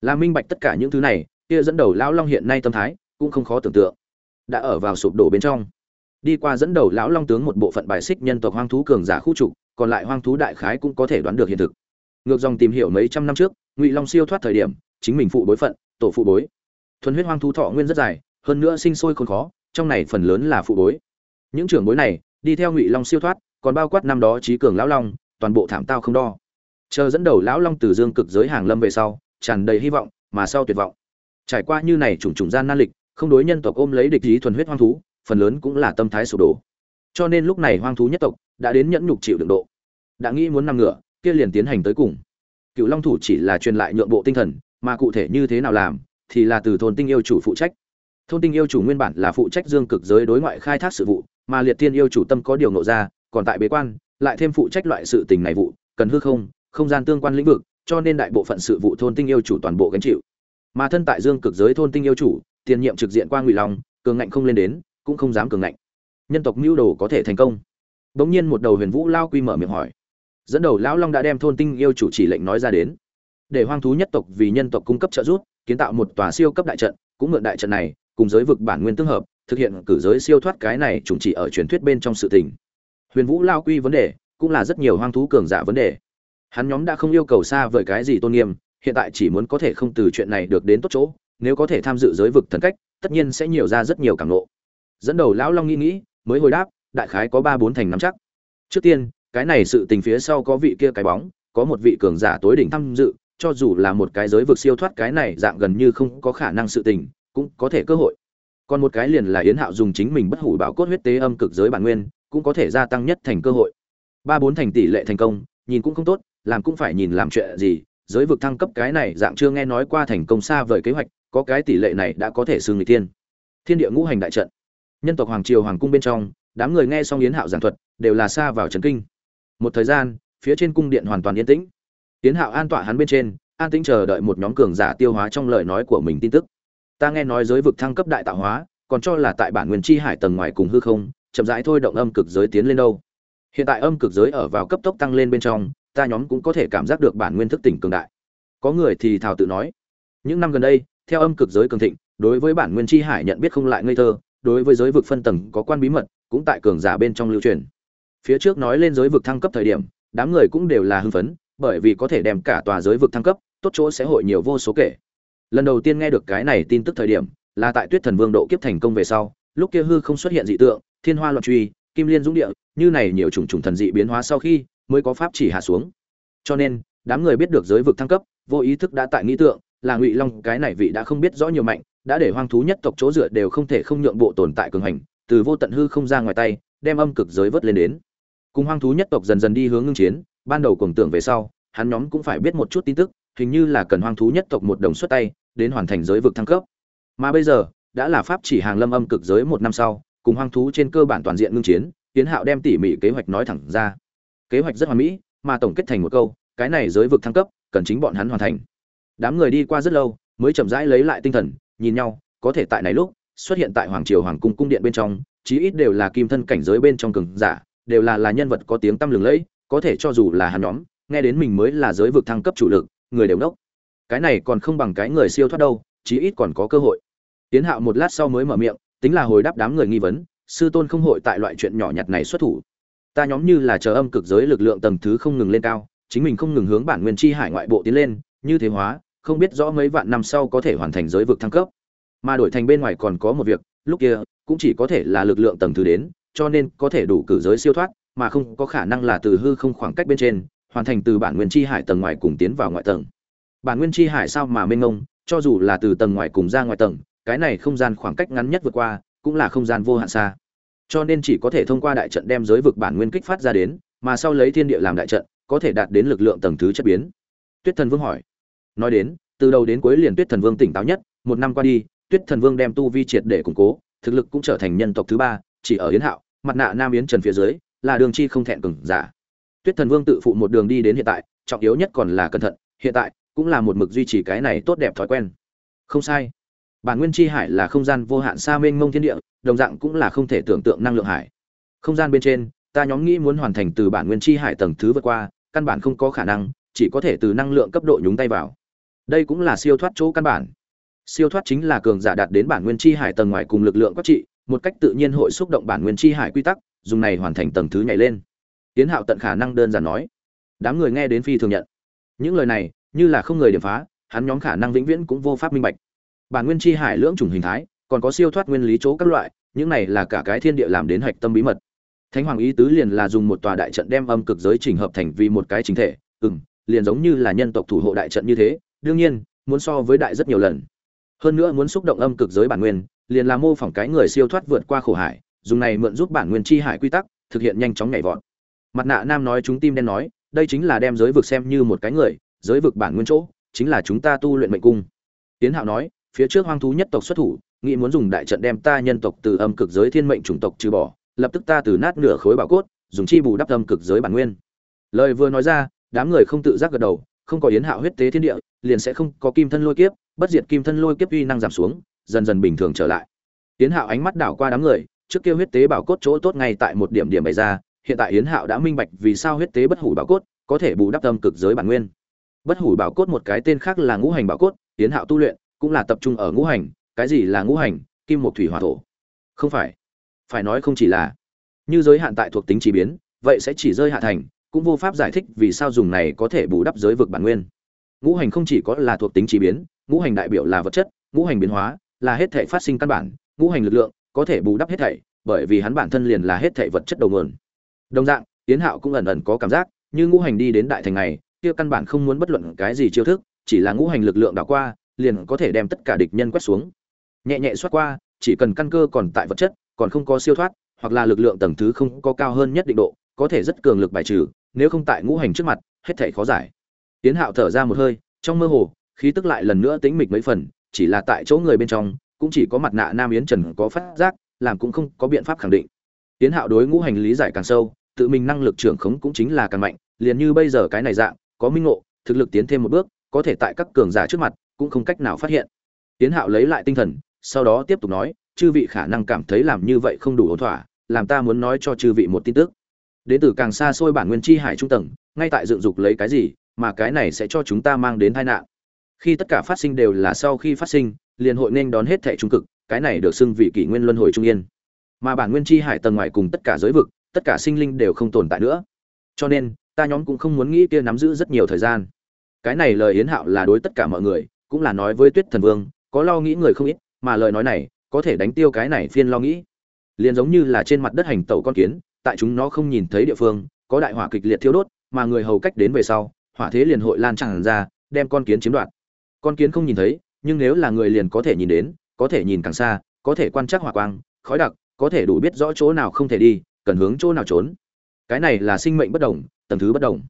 Là minh bạch tất cả những thứ này, kia dẫn đầu lão long hiện nay tâm thái, cũng không khó tưởng tượng. Đã ở vào sụp đổ bên trong. Đi qua dẫn đầu lão long tướng một bộ phận bài xích nhân tộc hoang thú cường giả khu trục, còn lại hoang thú đại khái cũng có thể đoán được hiện thực ngược dòng tìm hiểu mấy trăm năm trước, ngụy long siêu thoát thời điểm, chính mình phụ bối phận, tổ phụ bối. Thuần huyết hoang thú thọ nguyên rất dài, hơn nữa sinh sôi khôn khó, trong này phần lớn là phụ bối. Những trưởng bối này, đi theo ngụy long siêu thoát, còn bao quát năm đó trí cường lão long, toàn bộ thảm tao không đo. Chờ dẫn đầu lão long từ dương cực giới hàng lâm về sau, tràn đầy hy vọng, mà sau tuyệt vọng. Trải qua như này trùng trùng gian nan lịch, không đối nhân tộc ôm lấy địch ý thuần huyết hoang thú, phần lớn cũng là tâm thái sụp đổ. Cho nên lúc này hoang thú nhất tộc đã đến nhẫn nhục chịu đựng độ. Đã nghĩ muốn nằm ngửa kia liền tiến hành tới cùng. Cựu long thủ chỉ là truyền lại nhượng bộ tinh thần, mà cụ thể như thế nào làm, thì là từ thôn tinh yêu chủ phụ trách. Thôn tinh yêu chủ nguyên bản là phụ trách dương cực giới đối ngoại khai thác sự vụ, mà liệt tiên yêu chủ tâm có điều nộ ra, còn tại bế quan, lại thêm phụ trách loại sự tình này vụ, cần hư không không gian tương quan lĩnh vực, cho nên đại bộ phận sự vụ thôn tinh yêu chủ toàn bộ gánh chịu. Mà thân tại dương cực giới thôn tinh yêu chủ, tiền nhiệm trực diện qua ngụy long, cường ngạnh không lên đến, cũng không dám cường ngạnh. Nhân tộc mưu đồ có thể thành công. Bỗng nhiên một đầu huyền vũ lao quy mở miệng hỏi dẫn đầu lão long đã đem thôn tinh yêu chủ chỉ lệnh nói ra đến. Để hoang thú nhất tộc vì nhân tộc cung cấp trợ giúp, kiến tạo một tòa siêu cấp đại trận, cũng mượn đại trận này, cùng giới vực bản nguyên tương hợp, thực hiện cử giới siêu thoát cái này trùng chỉ ở truyền thuyết bên trong sự tình. Huyền vũ lao quy vấn đề, cũng là rất nhiều hoang thú cường giả vấn đề. Hắn nhóm đã không yêu cầu xa vời cái gì tôn nghiêm, hiện tại chỉ muốn có thể không từ chuyện này được đến tốt chỗ, nếu có thể tham dự giới vực thần cách, tất nhiên sẽ nhiều ra rất nhiều cảm lộ. Dẫn đầu lão long nghĩ nghĩ, mới hồi đáp, đại khái có ba bốn thành nắm chắc. Trước tiên cái này sự tình phía sau có vị kia cái bóng, có một vị cường giả tối đỉnh tham dự, cho dù là một cái giới vực siêu thoát cái này dạng gần như không có khả năng sự tình, cũng có thể cơ hội. Còn một cái liền là yến hạo dùng chính mình bất hủ bảo cốt huyết tế âm cực giới bản nguyên, cũng có thể gia tăng nhất thành cơ hội. Ba bốn thành tỷ lệ thành công, nhìn cũng không tốt, làm cũng phải nhìn làm chuyện gì, giới vực thăng cấp cái này dạng chưa nghe nói qua thành công xa vời kế hoạch, có cái tỷ lệ này đã có thể xưng người tiên thiên địa ngũ hành đại trận. Nhân tộc hoàng triều hoàng cung bên trong, đám người nghe xong yến hạo giảng thuật, đều là xa vào trấn kinh một thời gian, phía trên cung điện hoàn toàn yên tĩnh. Tiến hạo an tọa hắn bên trên, an tĩnh chờ đợi một nhóm cường giả tiêu hóa trong lời nói của mình tin tức. Ta nghe nói giới vực thăng cấp đại tạo hóa, còn cho là tại bản nguyên chi hải tầng ngoài cùng hư không, chậm rãi thôi động âm cực giới tiến lên đâu. Hiện tại âm cực giới ở vào cấp tốc tăng lên bên trong, ta nhóm cũng có thể cảm giác được bản nguyên thức tỉnh cường đại. Có người thì thào tự nói, những năm gần đây, theo âm cực giới cường thịnh, đối với bản nguyên chi hải nhận biết không lại ngây thơ, đối với giới vực phân tầng có quan bí mật, cũng tại cường giả bên trong lưu truyền phía trước nói lên giới vực thăng cấp thời điểm, đám người cũng đều là hưng phấn, bởi vì có thể đem cả tòa giới vực thăng cấp, tốt chỗ sẽ hội nhiều vô số kể. Lần đầu tiên nghe được cái này tin tức thời điểm, là tại tuyết thần vương độ kiếp thành công về sau, lúc kia hư không xuất hiện dị tượng, thiên hoa loạn truy, kim liên dũng địa, như này nhiều chủng chủng thần dị biến hóa sau khi, mới có pháp chỉ hạ xuống. Cho nên, đám người biết được giới vực thăng cấp, vô ý thức đã tại nghĩ tượng, là ngụy long, cái này vị đã không biết rõ nhiều mạnh, đã để hoang thú nhất tộc chỗ dựa đều không thể không nhượng bộ tồn tại cường hành, từ vô tận hư không ra ngoài tay, đem âm cực giới vớt lên đến cùng hoang thú nhất tộc dần dần đi hướng ngưng chiến, ban đầu cùng tưởng về sau, hắn nhóm cũng phải biết một chút tin tức, hình như là cần hoang thú nhất tộc một đồng xuất tay, đến hoàn thành giới vực thăng cấp. Mà bây giờ, đã là pháp chỉ hàng lâm âm cực giới một năm sau, cùng hoang thú trên cơ bản toàn diện ngưng chiến, tiến hạo đem tỉ mỉ kế hoạch nói thẳng ra. Kế hoạch rất hoàn mỹ, mà tổng kết thành một câu, cái này giới vực thăng cấp, cần chính bọn hắn hoàn thành. Đám người đi qua rất lâu, mới chậm rãi lấy lại tinh thần, nhìn nhau, có thể tại này lúc, xuất hiện tại hoàng triều hoàng cung cung điện bên trong, chí ít đều là kim thân cảnh giới bên trong cường giả đều là là nhân vật có tiếng tăm lừng lẫy, có thể cho dù là hắn nhóm, nghe đến mình mới là giới vực thăng cấp chủ lực, người đều nốc. Cái này còn không bằng cái người siêu thoát đâu, chí ít còn có cơ hội. Tiến hạo một lát sau mới mở miệng, tính là hồi đáp đám người nghi vấn, sư tôn không hội tại loại chuyện nhỏ nhặt này xuất thủ. Ta nhóm như là chờ âm cực giới lực lượng tầng thứ không ngừng lên cao, chính mình không ngừng hướng bản nguyên chi hải ngoại bộ tiến lên, như thế hóa, không biết rõ mấy vạn năm sau có thể hoàn thành giới vực thăng cấp. Mà đổi thành bên ngoài còn có một việc, lúc kia, cũng chỉ có thể là lực lượng tầng thứ đến cho nên có thể đủ cử giới siêu thoát, mà không có khả năng là từ hư không khoảng cách bên trên, hoàn thành từ bản nguyên chi hải tầng ngoài cùng tiến vào ngoại tầng. Bản nguyên chi hải sao mà mênh mông, cho dù là từ tầng ngoài cùng ra ngoài tầng, cái này không gian khoảng cách ngắn nhất vượt qua, cũng là không gian vô hạn xa. Cho nên chỉ có thể thông qua đại trận đem giới vực bản nguyên kích phát ra đến, mà sau lấy thiên địa làm đại trận, có thể đạt đến lực lượng tầng thứ chất biến. Tuyết thần vương hỏi. Nói đến, từ đầu đến cuối liền tuyết thần vương tỉnh táo nhất, một năm qua đi, tuyết thần vương đem tu vi triệt để củng cố, thực lực cũng trở thành nhân tộc thứ ba, chỉ ở yến hạo mặt nạ nam yến trần phía dưới, là đường chi không thẹn cừng giả. Tuyết thần vương tự phụ một đường đi đến hiện tại, trọng yếu nhất còn là cẩn thận, hiện tại cũng là một mực duy trì cái này tốt đẹp thói quen. Không sai. Bản nguyên chi hải là không gian vô hạn xa mênh mông thiên địa, đồng dạng cũng là không thể tưởng tượng năng lượng hải. Không gian bên trên, ta nhóm nghĩ muốn hoàn thành từ bản nguyên chi hải tầng thứ vượt qua, căn bản không có khả năng, chỉ có thể từ năng lượng cấp độ nhúng tay vào. Đây cũng là siêu thoát chỗ căn bản. Siêu thoát chính là cường giả đạt đến bản nguyên chi hải tầng ngoài cùng lực lượng quát trị một cách tự nhiên hội xúc động bản nguyên chi hải quy tắc, dùng này hoàn thành tầng thứ nhảy lên. Tiến hạo tận khả năng đơn giản nói, đám người nghe đến phi thường nhận. Những lời này, như là không người điểm phá, hắn nhóm khả năng vĩnh viễn cũng vô pháp minh bạch. Bản nguyên chi hải lưỡng chủng hình thái, còn có siêu thoát nguyên lý chỗ các loại, những này là cả cái thiên địa làm đến hạch tâm bí mật. Thánh hoàng ý tứ liền là dùng một tòa đại trận đem âm cực giới chỉnh hợp thành vì một cái chính thể, ừm, liền giống như là nhân tộc thủ hộ đại trận như thế, đương nhiên, muốn so với đại rất nhiều lần hơn nữa muốn xúc động âm cực giới bản nguyên, liền là mô phỏng cái người siêu thoát vượt qua khổ hải, dùng này mượn giúp bản nguyên chi hải quy tắc, thực hiện nhanh chóng nhảy vọt. Mặt nạ nam nói chúng tim đen nói, đây chính là đem giới vực xem như một cái người, giới vực bản nguyên chỗ, chính là chúng ta tu luyện mệnh cung. Tiến hạo nói, phía trước hoang thú nhất tộc xuất thủ, nghĩ muốn dùng đại trận đem ta nhân tộc từ âm cực giới thiên mệnh chủng tộc trừ bỏ, lập tức ta từ nát nửa khối bảo cốt, dùng chi bù đắp âm cực giới bản nguyên. Lời vừa nói ra, đám người không tự giác gật đầu, không có yến hạo huyết tế thiên địa, liền sẽ không có kim thân lôi kiếp bất diệt kim thân lôi kiếp uy năng giảm xuống, dần dần bình thường trở lại. Yến hạo ánh mắt đảo qua đám người, trước kia huyết tế bảo cốt chỗ tốt ngay tại một điểm điểm bày ra, hiện tại yến hạo đã minh bạch vì sao huyết tế bất hủ bảo cốt có thể bù đắp tâm cực giới bản nguyên. Bất hủ bảo cốt một cái tên khác là ngũ hành bảo cốt, yến hạo tu luyện cũng là tập trung ở ngũ hành, cái gì là ngũ hành? Kim một thủy hỏa thổ. Không phải. Phải nói không chỉ là như giới hạn tại thuộc tính chỉ biến, vậy sẽ chỉ rơi hạ thành, cũng vô pháp giải thích vì sao dùng này có thể bù đắp giới vực bản nguyên ngũ hành không chỉ có là thuộc tính chỉ biến, ngũ hành đại biểu là vật chất, ngũ hành biến hóa, là hết thể phát sinh căn bản, ngũ hành lực lượng có thể bù đắp hết thảy, bởi vì hắn bản thân liền là hết thảy vật chất đầu nguồn. Đồng dạng tiến hạo cũng ẩn ẩn có cảm giác, như ngũ hành đi đến đại thành này, kia căn bản không muốn bất luận cái gì chiêu thức, chỉ là ngũ hành lực lượng đảo qua, liền có thể đem tất cả địch nhân quét xuống. Nhẹ nhẹ xoát qua, chỉ cần căn cơ còn tại vật chất, còn không có siêu thoát, hoặc là lực lượng tầng thứ không có cao hơn nhất định độ, có thể rất cường lực bài trừ, nếu không tại ngũ hành trước mặt, hết thảy khó giải tiến hạo thở ra một hơi, trong mơ hồ, khí tức lại lần nữa tĩnh mịch mấy phần, chỉ là tại chỗ người bên trong, cũng chỉ có mặt nạ nam yến trần có phát giác, làm cũng không có biện pháp khẳng định. Tiến hạo đối ngũ hành lý giải càng sâu, tự mình năng lực trưởng khống cũng chính là càng mạnh, liền như bây giờ cái này dạng, có minh ngộ, thực lực tiến thêm một bước, có thể tại các cường giả trước mặt, cũng không cách nào phát hiện. Tiến hạo lấy lại tinh thần, sau đó tiếp tục nói, chư vị khả năng cảm thấy làm như vậy không đủ ổn thỏa, làm ta muốn nói cho chư vị một tin tức. Đến từ càng xa xôi bản nguyên chi hải trung tầng, ngay tại dựng dục lấy cái gì mà cái này sẽ cho chúng ta mang đến tai nạn. Khi tất cả phát sinh đều là sau khi phát sinh, liền hội nên đón hết thệ trung cực, cái này được xưng vị kỷ nguyên luân hồi trung yên. Mà bản nguyên chi hải tầng ngoài cùng tất cả giới vực, tất cả sinh linh đều không tồn tại nữa. Cho nên, ta nhóm cũng không muốn nghĩ kia nắm giữ rất nhiều thời gian. Cái này lời yến hạo là đối tất cả mọi người, cũng là nói với tuyết thần vương, có lo nghĩ người không ít, mà lời nói này, có thể đánh tiêu cái này phiên lo nghĩ. Liền giống như là trên mặt đất hành tẩu con kiến, tại chúng nó không nhìn thấy địa phương, có đại hỏa kịch liệt thiêu đốt, mà người hầu cách đến về sau hỏa thế liền hội lan tràn ra, đem con kiến chiếm đoạt. Con kiến không nhìn thấy, nhưng nếu là người liền có thể nhìn đến, có thể nhìn càng xa, có thể quan trắc hỏa quang, khói đặc, có thể đủ biết rõ chỗ nào không thể đi, cần hướng chỗ nào trốn. Cái này là sinh mệnh bất đồng, tầng thứ bất đồng.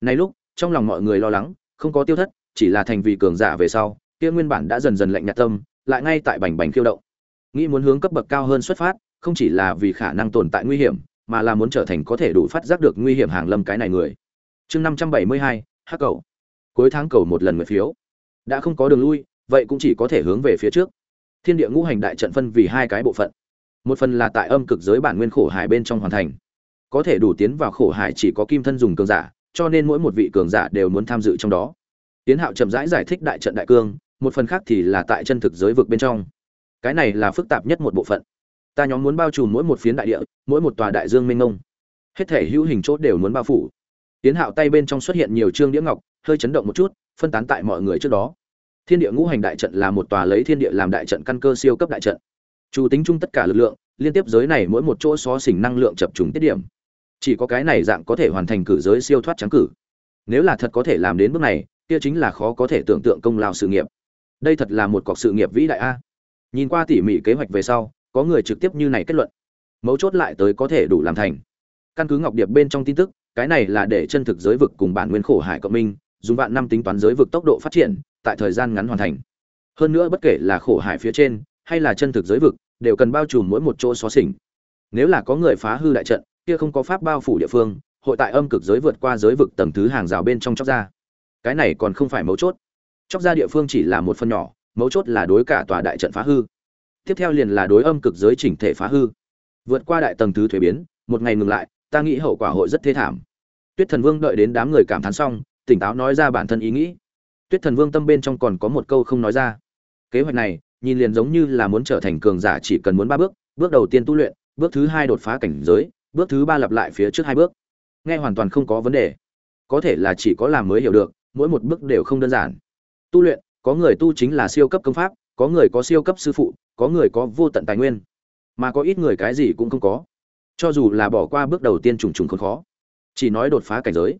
Nay lúc, trong lòng mọi người lo lắng, không có tiêu thất, chỉ là thành vì cường giả về sau, kia nguyên bản đã dần dần lạnh nhạt tâm, lại ngay tại bành bành khiêu động. Nghĩ muốn hướng cấp bậc cao hơn xuất phát, không chỉ là vì khả năng tồn tại nguy hiểm, mà là muốn trở thành có thể đủ phát giác được nguy hiểm hàng lâm cái này người chương năm trăm bảy mươi hai hắc cầu. Cuối tháng cầu một lần nguyện phiếu. Đã không có đường lui, vậy cũng chỉ có thể hướng về phía trước. Thiên địa ngũ hành đại trận phân vì hai cái bộ phận. Một phần là tại âm cực giới bản nguyên khổ hải bên trong hoàn thành. Có thể đủ tiến vào khổ hải chỉ có kim thân dùng cường giả, cho nên mỗi một vị cường giả đều muốn tham dự trong đó. Tiến hạo chậm rãi giải thích đại trận đại cương, một phần khác thì là tại chân thực giới vực bên trong. Cái này là phức tạp nhất một bộ phận. Ta nhóm muốn bao trùm mỗi một phiến đại địa, mỗi một tòa đại dương mênh mông. Hết thể hữu hình chốt đều muốn bao phủ tiến hạo tay bên trong xuất hiện nhiều trương đĩa ngọc, hơi chấn động một chút, phân tán tại mọi người trước đó. Thiên địa ngũ hành đại trận là một tòa lấy thiên địa làm đại trận căn cơ siêu cấp đại trận. Chủ tính chung tất cả lực lượng, liên tiếp giới này mỗi một chỗ xó xỉnh năng lượng chập trùng tiết điểm. Chỉ có cái này dạng có thể hoàn thành cử giới siêu thoát trắng cử. Nếu là thật có thể làm đến bước này, kia chính là khó có thể tưởng tượng công lao sự nghiệp. Đây thật là một cọc sự nghiệp vĩ đại a. Nhìn qua tỉ mỉ kế hoạch về sau, có người trực tiếp như này kết luận. Mấu chốt lại tới có thể đủ làm thành. Căn cứ ngọc điệp bên trong tin tức cái này là để chân thực giới vực cùng bản nguyên khổ hải cộng minh, dùng vạn năm tính toán giới vực tốc độ phát triển, tại thời gian ngắn hoàn thành. Hơn nữa bất kể là khổ hải phía trên, hay là chân thực giới vực, đều cần bao trùm mỗi một chỗ xóa xỉnh. Nếu là có người phá hư đại trận, kia không có pháp bao phủ địa phương, hội tại âm cực giới vượt qua giới vực tầng thứ hàng rào bên trong chóc ra. Cái này còn không phải mấu chốt. Chóc ra địa phương chỉ là một phần nhỏ, mấu chốt là đối cả tòa đại trận phá hư. Tiếp theo liền là đối âm cực giới chỉnh thể phá hư. Vượt qua đại tầng thứ thuế biến, một ngày ngừng lại ta nghĩ hậu quả hội rất thê thảm. Tuyết thần vương đợi đến đám người cảm thán xong, tỉnh táo nói ra bản thân ý nghĩ. Tuyết thần vương tâm bên trong còn có một câu không nói ra. Kế hoạch này, nhìn liền giống như là muốn trở thành cường giả chỉ cần muốn ba bước bước đầu tiên tu luyện, bước thứ hai đột phá cảnh giới, bước thứ ba lặp lại phía trước hai bước. Nghe hoàn toàn không có vấn đề. Có thể là chỉ có làm mới hiểu được, mỗi một bước đều không đơn giản. Tu luyện, có người tu chính là siêu cấp công pháp, có người có siêu cấp sư phụ, có người có vô tận tài nguyên. Mà có ít người cái gì cũng không có cho dù là bỏ qua bước đầu tiên trùng trùng khốn khó, chỉ nói đột phá cảnh giới,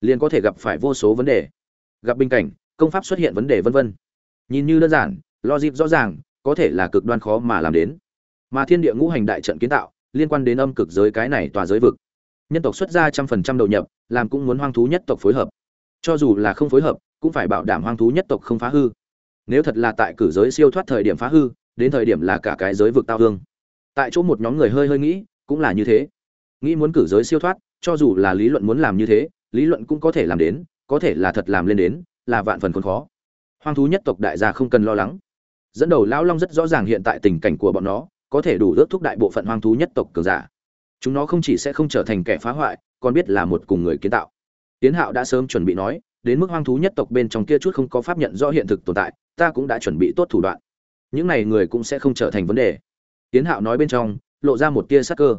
liền có thể gặp phải vô số vấn đề. Gặp bình cảnh, công pháp xuất hiện vấn đề vân vân. Nhìn như đơn giản, logic rõ ràng, có thể là cực đoan khó mà làm đến. Mà thiên địa ngũ hành đại trận kiến tạo, liên quan đến âm cực giới cái này tòa giới vực. Nhân tộc xuất ra trăm phần trăm đầu nhập, làm cũng muốn hoang thú nhất tộc phối hợp. Cho dù là không phối hợp, cũng phải bảo đảm hoang thú nhất tộc không phá hư. Nếu thật là tại cử giới siêu thoát thời điểm phá hư, đến thời điểm là cả cái giới vực tao hương. Tại chỗ một nhóm người hơi hơi nghĩ cũng là như thế. Nghĩ muốn cử giới siêu thoát, cho dù là lý luận muốn làm như thế, lý luận cũng có thể làm đến, có thể là thật làm lên đến, là vạn phần còn khó. Hoang thú nhất tộc đại gia không cần lo lắng. Dẫn đầu lão long rất rõ ràng hiện tại tình cảnh của bọn nó, có thể đủ ước thúc đại bộ phận hoang thú nhất tộc cường giả. Chúng nó không chỉ sẽ không trở thành kẻ phá hoại, còn biết là một cùng người kiến tạo. Tiến hạo đã sớm chuẩn bị nói, đến mức hoang thú nhất tộc bên trong kia chút không có pháp nhận rõ hiện thực tồn tại, ta cũng đã chuẩn bị tốt thủ đoạn. Những này người cũng sẽ không trở thành vấn đề. Tiến hạo nói bên trong lộ ra một tia sắc cơ.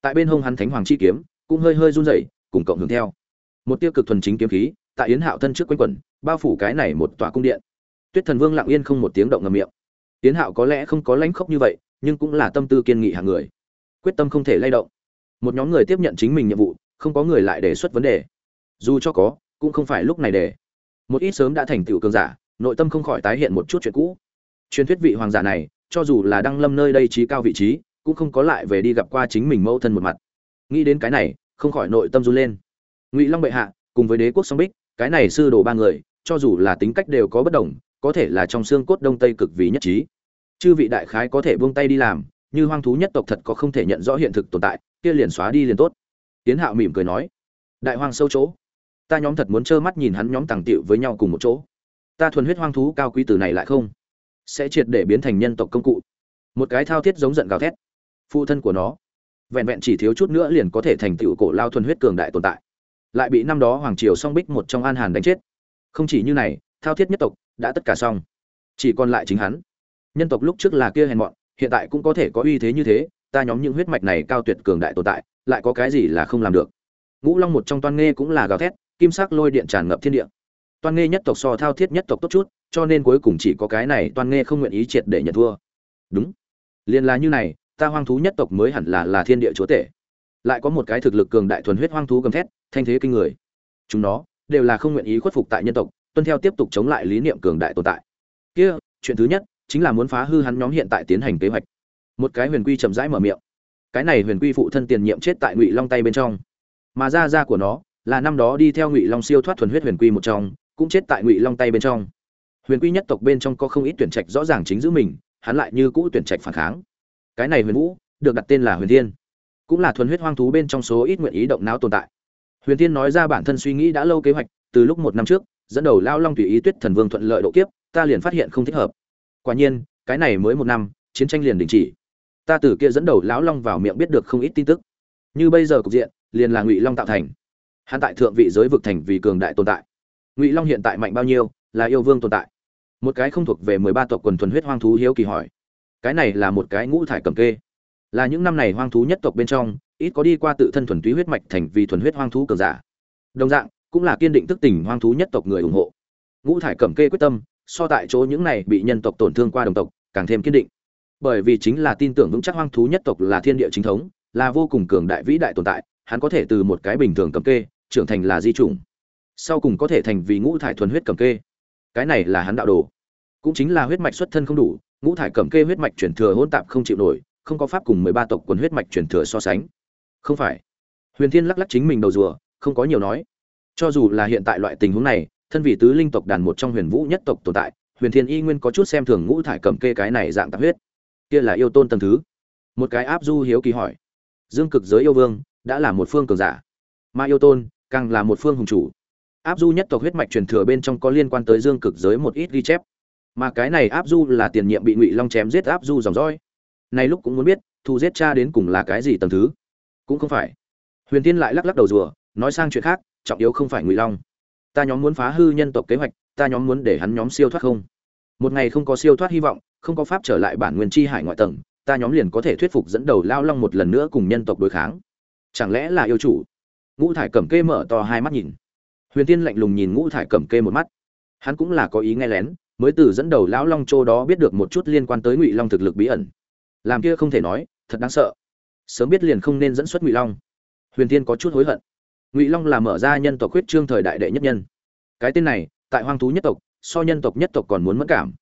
Tại bên hông hắn thánh hoàng chi kiếm cũng hơi hơi run rẩy, cùng cộng hưởng theo. Một tia cực thuần chính kiếm khí tại yến hạo thân trước quanh quẩn, bao phủ cái này một tòa cung điện. Tuyết thần vương lặng yên không một tiếng động ngầm miệng. Yến hạo có lẽ không có lãnh khốc như vậy, nhưng cũng là tâm tư kiên nghị hàng người. Quyết tâm không thể lay động. Một nhóm người tiếp nhận chính mình nhiệm vụ, không có người lại đề xuất vấn đề. Dù cho có, cũng không phải lúc này để. Một ít sớm đã thành tựu cường giả, nội tâm không khỏi tái hiện một chút chuyện cũ. Truyền thuyết vị hoàng giả này, cho dù là đăng lâm nơi đây trí cao vị trí cũng không có lại về đi gặp qua chính mình mẫu thân một mặt. Nghĩ đến cái này, không khỏi nội tâm run lên. Ngụy long bệ hạ, cùng với đế quốc song bích, cái này sư đồ ba người, cho dù là tính cách đều có bất đồng, có thể là trong xương cốt đông tây cực vì nhất trí. Chư vị đại khái có thể buông tay đi làm, như hoang thú nhất tộc thật có không thể nhận rõ hiện thực tồn tại, kia liền xóa đi liền tốt. Tiến hạo mỉm cười nói, đại hoang sâu chỗ, ta nhóm thật muốn trơ mắt nhìn hắn nhóm tàng tiệu với nhau cùng một chỗ. Ta thuần huyết hoang thú cao quý từ này lại không? Sẽ triệt để biến thành nhân tộc công cụ. Một cái thao thiết giống giận gào thét phụ thân của nó. Vẹn vẹn chỉ thiếu chút nữa liền có thể thành tựu cổ lao thuần huyết cường đại tồn tại. Lại bị năm đó hoàng triều song bích một trong an hàn đánh chết. Không chỉ như này, thao thiết nhất tộc đã tất cả xong. Chỉ còn lại chính hắn. Nhân tộc lúc trước là kia hèn mọn, hiện tại cũng có thể có uy thế như thế, ta nhóm những huyết mạch này cao tuyệt cường đại tồn tại, lại có cái gì là không làm được? Ngũ long một trong toan nghe cũng là gào thét, kim sắc lôi điện tràn ngập thiên địa. Toan nghe nhất tộc so thao thiết nhất tộc tốt chút, cho nên cuối cùng chỉ có cái này toan nghe không nguyện ý triệt để nhận thua. Đúng. Liền là như này ta hoang thú nhất tộc mới hẳn là là thiên địa chúa tể. Lại có một cái thực lực cường đại thuần huyết hoang thú gầm thét, thanh thế kinh người. Chúng nó đều là không nguyện ý khuất phục tại nhân tộc, tuân theo tiếp tục chống lại lý niệm cường đại tồn tại. Kia, chuyện thứ nhất chính là muốn phá hư hắn nhóm hiện tại tiến hành kế hoạch. Một cái huyền quy chậm rãi mở miệng. Cái này huyền quy phụ thân tiền nhiệm chết tại ngụy long tay bên trong. Mà ra ra của nó là năm đó đi theo ngụy long siêu thoát thuần huyết huyền quy một trong, cũng chết tại ngụy long tay bên trong. Huyền quy nhất tộc bên trong có không ít tuyển trạch rõ ràng chính giữ mình, hắn lại như cũ tuyển trạch phản kháng cái này huyền vũ được đặt tên là huyền thiên, cũng là thuần huyết hoang thú bên trong số ít nguyện ý động não tồn tại. Huyền thiên nói ra bản thân suy nghĩ đã lâu kế hoạch, từ lúc một năm trước, dẫn đầu lao long tùy ý tuyết thần vương thuận lợi độ kiếp, ta liền phát hiện không thích hợp. Quả nhiên, cái này mới một năm, chiến tranh liền đình chỉ. Ta từ kia dẫn đầu lão long vào miệng biết được không ít tin tức. Như bây giờ cục diện, liền là ngụy long tạo thành. Hắn tại thượng vị giới vực thành vì cường đại tồn tại. Ngụy long hiện tại mạnh bao nhiêu, là yêu vương tồn tại. Một cái không thuộc về mười ba tộc quần thuần huyết hoang thú hiếu kỳ hỏi cái này là một cái ngũ thải cầm kê. Là những năm này hoang thú nhất tộc bên trong, ít có đi qua tự thân thuần túy huyết mạch thành vì thuần huyết hoang thú cường giả. Đồng dạng, cũng là kiên định thức tỉnh hoang thú nhất tộc người ủng hộ. Ngũ thải cẩm kê quyết tâm, so tại chỗ những này bị nhân tộc tổn thương qua đồng tộc, càng thêm kiên định. Bởi vì chính là tin tưởng vững chắc hoang thú nhất tộc là thiên địa chính thống, là vô cùng cường đại vĩ đại tồn tại, hắn có thể từ một cái bình thường cầm kê, trưởng thành là di chủng. Sau cùng có thể thành vì ngũ thải thuần huyết cầm kê. Cái này là hắn đạo đồ. Cũng chính là huyết mạch xuất thân không đủ ngũ thải Cẩm kê huyết mạch chuyển thừa hỗn tạp không chịu nổi, không có pháp cùng mười ba tộc quần huyết mạch chuyển thừa so sánh. Không phải. Huyền thiên lắc lắc chính mình đầu rùa, không có nhiều nói. Cho dù là hiện tại loại tình huống này, thân vị tứ linh tộc đàn một trong huyền vũ nhất tộc tồn tại, huyền thiên y nguyên có chút xem thường ngũ thải cầm kê cái này dạng tạp huyết. Kia là yêu tôn tầng thứ. Một cái áp du hiếu kỳ hỏi. Dương cực giới yêu vương, đã là một phương cường giả. Mà yêu tôn, càng là một phương hùng chủ. Áp du nhất tộc huyết mạch truyền thừa bên trong có liên quan tới dương cực giới một ít ghi chép mà cái này áp du là tiền nhiệm bị ngụy long chém giết áp du dòng dõi. Này lúc cũng muốn biết, thu giết cha đến cùng là cái gì tầm thứ. Cũng không phải. Huyền tiên lại lắc lắc đầu rùa, nói sang chuyện khác, trọng yếu không phải ngụy long. Ta nhóm muốn phá hư nhân tộc kế hoạch, ta nhóm muốn để hắn nhóm siêu thoát không? Một ngày không có siêu thoát hy vọng, không có pháp trở lại bản nguyên chi hải ngoại tầng, ta nhóm liền có thể thuyết phục dẫn đầu lao long một lần nữa cùng nhân tộc đối kháng. Chẳng lẽ là yêu chủ? Ngũ thải cẩm kê mở to hai mắt nhìn. Huyền tiên lạnh lùng nhìn ngũ thải cẩm kê một mắt. Hắn cũng là có ý nghe lén mới từ dẫn đầu lão long châu đó biết được một chút liên quan tới ngụy long thực lực bí ẩn. Làm kia không thể nói, thật đáng sợ. Sớm biết liền không nên dẫn xuất ngụy long. Huyền tiên có chút hối hận. Ngụy long là mở ra nhân tộc huyết trương thời đại đệ nhất nhân. Cái tên này, tại hoang thú nhất tộc, so nhân tộc nhất tộc còn muốn mất cảm.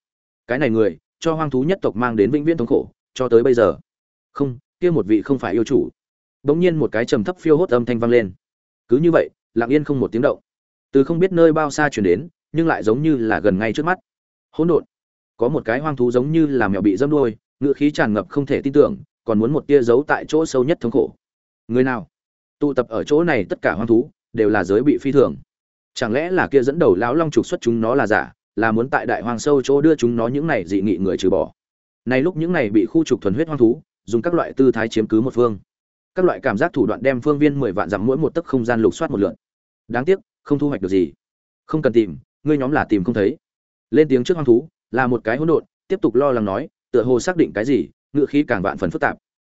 Cái này người, cho hoang thú nhất tộc mang đến vĩnh viễn thống khổ, cho tới bây giờ. Không, kia một vị không phải yêu chủ. Bỗng nhiên một cái trầm thấp phiêu hốt âm thanh vang lên. Cứ như vậy, lặng yên không một tiếng động. Từ không biết nơi bao xa chuyển đến, nhưng lại giống như là gần ngay trước mắt hỗn độn. Có một cái hoang thú giống như là mèo bị dâm đuôi ngựa khí tràn ngập không thể tin tưởng, còn muốn một tia giấu tại chỗ sâu nhất thống khổ. Người nào? Tụ tập ở chỗ này tất cả hoang thú, đều là giới bị phi thường. Chẳng lẽ là kia dẫn đầu lão long trục xuất chúng nó là giả, là muốn tại đại hoang sâu chỗ đưa chúng nó những này dị nghị người trừ bỏ? Này lúc những này bị khu trục thuần huyết hoang thú, dùng các loại tư thái chiếm cứ một phương. Các loại cảm giác thủ đoạn đem phương viên mười vạn dặm mỗi một tấc không gian lục soát một lượn đáng tiếc, không thu hoạch được gì. Không cần tìm, ngươi nhóm là tìm không thấy lên tiếng trước hoang thú, là một cái hỗn độn, tiếp tục lo lắng nói, tựa hồ xác định cái gì ngựa khí càng vạn phần phức tạp.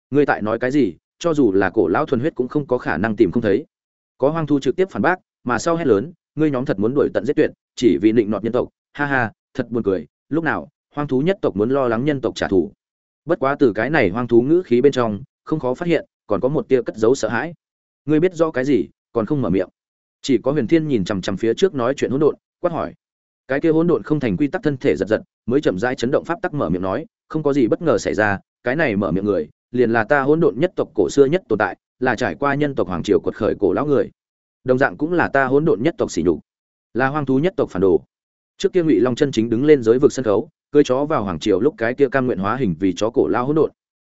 Ngươi tại nói cái gì, cho dù là cổ lão thuần huyết cũng không có khả năng tìm không thấy. Có hoang thú trực tiếp phản bác, mà sau hét lớn, ngươi nhóm thật muốn đuổi tận giết tuyệt, chỉ vì định nọt nhân tộc. Ha ha, thật buồn cười, lúc nào, hoang thú nhất tộc muốn lo lắng nhân tộc trả thù. Bất quá từ cái này hoang thú ngữ khí bên trong, không khó phát hiện, còn có một tia cất giấu sợ hãi. Ngươi biết do cái gì, còn không mở miệng. Chỉ có huyền thiên nhìn chằm chằm phía trước nói chuyện hỗn độn, quát hỏi cái kia hỗn độn không thành quy tắc thân thể giật giật, mới chậm rãi chấn động pháp tắc mở miệng nói, không có gì bất ngờ xảy ra, cái này mở miệng người, liền là ta hỗn độn nhất tộc cổ xưa nhất tồn tại, là trải qua nhân tộc hoàng triều quật khởi cổ lão người. Đồng dạng cũng là ta hỗn độn nhất tộc sỉ nhục, là hoang thú nhất tộc phản đồ. Trước kia ngụy long chân chính đứng lên giới vực sân khấu, cưới chó vào hoàng triều lúc cái kia cam nguyện hóa hình vì chó cổ lao hỗn độn.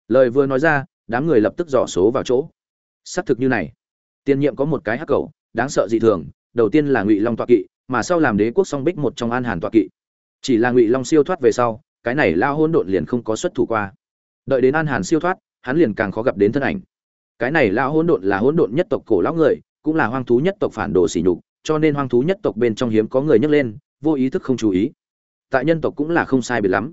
Lời vừa nói ra, đám người lập tức dò số vào chỗ. Xác thực như này. Tiên nhiệm có một cái hắc cầu, đáng sợ dị thường, đầu tiên là ngụy long toạ kỵ mà sau làm đế quốc song bích một trong an hàn toạ kỵ. Chỉ là ngụy long siêu thoát về sau, cái này lao hỗn độn liền không có xuất thủ qua. Đợi đến an hàn siêu thoát, hắn liền càng khó gặp đến thân ảnh. Cái này lao hỗn độn là hỗn độn nhất tộc cổ lão người, cũng là hoang thú nhất tộc phản đồ sỉ nhục, cho nên hoang thú nhất tộc bên trong hiếm có người nhấc lên, vô ý thức không chú ý. Tại nhân tộc cũng là không sai biệt lắm.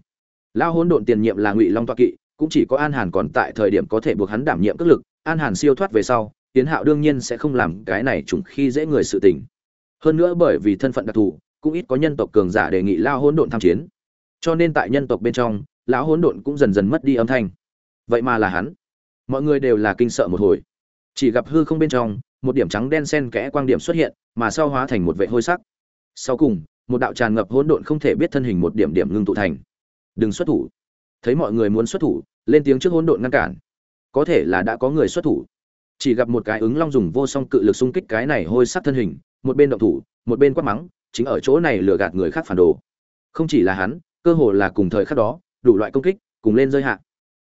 Lao hỗn độn tiền nhiệm là ngụy long toa kỵ, cũng chỉ có an hàn còn tại thời điểm có thể buộc hắn đảm nhiệm cất lực. An hàn siêu thoát về sau tiến hạo đương nhiên sẽ không làm cái này trùng khi dễ người sự tình hơn nữa bởi vì thân phận đặc thù, cũng ít có nhân tộc cường giả đề nghị lao hỗn độn tham chiến. Cho nên tại nhân tộc bên trong, lão hỗn độn cũng dần dần mất đi âm thanh. Vậy mà là hắn. Mọi người đều là kinh sợ một hồi. Chỉ gặp hư không bên trong, một điểm trắng đen xen kẽ quang điểm xuất hiện, mà sau hóa thành một vệ hôi sắc. Sau cùng, một đạo tràn ngập hỗn độn không thể biết thân hình một điểm điểm ngưng tụ thành. Đừng xuất thủ. Thấy mọi người muốn xuất thủ, lên tiếng trước hỗn độn ngăn cản. Có thể là đã có người xuất thủ. Chỉ gặp một cái ứng long dùng vô song cự lực xung kích cái này hôi sắc thân hình một bên động thủ, một bên quát mắng, chính ở chỗ này lừa gạt người khác phản đồ. Không chỉ là hắn, cơ hồ là cùng thời khắc đó, đủ loại công kích cùng lên rơi hạ.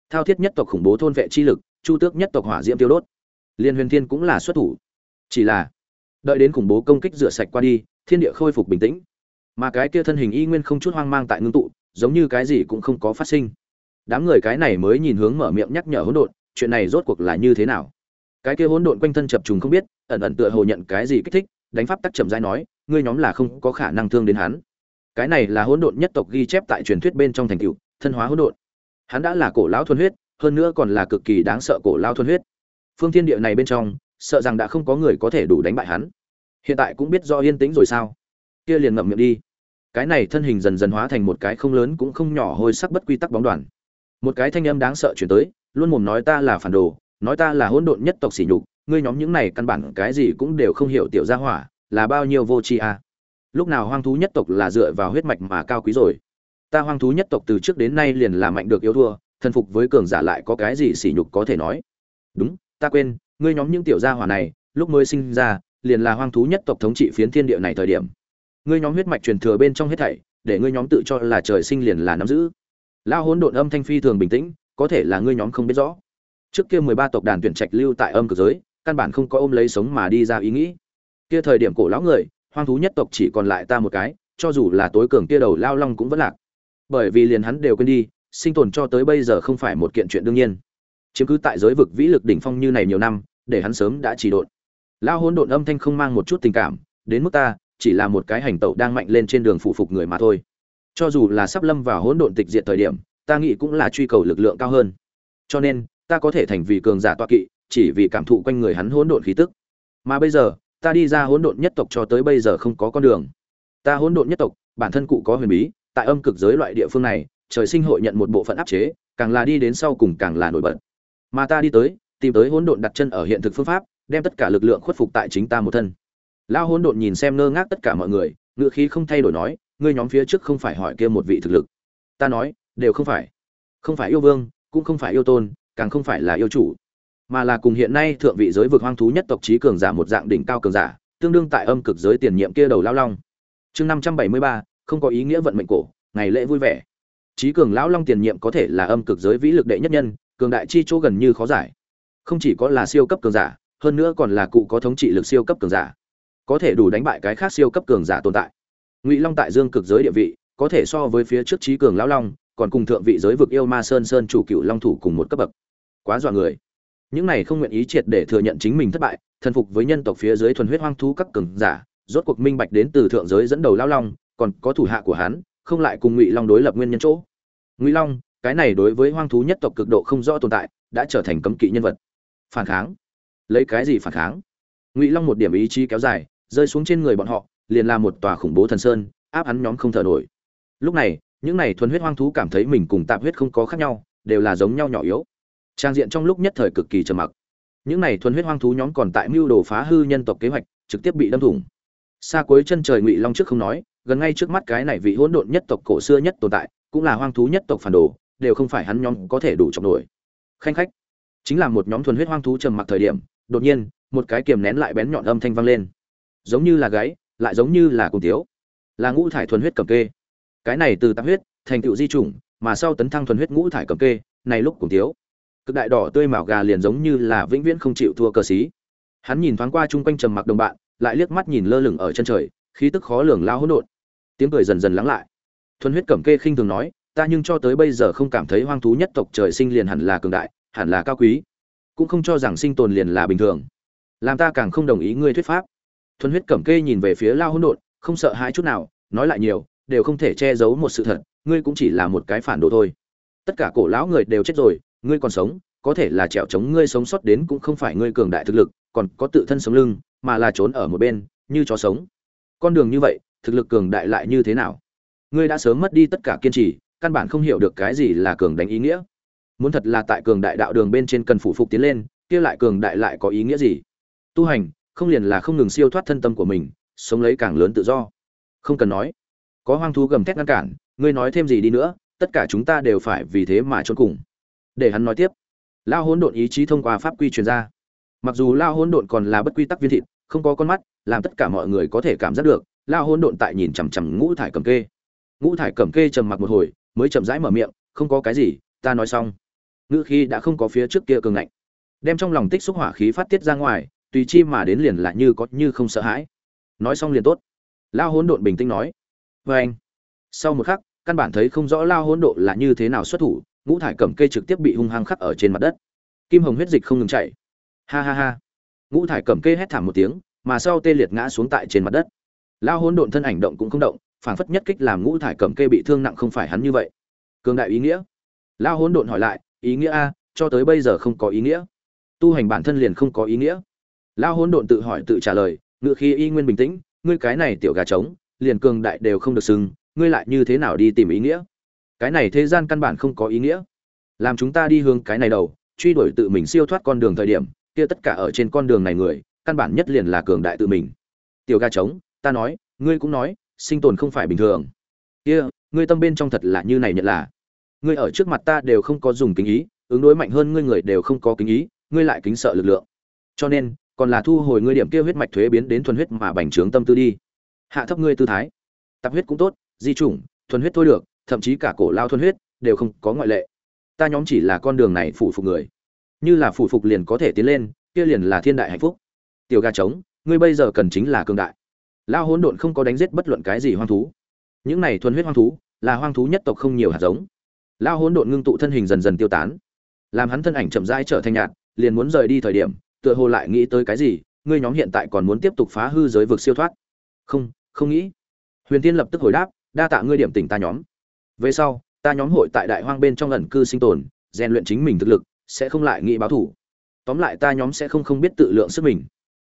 Thao thiết nhất tộc khủng bố thôn vệ chi lực, chu tước nhất tộc hỏa diễm tiêu đốt. Liên huyền thiên cũng là xuất thủ. Chỉ là, đợi đến khủng bố công kích rửa sạch qua đi, thiên địa khôi phục bình tĩnh. Mà cái kia thân hình y nguyên không chút hoang mang tại ngưng tụ, giống như cái gì cũng không có phát sinh. Đám người cái này mới nhìn hướng mở miệng nhắc nhở hỗn độn, chuyện này rốt cuộc là như thế nào? Cái kia hỗn độn quanh thân chập trùng không biết, ẩn ẩn tựa hồ nhận cái gì kích thích đánh pháp tắc chậm rãi nói, ngươi nhóm là không có khả năng thương đến hắn. Cái này là hỗn độn nhất tộc ghi chép tại truyền thuyết bên trong thành tựu, thân hóa hỗn độn. Hắn đã là cổ lão thuần huyết, hơn nữa còn là cực kỳ đáng sợ cổ lão thuần huyết. Phương thiên địa này bên trong, sợ rằng đã không có người có thể đủ đánh bại hắn. Hiện tại cũng biết do yên tĩnh rồi sao? Kia liền ngậm miệng đi. Cái này thân hình dần dần hóa thành một cái không lớn cũng không nhỏ hôi sắc bất quy tắc bóng đoàn. Một cái thanh âm đáng sợ chuyển tới, luôn mồm nói ta là phản đồ, nói ta là hỗn độn nhất tộc sỉ nhục ngươi nhóm những này căn bản cái gì cũng đều không hiểu tiểu gia hỏa, là bao nhiêu vô tri a? Lúc nào hoang thú nhất tộc là dựa vào huyết mạch mà cao quý rồi? Ta hoang thú nhất tộc từ trước đến nay liền là mạnh được yếu thua, thần phục với cường giả lại có cái gì sỉ nhục có thể nói? Đúng, ta quên, ngươi nhóm những tiểu gia hỏa này, lúc mới sinh ra, liền là hoang thú nhất tộc thống trị phiến thiên địa này thời điểm. Ngươi nhóm huyết mạch truyền thừa bên trong hết thảy, để ngươi nhóm tự cho là trời sinh liền là nắm giữ. Lao hỗn độn âm thanh phi thường bình tĩnh, có thể là ngươi nhóm không biết rõ. Trước kia mười ba tộc đàn tuyển trạch lưu tại âm cực giới căn bản không có ôm lấy sống mà đi ra ý nghĩ. Kia thời điểm cổ lão người, hoang thú nhất tộc chỉ còn lại ta một cái, cho dù là tối cường kia đầu lao long cũng vẫn lạc. Bởi vì liền hắn đều quên đi, sinh tồn cho tới bây giờ không phải một kiện chuyện đương nhiên. Chiếm cứ tại giới vực vĩ lực đỉnh phong như này nhiều năm, để hắn sớm đã chỉ độn. Lao hỗn độn âm thanh không mang một chút tình cảm, đến mức ta, chỉ là một cái hành tẩu đang mạnh lên trên đường phụ phục người mà thôi. Cho dù là sắp lâm vào hỗn độn tịch diệt thời điểm, ta nghĩ cũng là truy cầu lực lượng cao hơn. Cho nên, ta có thể thành vì cường giả toa kỵ chỉ vì cảm thụ quanh người hắn hỗn độn khí tức. Mà bây giờ, ta đi ra hỗn độn nhất tộc cho tới bây giờ không có con đường. Ta hỗn độn nhất tộc, bản thân cụ có huyền bí, tại âm cực giới loại địa phương này, trời sinh hội nhận một bộ phận áp chế, càng là đi đến sau cùng càng là nổi bật. Mà ta đi tới, tìm tới hỗn độn đặt chân ở hiện thực phương pháp, đem tất cả lực lượng khuất phục tại chính ta một thân. Lao hỗn độn nhìn xem ngơ ngác tất cả mọi người ngựa khí không thay đổi nói, ngươi nhóm phía trước không phải hỏi kia một vị thực lực. Ta nói, đều không phải. Không phải yêu vương, cũng không phải yêu tôn, càng không phải là yêu chủ mà là cùng hiện nay thượng vị giới vực hoang thú nhất tộc trí cường giả một dạng đỉnh cao cường giả, tương đương tại âm cực giới tiền nhiệm kia đầu Lão long. Chương năm trăm bảy mươi ba, không có ý nghĩa vận mệnh cổ, ngày lễ vui vẻ. Trí cường lão long tiền nhiệm có thể là âm cực giới vĩ lực đệ nhất nhân, cường đại chi chỗ gần như khó giải. Không chỉ có là siêu cấp cường giả, hơn nữa còn là cụ có thống trị lực siêu cấp cường giả. Có thể đủ đánh bại cái khác siêu cấp cường giả tồn tại. Ngụy long tại dương cực giới địa vị, có thể so với phía trước trí cường lão long, còn cùng thượng vị giới vực yêu ma sơn sơn chủ cựu long thủ cùng một cấp bậc. Quá dọa người những này không nguyện ý triệt để thừa nhận chính mình thất bại, thần phục với nhân tộc phía dưới thuần huyết hoang thú các cường giả, rốt cuộc minh bạch đến từ thượng giới dẫn đầu lao long, còn có thủ hạ của hắn, không lại cùng ngụy long đối lập nguyên nhân chỗ. Ngụy long, cái này đối với hoang thú nhất tộc cực độ không rõ tồn tại, đã trở thành cấm kỵ nhân vật. Phản kháng. Lấy cái gì phản kháng? Ngụy long một điểm ý chí kéo dài, rơi xuống trên người bọn họ, liền là một tòa khủng bố thần sơn, áp hắn nhóm không thở nổi. Lúc này, những này thuần huyết hoang thú cảm thấy mình cùng tạp huyết không có khác nhau, đều là giống nhau nhỏ yếu trang diện trong lúc nhất thời cực kỳ trầm mặc. Những này thuần huyết hoang thú nhóm còn tại mưu đồ phá hư nhân tộc kế hoạch, trực tiếp bị đâm thủng. Xa cuối chân trời ngụy long trước không nói, gần ngay trước mắt cái này vị hỗn độn nhất tộc cổ xưa nhất tồn tại, cũng là hoang thú nhất tộc phản đồ, đều không phải hắn nhóm có thể đủ trọng nổi. Khanh khách, chính là một nhóm thuần huyết hoang thú trầm mặc thời điểm, đột nhiên, một cái kiềm nén lại bén nhọn âm thanh vang lên. Giống như là gáy lại giống như là cùng tiếu. Là ngũ thải thuần huyết cầm kê. Cái này từ tạp huyết, thành tựu di chủng, mà sau tấn thăng thuần huyết ngũ thải cầm kê, này lúc cùng tiếu cực đại đỏ tươi màu gà liền giống như là vĩnh viễn không chịu thua cờ xí. Hắn nhìn thoáng qua chung quanh trầm mặc đồng bạn, lại liếc mắt nhìn lơ lửng ở chân trời, khí tức khó lường lao hỗn độn. Tiếng cười dần dần lắng lại. Thuần huyết cẩm kê khinh thường nói, ta nhưng cho tới bây giờ không cảm thấy hoang thú nhất tộc trời sinh liền hẳn là cường đại, hẳn là cao quý. Cũng không cho rằng sinh tồn liền là bình thường. Làm ta càng không đồng ý ngươi thuyết pháp. Thuần huyết cẩm kê nhìn về phía lao hỗn độn, không sợ hãi chút nào, nói lại nhiều, đều không thể che giấu một sự thật, ngươi cũng chỉ là một cái phản đồ thôi. Tất cả cổ lão người đều chết rồi ngươi còn sống, có thể là trèo chống ngươi sống sót đến cũng không phải ngươi cường đại thực lực, còn có tự thân sống lưng, mà là trốn ở một bên, như chó sống. Con đường như vậy, thực lực cường đại lại như thế nào? Ngươi đã sớm mất đi tất cả kiên trì, căn bản không hiểu được cái gì là cường đánh ý nghĩa. Muốn thật là tại cường đại đạo đường bên trên cần phủ phục tiến lên, kia lại cường đại lại có ý nghĩa gì? Tu hành, không liền là không ngừng siêu thoát thân tâm của mình, sống lấy càng lớn tự do. Không cần nói. Có hoang thú gầm thét ngăn cản, ngươi nói thêm gì đi nữa, tất cả chúng ta đều phải vì thế mà trốn cùng để hắn nói tiếp. Lao hỗn độn ý chí thông qua pháp quy truyền ra. Mặc dù lao hỗn độn còn là bất quy tắc viên thịt, không có con mắt, làm tất cả mọi người có thể cảm giác được, lao hỗn độn tại nhìn chằm chằm ngũ thải cầm kê. Ngũ thải cầm kê trầm mặc một hồi, mới chậm rãi mở miệng, không có cái gì, ta nói xong. Ngữ khi đã không có phía trước kia cường ngạnh. Đem trong lòng tích xúc hỏa khí phát tiết ra ngoài, tùy chi mà đến liền lại như có như không sợ hãi. Nói xong liền tốt. Lao hỗn độn bình tĩnh nói vê anh sau một khắc, căn bản thấy không rõ lao hỗn độn là như thế nào xuất thủ ngũ thải cẩm kê trực tiếp bị hung hăng khắc ở trên mặt đất. Kim hồng huyết dịch không ngừng chảy. Ha ha ha. Ngũ thải cẩm kê hét thảm một tiếng, mà sau tê liệt ngã xuống tại trên mặt đất. Lao Hôn độn thân ảnh động cũng không động, phảng phất nhất kích làm ngũ thải cẩm kê bị thương nặng không phải hắn như vậy. Cường đại ý nghĩa. Lao Hôn độn hỏi lại, ý nghĩa a, cho tới bây giờ không có ý nghĩa. Tu hành bản thân liền không có ý nghĩa. Lao Hôn độn tự hỏi tự trả lời ngự khi y nguyên bình tĩnh, ngươi cái này tiểu gà trống, liền cường đại đều không được sừng ngươi lại như thế nào đi tìm ý nghĩa? Cái này thế gian căn bản không có ý nghĩa. Làm chúng ta đi hướng cái này đầu, truy đuổi tự mình siêu thoát con đường thời điểm, kia tất cả ở trên con đường này người, căn bản nhất liền là cường đại tự mình. Tiểu ga trống, ta nói, ngươi cũng nói, sinh tồn không phải bình thường. Kia, ngươi tâm bên trong thật là như này nhận là. Ngươi ở trước mặt ta đều không có dùng kính ý, ứng đối mạnh hơn ngươi người đều không có kính ý, ngươi lại kính sợ lực lượng. Cho nên, còn là thu hồi ngươi điểm kia huyết mạch thuế biến đến thuần huyết mà bành trướng tâm tư đi. Hạ thấp ngươi tư thái. Tập huyết cũng tốt, di chủng, thuần huyết thôi được thậm chí cả cổ lao thuần huyết, đều không có ngoại lệ. Ta nhóm chỉ là con đường này phủ phục người. Như là phủ phục liền có thể tiến lên, kia liền là thiên đại hạnh phúc. Tiểu gà trống, ngươi bây giờ cần chính là cường đại. Lao hỗn độn không có đánh giết bất luận cái gì hoang thú. Những này thuần huyết hoang thú, là hoang thú nhất tộc không nhiều hạt giống. Lao hỗn độn ngưng tụ thân hình dần dần tiêu tán. Làm hắn thân ảnh chậm rãi trở thành nhạt, liền muốn rời đi thời điểm, tựa hồ lại nghĩ tới cái gì, ngươi nhóm hiện tại còn muốn tiếp tục phá hư giới vực siêu thoát. Không không nghĩ. Huyền tiên lập tức hồi đáp, đa tạ ngươi điểm tỉnh ta nhóm về sau, ta nhóm hội tại đại hoang bên trong ẩn cư sinh tồn, rèn luyện chính mình thực lực, sẽ không lại nghĩ báo thủ tóm lại ta nhóm sẽ không không biết tự lượng sức mình.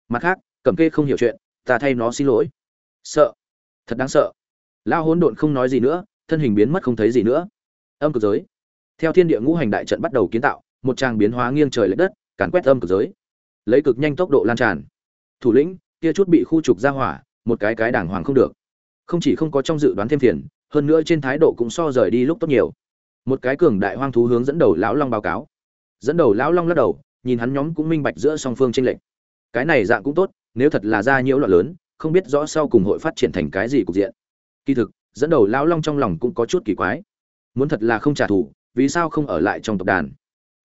Mặt khác, cẩm kê không hiểu chuyện, ta thay nó xin lỗi. Sợ. Thật đáng sợ. Lao hỗn độn không nói gì nữa, thân hình biến mất không thấy gì nữa. Âm cực giới. Theo thiên địa ngũ hành đại trận bắt đầu kiến tạo, một tràng biến hóa nghiêng trời l ệ đất, càn quét âm cực giới. Lấy cực nhanh tốc độ lan tràn. Thủ lĩnh, kia chút bị khu trục ra hỏa, một cái cái đàng hoàng không được. Không chỉ không có trong dự đoán thêm phiền hơn nữa trên thái độ cũng so rời đi lúc tốt nhiều. Một cái cường đại hoang thú hướng dẫn đầu lão long báo cáo. Dẫn đầu lão long lắc đầu, nhìn hắn nhóm cũng minh bạch giữa song phương tranh lệch. Cái này dạng cũng tốt, nếu thật là ra nhiễu loạn lớn, không biết rõ sau cùng hội phát triển thành cái gì cục diện. Kỳ thực, dẫn đầu lão long trong lòng cũng có chút kỳ quái. Muốn thật là không trả thù, vì sao không ở lại trong tộc đàn?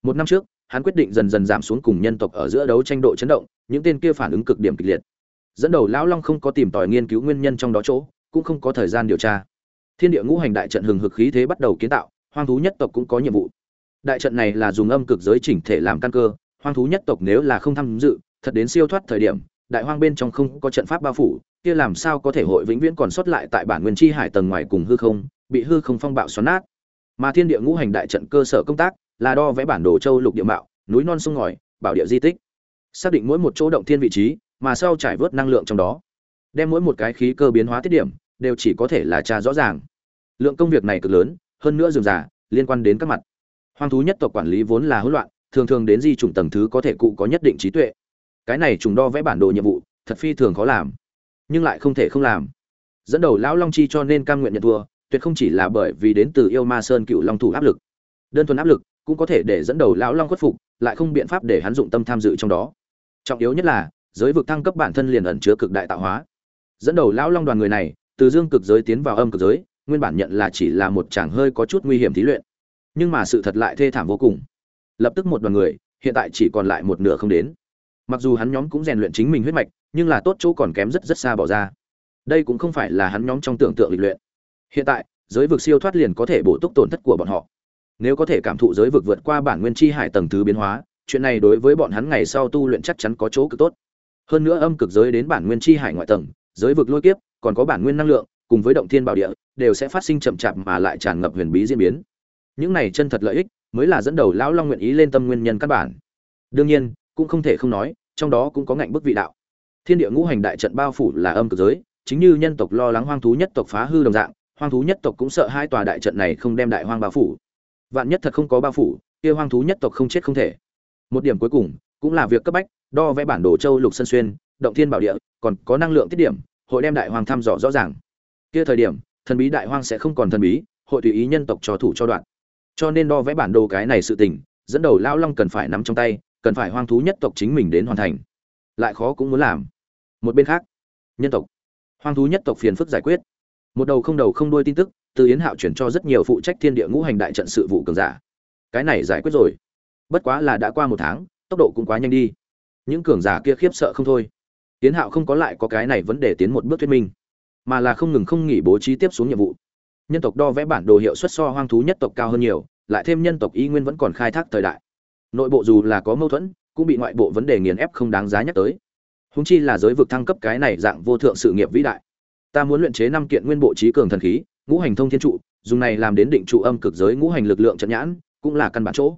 Một năm trước, hắn quyết định dần dần giảm xuống cùng nhân tộc ở giữa đấu tranh độ chấn động, những tên kia phản ứng cực điểm kịch liệt. Dẫn đầu lão long không có tìm tòi nghiên cứu nguyên nhân trong đó chỗ, cũng không có thời gian điều tra thiên địa ngũ hành đại trận hừng hực khí thế bắt đầu kiến tạo, hoang thú nhất tộc cũng có nhiệm vụ. Đại trận này là dùng âm cực giới chỉnh thể làm căn cơ, hoang thú nhất tộc nếu là không tham dự, thật đến siêu thoát thời điểm, đại hoang bên trong không có trận pháp bao phủ, kia làm sao có thể hội vĩnh viễn còn sót lại tại bản nguyên chi hải tầng ngoài cùng hư không, bị hư không phong bạo xoắn nát. Mà thiên địa ngũ hành đại trận cơ sở công tác là đo vẽ bản đồ châu lục địa mạo, núi non sông ngòi, bảo địa di tích. Xác định mỗi một chỗ động thiên vị trí, mà sau trải vớt năng lượng trong đó, đem mỗi một cái khí cơ biến hóa tiết điểm đều chỉ có thể là tra rõ ràng. Lượng công việc này cực lớn, hơn nữa dườm già, liên quan đến các mặt. Hoang thú nhất tộc quản lý vốn là hỗn loạn, thường thường đến di chủng tầng thứ có thể cụ có nhất định trí tuệ. Cái này trùng đo vẽ bản đồ nhiệm vụ, thật phi thường khó làm, nhưng lại không thể không làm. Dẫn đầu lão long chi cho nên cam nguyện nhận thua, tuyệt không chỉ là bởi vì đến từ yêu ma sơn cựu long thủ áp lực. Đơn thuần áp lực cũng có thể để dẫn đầu lão long khuất phục, lại không biện pháp để hắn dụng tâm tham dự trong đó. Trọng yếu nhất là, giới vực thăng cấp bản thân liền ẩn chứa cực đại tạo hóa. Dẫn đầu lão long đoàn người này từ dương cực giới tiến vào âm cực giới, nguyên bản nhận là chỉ là một chàng hơi có chút nguy hiểm thí luyện. Nhưng mà sự thật lại thê thảm vô cùng. Lập tức một đoàn người, hiện tại chỉ còn lại một nửa không đến. Mặc dù hắn nhóm cũng rèn luyện chính mình huyết mạch, nhưng là tốt chỗ còn kém rất rất xa bỏ ra. Đây cũng không phải là hắn nhóm trong tưởng tượng lịch luyện. Hiện tại, giới vực siêu thoát liền có thể bổ túc tổn thất của bọn họ. Nếu có thể cảm thụ giới vực vượt qua bản nguyên chi hải tầng thứ biến hóa, chuyện này đối với bọn hắn ngày sau tu luyện chắc chắn có chỗ cực tốt. Hơn nữa âm cực giới đến bản nguyên chi hải ngoại tầng, giới vực lôi kiếp còn có bản nguyên năng lượng, cùng với động thiên bảo địa, đều sẽ phát sinh chậm chạp mà lại tràn ngập huyền bí diễn biến. Những này chân thật lợi ích, mới là dẫn đầu lão long nguyện ý lên tâm nguyên nhân căn bản. Đương nhiên, cũng không thể không nói, trong đó cũng có ngạnh bức vị đạo. Thiên địa ngũ hành đại trận bao phủ là âm cực giới, chính như nhân tộc lo lắng hoang thú nhất tộc phá hư đồng dạng, hoang thú nhất tộc cũng sợ hai tòa đại trận này không đem đại hoang bao phủ. Vạn nhất thật không có bao phủ, kia hoang thú nhất tộc không chết không thể. Một điểm cuối cùng, cũng là việc cấp bách, đo vẽ bản đồ châu lục sân xuyên, động thiên bảo địa, còn có năng lượng tiết điểm hội đem đại hoang thăm dò rõ ràng. Kia thời điểm, thần bí đại hoang sẽ không còn thần bí, hội tùy ý nhân tộc cho thủ cho đoạn. Cho nên đo vẽ bản đồ cái này sự tình, dẫn đầu lão long cần phải nắm trong tay, cần phải hoang thú nhất tộc chính mình đến hoàn thành. Lại khó cũng muốn làm. Một bên khác, nhân tộc. Hoang thú nhất tộc phiền phức giải quyết. Một đầu không đầu không đuôi tin tức, từ yến hạo chuyển cho rất nhiều phụ trách thiên địa ngũ hành đại trận sự vụ cường giả. Cái này giải quyết rồi. Bất quá là đã qua một tháng, tốc độ cũng quá nhanh đi. Những cường giả kia khiếp sợ không thôi. Tiến hạo không có lại có cái này vấn đề tiến một bước thuyết minh, mà là không ngừng không nghỉ bố trí tiếp xuống nhiệm vụ. Nhân tộc đo vẽ bản đồ hiệu suất so hoang thú nhất tộc cao hơn nhiều, lại thêm nhân tộc y nguyên vẫn còn khai thác thời đại. Nội bộ dù là có mâu thuẫn, cũng bị ngoại bộ vấn đề nghiền ép không đáng giá nhắc tới. Húng chi là giới vực thăng cấp cái này dạng vô thượng sự nghiệp vĩ đại. Ta muốn luyện chế năm kiện nguyên bộ trí cường thần khí, ngũ hành thông thiên trụ, dùng này làm đến định trụ âm cực giới ngũ hành lực lượng trận nhãn, cũng là căn bản chỗ.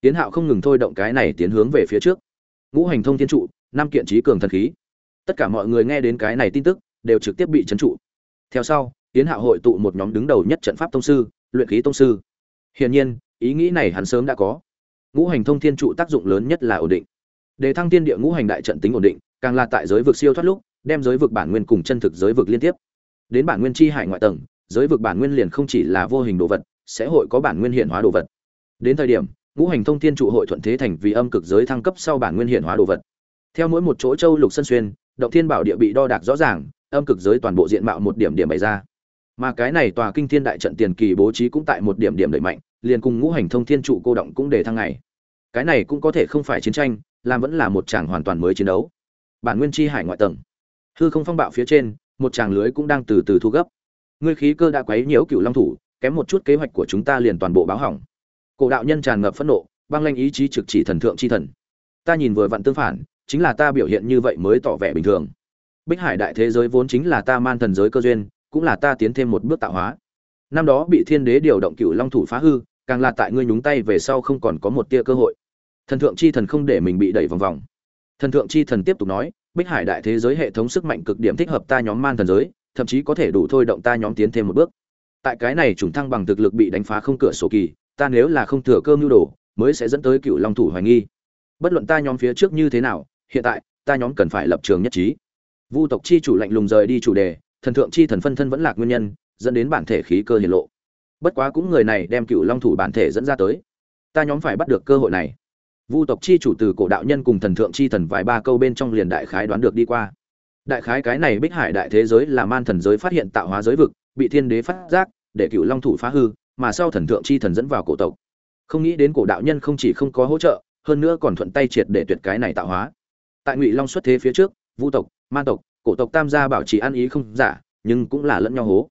Tiến hạo không ngừng thôi động cái này tiến hướng về phía trước. Ngũ hành thông thiên trụ, năm kiện trí cường thần khí tất cả mọi người nghe đến cái này tin tức, đều trực tiếp bị trấn trụ. Theo sau tiến hạ hội tụ một nhóm đứng đầu nhất trận pháp tông sư, luyện khí tông sư. Hiển nhiên, ý nghĩ này hắn sớm đã có. Ngũ hành thông thiên trụ tác dụng lớn nhất là ổn định. Để thăng tiên địa ngũ hành đại trận tính ổn định, càng là tại giới vực siêu thoát lúc, đem giới vực bản nguyên cùng chân thực giới vực liên tiếp. Đến bản nguyên chi hải ngoại tầng, giới vực bản nguyên liền không chỉ là vô hình đồ vật, sẽ hội có bản nguyên hiện hóa đồ vật. Đến thời điểm, ngũ hành thông thiên trụ hội thuận thế thành vì âm cực giới thăng cấp sau bản nguyên hiện hóa đồ vật. Theo mỗi một chỗ châu lục sân xuyên động thiên bảo địa bị đo đạc rõ ràng, âm cực giới toàn bộ diện mạo một điểm điểm bày ra. Mà cái này tòa kinh thiên đại trận tiền kỳ bố trí cũng tại một điểm điểm đẩy mạnh, liền cùng ngũ hành thông thiên trụ cô động cũng để thăng ngày. Cái này cũng có thể không phải chiến tranh, làm vẫn là một chàng hoàn toàn mới chiến đấu. Bản nguyên chi hải ngoại tầng. Hư không phong bạo phía trên, một tràng lưới cũng đang từ từ thu gấp. Ngươi khí cơ đã quấy nhiễu cựu long thủ, kém một chút kế hoạch của chúng ta liền toàn bộ báo hỏng. Cổ đạo nhân tràn ngập phẫn nộ, băng lanh ý chí trực chỉ thần thượng chi thần. Ta nhìn vừa vặn tương phản chính là ta biểu hiện như vậy mới tỏ vẻ bình thường. Bích hải đại thế giới vốn chính là ta man thần giới cơ duyên, cũng là ta tiến thêm một bước tạo hóa. Năm đó bị thiên đế điều động cựu long thủ phá hư, càng là tại ngươi nhúng tay về sau không còn có một tia cơ hội. Thần thượng chi thần không để mình bị đẩy vòng vòng. Thần thượng chi thần tiếp tục nói, bích hải đại thế giới hệ thống sức mạnh cực điểm thích hợp ta nhóm man thần giới, thậm chí có thể đủ thôi động ta nhóm tiến thêm một bước. Tại cái này trùng thăng bằng thực lực bị đánh phá không cửa sổ kỳ, ta nếu là không thừa cơ nhu đồ, mới sẽ dẫn tới cựu long thủ hoài nghi. Bất luận ta nhóm phía trước như thế nào hiện tại, ta nhóm cần phải lập trường nhất trí. Vu tộc chi chủ lạnh lùng rời đi chủ đề, thần thượng chi thần phân thân vẫn là nguyên nhân, dẫn đến bản thể khí cơ hiển lộ. Bất quá cũng người này đem cựu long thủ bản thể dẫn ra tới. Ta nhóm phải bắt được cơ hội này. Vu tộc chi chủ từ cổ đạo nhân cùng thần thượng chi thần vài ba câu bên trong liền đại khái đoán được đi qua. Đại khái cái này bích hải đại thế giới là man thần giới phát hiện tạo hóa giới vực, bị thiên đế phát giác, để cựu long thủ phá hư, mà sau thần thượng chi thần dẫn vào cổ tộc. Không nghĩ đến cổ đạo nhân không chỉ không có hỗ trợ, hơn nữa còn thuận tay triệt để tuyệt cái này tạo hóa tại ngụy long xuất thế phía trước vu tộc man tộc cổ tộc tam gia bảo trì ăn ý không giả nhưng cũng là lẫn nhau hố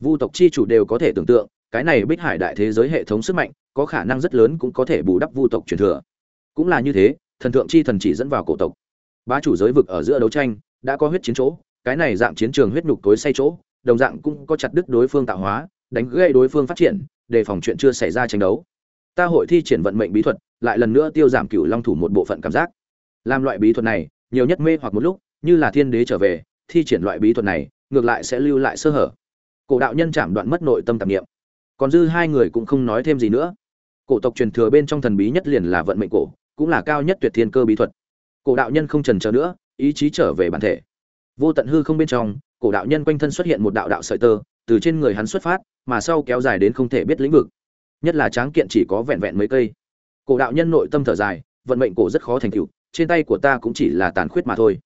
vu tộc chi chủ đều có thể tưởng tượng cái này bích hải đại thế giới hệ thống sức mạnh có khả năng rất lớn cũng có thể bù đắp vu tộc truyền thừa cũng là như thế thần thượng chi thần chỉ dẫn vào cổ tộc bá chủ giới vực ở giữa đấu tranh đã có huyết chiến chỗ cái này dạng chiến trường huyết nhục tối say chỗ đồng dạng cũng có chặt đứt đối phương tạo hóa đánh gây đối phương phát triển đề phòng chuyện chưa xảy ra tranh đấu ta hội thi triển vận mệnh bí thuật lại lần nữa tiêu giảm cựu long thủ một bộ phận cảm giác làm loại bí thuật này, nhiều nhất mê hoặc một lúc, như là thiên đế trở về, thi triển loại bí thuật này, ngược lại sẽ lưu lại sơ hở. Cổ đạo nhân chạm đoạn mất nội tâm tạp nghiệm còn dư hai người cũng không nói thêm gì nữa. Cổ tộc truyền thừa bên trong thần bí nhất liền là vận mệnh cổ, cũng là cao nhất tuyệt thiên cơ bí thuật. Cổ đạo nhân không trần chờ nữa, ý chí trở về bản thể. Vô tận hư không bên trong, cổ đạo nhân quanh thân xuất hiện một đạo đạo sợi tơ, từ trên người hắn xuất phát, mà sau kéo dài đến không thể biết lĩnh vực. Nhất là tráng kiện chỉ có vẹn vẹn mấy cây. Cổ đạo nhân nội tâm thở dài, vận mệnh cổ rất khó thành tựu trên tay của ta cũng chỉ là tàn khuyết mà thôi.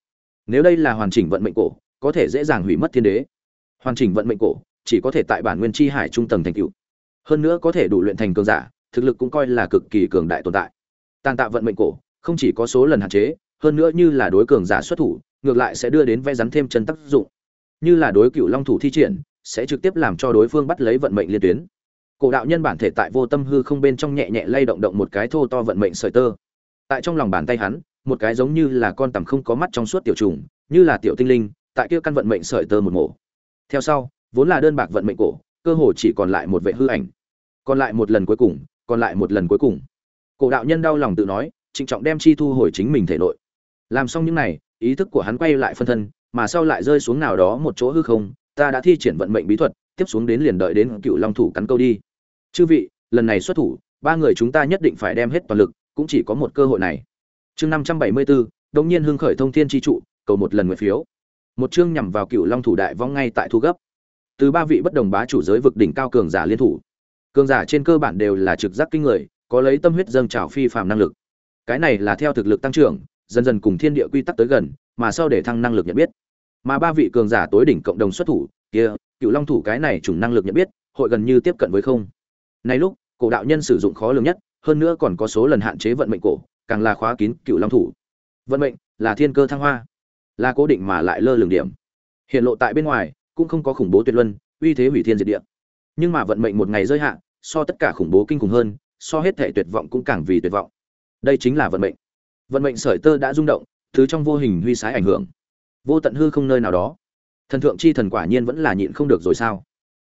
Nếu đây là hoàn chỉnh vận mệnh cổ, có thể dễ dàng hủy mất thiên đế. Hoàn chỉnh vận mệnh cổ, chỉ có thể tại bản nguyên chi hải trung tầng thành tựu. Hơn nữa có thể đủ luyện thành cường giả, thực lực cũng coi là cực kỳ cường đại tồn tại. Tàn tạ vận mệnh cổ, không chỉ có số lần hạn chế, hơn nữa như là đối cường giả xuất thủ, ngược lại sẽ đưa đến vẽ rắn thêm chân tác dụng. Như là đối cựu long thủ thi triển, sẽ trực tiếp làm cho đối phương bắt lấy vận mệnh liên tuyến. Cổ đạo nhân bản thể tại vô tâm hư không bên trong nhẹ nhẹ lay động động một cái thô to vận mệnh sợi tơ. Tại trong lòng bàn tay hắn một cái giống như là con tằm không có mắt trong suốt tiểu trùng, như là tiểu tinh linh, tại kia căn vận mệnh sợi tơ một mổ. Theo sau, vốn là đơn bạc vận mệnh cổ, cơ hồ chỉ còn lại một vệ hư ảnh. Còn lại một lần cuối cùng, còn lại một lần cuối cùng. Cổ đạo nhân đau lòng tự nói, trịnh trọng đem chi thu hồi chính mình thể nội. Làm xong những này, ý thức của hắn quay lại phân thân, mà sau lại rơi xuống nào đó một chỗ hư không, ta đã thi triển vận mệnh bí thuật, tiếp xuống đến liền đợi đến cựu long thủ cắn câu đi. Chư vị, lần này xuất thủ, ba người chúng ta nhất định phải đem hết toàn lực, cũng chỉ có một cơ hội này chương năm trăm bảy mươi bốn đông nhiên hưng khởi thông thiên tri trụ, cầu một lần nguyện phiếu. Một chương nhằm vào cựu long thủ đại vong ngay tại thu gấp. Từ ba vị bất đồng bá chủ giới vực đỉnh cao cường giả liên thủ. Cường giả trên cơ bản đều là trực giác kinh người, có lấy tâm huyết dâng trào phi phàm năng lực. Cái này là theo thực lực tăng trưởng, dần dần cùng thiên địa quy tắc tới gần, mà sau để thăng năng lực nhận biết. Mà ba vị cường giả tối đỉnh cộng đồng xuất thủ, kia, cựu long thủ cái này chủng năng lực nhận biết, hội gần như tiếp cận với không. Nay lúc, cổ đạo nhân sử dụng khó lường nhất, hơn nữa còn có số lần hạn chế vận mệnh cổ càng là khóa kín cựu long thủ. Vận mệnh là thiên cơ thăng hoa, là cố định mà lại lơ lường điểm. Hiện lộ tại bên ngoài cũng không có khủng bố tuyệt luân, uy thế hủy thiên diệt địa. Nhưng mà vận mệnh một ngày rơi hạn so tất cả khủng bố kinh khủng hơn, so hết thể tuyệt vọng cũng càng vì tuyệt vọng. Đây chính là vận mệnh. Vận mệnh sởi tơ đã rung động, thứ trong vô hình huy sái ảnh hưởng. Vô tận hư không nơi nào đó. Thần thượng chi thần quả nhiên vẫn là nhịn không được rồi sao?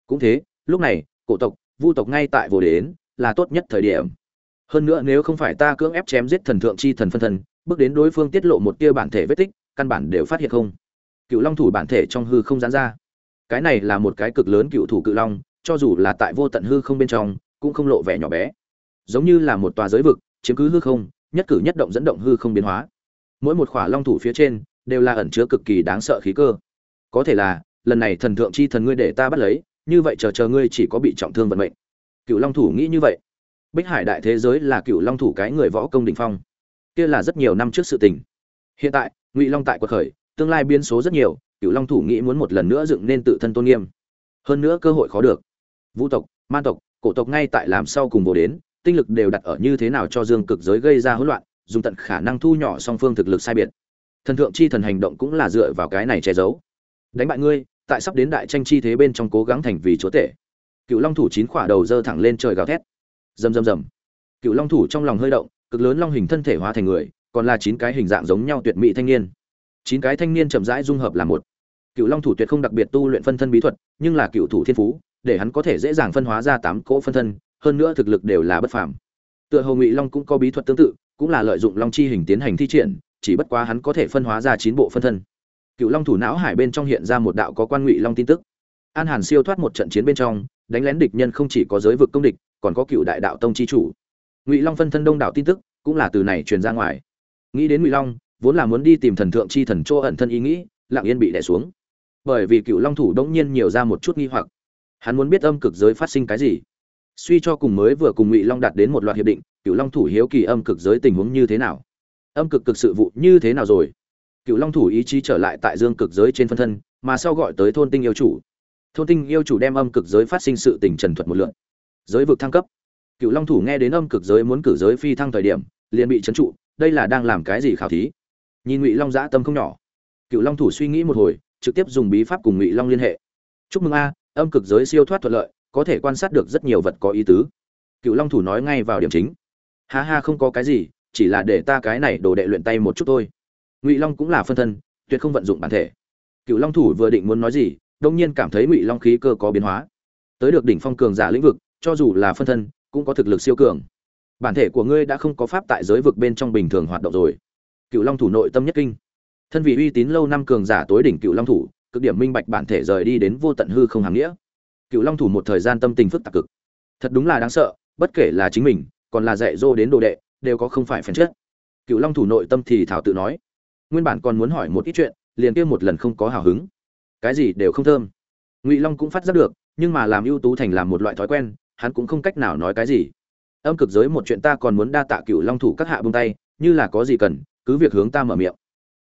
Cũng thế, lúc này, cổ tộc, vu tộc ngay tại vô đến là tốt nhất thời điểm hơn nữa nếu không phải ta cưỡng ép chém giết thần thượng chi thần phân thân, bước đến đối phương tiết lộ một tia bản thể vết tích, căn bản đều phát hiện không. Cựu long thủ bản thể trong hư không gián ra. Cái này là một cái cực lớn cựu thủ cự long, cho dù là tại vô tận hư không bên trong, cũng không lộ vẻ nhỏ bé. Giống như là một tòa giới vực, chiếm cứ hư không, nhất cử nhất động dẫn động hư không biến hóa. Mỗi một khỏa long thủ phía trên, đều là ẩn chứa cực kỳ đáng sợ khí cơ. Có thể là, lần này thần thượng chi thần ngươi để ta bắt lấy, như vậy chờ chờ ngươi chỉ có bị trọng thương vận mệnh. Cựu long thủ nghĩ như vậy bích hải đại thế giới là cựu long thủ cái người võ công đỉnh phong. Kia là rất nhiều năm trước sự tình. Hiện tại, ngụy long tại quật khởi, tương lai biến số rất nhiều, cựu long thủ nghĩ muốn một lần nữa dựng nên tự thân tôn nghiêm. Hơn nữa cơ hội khó được. Vũ tộc, man tộc, cổ tộc ngay tại làm sau cùng vô đến, tinh lực đều đặt ở như thế nào cho dương cực giới gây ra hỗn loạn, dùng tận khả năng thu nhỏ song phương thực lực sai biệt. Thần thượng chi thần hành động cũng là dựa vào cái này che giấu. Đánh bại ngươi, tại sắp đến đại tranh chi thế bên trong cố gắng thành vì chúa tể. Cựu long thủ chín khỏa đầu dơ thẳng lên trời gào thét rầm rầm rầm. Cựu long thủ trong lòng hơi động, cực lớn long hình thân thể hóa thành người, còn là chín cái hình dạng giống nhau tuyệt mỹ thanh niên. Chín cái thanh niên chậm rãi dung hợp là một. Cựu long thủ tuyệt không đặc biệt tu luyện phân thân bí thuật, nhưng là cựu thủ thiên phú, để hắn có thể dễ dàng phân hóa ra tám cỗ phân thân, hơn nữa thực lực đều là bất phàm. Tựa hồ ngụy long cũng có bí thuật tương tự, cũng là lợi dụng long chi hình tiến hành thi triển, chỉ bất quá hắn có thể phân hóa ra chín bộ phân thân. Cựu long thủ não hải bên trong hiện ra một đạo có quan ngụy long tin tức. An hàn siêu thoát một trận chiến bên trong, đánh lén địch nhân không chỉ có giới vực công địch còn có cựu đại đạo tông chi chủ. Ngụy long phân thân đông đảo tin tức, cũng là từ này truyền ra ngoài. Nghĩ đến ngụy long, vốn là muốn đi tìm thần thượng chi thần chỗ ẩn thân ý nghĩ, lặng yên bị đè xuống. Bởi vì cựu long thủ đông nhiên nhiều ra một chút nghi hoặc. Hắn muốn biết âm cực giới phát sinh cái gì. Suy cho cùng mới vừa cùng ngụy long đạt đến một loạt hiệp định, cựu long thủ hiếu kỳ âm cực giới tình huống như thế nào? Âm cực cực sự vụ như thế nào rồi? Cựu long thủ ý chí trở lại tại dương cực giới trên phân thân, mà sau gọi tới thôn tinh yêu chủ. Thôn tinh yêu chủ đem âm cực giới phát sinh sự tình trần thuật một lượn giới vực thăng cấp. Cựu long thủ nghe đến âm cực giới muốn cử giới phi thăng thời điểm, liền bị trấn trụ, đây là đang làm cái gì khảo thí? Nhìn ngụy long dã tâm không nhỏ. Cựu long thủ suy nghĩ một hồi, trực tiếp dùng bí pháp cùng ngụy long liên hệ. Chúc mừng a, âm cực giới siêu thoát thuận lợi, có thể quan sát được rất nhiều vật có ý tứ. Cựu long thủ nói ngay vào điểm chính. Ha ha, không có cái gì, chỉ là để ta cái này đồ đệ luyện tay một chút thôi. Ngụy long cũng là phân thân, tuyệt không vận dụng bản thể. Cựu long thủ vừa định muốn nói gì đông nhiên cảm thấy ngụy long khí cơ có biến hóa. Tới được đỉnh phong cường giả lĩnh vực cho dù là phân thân, cũng có thực lực siêu cường. Bản thể của ngươi đã không có pháp tại giới vực bên trong bình thường hoạt động rồi. Cựu long thủ nội tâm nhất kinh. Thân vị uy tín lâu năm cường giả tối đỉnh cựu long thủ, cực điểm minh bạch bản thể rời đi đến vô tận hư không hàm nghĩa. Cựu long thủ một thời gian tâm tình phức tạp cực. Thật đúng là đáng sợ, bất kể là chính mình, còn là dạy dỗ đến đồ đệ, đều có không phải phèn chết cựu long thủ nội tâm thì thảo tự nói. Nguyên bản còn muốn hỏi một ít chuyện, liền kia một lần không có hào hứng. Cái gì đều không thơm. Ngụy long cũng phát giác được, nhưng mà làm ưu tú thành làm một loại thói quen hắn cũng không cách nào nói cái gì. Âm cực giới một chuyện ta còn muốn đa tạ cựu long thủ các hạ bông tay, như là có gì cần, cứ việc hướng ta mở miệng.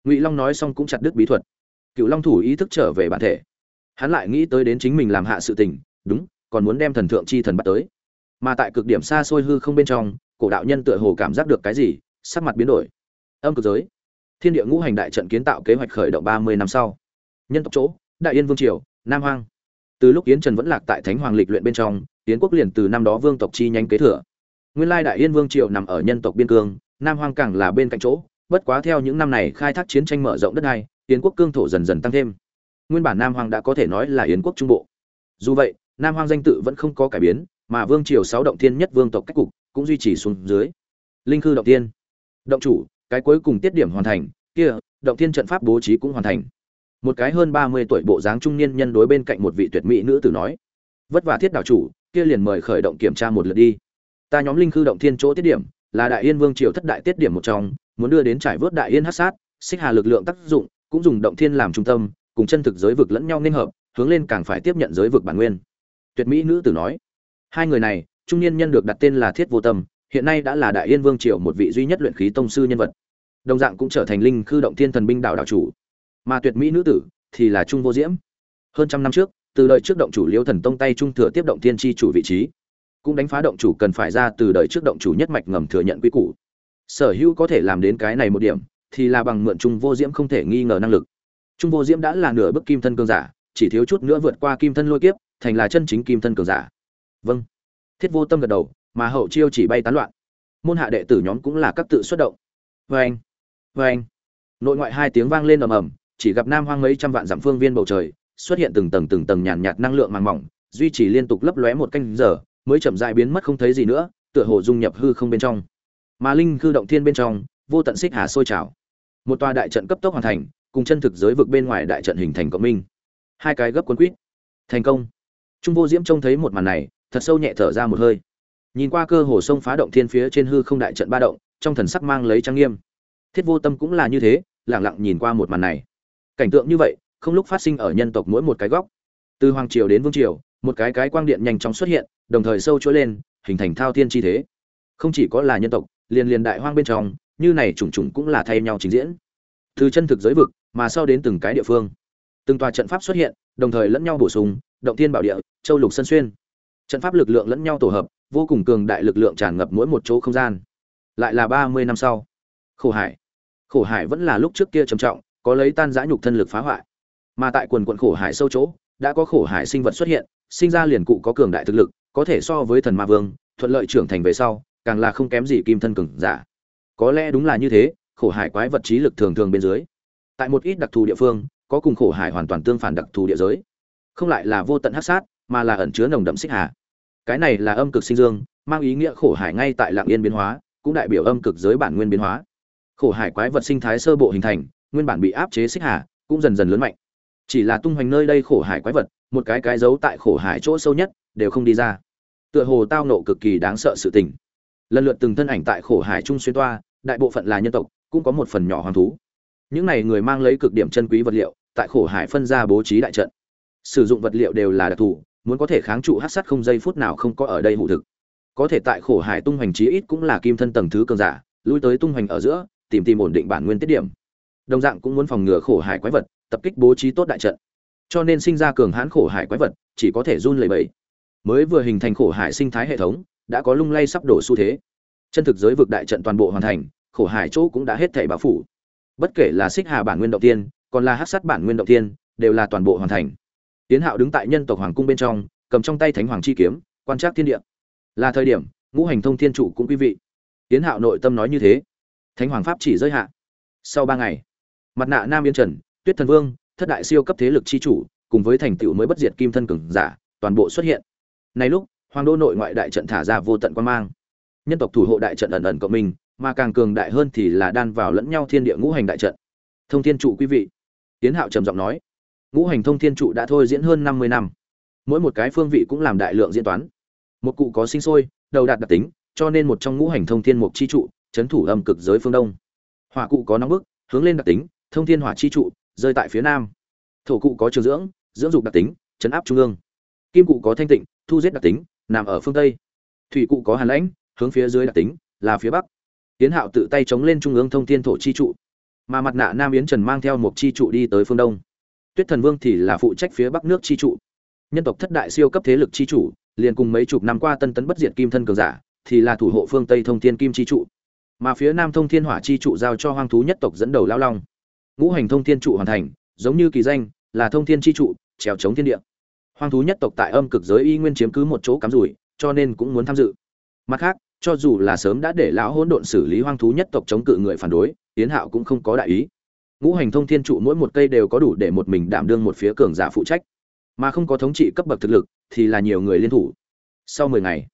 Ngụy long nói xong cũng chặt đứt bí thuật. Cựu long thủ ý thức trở về bản thể. Hắn lại nghĩ tới đến chính mình làm hạ sự tình, đúng, còn muốn đem thần thượng chi thần bắt tới. Mà tại cực điểm xa xôi hư không bên trong, cổ đạo nhân tựa hồ cảm giác được cái gì, sắc mặt biến đổi. Âm cực giới. Thiên địa ngũ hành đại trận kiến tạo kế hoạch khởi động ba mươi năm sau. Nhân tộc chỗ, đại yên vương triều, nam hoang. Từ lúc yến trần vẫn lạc tại thánh hoàng lịch luyện bên trong yến quốc liền từ năm đó vương tộc chi nhánh kế thừa. Nguyên lai đại yên vương triều nằm ở nhân tộc biên cương, nam hoang càng là bên cạnh chỗ, bất quá theo những năm này khai thác chiến tranh mở rộng đất này, yến quốc cương thổ dần dần tăng thêm. Nguyên bản nam hoang đã có thể nói là yến quốc trung bộ. Dù vậy, nam hoang danh tự vẫn không có cải biến, mà vương triều sáu động thiên nhất vương tộc cách cục cũng duy trì xuống dưới. Linh khư động tiên động chủ, cái cuối cùng tiết điểm hoàn thành, kia, động thiên trận pháp bố trí cũng hoàn thành. Một cái hơn ba mươi tuổi bộ dáng trung niên nhân đối bên cạnh một vị tuyệt mỹ nữ tử nói. Vất vả thiết đảo chủ kia liền mời khởi động kiểm tra một lượt đi. Ta nhóm linh khư động thiên chỗ tiết điểm, là đại yên vương triều thất đại tiết điểm một trong, muốn đưa đến trải vớt đại yên hắc sát, xích hà lực lượng tác dụng, cũng dùng động thiên làm trung tâm, cùng chân thực giới vực lẫn nhau nên hợp, hướng lên càng phải tiếp nhận giới vực bản nguyên. Tuyệt mỹ nữ tử nói. Hai người này, trung niên nhân được đặt tên là thiết vô tâm, hiện nay đã là đại yên vương triều một vị duy nhất luyện khí tông sư nhân vật. Đồng dạng cũng trở thành linh khư động thiên thần binh đạo đạo chủ. Mà tuyệt mỹ nữ tử thì là trung vô diễm. Hơn trăm năm trước từ đời trước động chủ liêu thần tông tay trung thừa tiếp động thiên tri chủ vị trí, cũng đánh phá động chủ cần phải ra từ đời trước động chủ nhất mạch ngầm thừa nhận quy củ. Sở hữu có thể làm đến cái này một điểm, thì là bằng mượn trung vô diễm không thể nghi ngờ năng lực. Trung vô diễm đã là nửa bức kim thân cường giả, chỉ thiếu chút nữa vượt qua kim thân lôi kiếp, thành là chân chính kim thân cường giả. Vâng. Thiết vô tâm gật đầu, mà hậu chiêu chỉ bay tán loạn. Môn hạ đệ tử nhóm cũng là các tự xuất động. Vê anh vê anh nội ngoại hai tiếng vang lên ầm ầm, chỉ gặp nam hoang mấy trăm vạn dặm phương viên bầu trời xuất hiện từng tầng từng tầng nhàn nhạt năng lượng màng mỏng, duy trì liên tục lấp lóe một canh giờ, mới chậm dại biến mất không thấy gì nữa, tựa hồ dung nhập hư không bên trong. Mà linh hư động thiên bên trong, vô tận xích hà sôi trào. Một tòa đại trận cấp tốc hoàn thành, cùng chân thực giới vực bên ngoài đại trận hình thành cộng minh. Hai cái gấp quân quýt. Thành công. Trung vô diễm trông thấy một màn này, thật sâu nhẹ thở ra một hơi. Nhìn qua cơ hồ sông phá động thiên phía trên hư không đại trận ba động, trong thần sắc mang lấy trang nghiêm. Thiết vô tâm cũng là như thế lẳng lặng nhìn qua một màn này. Cảnh tượng như vậy không lúc phát sinh ở nhân tộc mỗi một cái góc. Từ hoàng triều đến vương triều, một cái cái quang điện nhanh chóng xuất hiện, đồng thời sâu chuỗi lên, hình thành thao thiên chi thế. Không chỉ có là nhân tộc, liền liền đại hoang bên trong, như này trùng trùng cũng là thay nhau trình diễn. Từ chân thực giới vực, mà sau đến từng cái địa phương. Từng tòa trận pháp xuất hiện, đồng thời lẫn nhau bổ sung, động thiên bảo địa, châu lục sân xuyên. Trận pháp lực lượng lẫn nhau tổ hợp, vô cùng cường đại lực lượng tràn ngập mỗi một chỗ không gian. Lại là ba mươi năm sau. Khổ hải. Khổ hải vẫn là lúc trước kia trầm trọng, có lấy tan giã nhục thân lực phá hoại mà tại quần quận khổ hải sâu chỗ, đã có khổ hải sinh vật xuất hiện, sinh ra liền cụ có cường đại thực lực, có thể so với thần ma vương, thuận lợi trưởng thành về sau, càng là không kém gì kim thân cường giả. Có lẽ đúng là như thế, khổ hải quái vật trí lực thường thường bên dưới. Tại một ít đặc thù địa phương, có cùng khổ hải hoàn toàn tương phản đặc thù địa giới. Không lại là vô tận hắc sát, mà là ẩn chứa nồng đậm xích hà. Cái này là âm cực sinh dương, mang ý nghĩa khổ hải ngay tại lạng yên biến hóa, cũng đại biểu âm cực giới bản nguyên biến hóa. Khổ hải quái vật sinh thái sơ bộ hình thành, nguyên bản bị áp chế xích hà, cũng dần dần lớn mạnh chỉ là tung hoành nơi đây khổ hải quái vật, một cái cái giấu tại khổ hải chỗ sâu nhất, đều không đi ra. Tựa hồ tao nộ cực kỳ đáng sợ sự tình. Lần lượt từng thân ảnh tại khổ hải trung xuyên toa, đại bộ phận là nhân tộc, cũng có một phần nhỏ hoàng thú. Những này người mang lấy cực điểm chân quý vật liệu, tại khổ hải phân ra bố trí đại trận. Sử dụng vật liệu đều là đặc thù, muốn có thể kháng trụ hát sắt không giây phút nào không có ở đây hụ thực. Có thể tại khổ hải tung hoành chí ít cũng là kim thân tầng thứ cường giả, lui tới tung hoành ở giữa, tìm tìm ổn định bản nguyên tiết điểm. Đồng dạng cũng muốn phòng ngừa khổ hải quái vật tập kích bố trí tốt đại trận. Cho nên sinh ra cường hãn khổ hải quái vật, chỉ có thể run lẩy bẩy. Mới vừa hình thành khổ hải sinh thái hệ thống, đã có lung lay sắp đổ xu thế. Chân thực giới vực đại trận toàn bộ hoàn thành, khổ hải chỗ cũng đã hết thảy bao phủ. Bất kể là xích hà bản nguyên động tiên, còn là hát sát bản nguyên động tiên, đều là toàn bộ hoàn thành. Tiến hạo đứng tại nhân tộc hoàng cung bên trong, cầm trong tay thánh hoàng chi kiếm, quan trắc thiên địa. Là thời điểm, ngũ hành thông thiên trụ cũng quý vị. Tiến hạo nội tâm nói như thế. Thánh hoàng pháp chỉ giới hạn sau ba ngày, mặt nạ nam yên trần tuyết thần vương, thất đại siêu cấp thế lực chi chủ, cùng với thành tựu mới bất diệt kim thân cường giả, toàn bộ xuất hiện. Này lúc, hoàng đô nội ngoại đại trận thả ra vô tận quan mang. Nhân tộc thủ hộ đại trận ẩn ẩn cộng mình, mà càng cường đại hơn thì là đan vào lẫn nhau thiên địa ngũ hành đại trận. Thông thiên trụ quý vị. Tiến hạo trầm giọng nói. Ngũ hành thông thiên trụ đã thôi diễn hơn năm mươi năm. Mỗi một cái phương vị cũng làm đại lượng diễn toán. Một cụ có sinh sôi, đầu đạt đặc tính, cho nên một trong ngũ hành thông thiên mục chi trụ, chấn thủ âm cực giới phương đông. Hỏa cụ có nóng bức, hướng lên đặc tính, thông thiên hỏa chi trụ rơi tại phía nam. Thổ cụ có trường dưỡng dưỡng dục đặc tính, chấn áp trung ương. Kim cụ có thanh tịnh, thu giết đặc tính, nằm ở phương tây. Thủy cụ có hàn lãnh, hướng phía dưới đặc tính, là phía bắc. Tiến hạo tự tay chống lên trung ương thông thiên thổ chi trụ. Mà mặt nạ nam yến trần mang theo một chi trụ đi tới phương đông. Tuyết thần vương thì là phụ trách phía bắc nước chi trụ. Nhân tộc thất đại siêu cấp thế lực chi chủ liền cùng mấy chục năm qua tân tấn bất diệt kim thân cường giả, thì là thủ hộ phương tây thông thiên kim chi trụ. Mà phía nam thông thiên hỏa chi trụ giao cho hoang thú nhất tộc dẫn đầu lao long ngũ hành thông thiên trụ hoàn thành, giống như kỳ danh, là thông thiên chi trụ, trèo chống thiên địa. Hoang thú nhất tộc tại âm cực giới y nguyên chiếm cứ một chỗ cắm rủi, cho nên cũng muốn tham dự. Mặt khác, cho dù là sớm đã để lão hỗn độn xử lý hoang thú nhất tộc chống cự người phản đối tiến hạo cũng không có đại ý. Ngũ hành thông thiên trụ mỗi một cây đều có đủ để một mình đảm đương một phía cường giả phụ trách. Mà không có thống trị cấp bậc thực lực, thì là nhiều người liên thủ. Sau mười ngày,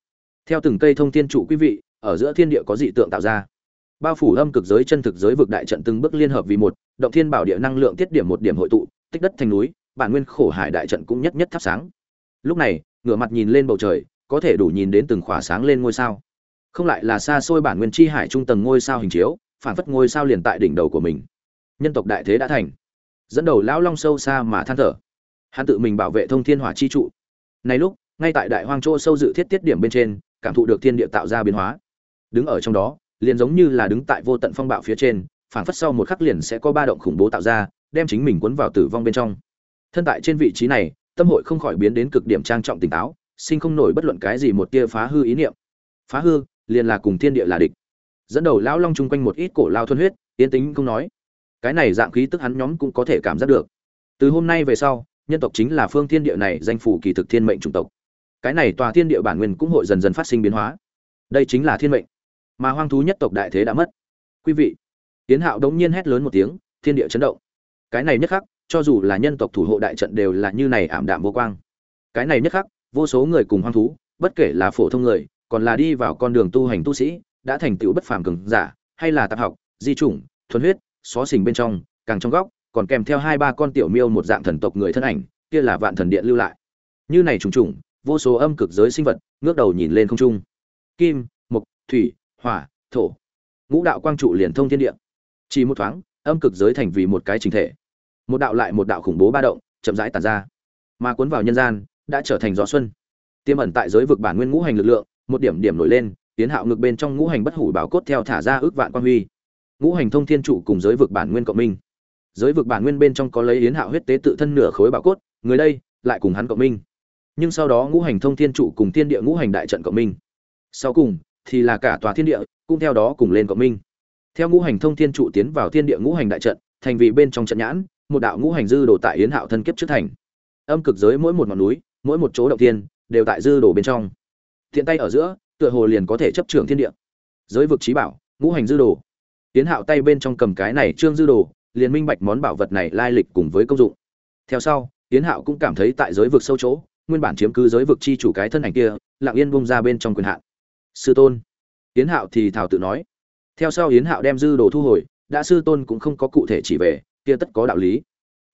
theo từng cây thông thiên trụ quý vị, ở giữa thiên địa có dị tượng tạo ra bao phủ âm cực giới chân thực giới vực đại trận từng bước liên hợp vì một, động thiên bảo địa năng lượng tiết điểm một điểm hội tụ, tích đất thành núi, bản nguyên khổ hải đại trận cũng nhất nhất thắp sáng. Lúc này, ngửa mặt nhìn lên bầu trời, có thể đủ nhìn đến từng khỏa sáng lên ngôi sao. Không lại là xa xôi bản nguyên chi hải trung tầng ngôi sao hình chiếu, phản phất ngôi sao liền tại đỉnh đầu của mình. Nhân tộc đại thế đã thành. Dẫn đầu lão long sâu xa mà than thở. Hắn tự mình bảo vệ thông thiên hỏa chi trụ. Này lúc, ngay tại đại hoang chỗ sâu dự thiết tiết điểm bên trên, cảm thụ được thiên địa tạo ra biến hóa. Đứng ở trong đó liền giống như là đứng tại vô tận phong bạo phía trên, phảng phất sau một khắc liền sẽ có ba động khủng bố tạo ra, đem chính mình cuốn vào tử vong bên trong. Thân tại trên vị trí này, tâm hội không khỏi biến đến cực điểm trang trọng tỉnh táo, sinh không nổi bất luận cái gì một tia phá hư ý niệm. Phá hư, liền là cùng thiên địa là địch. Dẫn đầu lão long chung quanh một ít cổ lao thuần huyết tiến tính không nói. Cái này dạng khí tức hắn nhóm cũng có thể cảm giác được. Từ hôm nay về sau, nhân tộc chính là phương thiên địa này danh phủ kỳ thực thiên mệnh chủng tộc. Cái này tòa thiên địa bản nguyên cũng hội dần dần phát sinh biến hóa. Đây chính là thiên mệnh mà hoang thú nhất tộc đại thế đã mất. Quý vị tiến hạo đống nhiên hét lớn một tiếng, thiên địa chấn động. Cái này nhất khắc, cho dù là nhân tộc thủ hộ đại trận đều là như này ảm đạm vô quang. Cái này nhất khắc, vô số người cùng hoang thú, bất kể là phổ thông người, còn là đi vào con đường tu hành tu sĩ, đã thành tựu bất phàm cường giả, hay là tạp học, di chủng, thuần huyết, xó xình bên trong, càng trong góc, còn kèm theo hai ba con tiểu miêu một dạng thần tộc người thân ảnh, kia là vạn thần điện lưu lại. Như này trùng trùng, vô số âm cực giới sinh vật, ngước đầu nhìn lên không trung. Kim, mộc, thủy hỏa, thổ. Ngũ đạo quang trụ liền thông thiên địa. Chỉ một thoáng, âm cực giới thành vì một cái trình thể. Một đạo lại một đạo khủng bố ba động, chậm rãi tàn ra. Mà cuốn vào nhân gian, đã trở thành gió xuân. Tiêm ẩn tại giới vực bản nguyên ngũ hành lực lượng, một điểm điểm nổi lên, tiến hạo ngực bên trong ngũ hành bất hủ bảo cốt theo thả ra ước vạn quan huy. Ngũ hành thông thiên trụ cùng giới vực bản nguyên cộng minh. Giới vực bản nguyên bên trong có lấy yến hạo huyết tế tự thân nửa khối bảo cốt, người đây, lại cùng hắn cộng minh. Nhưng sau đó ngũ hành thông thiên trụ cùng thiên địa ngũ hành đại trận cộng minh. Sau cùng thì là cả tòa thiên địa, cũng theo đó cùng lên cộng minh. Theo ngũ hành thông thiên trụ tiến vào thiên địa ngũ hành đại trận, thành vì bên trong trận nhãn, một đạo ngũ hành dư đồ tại yến hạo thân kiếp trước thành. Âm cực giới mỗi một ngọn núi, mỗi một chỗ động tiên đều tại dư đồ bên trong. Thiện tay ở giữa, tựa hồ liền có thể chấp trưởng thiên địa. Giới vực trí bảo, ngũ hành dư đồ. Tiến hạo tay bên trong cầm cái này trương dư đồ, liền minh bạch món bảo vật này lai lịch cùng với công dụng. Theo sau tiến hạo cũng cảm thấy tại giới vực sâu chỗ, nguyên bản chiếm cứ giới vực chi chủ cái thân ảnh kia, lặng yên bung ra bên trong quyền hạn sư tôn. Yến hạo thì thảo tự nói. Theo sau yến hạo đem dư đồ thu hồi, đã sư tôn cũng không có cụ thể chỉ về, kia tất có đạo lý.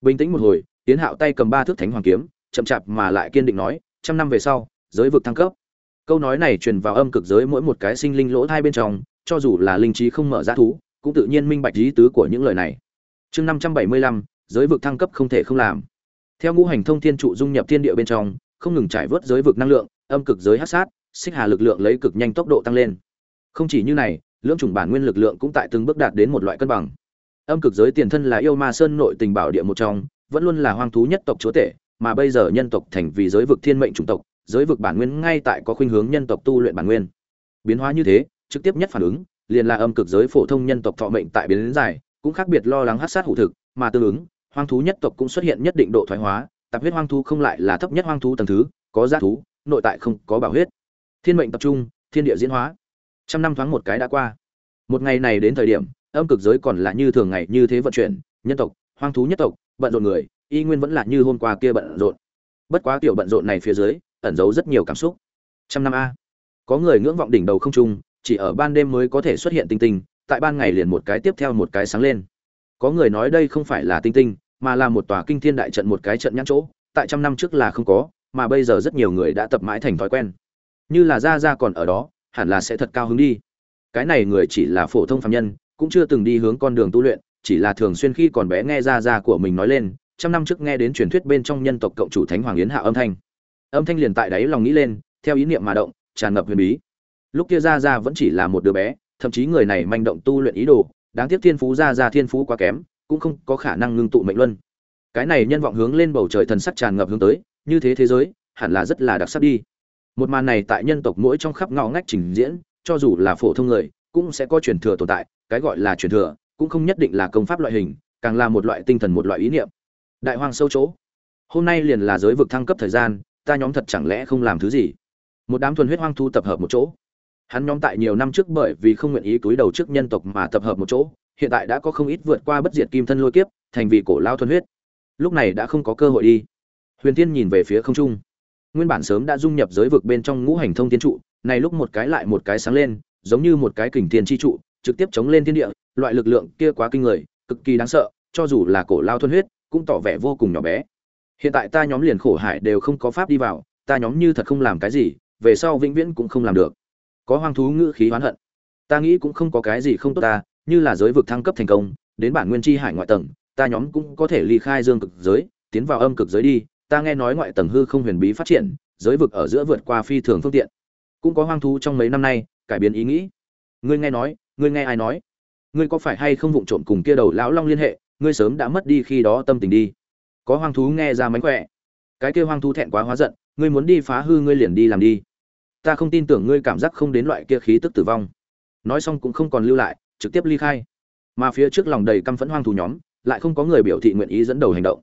Bình tĩnh một hồi, yến hạo tay cầm ba thước thánh hoàng kiếm, chậm chạp mà lại kiên định nói, trăm năm về sau, giới vực thăng cấp. Câu nói này truyền vào âm cực giới mỗi một cái sinh linh lỗ thai bên trong, cho dù là linh trí không mở ra thú, cũng tự nhiên minh bạch lý tứ của những lời này. Chương năm trăm bảy mươi lăm, giới vực thăng cấp không thể không làm. Theo ngũ hành thông thiên trụ dung nhập thiên địa bên trong, không ngừng trải vớt giới vực năng lượng, âm cực giới hát sát xích hà lực lượng lấy cực nhanh tốc độ tăng lên. Không chỉ như này, lưỡng chủng bản nguyên lực lượng cũng tại từng bước đạt đến một loại cân bằng. Âm cực giới tiền thân là yêu ma sơn nội tình bảo địa một trong, vẫn luôn là hoang thú nhất tộc chúa tể, mà bây giờ nhân tộc thành vì giới vực thiên mệnh chủng tộc, giới vực bản nguyên ngay tại có khuynh hướng nhân tộc tu luyện bản nguyên. Biến hóa như thế, trực tiếp nhất phản ứng, liền là âm cực giới phổ thông nhân tộc thọ mệnh tại biến dài cũng khác biệt lo lắng hát sát hủ thực, mà tương ứng, hoang thú nhất tộc cũng xuất hiện nhất định độ thoái hóa, tạp huyết hoang thú không lại là thấp nhất hoang thú tầng thứ, có giá thú, nội tại không có bảo huyết thiên mệnh tập trung, thiên địa diễn hóa. Trăm năm thoáng một cái đã qua. Một ngày này đến thời điểm, âm cực giới còn là như thường ngày như thế vận chuyển, nhân tộc, hoang thú nhất tộc, bận rộn người, y nguyên vẫn là như hôm qua kia bận rộn. Bất quá tiểu bận rộn này phía dưới, ẩn giấu rất nhiều cảm xúc. Trăm năm a. Có người ngưỡng vọng đỉnh đầu không trung, chỉ ở ban đêm mới có thể xuất hiện tinh tinh, tại ban ngày liền một cái tiếp theo một cái sáng lên. Có người nói đây không phải là tinh tinh, mà là một tòa kinh thiên đại trận một cái trận nhãn chỗ, tại trăm năm trước là không có, mà bây giờ rất nhiều người đã tập mãi thành thói quen như là ra ra còn ở đó, hẳn là sẽ thật cao hứng đi. Cái này người chỉ là phổ thông phạm nhân, cũng chưa từng đi hướng con đường tu luyện, chỉ là thường xuyên khi còn bé nghe ra ra của mình nói lên, trăm năm trước nghe đến truyền thuyết bên trong nhân tộc cộng chủ thánh hoàng yến hạ âm thanh. Âm thanh liền tại đáy lòng nghĩ lên, theo ý niệm mà động, tràn ngập huyền bí. Lúc kia ra ra vẫn chỉ là một đứa bé, thậm chí người này manh động tu luyện ý đồ, đáng tiếc thiên phú ra ra thiên phú quá kém, cũng không có khả năng ngưng tụ mệnh luân. Cái này nhân vọng hướng lên bầu trời thần sắc tràn ngập hướng tới, như thế thế giới, hẳn là rất là đặc sắc đi một màn này tại nhân tộc mỗi trong khắp ngõ ngách trình diễn, cho dù là phổ thông người, cũng sẽ có truyền thừa tồn tại, cái gọi là truyền thừa, cũng không nhất định là công pháp loại hình, càng là một loại tinh thần, một loại ý niệm. Đại hoang sâu chỗ, hôm nay liền là giới vực thăng cấp thời gian, ta nhóm thật chẳng lẽ không làm thứ gì? Một đám thuần huyết hoang thu tập hợp một chỗ. Hắn nhóm tại nhiều năm trước bởi vì không nguyện ý cúi đầu trước nhân tộc mà tập hợp một chỗ, hiện tại đã có không ít vượt qua bất diệt kim thân lôi kiếp, thành vì cổ lao thuần huyết. Lúc này đã không có cơ hội đi. Huyền tiên nhìn về phía không trung nguyên bản sớm đã dung nhập giới vực bên trong ngũ hành thông tiên trụ, này lúc một cái lại một cái sáng lên, giống như một cái kình thiên chi trụ, trực tiếp chống lên thiên địa, loại lực lượng kia quá kinh người, cực kỳ đáng sợ, cho dù là cổ lao thuần huyết, cũng tỏ vẻ vô cùng nhỏ bé. Hiện tại ta nhóm liền khổ hải đều không có pháp đi vào, ta nhóm như thật không làm cái gì, về sau vĩnh viễn cũng không làm được. Có hoang thú ngữ khí oán hận. Ta nghĩ cũng không có cái gì không tốt ta, như là giới vực thăng cấp thành công, đến bản nguyên chi hải ngoại tầng, ta nhóm cũng có thể ly khai dương cực giới, tiến vào âm cực giới đi ta nghe nói ngoại tầng hư không huyền bí phát triển, giới vực ở giữa vượt qua phi thường phương tiện. Cũng có hoang thú trong mấy năm nay, cải biến ý nghĩ. Ngươi nghe nói, ngươi nghe ai nói? Ngươi có phải hay không vụng trộm cùng kia đầu lão long liên hệ, ngươi sớm đã mất đi khi đó tâm tình đi. Có hoang thú nghe ra mánh khỏe. Cái kia hoang thú thẹn quá hóa giận, ngươi muốn đi phá hư ngươi liền đi làm đi. Ta không tin tưởng ngươi cảm giác không đến loại kia khí tức tử vong. Nói xong cũng không còn lưu lại, trực tiếp ly khai. Mà phía trước lòng đầy căm phẫn hoang thú nhóm, lại không có người biểu thị nguyện ý dẫn đầu hành động.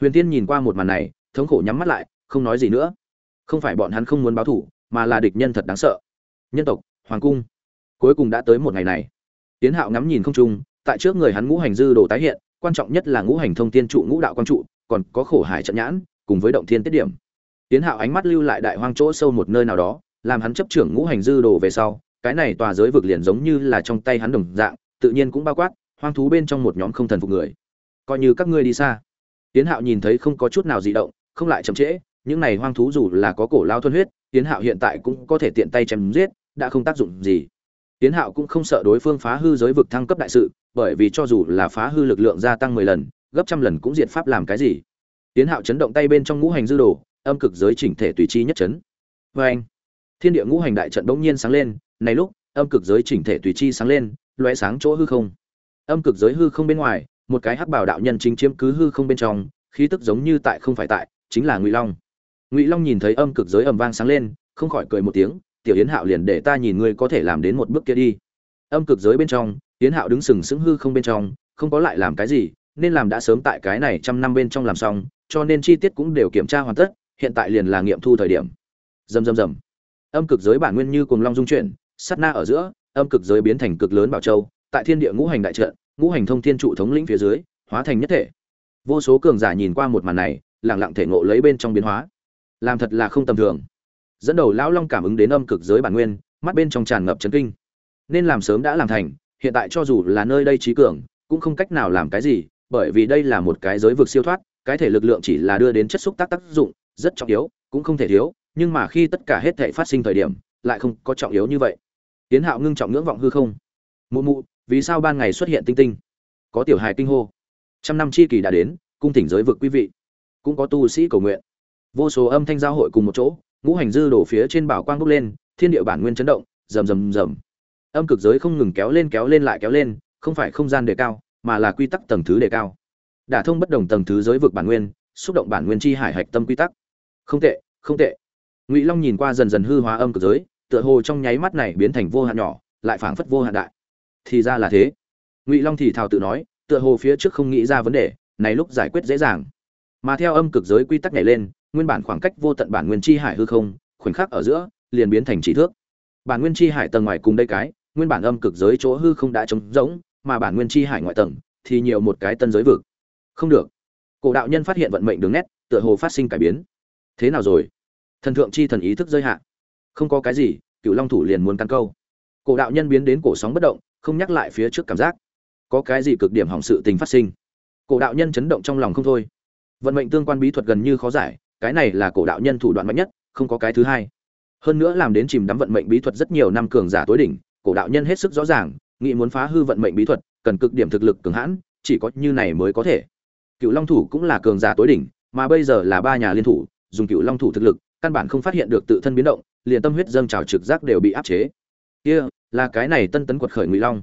Huyền tiên nhìn qua một màn này thống khổ nhắm mắt lại, không nói gì nữa. Không phải bọn hắn không muốn báo thủ mà là địch nhân thật đáng sợ. Nhân tộc, hoàng cung. Cuối cùng đã tới một ngày này. Tiến hạo ngắm nhìn không trung, tại trước người hắn ngũ hành dư đồ tái hiện, quan trọng nhất là ngũ hành thông tiên trụ ngũ đạo quang trụ, còn có khổ hải trận nhãn, cùng với động thiên tiết điểm. Tiến hạo ánh mắt lưu lại đại hoang chỗ sâu một nơi nào đó, làm hắn chấp trưởng ngũ hành dư đồ về sau, cái này tòa giới vực liền giống như là trong tay hắn đồng dạng, tự nhiên cũng bao quát, hoang thú bên trong một nhóm không thần phục người. Coi như các ngươi đi xa. Tiến hạo nhìn thấy không có chút nào dị động không lại chậm trễ, những này hoang thú dù là có cổ lao thuần huyết tiến hạo hiện tại cũng có thể tiện tay chém giết, đã không tác dụng gì. Tiến hạo cũng không sợ đối phương phá hư giới vực thăng cấp đại sự, bởi vì cho dù là phá hư lực lượng gia tăng mười lần, gấp trăm lần cũng diệt pháp làm cái gì. Tiến hạo chấn động tay bên trong ngũ hành dư đồ, âm cực giới chỉnh thể tùy chi nhất chấn. Vê anh thiên địa ngũ hành đại trận bỗng nhiên sáng lên, này lúc, âm cực giới chỉnh thể tùy chi sáng lên loé sáng chỗ hư không. Âm cực giới hư không bên ngoài, một cái hắc bảo đạo nhân chính chiếm cứ hư không bên trong, khí tức giống như tại không phải tại chính là ngụy long. Ngụy long nhìn thấy âm cực giới ầm vang sáng lên, không khỏi cười một tiếng, tiểu yến hạo liền để ta nhìn ngươi có thể làm đến một bước kia đi. Âm cực giới bên trong, yến hạo đứng sừng sững hư không bên trong, không có lại làm cái gì, nên làm đã sớm tại cái này trăm năm bên trong làm xong, cho nên chi tiết cũng đều kiểm tra hoàn tất, hiện tại liền là nghiệm thu thời điểm. Rầm rầm rầm. Âm cực giới bản nguyên như cuồng long dung chuyển, sát na ở giữa, âm cực giới biến thành cực lớn bảo châu, tại thiên địa ngũ hành đại trận, ngũ hành thông thiên trụ thống lĩnh phía dưới, hóa thành nhất thể. Vô số cường giả nhìn qua một màn này lẳng lặng thể ngộ lấy bên trong biến hóa. Làm thật là không tầm thường. Dẫn đầu lão long cảm ứng đến âm cực giới bản nguyên, mắt bên trong tràn ngập chấn kinh. Nên làm sớm đã làm thành, hiện tại cho dù là nơi đây trí cường, cũng không cách nào làm cái gì, bởi vì đây là một cái giới vực siêu thoát, cái thể lực lượng chỉ là đưa đến chất xúc tác tác dụng, rất trọng yếu, cũng không thể thiếu, nhưng mà khi tất cả hết thể phát sinh thời điểm, lại không có trọng yếu như vậy. Tiến hạo ngưng trọng ngưỡng vọng hư không. Mụ mụ, vì sao ban ngày xuất hiện tinh tinh? Có tiểu hài kinh hô. Trăm năm chi kỳ đã đến, cung thỉnh giới vực quý vị cũng có tu sĩ cầu nguyện. Vô số âm thanh giao hội cùng một chỗ, ngũ hành dư đổ phía trên bảo quang bốc lên, thiên địa bản nguyên chấn động, rầm rầm rầm. Âm cực giới không ngừng kéo lên kéo lên lại kéo lên, không phải không gian đề cao, mà là quy tắc tầng thứ đề cao. Đả thông bất đồng tầng thứ giới vực bản nguyên, xúc động bản nguyên chi hải hạch tâm quy tắc. Không tệ không tệ. Ngụy long nhìn qua dần dần hư hóa âm cực giới, tựa hồ trong nháy mắt này biến thành vô hạn nhỏ, lại phảng phất vô hạn đại. Thì ra là thế. Ngụy long thì thào tự nói, tựa hồ phía trước không nghĩ ra vấn đề, này lúc giải quyết dễ dàng mà theo âm cực giới quy tắc nhảy lên, nguyên bản khoảng cách vô tận bản nguyên chi hải hư không, khoảnh khắc ở giữa, liền biến thành chỉ thước. Bản nguyên chi hải tầng ngoài cùng đây cái, nguyên bản âm cực giới chỗ hư không đã trống rỗng, mà bản nguyên chi hải ngoại tầng thì nhiều một cái tân giới vực. Không được. Cổ đạo nhân phát hiện vận mệnh đường nét, tựa hồ phát sinh cải biến. Thế nào rồi? Thần thượng chi thần ý thức giới hạn không có cái gì, cựu long thủ liền muốn căn câu. Cổ đạo nhân biến đến cổ sóng bất động, không nhắc lại phía trước cảm giác. Có cái gì cực điểm hỏng sự tình phát sinh? Cổ đạo nhân chấn động trong lòng không thôi vận mệnh tương quan bí thuật gần như khó giải, cái này là cổ đạo nhân thủ đoạn mạnh nhất, không có cái thứ hai. Hơn nữa làm đến chìm đắm vận mệnh bí thuật rất nhiều năm cường giả tối đỉnh, cổ đạo nhân hết sức rõ ràng, nghĩ muốn phá hư vận mệnh bí thuật, cần cực điểm thực lực cường hãn, chỉ có như này mới có thể. Cựu long thủ cũng là cường giả tối đỉnh, mà bây giờ là ba nhà liên thủ, dùng cựu long thủ thực lực, căn bản không phát hiện được tự thân biến động, liền tâm huyết dâng trào trực giác đều bị áp chế. Kia, là cái này tân tấn quật khởi ngụy long.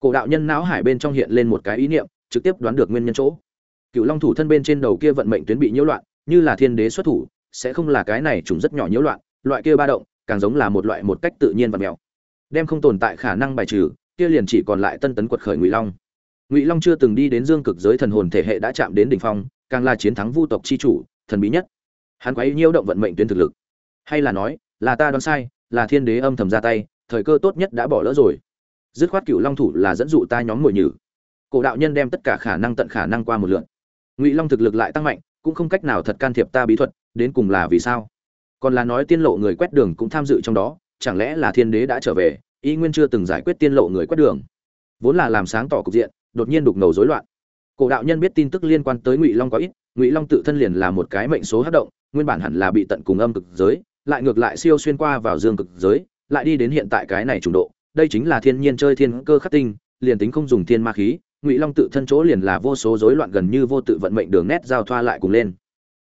Cổ đạo nhân não hải bên trong hiện lên một cái ý niệm, trực tiếp đoán được nguyên nhân chỗ cựu long thủ thân bên trên đầu kia vận mệnh tuyến bị nhiễu loạn, như là thiên đế xuất thủ, sẽ không là cái này trùng rất nhỏ nhiễu loạn, loại kia ba động, càng giống là một loại một cách tự nhiên và mèo. Đem không tồn tại khả năng bài trừ, kia liền chỉ còn lại tân tấn quật khởi ngụy long. Ngụy long chưa từng đi đến dương cực giới thần hồn thể hệ đã chạm đến đỉnh phong, càng là chiến thắng vu tộc chi chủ, thần bí nhất. Hắn quấy nhiễu động vận mệnh tuyến thực lực. Hay là nói, là ta đoán sai, là thiên đế âm thầm ra tay, thời cơ tốt nhất đã bỏ lỡ rồi. Dứt khoát cựu long thủ là dẫn dụ ta nhóm ngồi nhử. Cổ đạo nhân đem tất cả khả năng tận khả năng qua một lượn ngụy long thực lực lại tăng mạnh, cũng không cách nào thật can thiệp ta bí thuật, đến cùng là vì sao? Còn là nói tiên lộ người quét đường cũng tham dự trong đó, chẳng lẽ là thiên đế đã trở về, y nguyên chưa từng giải quyết tiên lộ người quét đường? Vốn là làm sáng tỏ cục diện, đột nhiên đục ngầu rối loạn. Cổ đạo nhân biết tin tức liên quan tới ngụy long có ít, ngụy long tự thân liền là một cái mệnh số hát động, nguyên bản hẳn là bị tận cùng âm cực giới, lại ngược lại siêu xuyên qua vào dương cực giới, lại đi đến hiện tại cái này trùng độ, đây chính là thiên nhiên chơi thiên cơ khắc tinh, liền tính không dùng thiên ma khí ngụy long tự thân chỗ liền là vô số rối loạn gần như vô tự vận mệnh đường nét giao thoa lại cùng lên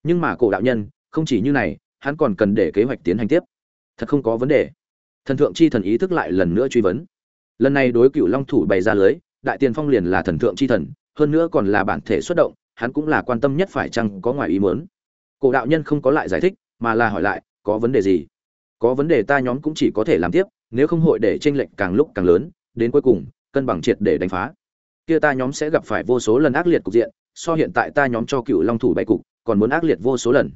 nhưng mà cổ đạo nhân không chỉ như này hắn còn cần để kế hoạch tiến hành tiếp thật không có vấn đề thần thượng chi thần ý thức lại lần nữa truy vấn lần này đối cựu long thủ bày ra lưới đại tiền phong liền là thần thượng chi thần hơn nữa còn là bản thể xuất động hắn cũng là quan tâm nhất phải chăng có ngoài ý muốn cổ đạo nhân không có lại giải thích mà là hỏi lại có vấn đề gì có vấn đề ta nhóm cũng chỉ có thể làm tiếp nếu không hội để tranh lệch càng lúc càng lớn đến cuối cùng cân bằng triệt để đánh phá kia ta nhóm sẽ gặp phải vô số lần ác liệt cục diện, so hiện tại ta nhóm cho cựu long thủ bày cục, còn muốn ác liệt vô số lần.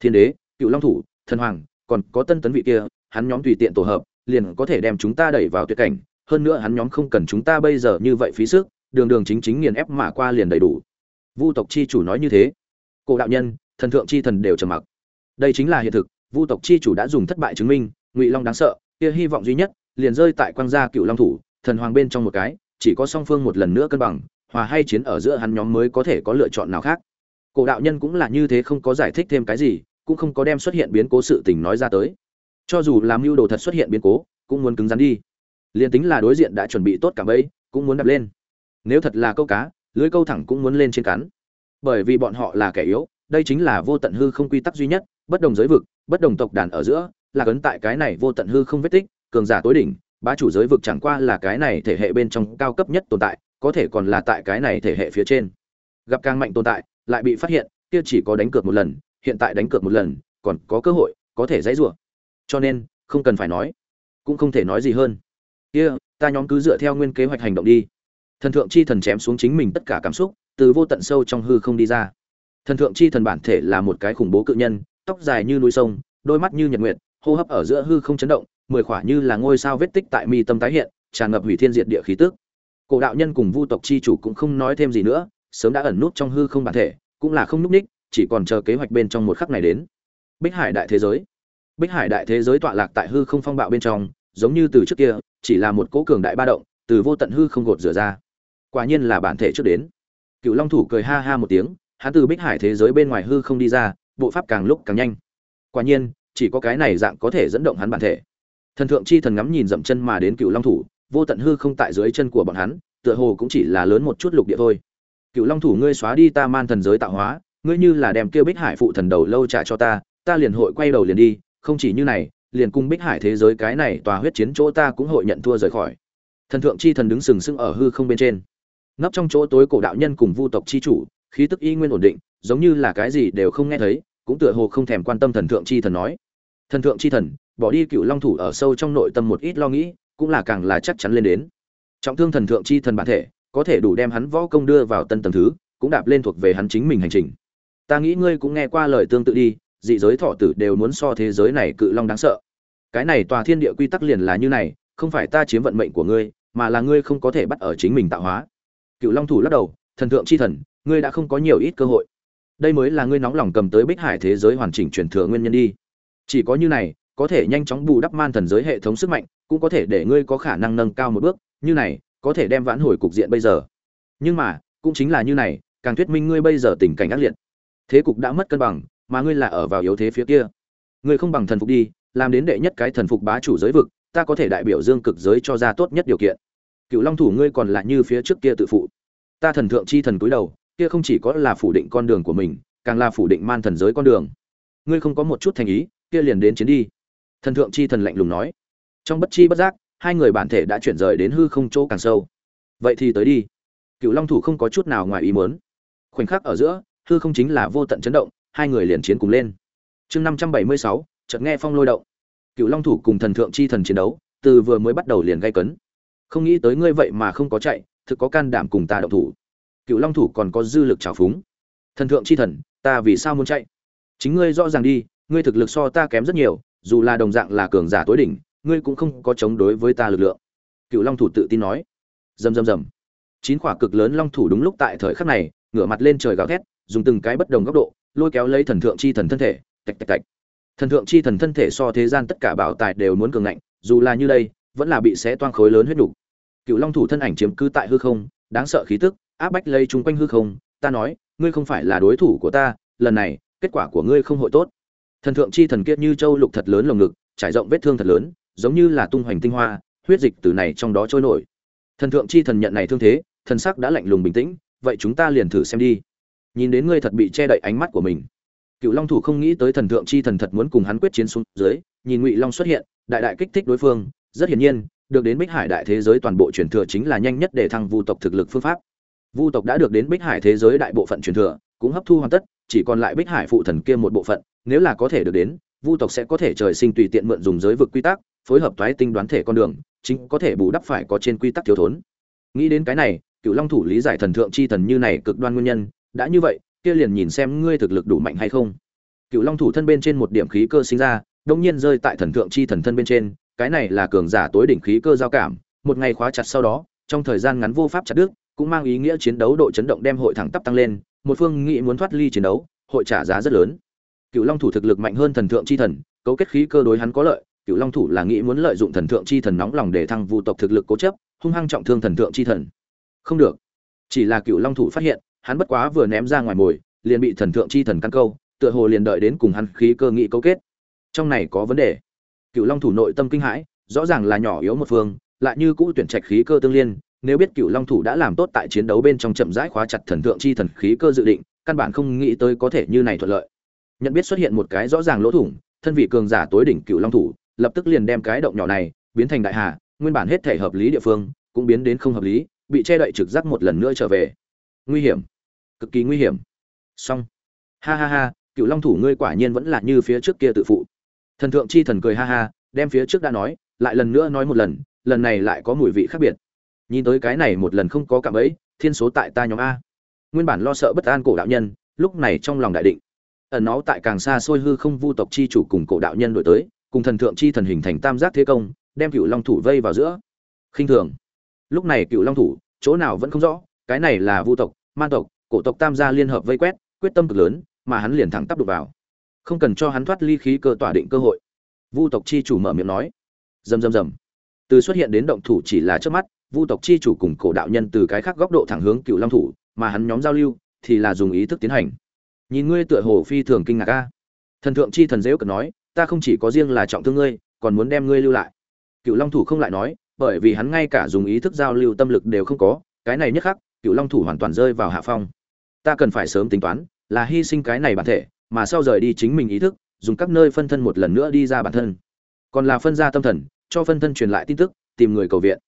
Thiên đế, cựu long thủ, thần hoàng, còn có tân tấn vị kia, hắn nhóm tùy tiện tổ hợp, liền có thể đem chúng ta đẩy vào tuyệt cảnh. Hơn nữa hắn nhóm không cần chúng ta bây giờ như vậy phí sức, đường đường chính chính nghiền ép mà qua liền đầy đủ. Vu tộc chi chủ nói như thế. Cổ đạo nhân, thần thượng chi thần đều trầm mặc. Đây chính là hiện thực, vu tộc chi chủ đã dùng thất bại chứng minh, ngụy long đáng sợ, kia hy vọng duy nhất, liền rơi tại quang gia cựu long thủ, thần hoàng bên trong một cái chỉ có song phương một lần nữa cân bằng, hòa hay chiến ở giữa hắn nhóm mới có thể có lựa chọn nào khác. Cổ đạo nhân cũng là như thế không có giải thích thêm cái gì, cũng không có đem xuất hiện biến cố sự tình nói ra tới. Cho dù làm mưu đồ thật xuất hiện biến cố, cũng muốn cứng rắn đi. Liền tính là đối diện đã chuẩn bị tốt cả bẫy, cũng muốn đập lên. Nếu thật là câu cá, lưới câu thẳng cũng muốn lên trên cắn. Bởi vì bọn họ là kẻ yếu, đây chính là vô tận hư không quy tắc duy nhất, bất đồng giới vực, bất đồng tộc đàn ở giữa, là cấn tại cái này vô tận hư không vết tích, cường giả tối đỉnh bá chủ giới vực chẳng qua là cái này thể hệ bên trong cao cấp nhất tồn tại, có thể còn là tại cái này thể hệ phía trên. Gặp càng mạnh tồn tại, lại bị phát hiện, kia chỉ có đánh cược một lần, hiện tại đánh cược một lần, còn có cơ hội, có thể dãy rủa. Cho nên, không cần phải nói, cũng không thể nói gì hơn. Kia, ta nhóm cứ dựa theo nguyên kế hoạch hành động đi. Thần thượng chi thần chém xuống chính mình tất cả cảm xúc, từ vô tận sâu trong hư không đi ra. Thần thượng chi thần bản thể là một cái khủng bố cự nhân, tóc dài như núi sông, đôi mắt như nhật nguyệt hô hấp ở giữa hư không chấn động, mười khỏa như là ngôi sao vết tích tại mi tâm tái hiện, tràn ngập hủy thiên diệt địa khí tức. Cổ đạo nhân cùng vu tộc chi chủ cũng không nói thêm gì nữa, sớm đã ẩn nút trong hư không bản thể, cũng là không núp ních chỉ còn chờ kế hoạch bên trong một khắc này đến. Bích hải đại thế giới. Bích hải đại thế giới tọa lạc tại hư không phong bạo bên trong, giống như từ trước kia, chỉ là một cỗ cường đại ba động, từ vô tận hư không gột rửa ra. Quả nhiên là bản thể trước đến. Cựu long thủ cười ha ha một tiếng, hắn từ bích hải thế giới bên ngoài hư không đi ra, bộ pháp càng lúc càng nhanh. Quả nhiên chỉ có cái này dạng có thể dẫn động hắn bản thể. Thần thượng chi thần ngắm nhìn dậm chân mà đến cựu long thủ, vô tận hư không tại dưới chân của bọn hắn, tựa hồ cũng chỉ là lớn một chút lục địa thôi. Cựu long thủ, ngươi xóa đi ta man thần giới tạo hóa, ngươi như là đem kêu bích hải phụ thần đầu lâu trả cho ta ta liền hội quay đầu liền đi, không chỉ như này, liền cung bích hải thế giới cái này tòa huyết chiến chỗ ta cũng hội nhận thua rời khỏi. Thần thượng chi thần đứng sừng sững ở hư không bên trên. Nấp trong chỗ tối cổ đạo nhân cùng vu tộc chi chủ, khí tức y nguyên ổn định, giống như là cái gì đều không nghe thấy, cũng tựa hồ không thèm quan tâm thần thượng chi thần nói thần thượng chi thần, bỏ đi cựu long thủ ở sâu trong nội tâm một ít lo nghĩ, cũng là càng là chắc chắn lên đến. Trọng thương thần thượng chi thần bản thể, có thể đủ đem hắn võ công đưa vào tân tầm thứ, cũng đạp lên thuộc về hắn chính mình hành trình. Ta nghĩ ngươi cũng nghe qua lời tương tự đi, dị giới thọ tử đều muốn so thế giới này cự long đáng sợ. Cái này tòa thiên địa quy tắc liền là như này, không phải ta chiếm vận mệnh của ngươi, mà là ngươi không có thể bắt ở chính mình tạo hóa. Cựu long thủ lắc đầu, thần thượng chi thần, ngươi đã không có nhiều ít cơ hội. Đây mới là ngươi nóng lòng cầm tới bích hải thế giới hoàn chỉnh truyền thừa nguyên nhân đi chỉ có như này, có thể nhanh chóng bù đắp man thần giới hệ thống sức mạnh, cũng có thể để ngươi có khả năng nâng cao một bước, như này, có thể đem vãn hồi cục diện bây giờ. Nhưng mà, cũng chính là như này, càng thuyết minh ngươi bây giờ tình cảnh ác liệt. Thế cục đã mất cân bằng, mà ngươi là ở vào yếu thế phía kia. Ngươi không bằng thần phục đi, làm đến đệ nhất cái thần phục bá chủ giới vực, ta có thể đại biểu dương cực giới cho ra tốt nhất điều kiện. Cựu long thủ ngươi còn là như phía trước kia tự phụ. Ta thần thượng chi thần cúi đầu, kia không chỉ có là phủ định con đường của mình, càng là phủ định man thần giới con đường. Ngươi không có một chút thành ý kia liền đến chiến đi. Thần thượng chi thần lạnh lùng nói. Trong bất chi bất giác, hai người bản thể đã chuyển rời đến hư không chỗ càng sâu. Vậy thì tới đi. Cựu long thủ không có chút nào ngoài ý muốn. Khoảnh khắc ở giữa, hư không chính là vô tận chấn động, hai người liền chiến cùng lên. Chương năm trăm bảy mươi sáu, chợt nghe phong lôi động. Cựu long thủ cùng thần thượng chi thần chiến đấu, từ vừa mới bắt đầu liền gây cấn. Không nghĩ tới ngươi vậy mà không có chạy, thực có can đảm cùng ta động thủ. Cựu long thủ còn có dư lực trào phúng. Thần thượng chi thần, ta vì sao muốn chạy? Chính ngươi rõ ràng đi ngươi thực lực so ta kém rất nhiều, dù là đồng dạng là cường giả tối đỉnh, ngươi cũng không có chống đối với ta lực lượng. Cựu long thủ tự tin nói. Rầm rầm rầm. Chín quả cực lớn long thủ đúng lúc tại thời khắc này, ngửa mặt lên trời gào thét, dùng từng cái bất đồng góc độ, lôi kéo lấy thần thượng chi thần thân thể, tạch tạch tạch. Thần thượng chi thần thân thể so thế gian tất cả bảo tài đều muốn cường ngạnh, dù là như đây, vẫn là bị xé toang khối lớn huyết đủ. cựu long thủ thân ảnh chiếm cứ tại hư không, đáng sợ khí tức, áp bách lấy chúng quanh hư không, ta nói, ngươi không phải là đối thủ của ta, lần này, kết quả của ngươi không hội tốt thần thượng chi thần kiết như châu lục thật lớn lồng ngực, trải rộng vết thương thật lớn, giống như là tung hoành tinh hoa, huyết dịch từ này trong đó trôi nổi. Thần thượng chi thần nhận này thương thế, thần sắc đã lạnh lùng bình tĩnh, vậy chúng ta liền thử xem đi. Nhìn đến ngươi thật bị che đậy ánh mắt của mình. Cựu long thủ không nghĩ tới thần thượng chi thần thật muốn cùng hắn quyết chiến xuống dưới, nhìn ngụy long xuất hiện, đại đại kích thích đối phương, rất hiển nhiên, được đến bích hải đại thế giới toàn bộ truyền thừa chính là nhanh nhất để thăng vu tộc thực lực phương pháp. Vu tộc đã được đến bích hải thế giới đại bộ phận truyền thừa, cũng hấp thu hoàn tất, chỉ còn lại bích hải phụ thần kia một bộ phận nếu là có thể được đến, vu tộc sẽ có thể trời sinh tùy tiện mượn dùng giới vực quy tắc, phối hợp toái tinh đoán thể con đường, chính có thể bù đắp phải có trên quy tắc thiếu thốn. Nghĩ đến cái này cựu long thủ lý giải thần thượng chi thần như này cực đoan nguyên nhân, đã như vậy, kia liền nhìn xem ngươi thực lực đủ mạnh hay không. Cựu long thủ thân bên trên một điểm khí cơ sinh ra đông nhiên rơi tại thần thượng chi thần thân bên trên, cái này là cường giả tối đỉnh khí cơ giao cảm, một ngày khóa chặt sau đó, trong thời gian ngắn vô pháp chặt đứt, cũng mang ý nghĩa chiến đấu độ chấn động đem hội thẳng tắp tăng lên, một phương nghị muốn thoát ly chiến đấu, hội trả giá rất lớn cựu long thủ thực lực mạnh hơn thần thượng chi thần, cấu kết khí cơ đối hắn có lợi cựu long thủ là nghĩ muốn lợi dụng thần thượng chi thần nóng lòng để thăng vu tộc thực lực cố chấp, hung hăng trọng thương thần thượng chi thần. Không được. Chỉ là cựu long thủ phát hiện, hắn bất quá vừa ném ra ngoài mồi, liền bị thần thượng chi thần căn câu, tựa hồ liền đợi đến cùng hắn khí cơ nghị cấu kết. Trong này có vấn đề. Cựu long thủ nội tâm kinh hãi, rõ ràng là nhỏ yếu một phương, lại như cũ tuyển trạch khí cơ tương liên, nếu biết cựu long thủ đã làm tốt tại chiến đấu bên trong chậm rãi khóa chặt thần thượng chi thần khí cơ dự định, căn bản không nghĩ tới có thể như này thuận lợi nhận biết xuất hiện một cái rõ ràng lỗ thủng, thân vị cường giả tối đỉnh cựu long thủ, lập tức liền đem cái động nhỏ này biến thành đại hà, nguyên bản hết thể hợp lý địa phương cũng biến đến không hợp lý, bị che đậy trực giác một lần nữa trở về. Nguy hiểm. Cực kỳ nguy hiểm. Xong. Ha ha ha cựu long thủ ngươi quả nhiên vẫn là như phía trước kia tự phụ. Thần thượng chi thần cười ha ha, đem phía trước đã nói, lại lần nữa nói một lần lần này lại có mùi vị khác biệt. Nhìn tới cái này một lần không có cảm ấy thiên số tại ta nhóm a. Nguyên bản lo sợ bất an cổ đạo nhân, lúc này trong lòng đại định ẩn nó tại càng xa xôi hư không vu tộc chi chủ cùng cổ đạo nhân đổi tới, cùng thần thượng chi thần hình thành tam giác thế công, đem cựu long thủ vây vào giữa. Khinh thường. Lúc này cựu long thủ, chỗ nào vẫn không rõ, cái này là vu tộc man tộc, cổ tộc tam gia liên hợp vây quét, quyết tâm cực lớn, mà hắn liền thẳng tắp đục vào. Không cần cho hắn thoát ly khí cơ tỏa định cơ hội. Vu tộc chi chủ mở miệng nói. Rầm rầm rầm. Từ xuất hiện đến động thủ chỉ là trước mắt, vu tộc chi chủ cùng cổ đạo nhân từ cái khác góc độ thẳng hướng cựu long thủ, mà hắn nhóm giao lưu thì là dùng ý thức tiến hành nhìn ngươi tựa hồ phi thường kinh ngạc a. Thần thượng chi thần dễu cần nói, ta không chỉ có riêng là trọng thương ngươi, còn muốn đem ngươi lưu lại. Cựu long thủ không lại nói, bởi vì hắn ngay cả dùng ý thức giao lưu tâm lực đều không có, cái này nhất khắc cựu long thủ hoàn toàn rơi vào hạ phong. Ta cần phải sớm tính toán, là hy sinh cái này bản thể, mà sau rời đi chính mình ý thức, dùng các nơi phân thân một lần nữa đi ra bản thân. Còn là phân ra tâm thần, cho phân thân truyền lại tin tức, tìm người cầu viện.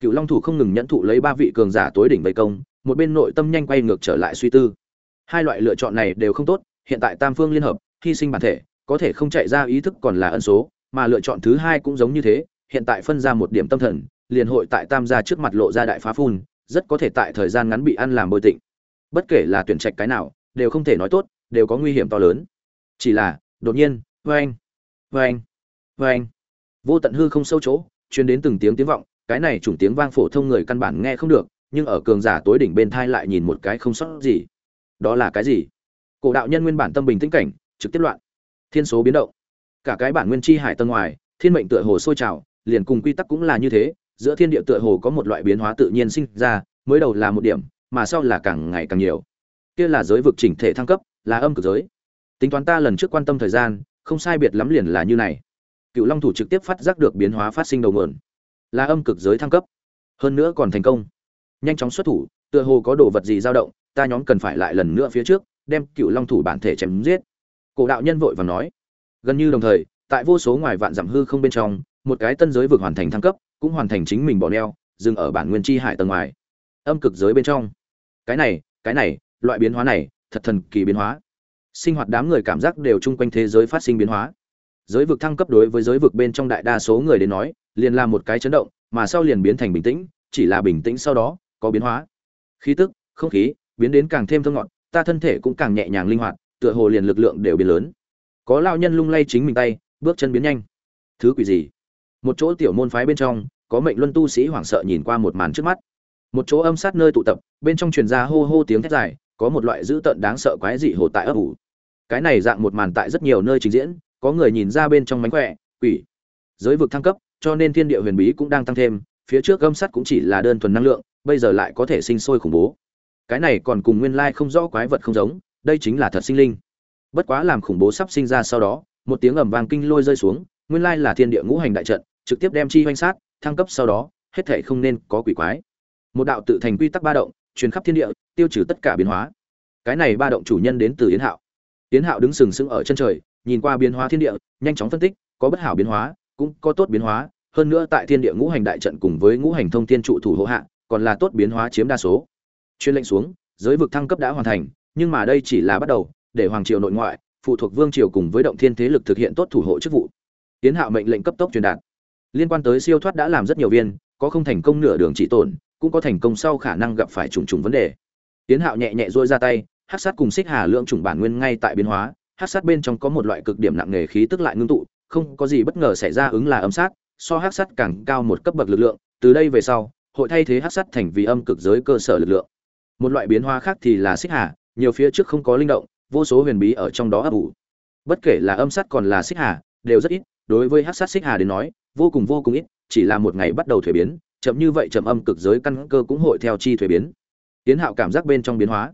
Cựu long thủ không ngừng nhẫn thụ lấy ba vị cường giả tối đỉnh vây công, một bên nội tâm nhanh quay ngược trở lại suy tư hai loại lựa chọn này đều không tốt, hiện tại tam phương liên hợp, hy sinh bản thể, có thể không chạy ra ý thức còn là ân số, mà lựa chọn thứ hai cũng giống như thế, hiện tại phân ra một điểm tâm thần, liền hội tại tam gia trước mặt lộ ra đại phá phun, rất có thể tại thời gian ngắn bị ăn làm bôi tịnh. Bất kể là tuyển trạch cái nào, đều không thể nói tốt, đều có nguy hiểm to lớn. Chỉ là, đột nhiên vê anh vê anh vê anh vô tận hư không sâu chỗ chuyên đến từng tiếng tiếng vọng, cái này chủng tiếng vang phổ thông người căn bản nghe không được, nhưng ở cường giả tối đỉnh bên thai lại nhìn một cái không sót gì đó là cái gì? Cổ đạo nhân nguyên bản tâm bình tĩnh cảnh, trực tiếp loạn. Thiên số biến động. Cả cái bản nguyên chi hải tầng ngoài, thiên mệnh tựa hồ sôi trào, liền cùng quy tắc cũng là như thế, giữa thiên địa tựa hồ có một loại biến hóa tự nhiên sinh ra, mới đầu là một điểm, mà sau là càng ngày càng nhiều. Kia là giới vực chỉnh thể thăng cấp, là âm cực giới. Tính toán ta lần trước quan tâm thời gian, không sai biệt lắm liền là như này. Cựu long thủ trực tiếp phát giác được biến hóa phát sinh đầu nguồn. Là âm cực giới thăng cấp. Hơn nữa còn thành công. Nhanh chóng xuất thủ, tựa hồ có đồ vật gì dao động ta nhóm cần phải lại lần nữa phía trước, đem cựu long thủ bản thể chém giết. Cổ đạo nhân vội và nói. Gần như đồng thời, tại vô số ngoài vạn dặm hư không bên trong, một cái tân giới vực hoàn thành thăng cấp, cũng hoàn thành chính mình bỏ neo, dừng ở bản nguyên chi hải tầng ngoài. Âm cực giới bên trong. Cái này cái này, loại biến hóa này, thật thần kỳ biến hóa. Sinh hoạt đám người cảm giác đều chung quanh thế giới phát sinh biến hóa. Giới vực thăng cấp đối với giới vực bên trong đại đa số người đến nói, liền là một cái chấn động, mà sau liền biến thành bình tĩnh, chỉ là bình tĩnh sau đó, có biến hóa. Khí tức, không khí biến đến càng thêm thơ ngọt, ta thân thể cũng càng nhẹ nhàng linh hoạt, tựa hồ liền lực lượng đều biến lớn. Có lao nhân lung lay chính mình tay, bước chân biến nhanh. Thứ quỷ gì? Một chỗ tiểu môn phái bên trong, có mệnh luân tu sĩ hoảng sợ nhìn qua một màn trước mắt. Một chỗ âm sát nơi tụ tập, bên trong truyền ra hô hô tiếng thét dài, có một loại dữ tợn đáng sợ quái dị hồ tại ấp ủ. Cái này dạng một màn tại rất nhiều nơi trình diễn, có người nhìn ra bên trong mánh khỏe, quỷ. Giới vực thăng cấp, cho nên thiên địa huyền bí cũng đang tăng thêm, phía trước âm sắt cũng chỉ là đơn thuần năng lượng, bây giờ lại có thể sinh sôi khủng bố cái này còn cùng nguyên lai không rõ quái vật không giống, đây chính là thật sinh linh. Bất quá làm khủng bố sắp sinh ra sau đó, một tiếng ầm vang kinh lôi rơi xuống, nguyên lai là thiên địa ngũ hành đại trận, trực tiếp đem chi hoành sát, thăng cấp sau đó, hết thể không nên có quỷ quái. Một đạo tự thành quy tắc ba động, truyền khắp thiên địa, tiêu trừ tất cả biến hóa. Cái này ba động chủ nhân đến từ yến hạo. Yến hạo đứng sừng sững ở chân trời, nhìn qua biến hóa thiên địa, nhanh chóng phân tích, có bất hảo biến hóa, cũng có tốt biến hóa, hơn nữa tại thiên địa ngũ hành đại trận cùng với ngũ hành thông thiên trụ thủ hộ hạ, còn là tốt biến hóa chiếm đa số chuyên lệnh xuống, giới vực thăng cấp đã hoàn thành, nhưng mà đây chỉ là bắt đầu, để hoàng triều nội ngoại, phụ thuộc vương triều cùng với động thiên thế lực thực hiện tốt thủ hộ chức vụ. Tiến hạo mệnh lệnh cấp tốc truyền đạt. Liên quan tới siêu thoát đã làm rất nhiều viên, có không thành công nửa đường chỉ tổn, cũng có thành công sau khả năng gặp phải trùng trùng vấn đề. Tiến hạo nhẹ nhẹ dôi ra tay hát sát cùng xích hà lượng trùng bản nguyên ngay tại biến hóa hát sát bên trong có một loại cực điểm nặng nghề khí tức lại ngưng tụ, không có gì bất ngờ xảy ra ứng là âm sát, so hát sát càng cao một cấp bậc lực lượng, từ đây về sau, hội thay thế hát sát thành vì âm cực giới cơ sở lực lượng một loại biến hóa khác thì là xích hà, nhiều phía trước không có linh động, vô số huyền bí ở trong đó ấp ủ. Bất kể là âm sát còn là xích hà, đều rất ít, đối với hát sát xích hà đến nói, vô cùng vô cùng ít, chỉ là một ngày bắt đầu thuế biến, chậm như vậy chậm âm cực giới căn cơ cũng hội theo chi thuế biến. Tiến hạo cảm giác bên trong biến hóa.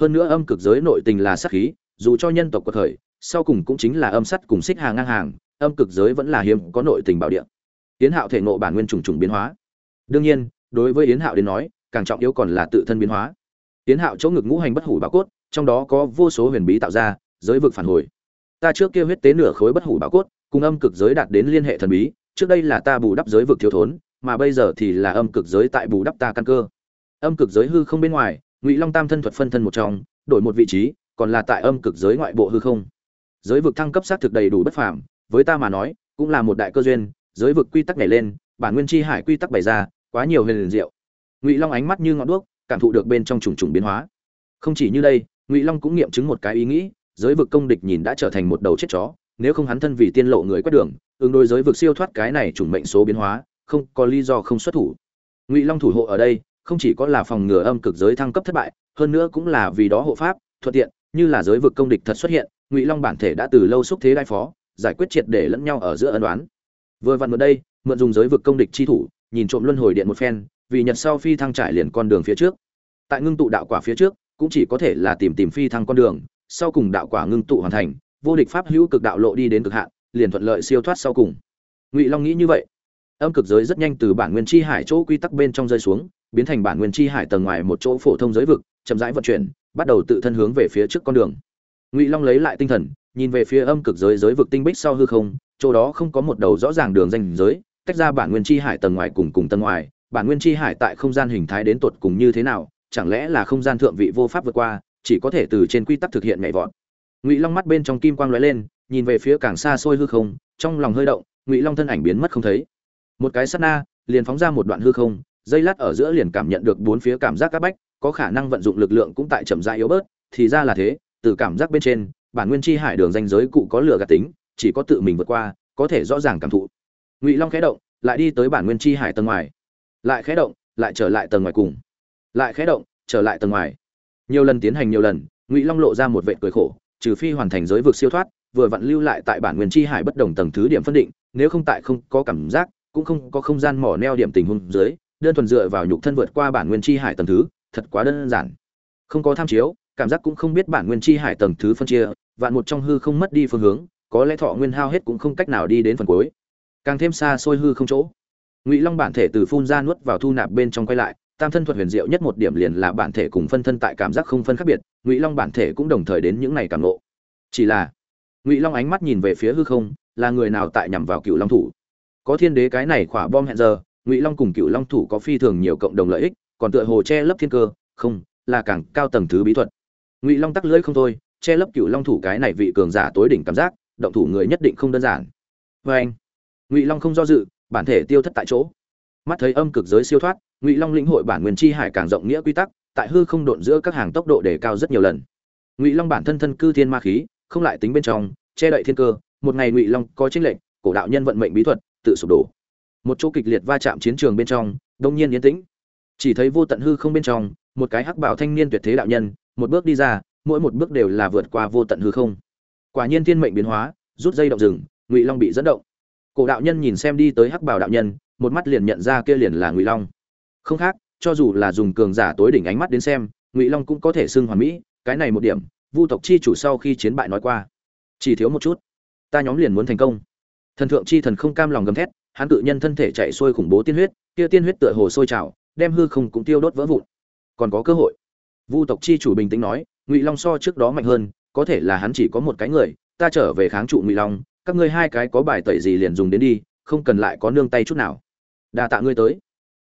Hơn nữa âm cực giới nội tình là sát khí, dù cho nhân tộc có thời sau cùng cũng chính là âm sắt cùng xích hà ngang hàng, âm cực giới vẫn là hiếm có nội tình bảo địa. Tiến hạo thể ngộ bản nguyên trùng trùng biến hóa. Đương nhiên, đối với yến hạo đến nói càng trọng yếu còn là tự thân biến hóa. Tiến hạo chỗ ngực ngũ hành bất hủ bảo cốt, trong đó có vô số huyền bí tạo ra, giới vực phản hồi. Ta trước kia huyết tế nửa khối bất hủ bảo cốt, cùng âm cực giới đạt đến liên hệ thần bí, trước đây là ta bù đắp giới vực thiếu thốn, mà bây giờ thì là âm cực giới tại bù đắp ta căn cơ. Âm cực giới hư không bên ngoài, ngụy long tam thân thuật phân thân một trong, đổi một vị trí, còn là tại âm cực giới ngoại bộ hư không. Giới vực thăng cấp xác thực đầy đủ bất phàm, với ta mà nói, cũng là một đại cơ duyên, giới vực quy tắc nhảy lên, bản nguyên chi hải quy tắc bày ra, quá nhiều huyền diệu ngụy long ánh mắt như ngọn đuốc, cảm thụ được bên trong trùng trùng biến hóa. Không chỉ như đây, ngụy long cũng nghiệm chứng một cái ý nghĩ, giới vực công địch nhìn đã trở thành một đầu chết chó, nếu không hắn thân vì tiên lộ người quét đường, ứng đối giới vực siêu thoát cái này chủng mệnh số biến hóa, không có lý do không xuất thủ. Ngụy long thủ hộ ở đây, không chỉ có là phòng ngừa âm cực giới thăng cấp thất bại, hơn nữa cũng là vì đó hộ pháp, thuận tiện, như là giới vực công địch thật xuất hiện, ngụy long bản thể đã từ lâu xúc thế đại phó, giải quyết triệt để lẫn nhau ở giữa ân đoán vừa vặn mượn đây, mượn dùng giới vực công địch chi thủ, nhìn trộm luân hồi điện một phen vì nhật sau phi thăng trải liền con đường phía trước. Tại ngưng tụ đạo quả phía trước, cũng chỉ có thể là tìm tìm phi thăng con đường, sau cùng đạo quả ngưng tụ hoàn thành, vô địch pháp hữu cực đạo lộ đi đến cực hạn, liền thuận lợi siêu thoát sau cùng. Ngụy long nghĩ như vậy. Âm cực giới rất nhanh từ bản nguyên chi hải chỗ quy tắc bên trong rơi xuống, biến thành bản nguyên chi hải tầng ngoài một chỗ phổ thông giới vực, chậm rãi vận chuyển, bắt đầu tự thân hướng về phía trước con đường. Ngụy long lấy lại tinh thần, nhìn về phía âm cực giới giới vực tinh bích sau hư không, chỗ đó không có một đầu rõ ràng đường danh giới, tách ra bản nguyên chi hải tầng ngoài cùng cùng tầng ngoài bản nguyên chi hải tại không gian hình thái đến tột cùng như thế nào, chẳng lẽ là không gian thượng vị vô pháp vượt qua, chỉ có thể từ trên quy tắc thực hiện nhảy vọt. Ngụy long mắt bên trong kim quang lóe lên, nhìn về phía càng xa xôi hư không, trong lòng hơi động, ngụy long thân ảnh biến mất không thấy. Một cái sát na, liền phóng ra một đoạn hư không, dây lát ở giữa liền cảm nhận được bốn phía cảm giác các bách, có khả năng vận dụng lực lượng cũng tại chậm rãi yếu bớt, thì ra là thế, từ cảm giác bên trên, bản nguyên chi hải đường danh giới cụ có lửa gạt tính, chỉ có tự mình vượt qua, có thể rõ ràng cảm thụ. Ngụy long khẽ động, lại đi tới bản nguyên chi hải tầng ngoài lại khẽ động, lại trở lại tầng ngoài cùng. Lại khẽ động, trở lại tầng ngoài. Nhiều lần tiến hành nhiều lần, ngụy long lộ ra một vệ cười khổ, trừ phi hoàn thành giới vực siêu thoát, vừa vặn lưu lại tại bản nguyên chi hải bất đồng tầng thứ điểm phân định, nếu không tại không có cảm giác, cũng không có không gian mỏ neo điểm tình huống dưới, đơn thuần dựa vào nhục thân vượt qua bản nguyên chi hải tầng thứ, thật quá đơn giản. Không có tham chiếu, cảm giác cũng không biết bản nguyên chi hải tầng thứ phân chia, vạn một trong hư không mất đi phương hướng, có lẽ thọ nguyên hao hết cũng không cách nào đi đến phần cuối. Càng thêm xa xôi hư không chỗ ngụy long bản thể từ phun ra nuốt vào thu nạp bên trong quay lại tam thân thuật huyền diệu nhất một điểm liền là bản thể cùng phân thân tại cảm giác không phân khác biệt ngụy long bản thể cũng đồng thời đến những này cảm ngộ chỉ là ngụy long ánh mắt nhìn về phía hư không là người nào tại nhằm vào cựu long thủ có thiên đế cái này khỏa bom hẹn giờ ngụy long cùng cựu long thủ có phi thường nhiều cộng đồng lợi ích còn tựa hồ che lấp thiên cơ không là càng cao tầng thứ bí thuật ngụy long tắc lưỡi không thôi che lấp cựu long thủ cái này vị cường giả tối đỉnh cảm giác động thủ người nhất định không đơn giản vê anh ngụy long không do dự bản thể tiêu thất tại chỗ. Mắt thấy âm cực giới siêu thoát, ngụy long lĩnh hội bản nguyên chi hải càng rộng nghĩa quy tắc, tại hư không độn giữa các hàng tốc độ đề cao rất nhiều lần. Ngụy long bản thân thân cư thiên ma khí, không lại tính bên trong, che đậy thiên cơ, một ngày ngụy long có chính lệnh cổ đạo nhân vận mệnh bí thuật, tự sụp đổ. Một chỗ kịch liệt va chạm chiến trường bên trong, đông nhiên yên tĩnh. Chỉ thấy vô tận hư không bên trong, một cái hắc bảo thanh niên tuyệt thế đạo nhân, một bước đi ra, mỗi một bước đều là vượt qua vô tận hư không. Quả nhiên thiên mệnh biến hóa, rút dây động rừng, ngụy long bị dẫn động cổ đạo nhân nhìn xem đi tới hắc bảo đạo nhân, một mắt liền nhận ra kia liền là ngụy long. Không khác, cho dù là dùng cường giả tối đỉnh ánh mắt đến xem, ngụy long cũng có thể xưng hoàn mỹ, cái này một điểm, vu tộc chi chủ sau khi chiến bại nói qua. Chỉ thiếu một chút, ta nhóm liền muốn thành công. Thần thượng chi thần không cam lòng gầm thét, hắn tự nhân thân thể chạy xuôi khủng bố tiên huyết, kia tiên huyết tựa hồ sôi trào, đem hư không cũng tiêu đốt vỡ vụn. Còn có cơ hội. Vu tộc chi chủ bình tĩnh nói, ngụy long so trước đó mạnh hơn, có thể là hắn chỉ có một cái người, ta trở về kháng trụ ngụy long các ngươi hai cái có bài tẩy gì liền dùng đến đi, không cần lại có nương tay chút nào. Đa tạ ngươi tới.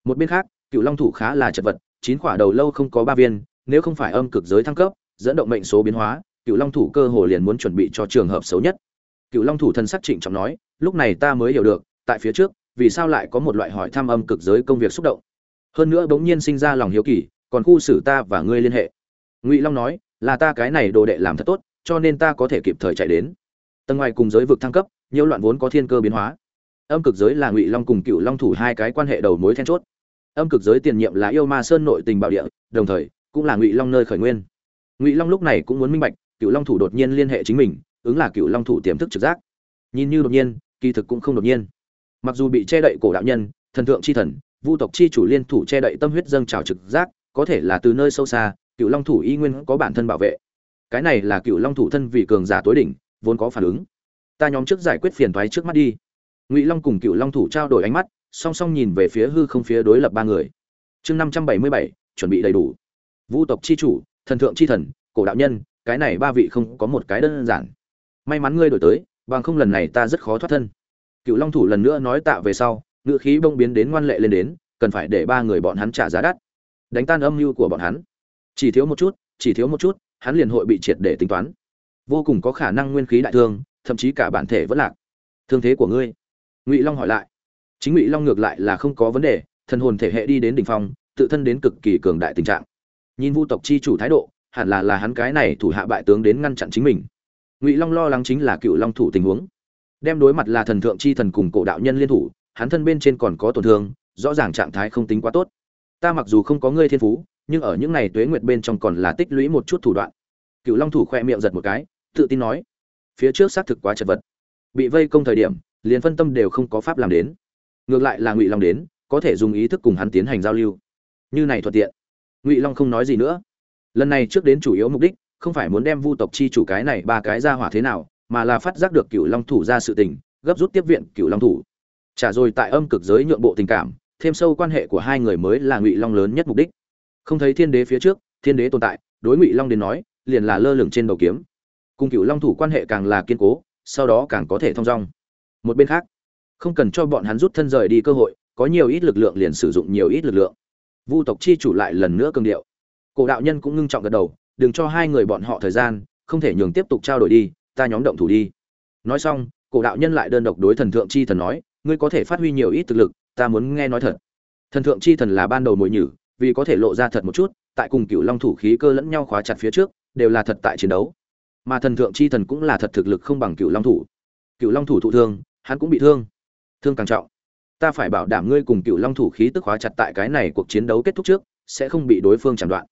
Một bên khác, cựu long thủ khá là chật vật, chín quả đầu lâu không có ba viên, nếu không phải âm cực giới thăng cấp, dẫn động mệnh số biến hóa, cựu long thủ cơ hồ liền muốn chuẩn bị cho trường hợp xấu nhất. Cựu long thủ thân sắc trịnh trọng nói, lúc này ta mới hiểu được, tại phía trước, vì sao lại có một loại hỏi thăm âm cực giới công việc xúc động. Hơn nữa bỗng nhiên sinh ra lòng hiếu kỳ, còn khu xử ta và ngươi liên hệ. Ngụy long nói, là ta cái này đồ đệ làm thật tốt, cho nên ta có thể kịp thời chạy đến tầng ngoài cùng giới vực thăng cấp nhiều loạn vốn có thiên cơ biến hóa. Âm cực giới là ngụy long cùng cựu long thủ hai cái quan hệ đầu mối then chốt. Âm cực giới tiền nhiệm là yêu ma sơn nội tình bảo địa, đồng thời, cũng là ngụy long nơi khởi nguyên. Ngụy long lúc này cũng muốn minh bạch, cựu long thủ đột nhiên liên hệ chính mình, ứng là cựu long thủ tiềm thức trực giác. Nhìn như đột nhiên, kỳ thực cũng không đột nhiên. Mặc dù bị che đậy cổ đạo nhân, thần thượng chi thần, vu tộc chi chủ liên thủ che đậy tâm huyết dâng trào trực giác, có thể là từ nơi sâu xa, cựu long thủ y nguyên có bản thân bảo vệ. Cái này là cựu long thủ thân vị cường giả tối đỉnh vốn có phản ứng. Ta nhóm trước giải quyết phiền thoái trước mắt đi. Ngụy long cùng cựu long thủ trao đổi ánh mắt, song song nhìn về phía hư không phía đối lập ba người. Chương năm trăm bảy mươi bảy, chuẩn bị đầy đủ. Vu tộc chi chủ, thần thượng chi thần, cổ đạo nhân, cái này ba vị không có một cái đơn giản. May mắn ngươi đổi tới, bằng không lần này ta rất khó thoát thân. Cựu long thủ lần nữa nói tạ về sau ngựa khí bông biến đến ngoan lệ lên đến, cần phải để ba người bọn hắn trả giá đắt. Đánh tan âm mưu của bọn hắn. Chỉ thiếu một chút, chỉ thiếu một chút, hắn liền hội bị triệt để tính toán vô cùng có khả năng nguyên khí đại thương, thậm chí cả bản thể vẫn lạc. Thương thế của ngươi. Ngụy long hỏi lại. Chính ngụy long ngược lại là không có vấn đề, thần hồn thể hệ đi đến đỉnh phong, tự thân đến cực kỳ cường đại tình trạng. Nhìn vu tộc chi chủ thái độ, hẳn là là hắn cái này thủ hạ bại tướng đến ngăn chặn chính mình. Ngụy long lo lắng chính là cựu long thủ tình huống. Đem đối mặt là thần thượng chi thần cùng cổ đạo nhân liên thủ, hắn thân bên trên còn có tổn thương, rõ ràng trạng thái không tính quá tốt. Ta mặc dù không có ngươi thiên phú, nhưng ở những này tuế nguyệt bên trong còn là tích lũy một chút thủ đoạn. Cựu long thủ khoe miệng giật một cái tự tin nói, phía trước xác thực quá chật vật. Bị vây công thời điểm, liền phân tâm đều không có pháp làm đến. Ngược lại là ngụy long đến, có thể dùng ý thức cùng hắn tiến hành giao lưu. Như này thuận tiện. Ngụy long không nói gì nữa. Lần này trước đến chủ yếu mục đích, không phải muốn đem vu tộc chi chủ cái này ba cái ra hỏa thế nào, mà là phát giác được cựu long thủ ra sự tình, gấp rút tiếp viện cựu long thủ. Trả rồi tại âm cực giới nhượng bộ tình cảm, thêm sâu quan hệ của hai người mới là ngụy long lớn nhất mục đích. Không thấy thiên đế phía trước, thiên đế tồn tại, đối ngụy long đến nói, liền là lơ lửng trên đầu kiếm cùng cựu long thủ quan hệ càng là kiên cố, sau đó càng có thể thông dong. Một bên khác, không cần cho bọn hắn rút thân rời đi cơ hội, có nhiều ít lực lượng liền sử dụng nhiều ít lực lượng. Vu tộc chi chủ lại lần nữa cường điệu. Cổ đạo nhân cũng ngưng trọng gật đầu, đừng cho hai người bọn họ thời gian, không thể nhường tiếp tục trao đổi đi, ta nhóm động thủ đi. Nói xong, cổ đạo nhân lại đơn độc đối thần thượng chi thần nói, ngươi có thể phát huy nhiều ít thực lực, ta muốn nghe nói thật. Thần thượng chi thần là ban đầu mồi nhử, vì có thể lộ ra thật một chút, tại cùng cựu long thủ khí cơ lẫn nhau khóa chặt phía trước, đều là thật tại chiến đấu mà thần thượng chi thần cũng là thật thực lực không bằng cựu long thủ. Cựu long thủ thụ thương, hắn cũng bị thương. Thương càng trọng. Ta phải bảo đảm ngươi cùng cựu long thủ khí tức khóa chặt tại cái này cuộc chiến đấu kết thúc trước, sẽ không bị đối phương chặn đoạn.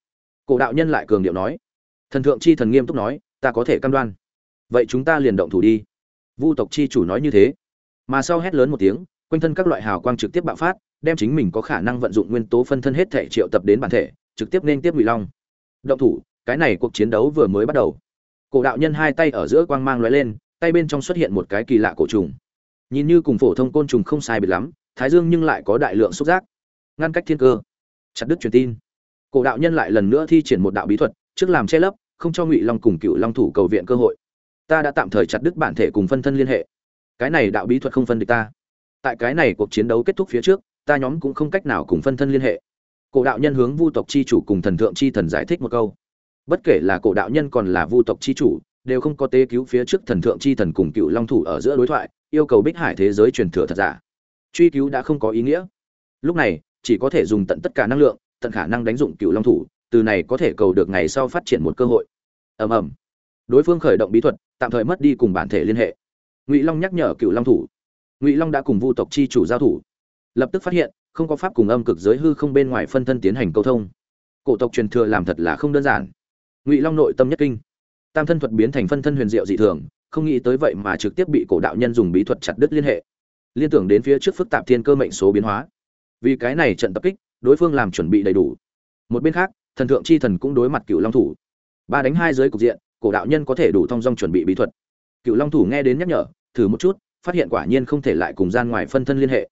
Cổ đạo nhân lại cường điệu nói. Thần thượng chi thần nghiêm túc nói, ta có thể cam đoan. Vậy chúng ta liền động thủ đi. Vu tộc chi chủ nói như thế. Mà sau hét lớn một tiếng, quanh thân các loại hào quang trực tiếp bạo phát, đem chính mình có khả năng vận dụng nguyên tố phân thân hết thể triệu tập đến bản thể, trực tiếp nên tiếp ngụy long. Động thủ, cái này cuộc chiến đấu vừa mới bắt đầu cổ đạo nhân hai tay ở giữa quang mang lóe lên, tay bên trong xuất hiện một cái kỳ lạ cổ trùng. Nhìn như cùng phổ thông côn trùng không sai biệt lắm, thái dương nhưng lại có đại lượng xúc giác. Ngăn cách thiên cơ. Chặt đứt truyền tin. Cổ đạo nhân lại lần nữa thi triển một đạo bí thuật, trước làm che lấp, không cho ngụy long cùng cựu long thủ cầu viện cơ hội. Ta đã tạm thời chặt đứt bản thể cùng phân thân liên hệ. Cái này đạo bí thuật không phân địch ta. Tại cái này cuộc chiến đấu kết thúc phía trước, ta nhóm cũng không cách nào cùng phân thân liên hệ. Cổ đạo nhân hướng vu tộc chi chủ cùng thần thượng chi thần giải thích một câu bất kể là cổ đạo nhân còn là vu tộc chi chủ, đều không có tế cứu phía trước thần thượng chi thần cùng cựu long thủ ở giữa đối thoại, yêu cầu bích hải thế giới truyền thừa thật giả. Truy cứu đã không có ý nghĩa. Lúc này, chỉ có thể dùng tận tất cả năng lượng, tận khả năng đánh dụng cựu long thủ, từ này có thể cầu được ngày sau phát triển một cơ hội. Ầm ầm. Đối phương khởi động bí thuật, tạm thời mất đi cùng bản thể liên hệ. Ngụy long nhắc nhở cựu long thủ. Ngụy long đã cùng vu tộc chi chủ giao thủ. Lập tức phát hiện, không có pháp cùng âm cực giới hư không bên ngoài phân thân tiến hành câu thông. Cổ tộc truyền thừa làm thật là không đơn giản ngụy long nội tâm nhất kinh tam thân thuật biến thành phân thân huyền diệu dị thường không nghĩ tới vậy mà trực tiếp bị cổ đạo nhân dùng bí thuật chặt đứt liên hệ liên tưởng đến phía trước phức tạp thiên cơ mệnh số biến hóa vì cái này trận tập kích đối phương làm chuẩn bị đầy đủ một bên khác thần thượng chi thần cũng đối mặt cựu long thủ ba đánh hai dưới cục diện cổ đạo nhân có thể đủ thông dong chuẩn bị bí thuật cựu long thủ nghe đến nhắc nhở thử một chút phát hiện quả nhiên không thể lại cùng gian ngoài phân thân liên hệ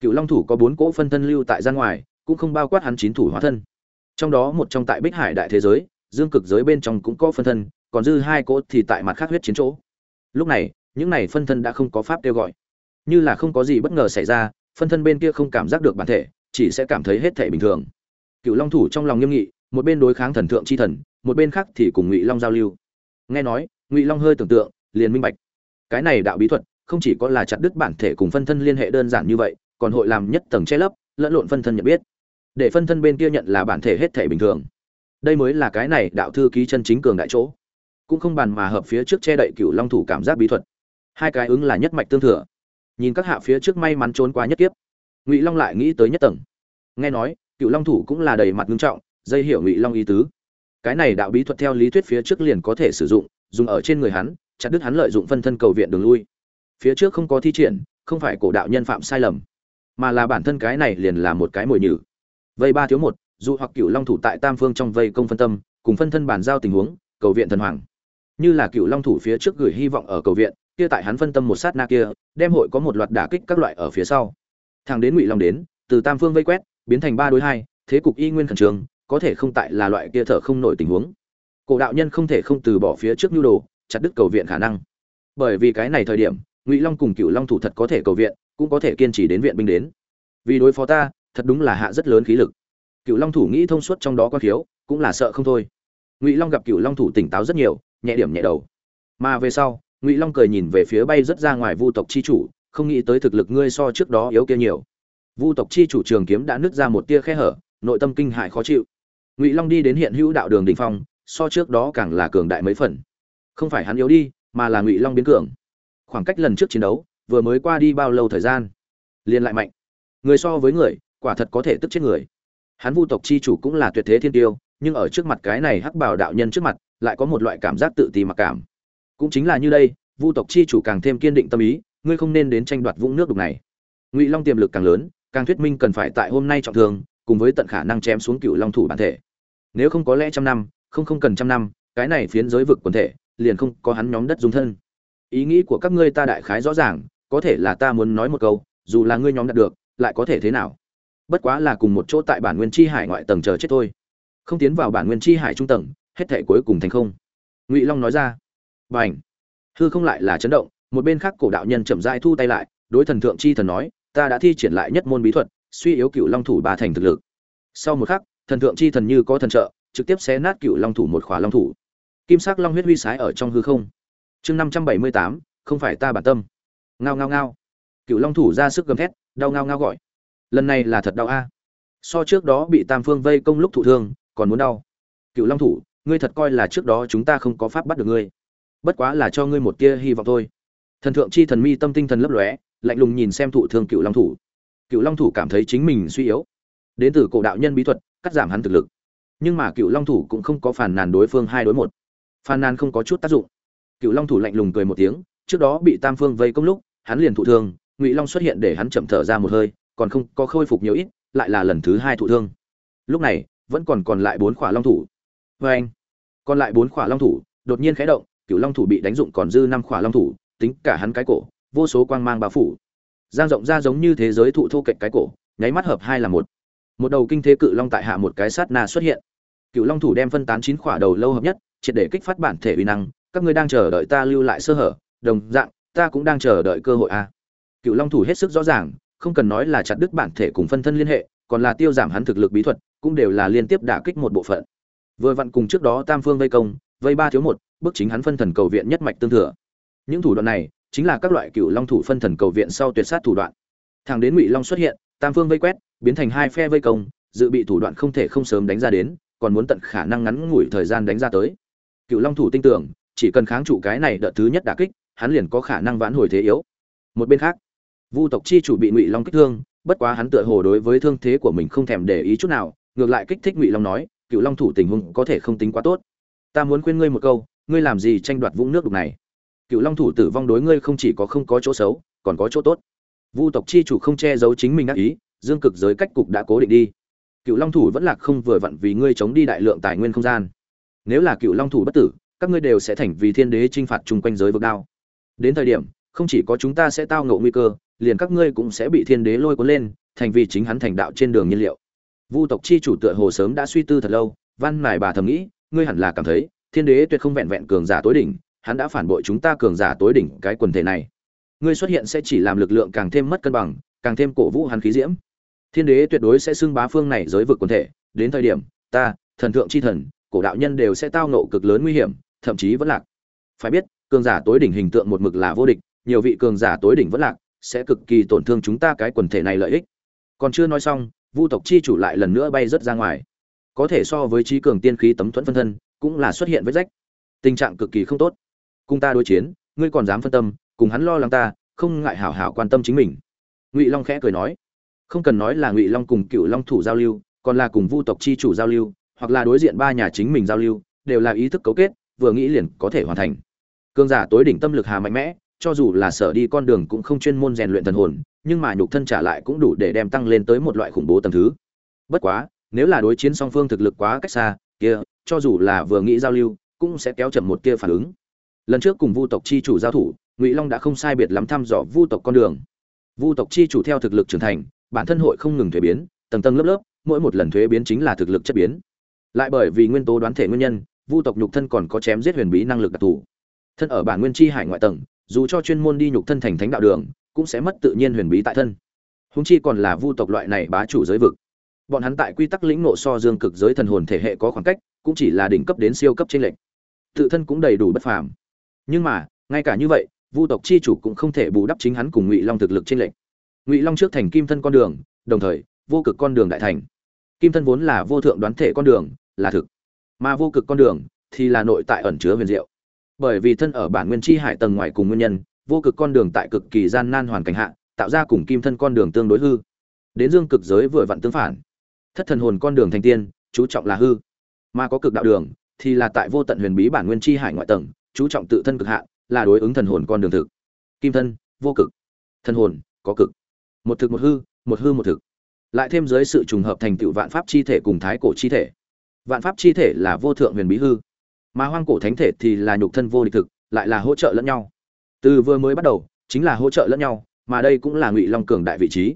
cựu long thủ có bốn cỗ phân thân lưu tại gian ngoài cũng không bao quát hắn chín thủ hóa thân trong đó một trong tại bích hải đại thế giới dương cực giới bên trong cũng có phân thân, còn dư hai cỗ thì tại mặt khác huyết chiến chỗ. Lúc này, những này phân thân đã không có pháp kêu gọi. Như là không có gì bất ngờ xảy ra, phân thân bên kia không cảm giác được bản thể, chỉ sẽ cảm thấy hết thể bình thường. Cựu long thủ trong lòng nghiêm nghị, một bên đối kháng thần thượng chi thần, một bên khác thì cùng ngụy long giao lưu. Nghe nói, ngụy long hơi tưởng tượng, liền minh bạch. Cái này đạo bí thuật, không chỉ có là chặt đứt bản thể cùng phân thân liên hệ đơn giản như vậy, còn hội làm nhất tầng che lấp, lẫn lộn phân thân nhận biết. Để phân thân bên kia nhận là bản thể hết thể bình thường đây mới là cái này đạo thư ký chân chính cường đại chỗ. Cũng không bàn mà hợp phía trước che đậy cựu long thủ cảm giác bí thuật. Hai cái ứng là nhất mạch tương thừa. Nhìn các hạ phía trước may mắn trốn qua nhất kiếp. Ngụy long lại nghĩ tới nhất tầng. Nghe nói, cựu long thủ cũng là đầy mặt ngưng trọng, dây hiểu ngụy long ý tứ. Cái này đạo bí thuật theo lý thuyết phía trước liền có thể sử dụng, dùng ở trên người hắn, chặt đứt hắn lợi dụng phân thân cầu viện đường lui. Phía trước không có thi triển, không phải cổ đạo nhân phạm sai lầm, mà là bản thân cái này liền là một cái mồi nhử. Vây ba thiếu một dù hoặc cựu long thủ tại tam phương trong vây công phân tâm, cùng phân thân bàn giao tình huống, cầu viện thần hoàng. Như là cựu long thủ phía trước gửi hy vọng ở cầu viện, kia tại hắn phân tâm một sát na kia, đem hội có một loạt đả kích các loại ở phía sau. Thằng đến ngụy long đến, từ tam phương vây quét, biến thành ba đối hai, thế cục y nguyên khẩn trương, có thể không tại là loại kia thở không nổi tình huống. Cổ đạo nhân không thể không từ bỏ phía trước nhu đồ, chặt đứt cầu viện khả năng. Bởi vì cái này thời điểm, ngụy long cùng cựu long thủ thật có thể cầu viện, cũng có thể kiên trì đến viện binh đến. Vì đối phó ta, thật đúng là hạ rất lớn khí lực cựu long thủ nghĩ thông suốt trong đó có thiếu cũng là sợ không thôi. Ngụy long gặp cựu long thủ tỉnh táo rất nhiều, nhẹ điểm nhẹ đầu. Mà về sau, ngụy long cười nhìn về phía bay rất ra ngoài vu tộc chi chủ, không nghĩ tới thực lực ngươi so trước đó yếu kia nhiều. Vu tộc chi chủ trường kiếm đã nứt ra một tia khe hở, nội tâm kinh hại khó chịu. Ngụy long đi đến hiện hữu đạo đường đình phong, so trước đó càng là cường đại mấy phần. Không phải hắn yếu đi, mà là ngụy long biến cường. Khoảng cách lần trước chiến đấu, vừa mới qua đi bao lâu thời gian? Liền lại mạnh. Người so với người, quả thật có thể tức chết người hắn vu tộc chi chủ cũng là tuyệt thế thiên tiêu, nhưng ở trước mặt cái này hắc bảo đạo nhân trước mặt, lại có một loại cảm giác tự ti mặc cảm. Cũng chính là như đây, vu tộc chi chủ càng thêm kiên định tâm ý, ngươi không nên đến tranh đoạt vũng nước đục này. Ngụy long tiềm lực càng lớn, càng thuyết minh cần phải tại hôm nay trọng thương, cùng với tận khả năng chém xuống cựu long thủ bản thể. Nếu không có lẽ trăm năm, không không cần trăm năm, cái này phiến giới vực quần thể, liền không có hắn nhóm đất dung thân. Ý nghĩ của các ngươi ta đại khái rõ ràng, có thể là ta muốn nói một câu, dù là ngươi nhóm đạt được, lại có thể thế nào? Bất quá là cùng một chỗ tại bản nguyên chi hải ngoại tầng chờ chết thôi. Không tiến vào bản nguyên chi hải trung tầng, hết thể cuối cùng thành không. Ngụy long nói ra. B à n h hư không lại là chấn động, một bên khác cổ đạo nhân chậm dai thu tay lại, đối thần thượng chi thần nói, ta đã thi triển lại nhất môn bí thuật, suy yếu cựu long thủ ba thành thực lực. Sau một khắc, thần thượng chi thần như có thần trợ, trực tiếp xé nát cựu long thủ một khóa long thủ. Kim sắc long huyết huy sái ở trong hư không. Chương năm trăm bảy mươi tám, không phải ta bản tâm. Ngao ngao ngao. Cựu long thủ ra sức gầm thét, đau ngao ngao gọi lần này là thật đau a. So trước đó bị tam phương vây công lúc thụ thương, còn muốn đau. Cựu long thủ, ngươi thật coi là trước đó chúng ta không có pháp bắt được ngươi. Bất quá là cho ngươi một tia hy vọng thôi. Thần thượng chi thần mi tâm tinh thần lấp lóe, lạnh lùng nhìn xem thụ thương cựu long thủ. Cựu long thủ cảm thấy chính mình suy yếu. Đến từ cổ đạo nhân bí thuật, cắt giảm hắn thực lực. Nhưng mà cựu long thủ cũng không có phản nàn đối phương hai đối một. Phản nàn không có chút tác dụng. Cựu long thủ lạnh lùng cười một tiếng, trước đó bị tam phương vây công lúc, hắn liền thụ thương, ngụy long xuất hiện để hắn chậm thở ra một hơi còn không có khôi phục nhiều ít, lại là lần thứ hai thụ thương. Lúc này, vẫn còn còn lại bốn khỏa long thủ. Vê anh, còn lại bốn khỏa long thủ, đột nhiên khẽ động, cựu long thủ bị đánh dụng còn dư năm khỏa long thủ, tính cả hắn cái cổ, vô số quang mang bao phủ. Giang rộng ra giống như thế giới thụ thô cạnh cái cổ, nháy mắt hợp hai là một. Một đầu kinh thế cự long tại hạ một cái sát na xuất hiện. Cựu long thủ đem phân tán chín khỏa đầu lâu hợp nhất, triệt để kích phát bản thể uy năng, các ngươi đang chờ đợi ta lưu lại sơ hở, đồng dạng, ta cũng đang chờ đợi cơ hội a. Cựu long thủ hết sức rõ ràng không cần nói là chặt đứt bản thể cùng phân thân liên hệ, còn là tiêu giảm hắn thực lực bí thuật, cũng đều là liên tiếp đả kích một bộ phận. Vừa vặn cùng trước đó tam phương vây công, vây ba thiếu một, bước chính hắn phân thần cầu viện nhất mạch tương thừa. Những thủ đoạn này, chính là các loại cựu long thủ phân thần cầu viện sau tuyệt sát thủ đoạn. Thẳng đến ngụy long xuất hiện, tam phương vây quét, biến thành hai phe vây công, dự bị thủ đoạn không thể không sớm đánh ra đến, còn muốn tận khả năng ngắn ngủi thời gian đánh ra tới. Cựu long thủ tin tưởng, chỉ cần kháng trụ cái này đợt thứ nhất đả kích, hắn liền có khả năng vãn hồi thế yếu. Một bên khác vu tộc chi chủ bị ngụy long kích thương, bất quá hắn tựa hồ đối với thương thế của mình không thèm để ý chút nào, ngược lại kích thích ngụy long nói, cựu long thủ tình huống có thể không tính quá tốt. Ta muốn khuyên ngươi một câu, ngươi làm gì tranh đoạt vũng nước đục này? Cựu long thủ tử vong đối ngươi không chỉ có không có chỗ xấu, còn có chỗ tốt. Vu tộc chi chủ không che giấu chính mình ác ý, dương cực giới cách cục đã cố định đi. Cựu long thủ vẫn lạc không vừa vặn vì ngươi chống đi đại lượng tài nguyên không gian. Nếu là cựu long thủ bất tử, các ngươi đều sẽ thành vì thiên đế t r i n h phạt chung quanh giới vực đao. Đến thời điểm không chỉ có chúng ta sẽ tao ngộ nguy cơ, liền các ngươi cũng sẽ bị thiên đế lôi cuốn lên, thành vì chính hắn thành đạo trên đường nhiên liệu. Vu tộc chi chủ tựa hồ sớm đã suy tư thật lâu, văn mài bà thầm nghĩ, ngươi hẳn là cảm thấy, thiên đế tuyệt không vẹn vẹn cường giả tối đỉnh, hắn đã phản bội chúng ta cường giả tối đỉnh cái quần thể này. Ngươi xuất hiện sẽ chỉ làm lực lượng càng thêm mất cân bằng, càng thêm cổ vũ hắn khí diễm. Thiên đế tuyệt đối sẽ xưng bá phương này giới vực quần thể, đến thời điểm, ta, thần thượng chi thần, cổ đạo nhân đều sẽ tao nộ cực lớn nguy hiểm, thậm chí vẫn lạc. Phải biết, cường giả tối đỉnh hình tượng một mực là vô địch nhiều vị cường giả tối đỉnh vẫn lạc, sẽ cực kỳ tổn thương chúng ta cái quần thể này lợi ích. Còn chưa nói xong, vu tộc chi chủ lại lần nữa bay rất ra ngoài. Có thể so với trí cường tiên khí tấm thuẫn phân thân, cũng là xuất hiện với rách. Tình trạng cực kỳ không tốt. Cùng ta đối chiến, ngươi còn dám phân tâm, cùng hắn lo lắng ta, không ngại hảo hảo quan tâm chính mình. Ngụy long khẽ cười nói. Không cần nói là ngụy long cùng cựu long thủ giao lưu, còn là cùng vu tộc chi chủ giao lưu, hoặc là đối diện ba nhà chính mình giao lưu, đều là ý thức cấu kết, vừa nghĩ liền có thể hoàn thành. Cương giả tối đỉnh tâm lực hà mạnh mẽ cho dù là sở đi con đường cũng không chuyên môn rèn luyện thần hồn, nhưng mà nhục thân trả lại cũng đủ để đem tăng lên tới một loại khủng bố tầng thứ. Bất quá, nếu là đối chiến song phương thực lực quá cách xa, kia, cho dù là vừa nghĩ giao lưu, cũng sẽ kéo chậm một kia phản ứng. Lần trước cùng vu tộc chi chủ giao thủ, ngụy long đã không sai biệt lắm thăm dò vu tộc con đường. Vu tộc chi chủ theo thực lực trưởng thành, bản thân hội không ngừng thuế biến, tầng tầng lớp lớp, mỗi một lần thuế biến chính là thực lực chất biến. Lại bởi vì nguyên tố đoán thể nguyên nhân, vu tộc nhục thân còn có chém giết huyền bí năng lực đặc thù. Thân ở bản nguyên chi hải ngoại tầng dù cho chuyên môn đi nhục thân thành thánh đạo đường, cũng sẽ mất tự nhiên huyền bí tại thân. Huống chi còn là vu tộc loại này bá chủ giới vực. Bọn hắn tại quy tắc lĩnh ngộ so dương cực giới thần hồn thể hệ có khoảng cách, cũng chỉ là đỉnh cấp đến siêu cấp trên lệnh tự thân cũng đầy đủ bất phàm. Nhưng mà, ngay cả như vậy, vu tộc chi chủ cũng không thể bù đắp chính hắn cùng ngụy long thực lực trên lệnh ngụy long trước thành kim thân con đường, đồng thời, vô cực con đường đại thành. Kim thân vốn là vô thượng đoán thể con đường, là thực. Mà vô cực con đường thì là nội tại ẩn chứa huyền diệu bởi vì thân ở bản nguyên chi hải tầng ngoài cùng nguyên nhân, vô cực con đường tại cực kỳ gian nan hoàn cảnh hạ, tạo ra cùng kim thân con đường tương đối hư. Đến dương cực giới vừa vặn tương phản. Thất thần hồn con đường thành tiên, chú trọng là hư. Mà có cực đạo đường, thì là tại vô tận huyền bí bản nguyên chi hải ngoại tầng, chú trọng tự thân cực hạ, là đối ứng thần hồn con đường thực. Kim thân, vô cực. Thần hồn, có cực. Một thực một hư một hư một thực. Lại thêm dưới sự trùng hợp thành tựu vạn pháp chi thể cùng thái cổ chi thể. Vạn pháp chi thể là vô thượng huyền bí hư mà hoang cổ thánh thể thì là nhục thân vô địch thực, lại là hỗ trợ lẫn nhau. Từ vừa mới bắt đầu, chính là hỗ trợ lẫn nhau, mà đây cũng là ngụy long cường đại vị trí.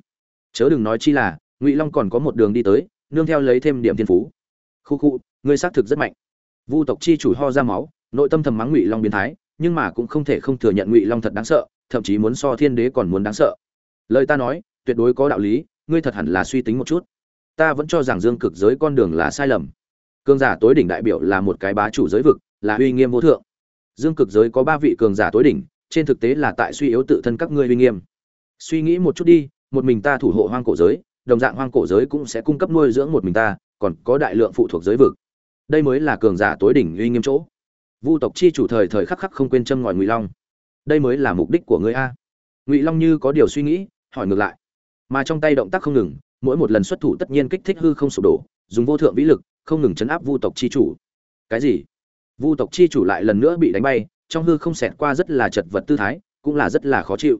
Chớ đừng nói chi là, ngụy long còn có một đường đi tới, nương theo lấy thêm điểm thiên phú. Khu khu, ngươi xác thực rất mạnh. Vu tộc chi chủ ho ra máu, nội tâm thầm mắng ngụy long biến thái, nhưng mà cũng không thể không thừa nhận ngụy long thật đáng sợ, thậm chí muốn so thiên đế còn muốn đáng sợ. Lời ta nói, tuyệt đối có đạo lý, ngươi thật hẳn là suy tính một chút. Ta vẫn cho rằng dương cực giới con đường là sai lầm cường giả tối đỉnh đại biểu là một cái bá chủ giới vực, là uy nghiêm vô thượng. Dương cực giới có ba vị cường giả tối đỉnh, trên thực tế là tại suy yếu tự thân các ngươi uy nghiêm. Suy nghĩ một chút đi, một mình ta thủ hộ hoang cổ giới, đồng dạng hoang cổ giới cũng sẽ cung cấp nuôi dưỡng một mình ta, còn có đại lượng phụ thuộc giới vực. Đây mới là cường giả tối đỉnh uy nghiêm chỗ. Vu tộc chi chủ thời thời khắc khắc không quên châm ngòi ngụy long. Đây mới là mục đích của ngươi a. Ngụy long như có điều suy nghĩ, hỏi ngược lại. Mà trong tay động tác không ngừng, mỗi một lần xuất thủ tất nhiên kích thích hư không sụp đổ, dùng vô thượng vĩ lực không ngừng chấn áp vu tộc chi chủ. Cái gì? Vu tộc chi chủ lại lần nữa bị đánh bay, trong hư không xẹt qua rất là chật vật tư thái, cũng là rất là khó chịu.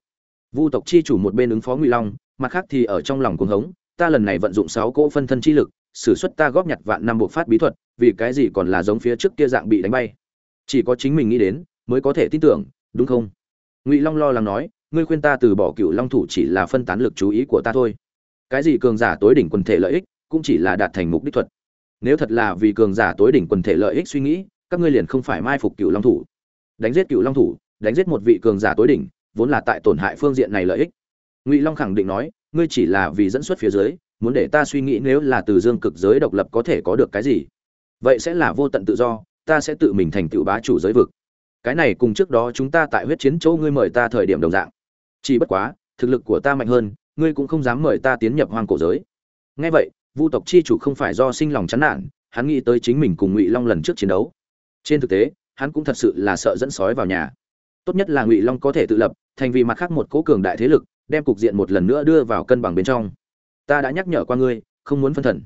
Vu tộc chi chủ một bên ứng phó ngụy long, mặt khác thì ở trong lòng cuồng hống, ta lần này vận dụng sáu cỗ phân thân chi lực, sử xuất ta góp nhặt vạn năm bộ phát bí thuật, vì cái gì còn là giống phía trước kia dạng bị đánh bay? Chỉ có chính mình nghĩ đến, mới có thể tin tưởng, đúng không? Ngụy long lo lắng nói, ngươi khuyên ta từ bỏ cựu long thủ chỉ là phân tán lực chú ý của ta thôi. Cái gì cường giả tối đỉnh quần thể lợi ích, cũng chỉ là đạt thành mục đích thuật nếu thật là vì cường giả tối đỉnh quần thể lợi ích suy nghĩ, các ngươi liền không phải mai phục cựu long thủ. Đánh giết cựu long thủ, đánh giết một vị cường giả tối đỉnh, vốn là tại tổn hại phương diện này lợi ích. Ngụy long khẳng định nói, ngươi chỉ là vì dẫn xuất phía dưới, muốn để ta suy nghĩ nếu là từ dương cực giới độc lập có thể có được cái gì. Vậy sẽ là vô tận tự do, ta sẽ tự mình thành tựu bá chủ giới vực. Cái này cùng trước đó chúng ta tại huyết chiến chỗ ngươi mời ta thời điểm đồng dạng. Chỉ bất quá, thực lực của ta mạnh hơn, ngươi cũng không dám mời ta tiến nhập hoang cổ giới. Ngay vậy vu tộc chi chủ không phải do sinh lòng chán nản, hắn nghĩ tới chính mình cùng ngụy long lần trước chiến đấu. Trên thực tế, hắn cũng thật sự là sợ dẫn sói vào nhà. Tốt nhất là ngụy long có thể tự lập, thành vì mặt khác một cố cường đại thế lực, đem cục diện một lần nữa đưa vào cân bằng bên trong. Ta đã nhắc nhở qua ngươi, không muốn phân thần.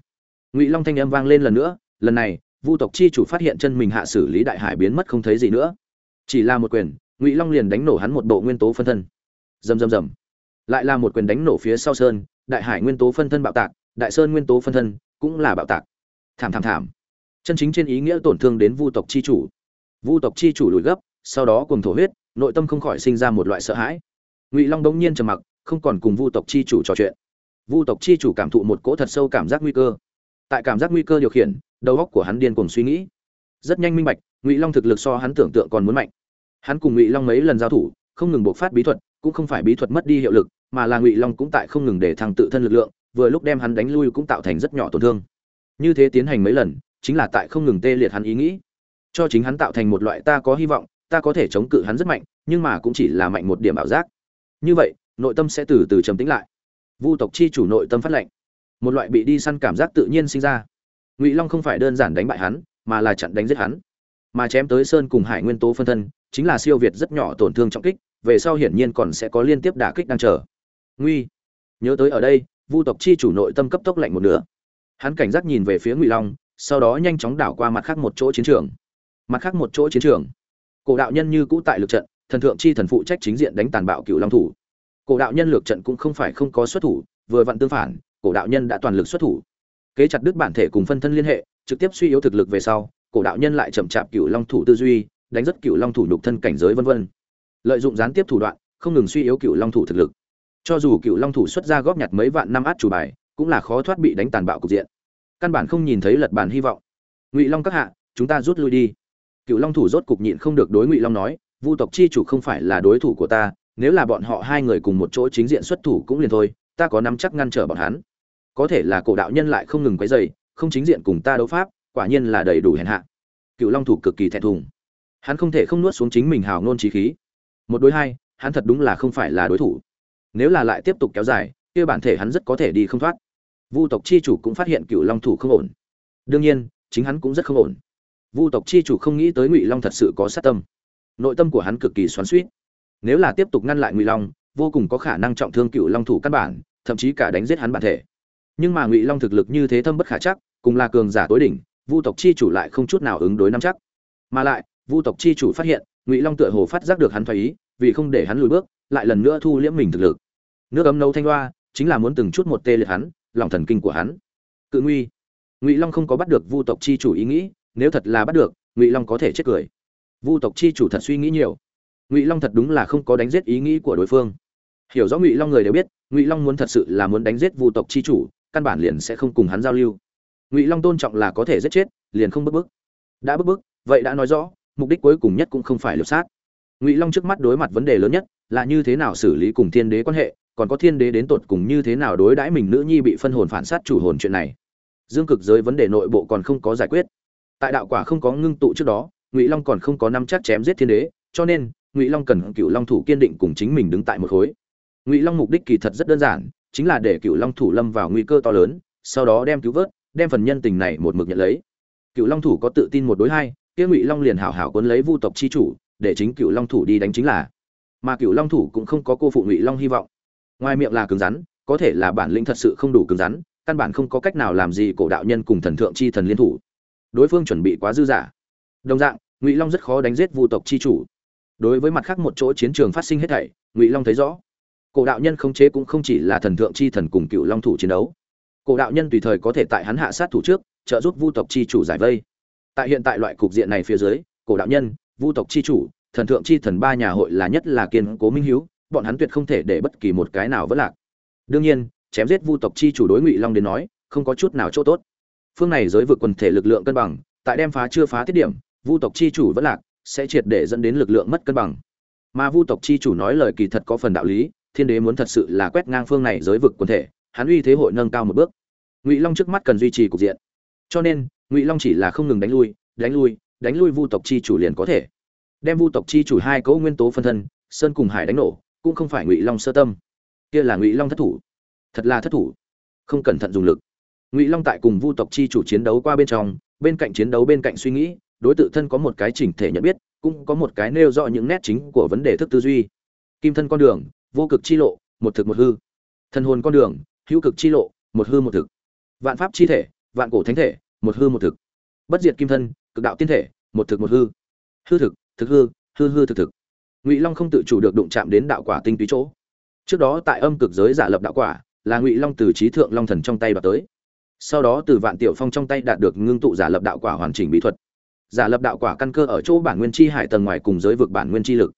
Ngụy long thanh âm vang lên lần nữa, lần này, vu tộc chi chủ phát hiện chân mình hạ xử lý đại hải biến mất không thấy gì nữa. Chỉ là một quyền, ngụy long liền đánh nổ hắn một bộ nguyên tố phân thân. Rầm rầm rầm. Lại là một quyền đánh nổ phía sau sơn, đại hải nguyên tố phân thân bạo tạc đại sơn nguyên tố phân thân cũng là bạo tạc. Thảm thảm thảm. Chân chính trên ý nghĩa tổn thương đến vu tộc chi chủ. Vu tộc chi chủ lùi gấp, sau đó cùng thổ huyết, nội tâm không khỏi sinh ra một loại sợ hãi. Ngụy long đống nhiên trầm mặc, không còn cùng vu tộc chi chủ trò chuyện. Vu tộc chi chủ cảm thụ một cỗ thật sâu cảm giác nguy cơ. Tại cảm giác nguy cơ điều khiển, đầu óc của hắn điên cuồng suy nghĩ. Rất nhanh minh bạch, ngụy long thực lực so hắn tưởng tượng còn muốn mạnh. Hắn cùng ngụy long mấy lần giao thủ, không ngừng bộc phát bí thuật, cũng không phải bí thuật mất đi hiệu lực, mà là ngụy long cũng tại không ngừng để thăng tự thân lực lượng vừa lúc đem hắn đánh lui cũng tạo thành rất nhỏ tổn thương. Như thế tiến hành mấy lần, chính là tại không ngừng tê liệt hắn ý nghĩ. Cho chính hắn tạo thành một loại ta có hy vọng, ta có thể chống cự hắn rất mạnh, nhưng mà cũng chỉ là mạnh một điểm ảo giác. Như vậy, nội tâm sẽ từ từ trầm tĩnh lại. Vu tộc chi chủ nội tâm phát lệnh. Một loại bị đi săn cảm giác tự nhiên sinh ra. Ngụy long không phải đơn giản đánh bại hắn, mà là chặn đánh giết hắn. Mà chém tới sơn cùng hải nguyên tố phân thân, chính là siêu việt rất nhỏ tổn thương trọng kích, về sau hiển nhiên còn sẽ có liên tiếp đả kích đang chờ. Nguy nhớ tới ở đây vu tộc chi chủ nội tâm cấp tốc lạnh một nửa. Hắn cảnh giác nhìn về phía ngụy long, sau đó nhanh chóng đảo qua mặt khác một chỗ chiến trường. Mặt khác một chỗ chiến trường. Cổ đạo nhân như cũ tại lực trận, thần thượng chi thần phụ trách chính diện đánh tàn bạo cựu long thủ. Cổ đạo nhân lược trận cũng không phải không có xuất thủ, vừa vặn tương phản, cổ đạo nhân đã toàn lực xuất thủ. Kế chặt đứt bản thể cùng phân thân liên hệ, trực tiếp suy yếu thực lực về sau, cổ đạo nhân lại chậm chạp cựu long thủ tư duy, đánh rất cựu long thủ nhục thân cảnh giới vân vân. Lợi dụng gián tiếp thủ đoạn, không ngừng suy yếu cựu long thủ thực lực cho dù cựu long thủ xuất ra góp nhặt mấy vạn năm át chủ bài, cũng là khó thoát bị đánh tàn bạo cục diện. Căn bản không nhìn thấy lật bản hy vọng. Ngụy long các hạ, chúng ta rút lui đi. Cựu long thủ rốt cục nhịn không được đối ngụy long nói, vu tộc chi chủ không phải là đối thủ của ta, nếu là bọn họ hai người cùng một chỗ chính diện xuất thủ cũng liền thôi, ta có nắm chắc ngăn trở bọn hắn. Có thể là cổ đạo nhân lại không ngừng quấy dày không chính diện cùng ta đấu pháp, quả nhiên là đầy đủ hèn hạ. Cựu long thủ cực kỳ thẹn thùng. Hắn không thể không nuốt xuống chính mình hào ngôn trí khí. Một đối hai, hắn thật đúng là không phải là đối thủ nếu là lại tiếp tục kéo dài, kia bản thể hắn rất có thể đi không thoát. Vu tộc chi chủ cũng phát hiện cựu long thủ không ổn. Đương nhiên, chính hắn cũng rất không ổn. Vu tộc chi chủ không nghĩ tới ngụy long thật sự có sát tâm. Nội tâm của hắn cực kỳ xoắn suýt nếu là tiếp tục ngăn lại ngụy long, vô cùng có khả năng trọng thương cựu long thủ căn bản, thậm chí cả đánh giết hắn bản thể. Nhưng mà ngụy long thực lực như thế thâm bất khả chắc, cùng là cường giả tối đỉnh, vu tộc chi chủ lại không chút nào ứng đối nắm chắc. Mà lại, vu tộc chi chủ phát hiện, ngụy long tựa hồ phát giác được hắn thoái ý vì không để hắn lùi bước, lại lần nữa thu liễm mình thực lực. Nước ấm nấu thanh hoa, chính là muốn từng chút một tê liệt hắn, lòng thần kinh của hắn. Cự nguy. Ngụy long không có bắt được vu tộc chi chủ ý nghĩ, nếu thật là bắt được, ngụy long có thể chết cười. Vu tộc chi chủ thật suy nghĩ nhiều. Ngụy long thật đúng là không có đánh giết ý nghĩ của đối phương. Hiểu rõ ngụy long người đều biết, ngụy long muốn thật sự là muốn đánh giết vu tộc chi chủ, căn bản liền sẽ không cùng hắn giao lưu. Ngụy long tôn trọng là có thể giết chết, liền không bức bức. Đã bức bức, vậy đã nói rõ, mục đích cuối cùng nhất cũng không phải lục sát ngụy long trước mắt đối mặt vấn đề lớn nhất là như thế nào xử lý cùng thiên đế quan hệ, còn có thiên đế đến tột cùng như thế nào đối đãi mình nữ nhi bị phân hồn phản sát chủ hồn chuyện này. Dương cực giới vấn đề nội bộ còn không có giải quyết. Tại đạo quả không có ngưng tụ trước đó, ngụy long còn không có năm chắc chém giết thiên đế, cho nên ngụy long cần cựu long thủ kiên định cùng chính mình đứng tại một khối. Ngụy long mục đích kỳ thật rất đơn giản, chính là để cựu long thủ lâm vào nguy cơ to lớn, sau đó đem cứu vớt, đem phần nhân tình này một mực nhận lấy. Cựu long thủ có tự tin một đối hai, kia ngụy long liền hảo hảo cuốn lấy vu tộc chi chủ để chính cựu long thủ đi đánh chính là. Mà cựu long thủ cũng không có cô phụ ngụy long hy vọng. Ngoài miệng là cứng rắn, có thể là bản lĩnh thật sự không đủ cứng rắn, căn bản không có cách nào làm gì cổ đạo nhân cùng thần thượng chi thần liên thủ. Đối phương chuẩn bị quá dư giả đồng dạng, ngụy long rất khó đánh giết vu tộc chi chủ. Đối với mặt khác một chỗ chiến trường phát sinh hết thảy, ngụy long thấy rõ. Cổ đạo nhân không chế cũng không chỉ là thần thượng chi thần cùng cựu long thủ chiến đấu. Cổ đạo nhân tùy thời có thể tại hắn hạ sát thủ trước, trợ giúp vu tộc chi chủ giải vây. Tại hiện tại loại cục diện này phía dưới, cổ đạo nhân vu tộc chi chủ, thần thượng chi thần ba nhà hội là nhất là kiên cố minh hiếu, bọn hắn tuyệt không thể để bất kỳ một cái nào vỡ lạc. Đương nhiên, chém giết vu tộc chi chủ đối ngụy long đến nói, không có chút nào chỗ tốt. Phương này giới vực quần thể lực lượng cân bằng, tại đem phá chưa phá tiết điểm, vu tộc chi chủ vẫn lạc, sẽ triệt để dẫn đến lực lượng mất cân bằng. Mà vu tộc chi chủ nói lời kỳ thật có phần đạo lý, thiên đế muốn thật sự là quét ngang phương này giới vực quần thể, hắn uy thế hội nâng cao một bước. Ngụy long trước mắt cần duy trì cục diện. Cho nên, ngụy long chỉ là không ngừng đánh lui đánh lui đánh lui vu tộc chi chủ liền có thể. Đem vu tộc chi chủ hai cấu nguyên tố phân thân, sơn cùng hải đánh nổ, cũng không phải ngụy long sơ tâm. Kia là ngụy long thất thủ. Thật là thất thủ. Không cẩn thận dùng lực. Ngụy long tại cùng vu tộc chi chủ chiến đấu qua bên trong, bên cạnh chiến đấu bên cạnh suy nghĩ, đối tự thân có một cái chỉnh thể nhận biết, cũng có một cái nêu rõ những nét chính của vấn đề thức tư duy. Kim thân con đường, vô cực chi lộ, một thực một hư. Thân hồn con đường, hữu cực chi lộ, một hư một thực. Vạn pháp chi thể, vạn cổ thánh thể, một hư một thực. Bất diệt kim thân cực đạo tiên thể, một thực một hư. Hư thực thực hư hư hư thực thực. Ngụy long không tự chủ được đụng chạm đến đạo quả tinh túy chỗ. Trước đó tại âm cực giới giả lập đạo quả, là ngụy long từ trí thượng long thần trong tay đoạt tới. Sau đó từ vạn tiểu phong trong tay đạt được ngưng tụ giả lập đạo quả hoàn chỉnh bí thuật. Giả lập đạo quả căn cơ ở chỗ bản nguyên chi hải tầng ngoài cùng giới vực bản nguyên chi lực.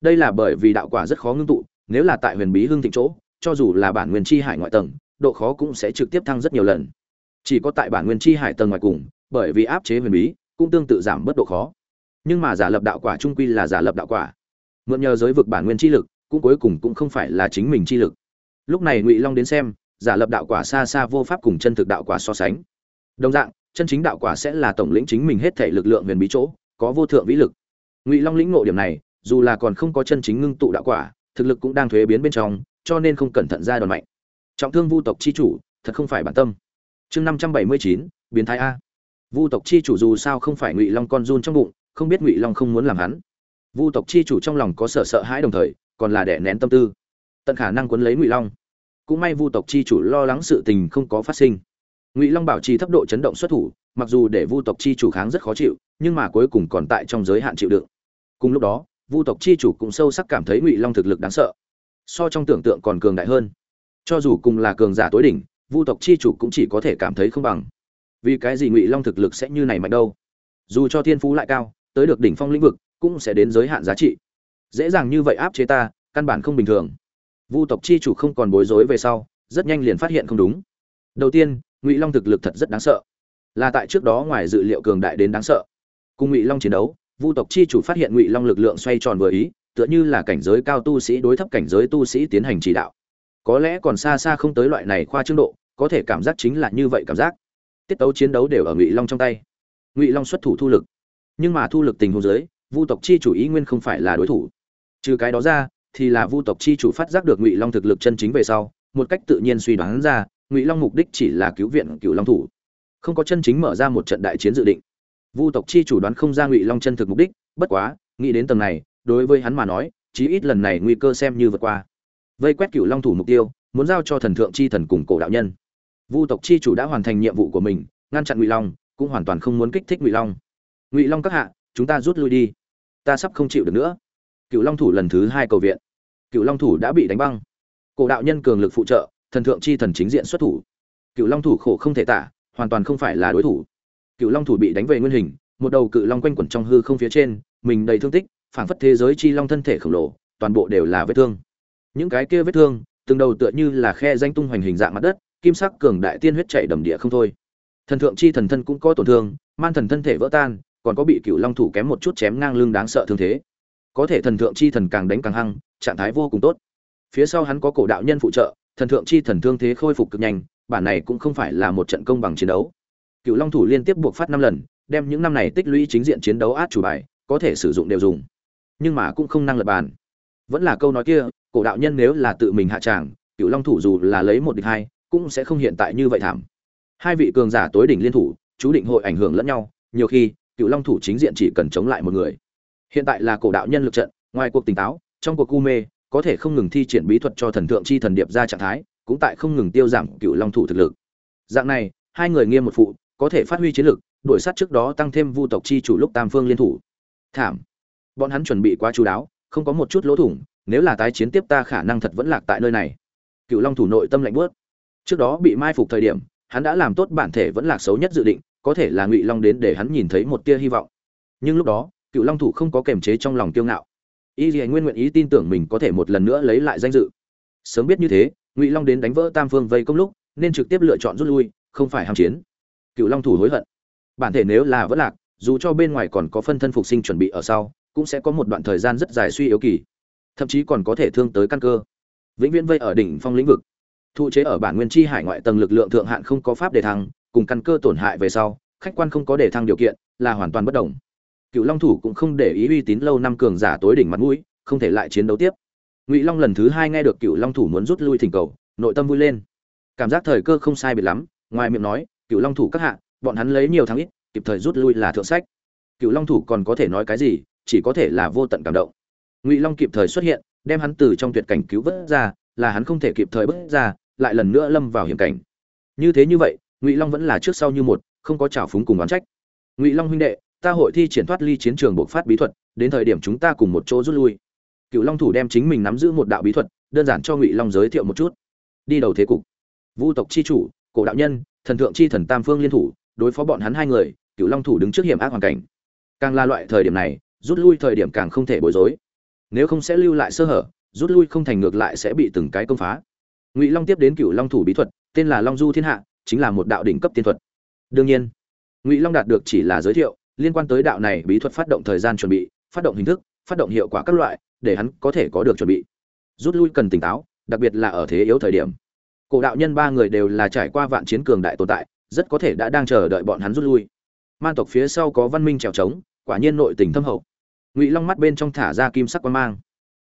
Đây là bởi vì đạo quả rất khó ngưng tụ, nếu là tại huyền bí hương thịnh chỗ, cho dù là bản nguyên chi hải ngoại tầng, độ khó cũng sẽ trực tiếp thăng rất nhiều lần. Chỉ có tại bản nguyên chi hải tầng ngoài cùng, bởi vì áp chế huyền bí cũng tương tự giảm bớt độ khó. Nhưng mà giả lập đạo quả trung quy là giả lập đạo quả. Mượn nhờ giới vực bản nguyên chi lực, cũng cuối cùng cũng không phải là chính mình chi lực. Lúc này ngụy long đến xem, giả lập đạo quả xa xa vô pháp cùng chân thực đạo quả so sánh. Đồng dạng, chân chính đạo quả sẽ là tổng lĩnh chính mình hết thể lực lượng huyền bí chỗ, có vô thượng vĩ lực. Ngụy long lĩnh ngộ điểm này, dù là còn không có chân chính ngưng tụ đạo quả, thực lực cũng đang thuế biến bên trong, cho nên không cẩn thận ra đòn mạnh. Trọng thương vu tộc chi chủ, thật không phải bản tâm. Chương năm trăm bảy mươi chín, biến thái a vu tộc chi chủ dù sao không phải ngụy long con run trong bụng, không biết ngụy long không muốn làm hắn. Vu tộc chi chủ trong lòng có sợ sợ hãi đồng thời, còn là đẻ nén tâm tư. Tận khả năng quấn lấy ngụy long. Cũng may vu tộc chi chủ lo lắng sự tình không có phát sinh. Ngụy long bảo trì thấp độ chấn động xuất thủ, mặc dù để vu tộc chi chủ kháng rất khó chịu, nhưng mà cuối cùng còn tại trong giới hạn chịu đựng. Cùng lúc đó, vu tộc chi chủ cũng sâu sắc cảm thấy ngụy long thực lực đáng sợ. So trong tưởng tượng còn cường đại hơn. Cho dù cùng là cường giả tối đỉnh, vu tộc chi chủ cũng chỉ có thể cảm thấy không bằng vì cái gì ngụy long thực lực sẽ như này mạnh đâu? Dù cho thiên phú lại cao, tới được đỉnh phong lĩnh vực, cũng sẽ đến giới hạn giá trị. Dễ dàng như vậy áp chế ta, căn bản không bình thường. Vu tộc chi chủ không còn bối rối về sau, rất nhanh liền phát hiện không đúng. Đầu tiên, ngụy long thực lực thật rất đáng sợ. Là tại trước đó ngoài dự liệu cường đại đến đáng sợ. Cùng ngụy long chiến đấu, vu tộc chi chủ phát hiện ngụy long lực lượng xoay tròn vừa ý, tựa như là cảnh giới cao tu sĩ đối thấp cảnh giới tu sĩ tiến hành chỉ đạo. Có lẽ còn xa xa không tới loại này khoa trương độ, có thể cảm giác chính là như vậy cảm giác tiết tấu chiến đấu đều ở ngụy long trong tay ngụy long xuất thủ thu lực nhưng mà thu lực tình hồ giới vu tộc chi chủ ý nguyên không phải là đối thủ trừ cái đó ra thì là vu tộc chi chủ phát giác được ngụy long thực lực chân chính về sau một cách tự nhiên suy đoán ra ngụy long mục đích chỉ là cứu viện cựu long thủ không có chân chính mở ra một trận đại chiến dự định vu tộc chi chủ đoán không ra ngụy long chân thực mục đích bất quá nghĩ đến tầng này đối với hắn mà nói chí ít lần này nguy cơ xem như vượt qua vây quét cựu long thủ mục tiêu muốn giao cho thần thượng chi thần cùng cổ đạo nhân vu tộc chi chủ đã hoàn thành nhiệm vụ của mình, ngăn chặn ngụy long, cũng hoàn toàn không muốn kích thích ngụy long. Ngụy long các hạ, chúng ta rút lui đi. Ta sắp không chịu được nữa. Cựu long thủ lần thứ hai cầu viện. Cựu long thủ đã bị đánh băng. Cổ đạo nhân cường lực phụ trợ, thần thượng chi thần chính diện xuất thủ. Cựu long thủ khổ không thể tả, hoàn toàn không phải là đối thủ. Cựu long thủ bị đánh về nguyên hình, một đầu cự long quanh quẩn trong hư không phía trên, mình đầy thương tích, phảng phất thế giới chi long thân thể khổng lồ, toàn bộ đều là vết thương. Những cái kia vết thương, từng đầu tựa như là khe danh tung hoành hình dạng mặt đất kim sắc cường đại tiên huyết chảy đầm địa không thôi. Thần thượng chi thần thân cũng có tổn thương, man thần thân thể vỡ tan, còn có bị cựu long thủ kém một chút chém ngang lưng đáng sợ thương thế. Có thể thần thượng chi thần càng đánh càng hăng, trạng thái vô cùng tốt. Phía sau hắn có cổ đạo nhân phụ trợ, thần thượng chi thần thương thế khôi phục cực nhanh, bản này cũng không phải là một trận công bằng chiến đấu. Cựu long thủ liên tiếp buộc phát năm lần, đem những năm này tích lũy chính diện chiến đấu át chủ bài, có thể sử dụng đều dùng. Nhưng mà cũng không năng lật bàn. Vẫn là câu nói kia, cổ đạo nhân nếu là tự mình hạ tràng cựu long thủ dù là lấy một địch hai cũng sẽ không hiện tại như vậy thảm. Hai vị cường giả tối đỉnh liên thủ, chú định hội ảnh hưởng lẫn nhau, nhiều khi, cựu long thủ chính diện chỉ cần chống lại một người. Hiện tại là cổ đạo nhân lực trận, ngoài cuộc tỉnh táo, trong cuộc cu mê, có thể không ngừng thi triển bí thuật cho thần thượng chi thần điệp ra trạng thái, cũng tại không ngừng tiêu giảm cựu long thủ thực lực. Dạng này, hai người nghiêm một phụ, có thể phát huy chiến lực, đuổi sát trước đó tăng thêm vu tộc chi chủ lúc tam phương liên thủ. Thảm. Bọn hắn chuẩn bị quá chú đáo, không có một chút lỗ thủng, nếu là tái chiến tiếp ta khả năng thật vẫn lạc tại nơi này. Cựu long thủ nội tâm lạnh bớt trước đó bị mai phục thời điểm, hắn đã làm tốt bản thể vẫn lạc xấu nhất dự định, có thể là ngụy long đến để hắn nhìn thấy một tia hy vọng. Nhưng lúc đó, cựu long thủ không có kềm chế trong lòng kiêu ngạo. Y dì nguyên nguyện ý tin tưởng mình có thể một lần nữa lấy lại danh dự. Sớm biết như thế, ngụy long đến đánh vỡ tam phương vây công lúc, nên trực tiếp lựa chọn rút lui, không phải hàm chiến. Cựu long thủ hối hận. Bản thể nếu là vẫn lạc, dù cho bên ngoài còn có phân thân phục sinh chuẩn bị ở sau, cũng sẽ có một đoạn thời gian rất dài suy yếu kỳ. Thậm chí còn có thể thương tới căn cơ. Vĩnh viễn vây ở đỉnh phong lĩnh vực thụ chế ở bản nguyên chi hải ngoại tầng lực lượng thượng hạn không có pháp đề thăng, cùng căn cơ tổn hại về sau, khách quan không có đề thăng điều kiện, là hoàn toàn bất đồng. Cựu long thủ cũng không để ý uy tín lâu năm cường giả tối đỉnh mặt mũi, không thể lại chiến đấu tiếp. Ngụy long lần thứ hai nghe được cựu long thủ muốn rút lui thỉnh cầu, nội tâm vui lên. Cảm giác thời cơ không sai biệt lắm, ngoài miệng nói, cựu long thủ các hạ, bọn hắn lấy nhiều tháng ít, kịp thời rút lui là thượng sách. Cựu long thủ còn có thể nói cái gì, chỉ có thể là vô tận cảm động. Ngụy long kịp thời xuất hiện, đem hắn từ trong tuyệt cảnh cứu vớt ra, là hắn không thể kịp thời bước ra lại lần nữa lâm vào hiểm cảnh. Như thế như vậy, ngụy long vẫn là trước sau như một, không có trào phúng cùng oán trách. Ngụy long huynh đệ, ta hội thi triển thoát ly chiến trường bộc phát bí thuật, đến thời điểm chúng ta cùng một chỗ rút lui. Cựu long thủ đem chính mình nắm giữ một đạo bí thuật, đơn giản cho ngụy long giới thiệu một chút. Đi đầu thế cục. Vu tộc chi chủ, cổ đạo nhân, thần thượng chi thần tam phương liên thủ, đối phó bọn hắn hai người, cựu long thủ đứng trước hiểm ác hoàn cảnh. Càng là loại thời điểm này, rút lui thời điểm càng không thể bối rối. Nếu không sẽ lưu lại sơ hở, rút lui không thành ngược lại sẽ bị từng cái công phá ngụy long tiếp đến cựu long thủ bí thuật, tên là long du thiên hạ, chính là một đạo đỉnh cấp tiên thuật. Đương nhiên, ngụy long đạt được chỉ là giới thiệu, liên quan tới đạo này bí thuật phát động thời gian chuẩn bị, phát động hình thức, phát động hiệu quả các loại, để hắn có thể có được chuẩn bị. Rút lui cần tỉnh táo, đặc biệt là ở thế yếu thời điểm. Cổ đạo nhân ba người đều là trải qua vạn chiến cường đại tồn tại, rất có thể đã đang chờ đợi bọn hắn rút lui. Man tộc phía sau có văn minh trèo trống, quả nhiên nội tình thâm hậu. Ngụy long mắt bên trong thả ra kim sắc quan mang.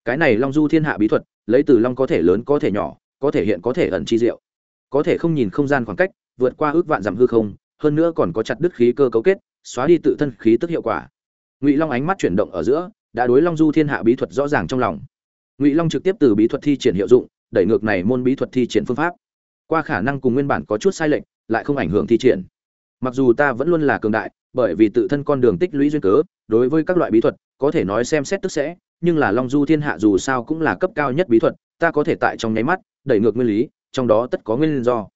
Cái này long du thiên hạ bí thuật, lấy từ long có thể lớn có thể nhỏ có thể hiện có thể ẩn chi diệu. Có thể không nhìn không gian khoảng cách, vượt qua ước vạn dặm hư không, hơn nữa còn có chặt đứt khí cơ cấu kết, xóa đi tự thân khí tức hiệu quả. Ngụy long ánh mắt chuyển động ở giữa, đã đối long du thiên hạ bí thuật rõ ràng trong lòng. Ngụy long trực tiếp từ bí thuật thi triển hiệu dụng, đẩy ngược này môn bí thuật thi triển phương pháp. Qua khả năng cùng nguyên bản có chút sai lệch, lại không ảnh hưởng thi triển. Mặc dù ta vẫn luôn là cường đại, bởi vì tự thân con đường tích lũy duyên cớ, đối với các loại bí thuật, có thể nói xem xét tức sẽ, nhưng là long du thiên hạ dù sao cũng là cấp cao nhất bí thuật, ta có thể tại trong nháy mắt đẩy ngược nguyên lý, trong đó tất có nguyên do.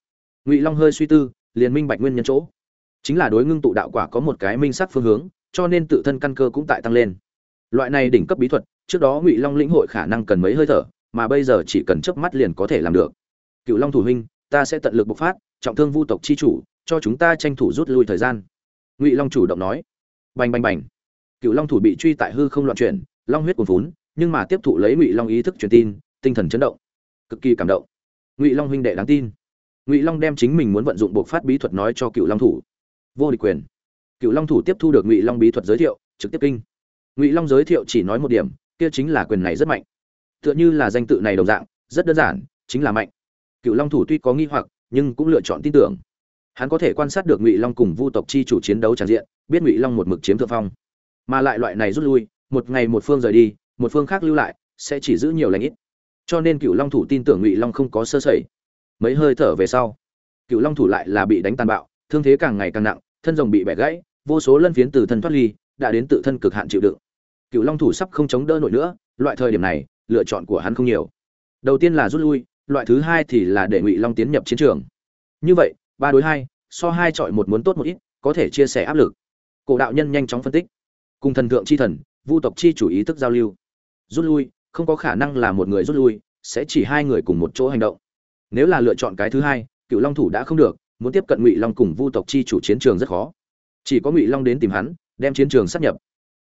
Ngụy long hơi suy tư, liền minh bạch nguyên nhân chỗ. Chính là đối ngưng tụ đạo quả có một cái minh sắc phương hướng, cho nên tự thân căn cơ cũng tại tăng lên. Loại này đỉnh cấp bí thuật, trước đó ngụy long lĩnh hội khả năng cần mấy hơi thở, mà bây giờ chỉ cần chớp mắt liền có thể làm được. Cựu long thủ huynh, ta sẽ tận lực bộc phát, trọng thương vu tộc chi chủ, cho chúng ta tranh thủ rút lui thời gian. Ngụy long chủ động nói. Bành bành bành. Cựu long thủ bị truy tại hư không loạn chuyển, long huyết cuồn vốn nhưng mà tiếp thụ lấy ngụy long ý thức truyền tin, tinh thần chấn động cực kỳ cảm động. Ngụy long huynh đệ đáng tin. Ngụy long đem chính mình muốn vận dụng buộc phát bí thuật nói cho cựu long thủ. Vô địch quyền. Cựu long thủ tiếp thu được ngụy long bí thuật giới thiệu, trực tiếp kinh. Ngụy long giới thiệu chỉ nói một điểm, kia chính là quyền này rất mạnh. Tựa như là danh tự này đồng dạng, rất đơn giản, chính là mạnh. Cựu long thủ tuy có nghi hoặc, nhưng cũng lựa chọn tin tưởng. Hắn có thể quan sát được ngụy long cùng vu tộc chi chủ chiến đấu tràn diện, biết ngụy long một mực chiếm thượng phong. Mà lại loại này rút lui, một ngày một phương rời đi, một phương khác lưu lại, sẽ chỉ giữ nhiều lãnh ít cho nên cựu long thủ tin tưởng ngụy long không có sơ sẩy. Mấy hơi thở về sau, cựu long thủ lại là bị đánh tàn bạo, thương thế càng ngày càng nặng, thân rồng bị bẻ gãy, vô số lân phiến từ thân thoát ly, đã đến tự thân cực hạn chịu đựng. Cựu long thủ sắp không chống đỡ nổi nữa, loại thời điểm này, lựa chọn của hắn không nhiều. Đầu tiên là rút lui, loại thứ hai thì là để ngụy long tiến nhập chiến trường. Như vậy, ba đối hai, so hai chọi một muốn tốt một ít, có thể chia sẻ áp lực. Cổ đạo nhân nhanh chóng phân tích. Cùng thần thượng chi thần, vu tộc chi chủ ý thức giao lưu. Rút lui không có khả năng là một người rút lui, sẽ chỉ hai người cùng một chỗ hành động. Nếu là lựa chọn cái thứ hai, cựu long thủ đã không được, muốn tiếp cận ngụy long cùng vu tộc chi chủ chiến trường rất khó. Chỉ có ngụy long đến tìm hắn, đem chiến trường sắp nhập.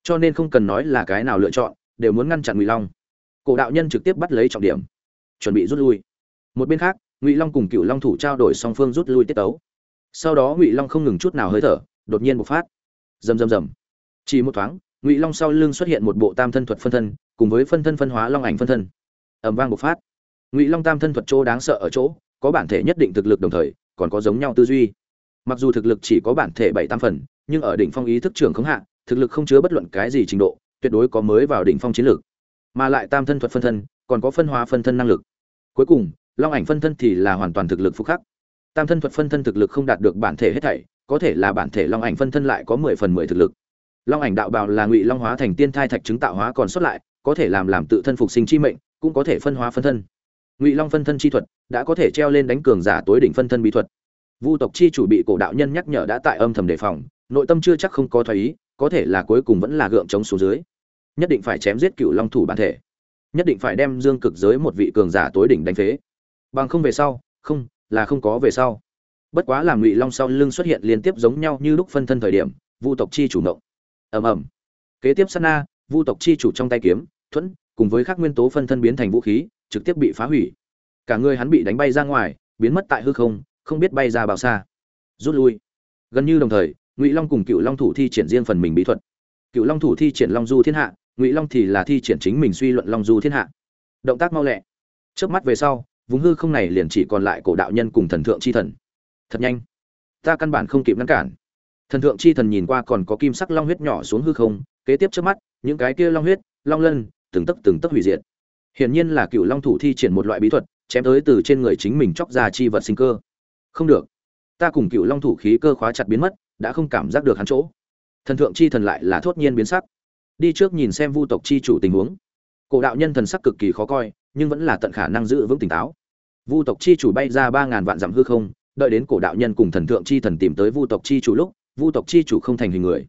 Cho nên không cần nói là cái nào lựa chọn, đều muốn ngăn chặn ngụy long. Cổ đạo nhân trực tiếp bắt lấy trọng điểm. Chuẩn bị rút lui. Một bên khác, ngụy long cùng cựu long thủ trao đổi song phương rút lui tiết tấu. Sau đó ngụy long không ngừng chút nào hơi thở, đột nhiên bộc phát. Rầm rầm rầm. Chỉ một thoáng ngụy long sau lưng xuất hiện một bộ tam thân thuật phân thân, cùng với phân thân phân hóa long ảnh phân thân. Ẩm vang bộc phát. Ngụy long tam thân thuật chỗ đáng sợ ở chỗ, có bản thể nhất định thực lực đồng thời, còn có giống nhau tư duy. Mặc dù thực lực chỉ có bản thể bảy tam phần, nhưng ở đỉnh phong ý thức trưởng khống hạ, thực lực không chứa bất luận cái gì trình độ, tuyệt đối có mới vào đỉnh phong chiến lược. Mà lại tam thân thuật phân thân, còn có phân hóa phân thân năng lực. Cuối cùng, long ảnh phân thân thì là hoàn toàn thực lực phúc khắc. Tam thân thuật phân thân thực lực không đạt được bản thể hết thảy, có thể là bản thể long ảnh phân thân lại có mười phần mười thực lực long ảnh đạo bào là ngụy long hóa thành tiên thai thạch chứng tạo hóa còn xuất lại, có thể làm làm tự thân phục sinh chi mệnh, cũng có thể phân hóa phân thân. Ngụy long phân thân chi thuật đã có thể treo lên đánh cường giả tối đỉnh phân thân bí thuật. Vu tộc chi chủ bị cổ đạo nhân nhắc nhở đã tại âm thầm đề phòng, nội tâm chưa chắc không có thoái ý, có thể là cuối cùng vẫn là gượng chống xuống dưới. Nhất định phải chém giết cựu long thủ bản thể. Nhất định phải đem dương cực giới một vị cường giả tối đỉnh đánh phế. Bằng không về sau, không, là không có về sau. Bất quá làm ngụy long sau lưng xuất hiện liên tiếp giống nhau như lúc phân thân thời điểm, vu tộc chi chủ ngộng ầm ầm. Kế tiếp sát na, vu tộc chi chủ trong tay kiếm, thuẫn, cùng với các nguyên tố phân thân biến thành vũ khí, trực tiếp bị phá hủy. Cả người hắn bị đánh bay ra ngoài, biến mất tại hư không không biết bay ra bao xa. Rút lui. Gần như đồng thời, ngụy long cùng cựu long thủ thi triển riêng phần mình bí thuật. Cựu long thủ thi triển long du thiên hạ, ngụy long thì là thi triển chính mình suy luận long du thiên hạ. Động tác mau lẹ. Trước mắt về sau, vùng hư không này liền chỉ còn lại cổ đạo nhân cùng thần thượng chi thần. Thật nhanh. Ta căn bản không kịp ngăn cản thần thượng chi thần nhìn qua còn có kim sắc long huyết nhỏ xuống hư không, kế tiếp trước mắt, những cái kia long huyết, long lân, từng tấc từng tấc hủy diệt. Hiển nhiên là cựu long thủ thi triển một loại bí thuật, chém tới từ trên người chính mình chóc ra chi vật sinh cơ. Không được. Ta cùng cựu long thủ khí cơ khóa chặt biến mất, đã không cảm giác được hắn chỗ. Thần thượng chi thần lại là thốt nhiên biến sắc. Đi trước nhìn xem vu tộc chi chủ tình huống. Cổ đạo nhân thần sắc cực kỳ khó coi, nhưng vẫn là tận khả năng giữ vững tỉnh táo. Vu tộc chi chủ bay ra ba ngàn vạn dặm hư không, đợi đến cổ đạo nhân cùng thần thượng chi thần tìm tới vu tộc chi chủ lúc vu tộc chi chủ không thành hình người.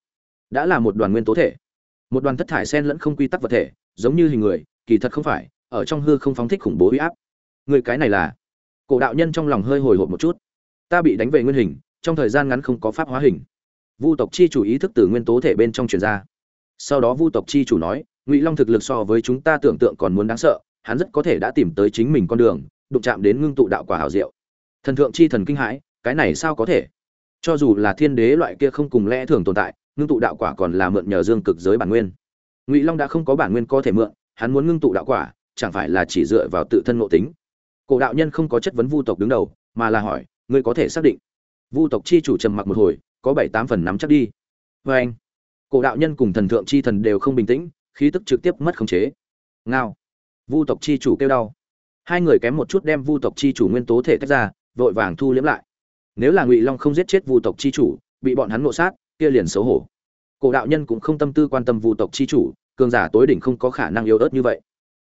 Đã là một đoàn nguyên tố thể. Một đoàn thất thải sen lẫn không quy tắc vật thể, giống như hình người, kỳ thật không phải, ở trong hư không phóng thích khủng bố huy áp. Người cái này là? Cổ đạo nhân trong lòng hơi hồi hộp một chút. Ta bị đánh về nguyên hình, trong thời gian ngắn không có pháp hóa hình. Vu tộc chi chủ ý thức từ nguyên tố thể bên trong truyền ra. Sau đó vu tộc chi chủ nói, ngụy long thực lực so với chúng ta tưởng tượng còn muốn đáng sợ, hắn rất có thể đã tìm tới chính mình con đường, đụng chạm đến ngưng tụ đạo quả hảo diệu. Thần thượng chi thần kinh hãi, cái này sao có thể? Cho dù là thiên đế loại kia không cùng lẽ thường tồn tại, ngưng tụ đạo quả còn là mượn nhờ dương cực giới bản nguyên. Ngụy long đã không có bản nguyên có thể mượn, hắn muốn ngưng tụ đạo quả, chẳng phải là chỉ dựa vào tự thân ngộ tính. Cổ đạo nhân không có chất vấn vu tộc đứng đầu, mà là hỏi, ngươi có thể xác định? Vu tộc chi chủ trầm mặc một hồi, có bảy tám phần nắm chắc đi. Vê anh, cổ đạo nhân cùng thần thượng chi thần đều không bình tĩnh, khí tức trực tiếp mất khống chế. Ngao. Vu tộc chi chủ kêu đau. Hai người kém một chút đem vu tộc chi chủ nguyên tố thể tách ra, vội vàng thu liếm lại nếu là ngụy long không giết chết vu tộc chi chủ, bị bọn hắn ngộ sát, kia liền xấu hổ. Cổ đạo nhân cũng không tâm tư quan tâm vu tộc chi chủ, cường giả tối đỉnh không có khả năng yếu ớt như vậy.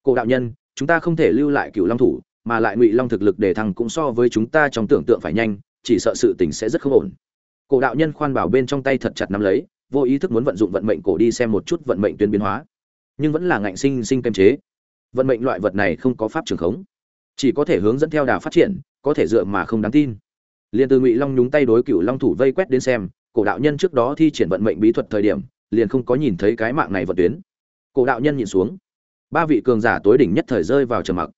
Cổ đạo nhân, chúng ta không thể lưu lại cựu long thủ, mà lại ngụy long thực lực để thăng cũng so với chúng ta trong tưởng tượng phải nhanh, chỉ sợ sự tình sẽ rất không ổn. Cổ đạo nhân khoan bảo bên trong tay thật chặt nắm lấy, vô ý thức muốn vận dụng vận mệnh cổ đi xem một chút vận mệnh tuyên biến hóa. Nhưng vẫn là ngạnh sinh sinh kiềm chế. Vận mệnh loại vật này không có pháp trường khống. Chỉ có thể hướng dẫn theo đà phát triển, có thể dựa mà không đáng tin liền từ ngụy long nhúng tay đối cựu long thủ vây quét đến xem, cổ đạo nhân trước đó thi triển vận mệnh bí thuật thời điểm, liền không có nhìn thấy cái mạng này vận tuyến. Cổ đạo nhân nhìn xuống, ba vị cường giả tối đỉnh nhất thời rơi vào trầm mặc.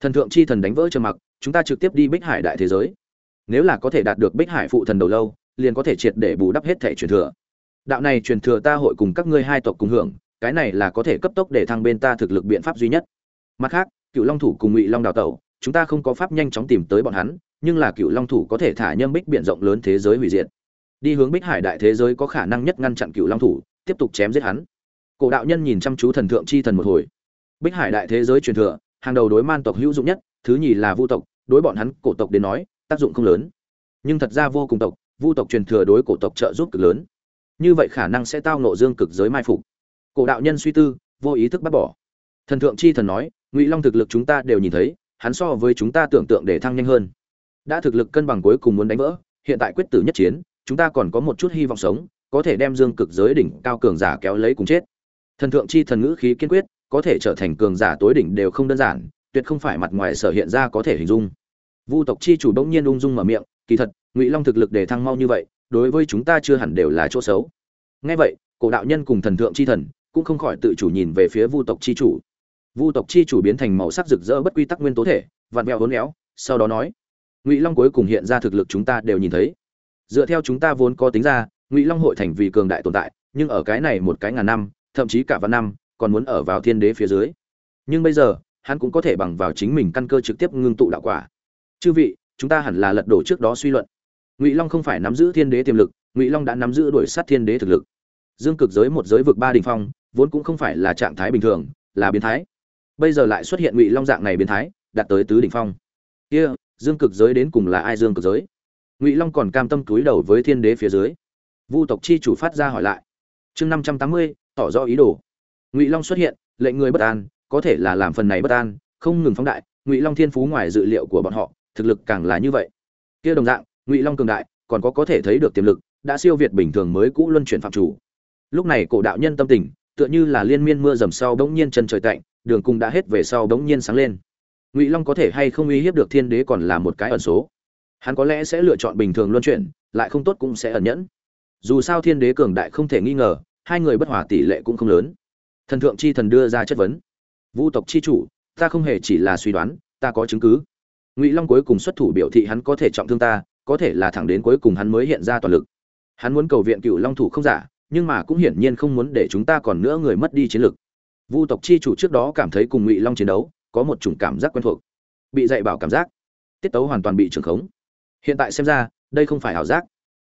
Thần thượng chi thần đánh vỡ trầm mặc, chúng ta trực tiếp đi bích hải đại thế giới. Nếu là có thể đạt được bích hải phụ thần đầu lâu, liền có thể triệt để bù đắp hết thẻ truyền thừa. Đạo này truyền thừa ta hội cùng các ngươi hai tộc cùng hưởng, cái này là có thể cấp tốc để thăng bên ta thực lực biện pháp duy nhất. Mặt khác, cựu long thủ cùng ngụy long đào tẩu, chúng ta không có pháp nhanh chóng tìm tới bọn hắn nhưng là cựu long thủ có thể thả nhâm bích biển rộng lớn thế giới hủy diệt. Đi hướng bích hải đại thế giới có khả năng nhất ngăn chặn cựu long thủ, tiếp tục chém giết hắn. Cổ đạo nhân nhìn chăm chú thần thượng chi thần một hồi. Bích hải đại thế giới truyền thừa, hàng đầu đối man tộc hữu dụng nhất, thứ nhì là vu tộc, đối bọn hắn, cổ tộc đến nói, tác dụng không lớn. Nhưng thật ra vô cùng tộc, vu tộc truyền thừa đối cổ tộc trợ giúp cực lớn. Như vậy khả năng sẽ tao nộ dương cực giới mai phục. Cổ đạo nhân suy tư, vô ý thức bác bỏ. Thần thượng chi thần nói, ngụy long thực lực chúng ta đều nhìn thấy, hắn so với chúng ta tưởng tượng để thăng nhanh hơn đã thực lực cân bằng cuối cùng muốn đánh vỡ, hiện tại quyết tử nhất chiến, chúng ta còn có một chút hy vọng sống, có thể đem dương cực giới đỉnh cao cường giả kéo lấy cùng chết. Thần thượng chi thần ngữ khí kiên quyết, có thể trở thành cường giả tối đỉnh đều không đơn giản, tuyệt không phải mặt ngoài sở hiện ra có thể hình dung. Vu tộc chi chủ bỗng nhiên ung dung mở miệng, kỳ thật, ngụy long thực lực để thăng mau như vậy, đối với chúng ta chưa hẳn đều là chỗ xấu. Ngay vậy, cổ đạo nhân cùng thần thượng chi thần cũng không khỏi tự chủ nhìn về phía vu tộc chi chủ. Vu tộc chi chủ biến thành màu sắc rực rỡ bất quy tắc nguyên tố thể, vặn vẹo hốn éo, sau đó nói ngụy long cuối cùng hiện ra thực lực chúng ta đều nhìn thấy. Dựa theo chúng ta vốn có tính ra ngụy long hội thành vì cường đại tồn tại nhưng ở cái này một cái ngàn năm thậm chí cả vạn năm còn muốn ở vào thiên đế phía dưới. Nhưng bây giờ hắn cũng có thể bằng vào chính mình căn cơ trực tiếp ngưng tụ đạo quả. Chư vị chúng ta hẳn là lật đổ trước đó suy luận. Ngụy long không phải nắm giữ thiên đế tiềm lực ngụy long đã nắm giữ đuổi sát thiên đế thực lực. Dương cực giới một giới vực ba đình phong vốn cũng không phải là trạng thái bình thường là biến thái. Bây giờ lại xuất hiện ngụy long dạng này biến thái đạt tới tứ đỉnh phong. Kia、yeah, dương cực giới đến cùng là ai dương cực giới? Ngụy long còn cam tâm túi đầu với thiên đế phía dưới. Vu tộc chi chủ phát ra hỏi lại. Chương năm trăm tám mươi, tỏ rõ ý đồ. Ngụy long xuất hiện, lệnh người bất an, có thể là làm phần này bất an, không ngừng phóng đại, ngụy long thiên phú ngoài dự liệu của bọn họ, thực lực càng là như vậy. Kia đồng dạng, ngụy long cường đại, còn có có thể thấy được tiềm lực, đã siêu việt bình thường mới cũ luân chuyển phạm chủ. Lúc này cổ đạo nhân tâm tình, tựa như là liên miên mưa dầm sau bỗng nhiên chân trời tạnh, đường cung đã hết về sau bỗng nhiên sáng lên ngụy long có thể hay không uy hiếp được thiên đế còn là một cái ẩn số. Hắn có lẽ sẽ lựa chọn bình thường luân chuyển, lại không tốt cũng sẽ ẩn nhẫn. Dù sao thiên đế cường đại không thể nghi ngờ, hai người bất hòa tỷ lệ cũng không lớn. Thần thượng chi thần đưa ra chất vấn. Vu tộc chi chủ, ta không hề chỉ là suy đoán, ta có chứng cứ. Ngụy long cuối cùng xuất thủ biểu thị hắn có thể trọng thương ta, có thể là thẳng đến cuối cùng hắn mới hiện ra toàn lực. Hắn muốn cầu viện cựu long thủ không giả, nhưng mà cũng hiển nhiên không muốn để chúng ta còn nữa người mất đi chiến lực. Vu tộc chi chủ trước đó cảm thấy cùng ngụy long chiến đấu có một chủng cảm giác quen thuộc. Bị dạy bảo cảm giác. Tiết tấu hoàn toàn bị trưởng khống. Hiện tại xem ra, đây không phải ảo giác,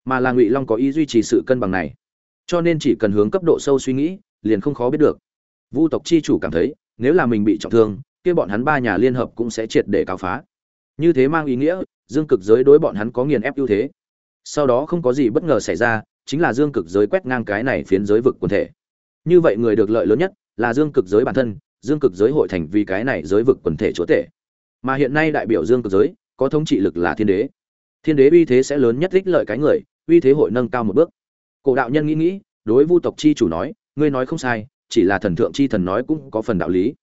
mà là ngụy long có ý duy trì sự cân bằng này. Cho nên chỉ cần hướng cấp độ sâu suy nghĩ, liền không khó biết được. Vu tộc chi chủ cảm thấy, nếu là mình bị trọng thương, kia bọn hắn ba nhà liên hợp cũng sẽ triệt để cáo phá. Như thế mang ý nghĩa, dương cực giới đối bọn hắn có nghiền ép ưu thế. Sau đó không có gì bất ngờ xảy ra, chính là dương cực giới quét ngang cái này phiến giới vực quần thể. Như vậy người được lợi lớn nhất là dương cực giới bản thân dương cực giới hội thành vì cái này giới vực quần thể chúa tể. Mà hiện nay đại biểu dương cực giới, có thống trị lực là thiên đế. Thiên đế uy thế sẽ lớn nhất ích lợi cái người, uy thế hội nâng cao một bước. Cổ đạo nhân nghĩ nghĩ, đối vu tộc chi chủ nói, ngươi nói không sai, chỉ là thần thượng chi thần nói cũng có phần đạo lý.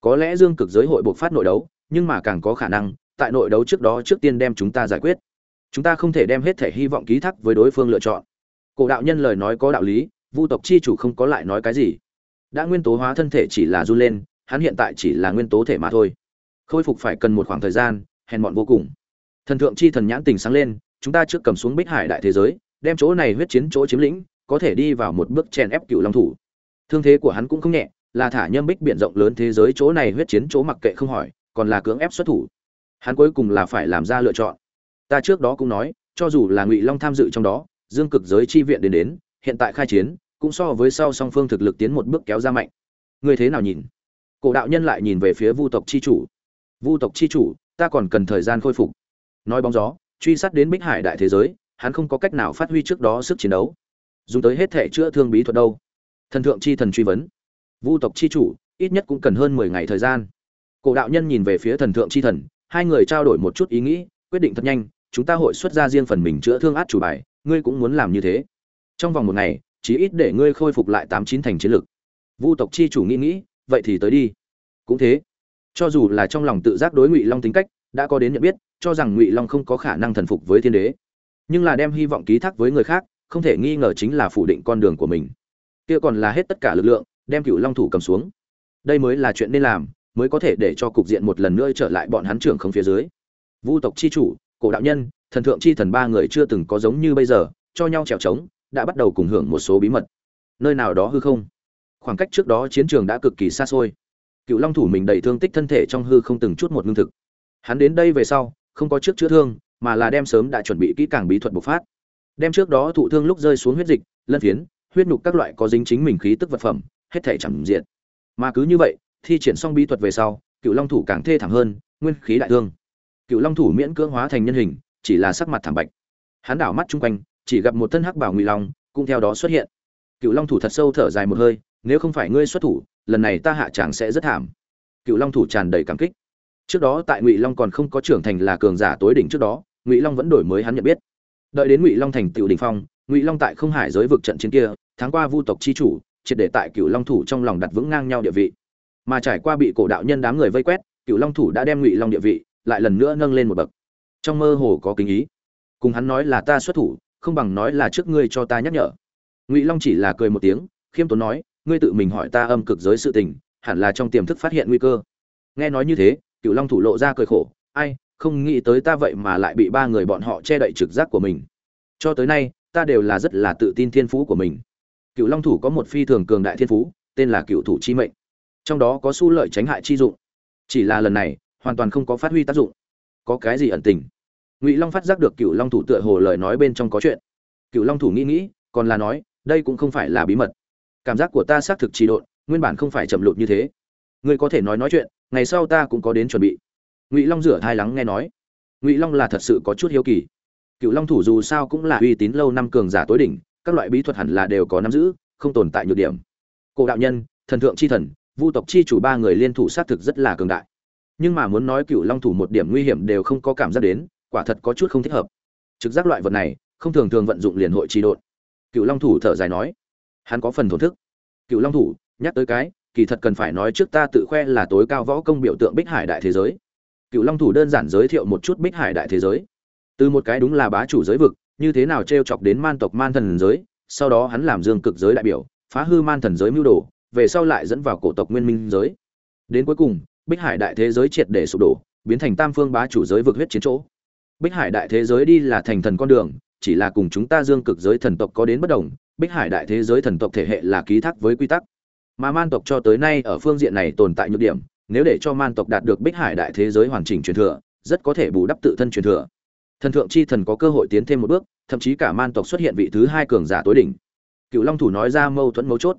Có lẽ dương cực giới hội buộc phát nội đấu, nhưng mà càng có khả năng, tại nội đấu trước đó trước tiên đem chúng ta giải quyết. Chúng ta không thể đem hết thể hy vọng ký thác với đối phương lựa chọn. Cổ đạo nhân lời nói có đạo lý, vu tộc chi chủ không có lại nói cái gì đã nguyên tố hóa thân thể chỉ là run lên, hắn hiện tại chỉ là nguyên tố thể mà thôi. Khôi phục phải cần một khoảng thời gian, hèn mọn vô cùng. Thần thượng chi thần nhãn tình sáng lên, chúng ta trước cầm xuống bích hải đại thế giới, đem chỗ này huyết chiến chỗ chiếm lĩnh, có thể đi vào một bước chèn ép cựu long thủ. Thương thế của hắn cũng không nhẹ, là thả nhâm bích biển rộng lớn thế giới chỗ này huyết chiến chỗ mặc kệ không hỏi, còn là cưỡng ép xuất thủ. Hắn cuối cùng là phải làm ra lựa chọn. Ta trước đó cũng nói, cho dù là ngụy long tham dự trong đó, dương cực giới chi viện đến đến, hiện tại khai chiến cũng so với sau song phương thực lực tiến một bước kéo ra mạnh. Người thế nào nhìn? Cổ đạo nhân lại nhìn về phía vu tộc chi chủ. Vu tộc chi chủ, ta còn cần thời gian khôi phục. Nói bóng gió, truy sát đến bích hải đại thế giới, hắn không có cách nào phát huy trước đó sức chiến đấu. Dùng tới hết thể chữa thương bí thuật đâu? Thần thượng chi thần truy vấn. Vu tộc chi chủ, ít nhất cũng cần hơn mười ngày thời gian. Cổ đạo nhân nhìn về phía thần thượng chi thần, hai người trao đổi một chút ý nghĩ, quyết định thật nhanh, chúng ta hội xuất ra riêng phần mình chữa thương át chủ bài, ngươi cũng muốn làm như thế. Trong vòng một ngày chí ít để ngươi khôi phục lại tám chín thành chiến lực. Vu tộc chi chủ nghĩ nghĩ, vậy thì tới đi. Cũng thế, cho dù là trong lòng tự giác đối ngụy long tính cách, đã có đến nhận biết, cho rằng ngụy long không có khả năng thần phục với thiên đế. Nhưng là đem hy vọng ký thác với người khác, không thể nghi ngờ chính là phủ định con đường của mình. Kia còn là hết tất cả lực lượng, đem cựu long thủ cầm xuống. Đây mới là chuyện nên làm, mới có thể để cho cục diện một lần nữa trở lại bọn hắn trưởng không phía dưới. Vu tộc chi chủ, cổ đạo nhân, thần thượng chi thần ba người chưa từng có giống như bây giờ, cho nhau trèo trống đã bắt đầu cùng hưởng một số bí mật. Nơi nào đó hư không? Khoảng cách trước đó chiến trường đã cực kỳ xa xôi. Cựu long thủ mình đầy thương tích thân thể trong hư không từng chút một ngưng thực. Hắn đến đây về sau, không có trước chữa thương, mà là đem sớm đã chuẩn bị kỹ càng bí thuật bộc phát. Đem trước đó thụ thương lúc rơi xuống huyết dịch, lân phiến, huyết nhục các loại có dính chính mình khí tức vật phẩm, hết thể chẳng diện. Mà cứ như vậy, thi triển xong bí thuật về sau, cựu long thủ càng thê thảm hơn, nguyên khí đại thương. Cựu long thủ miễn cưỡng hóa thành nhân hình, chỉ là sắc mặt thảm bạch. Hắn đảo mắt chung quanh chỉ gặp một thân hắc bảo ngụy long cũng theo đó xuất hiện. Cựu long thủ thật sâu thở dài một hơi, nếu không phải ngươi xuất thủ, lần này ta hạ tràng sẽ rất thảm. Cựu long thủ tràn đầy cảm kích. Trước đó tại ngụy long còn không có trưởng thành là cường giả tối đỉnh trước đó, ngụy long vẫn đổi mới hắn nhận biết. Đợi đến ngụy long thành tựu đỉnh phong, ngụy long tại không hải giới vực trận chiến kia tháng qua vu tộc chi chủ, triệt để tại cựu long thủ trong lòng đặt vững ngang nhau địa vị. Mà trải qua bị cổ đạo nhân đám người vây quét cựu long thủ đã đem ngụy long địa vị lại lần nữa nâng lên một bậc. Trong mơ hồ có kính ý. Cùng hắn nói là ta xuất thủ không bằng nói là trước ngươi cho ta nhắc nhở. Ngụy long chỉ là cười một tiếng, khiêm tốn nói, ngươi tự mình hỏi ta âm cực giới sự tình, hẳn là trong tiềm thức phát hiện nguy cơ. Nghe nói như thế cựu long thủ lộ ra cười khổ, ai, không nghĩ tới ta vậy mà lại bị ba người bọn họ che đậy trực giác của mình. Cho tới nay, ta đều là rất là tự tin thiên phú của mình. Cựu long thủ có một phi thường cường đại thiên phú, tên là cựu thủ chi mệnh. Trong đó có su lợi tránh hại chi dụng. Chỉ là lần này, hoàn toàn không có phát huy tác dụng. Có cái gì ẩn tình? Ngụy long phát giác được cựu long thủ tựa hồ lời nói bên trong có chuyện cựu long thủ nghĩ nghĩ còn là nói đây cũng không phải là bí mật cảm giác của ta xác thực trì độn nguyên bản không phải chậm lụt như thế ngươi có thể nói nói chuyện ngày sau ta cũng có đến chuẩn bị ngụy long rửa thai lắng nghe nói ngụy long là thật sự có chút hiếu kỳ cựu long thủ dù sao cũng là uy tín lâu năm cường giả tối đỉnh các loại bí thuật hẳn là đều có nắm giữ không tồn tại nhược điểm cổ đạo nhân thần thượng c h i thần vu tộc chi chủ ba người liên thủ xác thực rất là cường đại nhưng mà muốn nói cựu long thủ một điểm nguy hiểm đều không có cảm giác đến quả thật có chút không thích hợp. Trực giác loại vật này, không thường thường vận dụng liền hội trì độn. Cựu long thủ thở dài nói, hắn có phần thổn thức. Cựu long thủ, nhắc tới cái, kỳ thật cần phải nói trước ta tự khoe là tối cao võ công biểu tượng bích hải đại thế giới. Cựu long thủ đơn giản giới thiệu một chút bích hải đại thế giới. Từ một cái đúng là bá chủ giới vực, như thế nào t r e o chọc đến man tộc man thần giới, sau đó hắn làm dương cực giới đại biểu, phá hư man thần giới mưu đồ, về sau lại dẫn vào cổ tộc nguyên minh giới. Đến cuối cùng, bích hải đại thế giới triệt để sụp đổ, biến thành tam phương bá chủ giới vực huyết chiến chỗ bích hải đại thế giới đi là thành thần con đường, chỉ là cùng chúng ta dương cực giới thần tộc có đến bất đồng, bích hải đại thế giới thần tộc thể hệ là ký thác với quy tắc. Mà man tộc cho tới nay ở phương diện này tồn tại nhược điểm, nếu để cho man tộc đạt được bích hải đại thế giới hoàn chỉnh truyền thừa, rất có thể bù đắp tự thân truyền thừa. Thần thượng chi thần có cơ hội tiến thêm một bước, thậm chí cả man tộc xuất hiện vị thứ hai cường giả tối đỉnh. Cựu long thủ nói ra mâu thuẫn mấu chốt.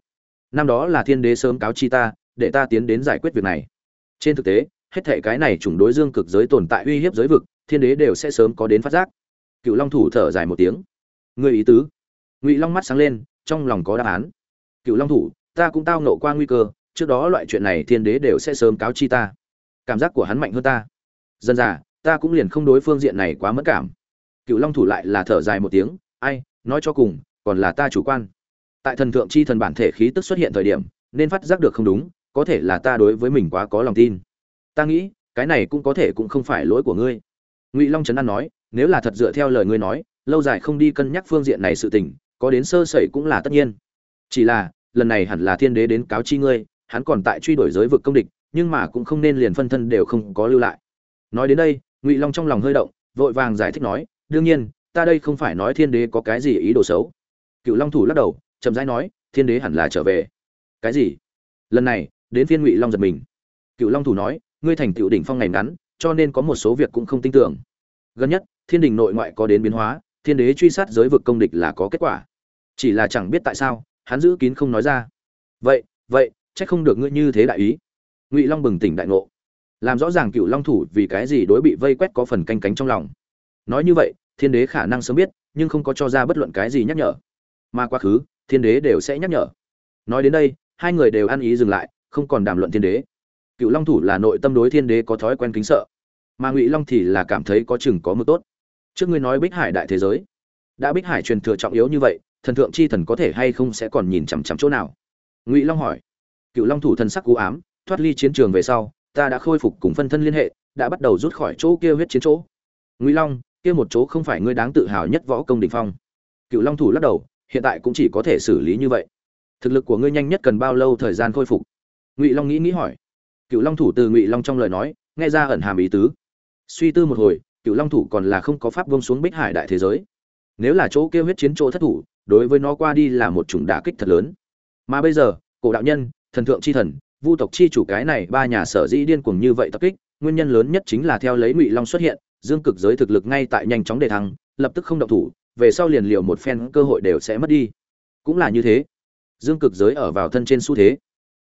Năm đó là thiên đế sớm cáo chi ta, để ta tiến đến giải quyết việc này. Trên thực tế, hết thảy cái này chủng đối dương cực giới tồn tại uy hiếp giới vực thiên đế đều sẽ sớm có đến phát giác. Cựu long thủ thở dài một tiếng. Người ý tứ? Ngụy long mắt sáng lên, trong lòng có đáp án. Cựu long thủ, ta cũng tao nộ qua nguy cơ, trước đó loại chuyện này thiên đế đều sẽ sớm cáo chi ta. Cảm giác của hắn mạnh hơn ta. Dân già, ta cũng liền không đối phương diện này quá mất cảm. Cựu long thủ lại là thở dài một tiếng, ai, nói cho cùng, còn là ta chủ quan. Tại thần thượng chi thần bản thể khí tức xuất hiện thời điểm, nên phát giác được không đúng, có thể là ta đối với mình quá có lòng tin. Ta nghĩ, cái này cũng có thể cũng không phải lỗi của ngươi ngụy long trấn an nói nếu là thật dựa theo lời ngươi nói lâu dài không đi cân nhắc phương diện này sự tình có đến sơ sẩy cũng là tất nhiên chỉ là lần này hẳn là thiên đế đến cáo chi ngươi hắn còn tại truy đuổi giới vực công địch nhưng mà cũng không nên liền phân thân đều không có lưu lại nói đến đây ngụy long trong lòng hơi động vội vàng giải thích nói đương nhiên ta đây không phải nói thiên đế có cái gì ý đồ xấu cựu long thủ lắc đầu chậm rãi nói thiên đế hẳn là trở về cái gì lần này đến phiên ngụy long giật mình cựu long thủ nói ngươi thành tựu đỉnh phong ngày ngắn cho nên có một số việc cũng không tin tưởng. Gần nhất, thiên đình nội ngoại có đến biến hóa, thiên đế truy sát giới vực công địch là có kết quả. Chỉ là chẳng biết tại sao, hắn giữ kín không nói ra. Vậy vậy, chắc không được ngươi như thế đại ý. Ngụy long bừng tỉnh đại ngộ. Làm rõ ràng cựu long thủ vì cái gì đối bị vây quét có phần canh cánh trong lòng. Nói như vậy, thiên đế khả năng sớm biết, nhưng không có cho ra bất luận cái gì nhắc nhở. Mà quá khứ, thiên đế đều sẽ nhắc nhở. Nói đến đây, hai người đều ăn ý dừng lại, không còn đàm luận thiên đế cựu long thủ là nội tâm đối thiên đế có thói quen kính sợ, mà ngụy long thì là cảm thấy có chừng có mực tốt. Trước ngươi nói bích hải đại thế giới, đã bích hải truyền thừa trọng yếu như vậy, thần thượng chi thần có thể hay không sẽ còn nhìn chằm chằm chỗ nào? Ngụy long hỏi. Cựu long thủ thần sắc cú ám, thoát ly chiến trường về sau, ta đã khôi phục cùng phân thân liên hệ, đã bắt đầu rút khỏi chỗ kia huyết chiến chỗ. Ngụy long, kia một chỗ không phải ngươi đáng tự hào nhất võ công đình phong. Cựu long thủ lắc đầu, hiện tại cũng chỉ có thể xử lý như vậy. Thực lực của ngươi nhanh nhất cần bao lâu thời gian khôi phục? Ngụy long nghĩ nghĩ hỏi cựu long thủ từ ngụy long trong lời nói, nghe ra ẩn hàm ý tứ. Suy tư một hồi cựu long thủ còn là không có pháp vông xuống bích hải đại thế giới. Nếu là chỗ kêu huyết chiến chỗ thất thủ, đối với nó qua đi là một chủng đả kích thật lớn. Mà bây giờ, cổ đạo nhân, thần thượng c h i thần, vu tộc chi chủ cái này ba nhà sở dĩ điên cuồng như vậy tập kích, nguyên nhân lớn nhất chính là theo lấy ngụy long xuất hiện, dương cực giới thực lực ngay tại nhanh chóng đề thăng, lập tức không động thủ, về sau liền liều một phen cơ hội đều sẽ mất đi. Cũng là như thế. Dương cực giới ở vào thân trên xu thế.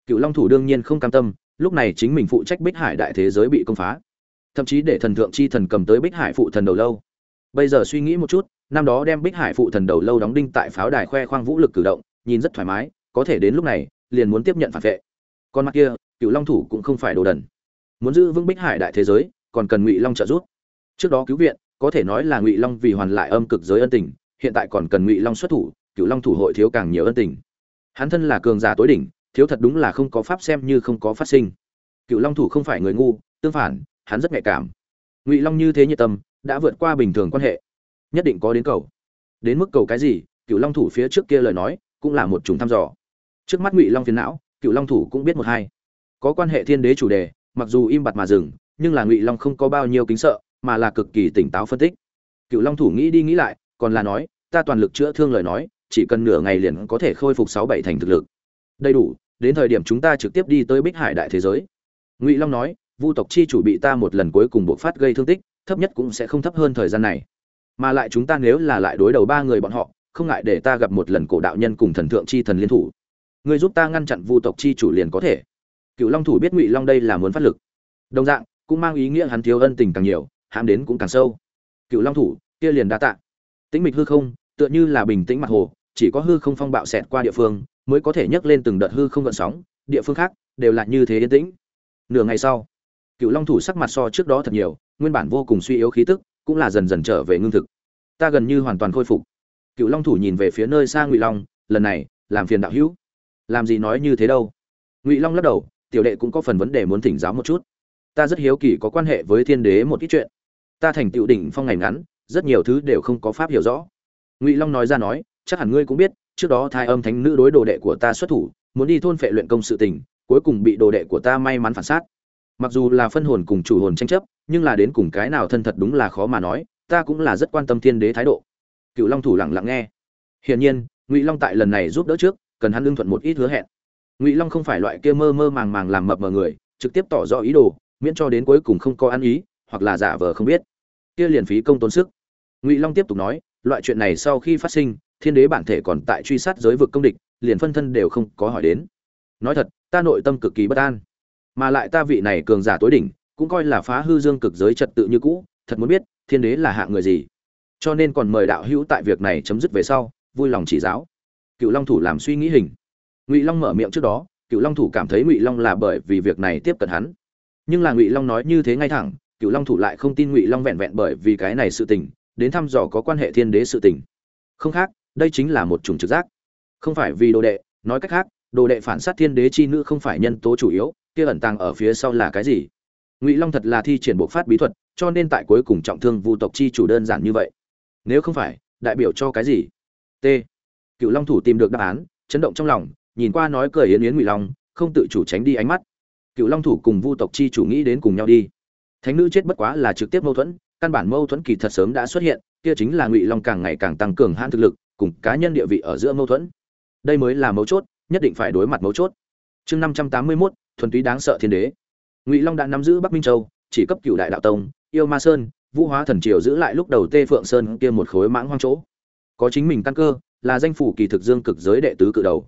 Cựu long thủ đương nhiên không cam tâm lúc này chính mình phụ trách bích hải đại thế giới bị công phá. Thậm chí để thần thượng chi thần cầm tới bích hải phụ thần đầu lâu. Bây giờ suy nghĩ một chút, năm đó đem bích hải phụ thần đầu lâu đóng đinh tại pháo đài khoe khoang vũ lực cử động, nhìn rất thoải mái, có thể đến lúc này, liền muốn tiếp nhận phản vệ. Con mắt kia cựu long thủ cũng không phải đồ đần. Muốn giữ vững bích hải đại thế giới, còn cần ngụy long trợ giúp. Trước đó cứu viện, có thể nói là ngụy long vì hoàn lại âm cực giới ân tình, hiện tại còn cần ngụy long xuất thủ cựu long thủ hội thiếu càng nhiều ân tình. Hắn thân là cường giả tối đỉnh thiếu thật đúng là không có pháp xem như không có phát sinh. Cựu long thủ không phải người ngu, tương phản, hắn rất nhạy cảm. Ngụy long như thế nhiệt tâm, đã vượt qua bình thường quan hệ. Nhất định có đến cầu. Đến mức cầu cái gì, cựu long thủ phía trước kia lời nói, cũng là một chúng thăm dò. Trước mắt ngụy long phiền não, cựu long thủ cũng biết một hai. Có quan hệ thiên đế chủ đề, mặc dù im bặt mà dừng, nhưng là ngụy long không có bao nhiêu kính sợ, mà là cực kỳ tỉnh táo phân tích. Cựu long thủ nghĩ đi nghĩ lại, còn là nói, ta toàn lực chữa thương lời nói, chỉ cần nửa ngày liền có thể khôi phục sáu bảy thành thực lực. Đầy đủ đến thời điểm chúng ta trực tiếp đi tới bích hải đại thế giới. Ngụy long nói, vu tộc chi chủ bị ta một lần cuối cùng buộc phát gây thương tích, thấp nhất cũng sẽ không thấp hơn thời gian này. Mà lại chúng ta nếu là lại đối đầu ba người bọn họ, không ngại để ta gặp một lần cổ đạo nhân cùng thần thượng chi thần liên thủ. Người giúp ta ngăn chặn vu tộc chi chủ liền có thể. Cựu long thủ biết ngụy long đây là muốn phát lực. Đồng dạng, cũng mang ý nghĩa hắn thiếu ân tình càng nhiều, hãm đến cũng càng sâu. Cựu long thủ, kia liền đa tạ. Tĩnh mịch hư không, tựa như là bình tĩnh mặt hồ, chỉ có hư không phong bạo xẹt qua địa phương mới có thể nhấc lên từng đợt hư không gợn sóng, địa phương khác đều là như thế yên tĩnh. Nửa ngày sau cựu long thủ sắc mặt so trước đó thật nhiều, nguyên bản vô cùng suy yếu khí tức cũng là dần dần trở về ngưng thực. Ta gần như hoàn toàn khôi phục. Cựu long thủ nhìn về phía nơi xa ngụy long, lần này, làm phiền đạo hữu. Làm gì nói như thế đâu. Ngụy long lắc đầu, tiểu đệ cũng có phần vấn đề muốn thỉnh giáo một chút. Ta rất hiếu kỳ có quan hệ với thiên đế một ít chuyện. Ta thành tựu đỉnh phong ngày ngắn, rất nhiều thứ đều không có pháp hiểu rõ. Ngụy long nói ra nói, chắc hẳn ngươi cũng biết trước đó thai âm thánh nữ đối đồ đệ của ta xuất thủ, muốn đi thôn phệ luyện công sự tình, cuối cùng bị đồ đệ của ta may mắn phản sát mặc dù là phân hồn cùng chủ hồn tranh chấp, nhưng là đến cùng cái nào thân thật đúng là khó mà nói, ta cũng là rất quan tâm thiên đế thái độ. Cựu long thủ lặng lặng nghe. Hiển nhiên, ngụy long tại lần này giúp đỡ trước, cần hắn lương thuận một ít hứa hẹn. Ngụy long không phải loại kia mơ mơ màng màng làm mập mờ người, trực tiếp tỏ rõ ý đồ, miễn cho đến cuối cùng không có ăn ý, hoặc là giả vờ không biết. Kia liền phí công tốn sức. Ngụy long tiếp tục nói, loại chuyện này sau khi phát sinh thiên đế bản thể còn tại truy sát giới vực công địch, liền phân thân đều không có hỏi đến. Nói thật, ta nội tâm cực kỳ bất an. Mà lại ta vị này cường giả tối đỉnh, cũng coi là phá hư dương cực giới trật tự như cũ, thật muốn biết, thiên đế là hạng người gì. Cho nên còn mời đạo hữu tại việc này chấm dứt về sau, vui lòng chỉ giáo. Cựu long thủ làm suy nghĩ hình. Ngụy long mở miệng trước đó, cựu long thủ cảm thấy ngụy long là bởi vì việc này tiếp cận hắn. Nhưng là ngụy long nói như thế ngay thẳng, cựu long thủ lại không tin ngụy long vẹn vẹn bởi vì cái này sự tình, đến thăm dò có quan hệ thiên đế sự tình. Không khác đây chính là một chủng trực giác. Không phải vì đồ đệ, nói cách khác, đồ đệ phản sát thiên đế chi nữ không phải nhân tố chủ yếu, kia ẩn tàng ở phía sau là cái gì? Ngụy long thật là thi triển bộ phát bí thuật, cho nên tại cuối cùng trọng thương vu tộc chi chủ đơn giản như vậy. Nếu không phải, đại biểu cho cái gì? T. Cựu long thủ tìm được đáp án, chấn động trong lòng, nhìn qua nói cười yến yến ngụy long, không tự chủ tránh đi ánh mắt. Cựu long thủ cùng vu tộc chi chủ nghĩ đến cùng nhau đi. Thánh nữ chết bất quá là trực tiếp mâu thuẫn, căn bản mâu thuẫn kỳ thật sớm đã xuất hiện, kia chính là ngụy long càng ngày càng tăng cường hãn thực lực cùng cá nhân địa vị ở giữa mâu thuẫn. Đây mới là mấu chốt, nhất định phải đối mặt mấu chốt. Chương năm trăm tám mươi mốt, thuần túy đáng sợ thiên đế. Ngụy long đã nắm giữ bắc minh châu, chỉ cấp cựu đại đạo tông, yêu ma sơn, vũ hóa thần triều giữ lại lúc đầu tê phượng sơn kia một khối mãng hoang chỗ. Có chính mình căn cơ, là danh phủ kỳ thực dương cực giới đệ tứ cự đầu.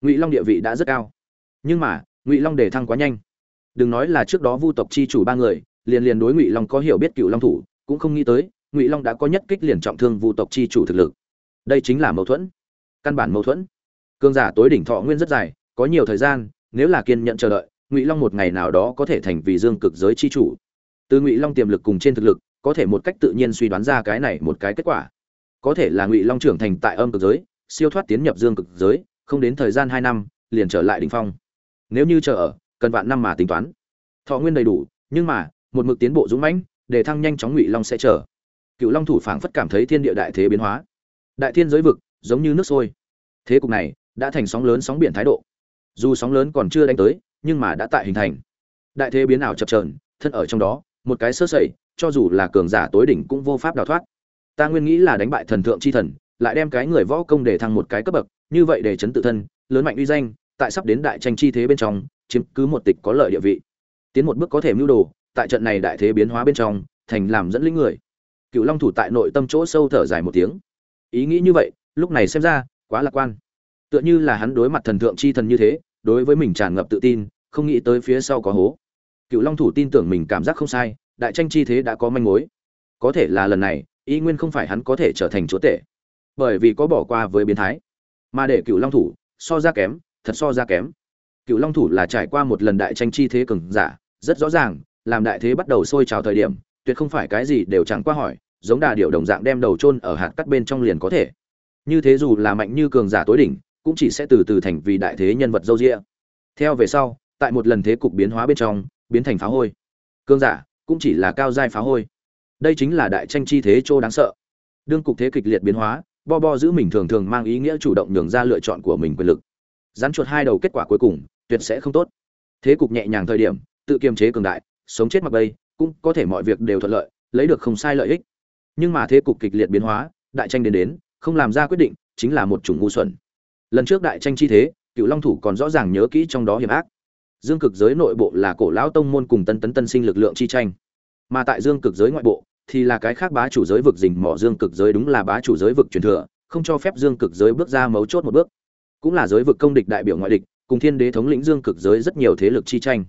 Ngụy long địa vị đã rất cao. Nhưng mà, ngụy long đề thăng quá nhanh. Đừng nói là trước đó vu tộc chi chủ ba người, liền liền đối ngụy long có hiểu biết cựu long thủ, cũng không nghĩ tới, ngụy long đã có nhất kích liền trọng thương vu tộc chi chủ thực lực đây chính là mâu thuẫn. Căn bản mâu thuẫn. Cương giả tối đỉnh thọ nguyên rất dài, có nhiều thời gian, nếu là kiên nhận chờ đợi, ngụy long một ngày nào đó có thể thành vì dương cực giới chi chủ. Từ ngụy long tiềm lực cùng trên thực lực, có thể một cách tự nhiên suy đoán ra cái này một cái kết quả. Có thể là ngụy long trưởng thành tại âm cực giới, siêu thoát tiến nhập dương cực giới, không đến thời gian hai năm, liền trở lại đ ỉ n h phong. Nếu như chờ ở, cần vạn năm mà tính toán. Thọ nguyên đầy đủ, nhưng mà, một mực tiến bộ dũng mãnh, để thăng nhanh chóng ngụy long sẽ chờ. Cựu long thủ phảng phất cảm thấy thiên địa đại thế biến hóa đại thiên giới vực, giống như nước sôi. Thế cục này đã thành sóng lớn sóng biển thái độ. Dù sóng lớn còn chưa đánh tới, nhưng mà đã tại hình thành. Đại thế biến ảo chập trờn thân ở trong đó, một cái sơ sẩy, cho dù là cường giả tối đỉnh cũng vô pháp đào thoát. Ta nguyên nghĩ là đánh bại thần thượng chi thần, lại đem cái người võ công để thăng một cái cấp bậc, như vậy để chấn tự thân, lớn mạnh uy danh, tại sắp đến đại tranh chi thế bên trong, chiếm cứ một tịch có lợi địa vị. Tiến một bước có thể mưu đồ, tại trận này đại thế biến hóa bên trong, thành làm dẫn lĩnh người. Cựu long thủ tại nội tâm chỗ sâu thở dài một tiếng ý nghĩ như vậy, lúc này xem ra, quá lạc quan. Tựa như là hắn đối mặt thần thượng chi thần như thế, đối với mình tràn ngập tự tin, không nghĩ tới phía sau có hố. Cựu long thủ tin tưởng mình cảm giác không sai, đại tranh chi thế đã có manh mối. Có thể là lần này y nguyên không phải hắn có thể trở thành chúa tể. Bởi vì có bỏ qua với biến thái. Mà để cựu long thủ, so ra kém, thật so ra kém. Cựu long thủ là trải qua một lần đại tranh chi thế cường giả, rất rõ ràng, làm đại thế bắt đầu sôi trào thời điểm, tuyệt không phải cái gì đều chẳng qua hỏi giống đà điệu đồng dạng đem đầu chôn ở hạt cắt bên trong liền có thể. Như thế dù là mạnh như cường giả tối đỉnh, cũng chỉ sẽ từ từ thành vì đại thế nhân vật dâu dịa. theo về sau, tại một lần thế cục biến hóa bên trong, biến thành phá hôi. Cường giả cũng chỉ là cao giai phá hôi. Đây chính là đại tranh chi thế trô đáng sợ. Đương cục thế kịch liệt biến hóa, bo bo giữ mình thường thường mang ý nghĩa chủ động nhường ra lựa chọn của mình quyền lực. Rắn chuột hai đầu kết quả cuối cùng, tuyệt sẽ không tốt. Thế cục nhẹ nhàng thời điểm, tự kiềm chế cường đại, sống chết mặc bay, cũng có thể mọi việc đều thuận lợi, lấy được không sai lợi ích nhưng mà thế cục kịch liệt biến hóa, đại tranh đến đến, không làm ra quyết định, chính là một chủng ngu xuẩn. Lần trước đại tranh chi thế, cựu long thủ còn rõ ràng nhớ kỹ trong đó hiểm ác. Dương cực giới nội bộ là cổ lão tông môn cùng tân tấn tân sinh lực lượng chi tranh. Mà tại dương cực giới ngoại bộ, thì là cái khác bá chủ giới vực dình mỏ dương cực giới đúng là bá chủ giới vực truyền thừa, không cho phép dương cực giới bước ra mấu chốt một bước. Cũng là giới vực công địch đại biểu ngoại địch, cùng thiên đế thống lĩnh dương cực giới rất nhiều thế lực chi tranh.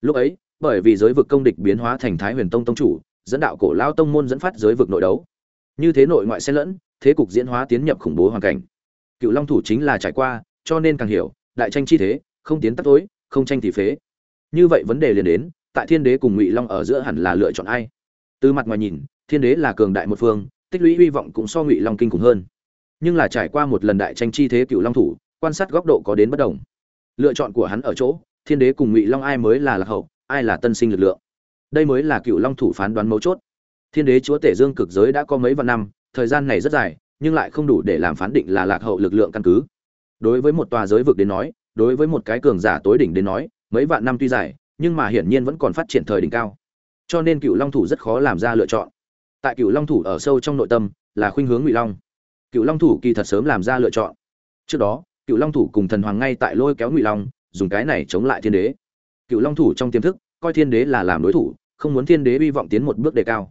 Lúc ấy, bởi vì giới vực công địch biến hóa thành thái huyền tông tông chủ dẫn đạo cổ lao tông môn dẫn phát giới vực nội đấu. Như thế nội ngoại xen lẫn, thế cục diễn hóa tiến nhập khủng bố hoàn cảnh. Cựu long thủ chính là trải qua, cho nên càng hiểu, đại tranh chi thế, không tiến tắt tối, không tranh thì phế. Như vậy vấn đề liền đến, tại thiên đế cùng ngụy long ở giữa hẳn là lựa chọn ai? Từ mặt ngoài nhìn, thiên đế là cường đại một phương, tích lũy hy vọng cũng so ngụy long kinh khủng hơn. Nhưng là trải qua một lần đại tranh chi thế cựu long thủ, quan sát góc độ có đến bất đồng. Lựa chọn của hắn ở chỗ, thiên đế cùng ngụy long ai mới là lạc hậu, ai là tân sinh lực lượng? Đây mới là cựu long thủ phán đoán mấu chốt. Thiên đế chúa tể dương cực giới đã có mấy vạn năm, thời gian này rất dài, nhưng lại không đủ để làm phán định là lạc hậu lực lượng căn cứ. Đối với một tòa giới vực đến nói, đối với một cái cường giả tối đỉnh đến nói, mấy vạn năm tuy dài, nhưng mà hiển nhiên vẫn còn phát triển thời đỉnh cao. Cho nên cựu long thủ rất khó làm ra lựa chọn. Tại cựu long thủ ở sâu trong nội tâm, là khuynh hướng ngụy long. Cựu long thủ kỳ thật sớm làm ra lựa chọn. Trước đó, cựu long thủ cùng thần hoàng ngay tại lôi kéo ngụy long, dùng cái này chống lại thiên đế. Cựu long thủ trong tiềm thức coi thiên đế là làm đối thủ, không muốn thiên đế hy vọng tiến một bước đề cao.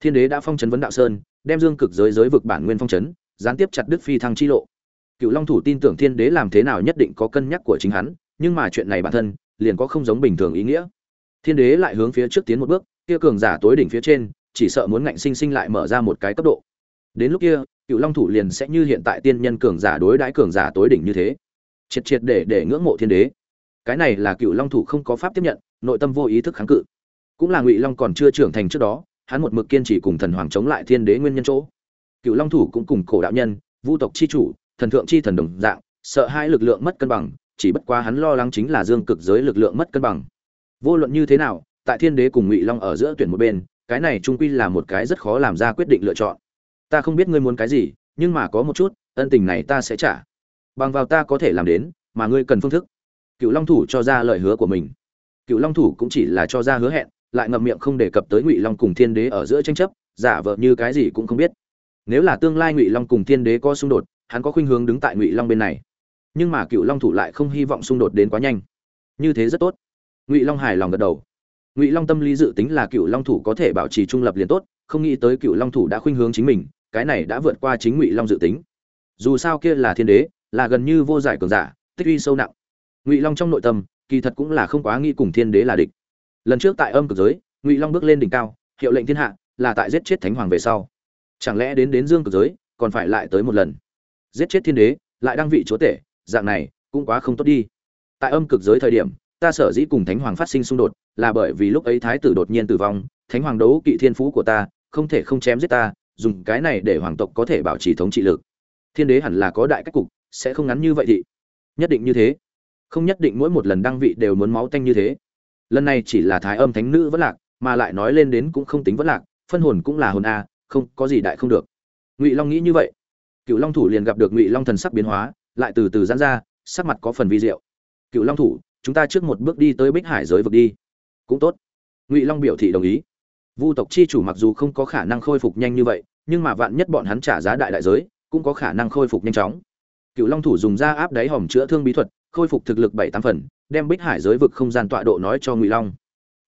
Thiên đế đã phong trấn vấn đạo sơn, đem dương cực giới giới vực bản nguyên phong trấn gián tiếp chặt đức phi thăng chi lộ. Cựu long thủ tin tưởng thiên đế làm thế nào nhất định có cân nhắc của chính hắn, nhưng mà chuyện này bản thân, liền có không giống bình thường ý nghĩa. Thiên đế lại hướng phía trước tiến một bước, kia cường giả tối đỉnh phía trên, chỉ sợ muốn ngạnh sinh sinh lại mở ra một cái cấp độ. Đến lúc kia, cựu long thủ liền sẽ như hiện tại tiên nhân cường giả đối đãi cường giả tối đỉnh như thế. Triệt triệt để để ngưỡng mộ thiên đế cái này là cựu long thủ không có pháp tiếp nhận, nội tâm vô ý thức kháng cự. Cũng là ngụy long còn chưa trưởng thành trước đó, hắn một mực kiên trì cùng thần hoàng chống lại thiên đế nguyên nhân chỗ. Cựu long thủ cũng cùng cổ đạo nhân, vu tộc chi chủ, thần thượng chi thần đồng dạng, sợ hai lực lượng mất cân bằng, chỉ bất quá hắn lo lắng chính là dương cực giới lực lượng mất cân bằng. Vô luận như thế nào, tại thiên đế cùng ngụy long ở giữa tuyển một bên, cái này trung quy là một cái rất khó làm ra quyết định lựa chọn. Ta không biết ngươi muốn cái gì, nhưng mà có một chút, ân tình này ta sẽ trả. Bằng vào ta có thể làm đến, mà ngươi cần phương thức cựu long thủ cho ra lời hứa của mình. Cựu long thủ cũng chỉ là cho ra hứa hẹn, lại ngậm miệng không đề cập tới ngụy long cùng thiên đế ở giữa tranh chấp, giả vợ như cái gì cũng không biết. Nếu là tương lai ngụy long cùng thiên đế có xung đột, hắn có khuynh hướng đứng tại ngụy long bên này. Nhưng mà cựu long thủ lại không hy vọng xung đột đến quá nhanh. Như thế rất tốt. Ngụy long hài lòng gật đầu. Ngụy long tâm lý dự tính là cựu long thủ có thể bảo trì trung lập liền tốt, không nghĩ tới cựu long thủ đã khuynh hướng chính mình, cái này đã vượt qua chính ngụy long dự tính. Dù sao kia là thiên đế, là gần như vô giải cường giả, tích uy sâu nặng ngụy long trong nội tâm kỳ thật cũng là không quá nghĩ cùng thiên đế là địch lần trước tại âm cực giới ngụy long bước lên đỉnh cao hiệu lệnh thiên hạ là tại giết chết thánh hoàng về sau chẳng lẽ đến đến dương cực giới còn phải lại tới một lần giết chết thiên đế lại đang vị chúa tể dạng này cũng quá không tốt đi tại âm cực giới thời điểm ta sở dĩ cùng thánh hoàng phát sinh xung đột là bởi vì lúc ấy thái tử đột nhiên tử vong thánh hoàng đấu kỵ thiên phú của ta không thể không chém giết ta dùng cái này để hoàng tộc có thể bảo trì thống trị lực thiên đế hẳn là có đại cách cục sẽ không ngắn như vậy thị nhất định như thế không nhất định mỗi một lần đăng vị đều muốn máu tanh như thế. Lần này chỉ là thái âm thánh nữ vẫn lạc, mà lại nói lên đến cũng không tính vẫn lạc, phân hồn cũng là hồn a, không, có gì đại không được. Ngụy long nghĩ như vậy. Cựu long thủ liền gặp được ngụy long thần sắc biến hóa, lại từ từ giãn ra, sắc mặt có phần vi diệu. Cựu long thủ, chúng ta trước một bước đi tới bích hải giới vực đi. Cũng tốt. Ngụy long biểu thị đồng ý. Vu tộc chi chủ mặc dù không có khả năng khôi phục nhanh như vậy, nhưng mà vạn nhất bọn hắn trả giá đại đại giới, cũng có khả năng khôi phục nhanh chóng cựu long thủ dùng da áp đáy hòm chữa thương bí thuật, khôi phục thực lực bảy tám phần, đem bích hải giới vực không gian tọa độ nói cho ngụy long.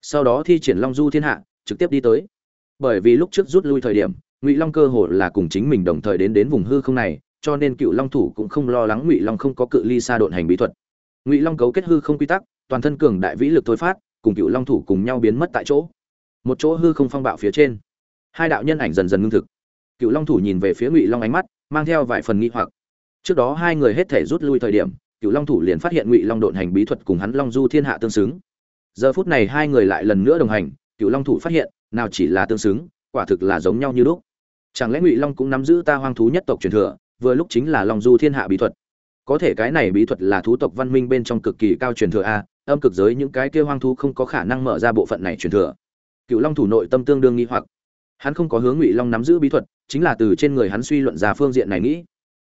Sau đó thi triển long du thiên hạ, trực tiếp đi tới. Bởi vì lúc trước rút lui thời điểm, ngụy long cơ hồ là cùng chính mình đồng thời đến đến vùng hư không này, cho nên cựu long thủ cũng không lo lắng ngụy long không có cự ly xa độn hành bí thuật. Ngụy long cấu kết hư không quy tắc, toàn thân cường đại vĩ lực thôi phát, cùng cựu long thủ cùng nhau biến mất tại chỗ. Một chỗ hư không phong bạo phía trên. Hai đạo nhân ảnh dần dần ngưng thực. Cựu long thủ nhìn về phía ngụy long ánh mắt, mang theo vài phần nghi hoặc trước đó hai người hết thể rút lui thời điểm cựu long thủ liền phát hiện ngụy long độn hành bí thuật cùng hắn long du thiên hạ tương xứng. Giờ phút này hai người lại lần nữa đồng hành cựu long thủ phát hiện, nào chỉ là tương xứng, quả thực là giống nhau như lúc. Chẳng lẽ ngụy long cũng nắm giữ ta hoang thú nhất tộc truyền thừa, vừa lúc chính là long du thiên hạ bí thuật? Có thể cái này bí thuật là thú tộc văn minh bên trong cực kỳ cao truyền thừa a, âm cực giới những cái kia hoang thú không có khả năng mở ra bộ phận này truyền thừa. Cựu long thủ nội tâm tương đương nghi hoặc. Hắn không có hướng ngụy long nắm giữ bí thuật, chính là từ trên người hắn suy luận ra phương diện này nghĩ.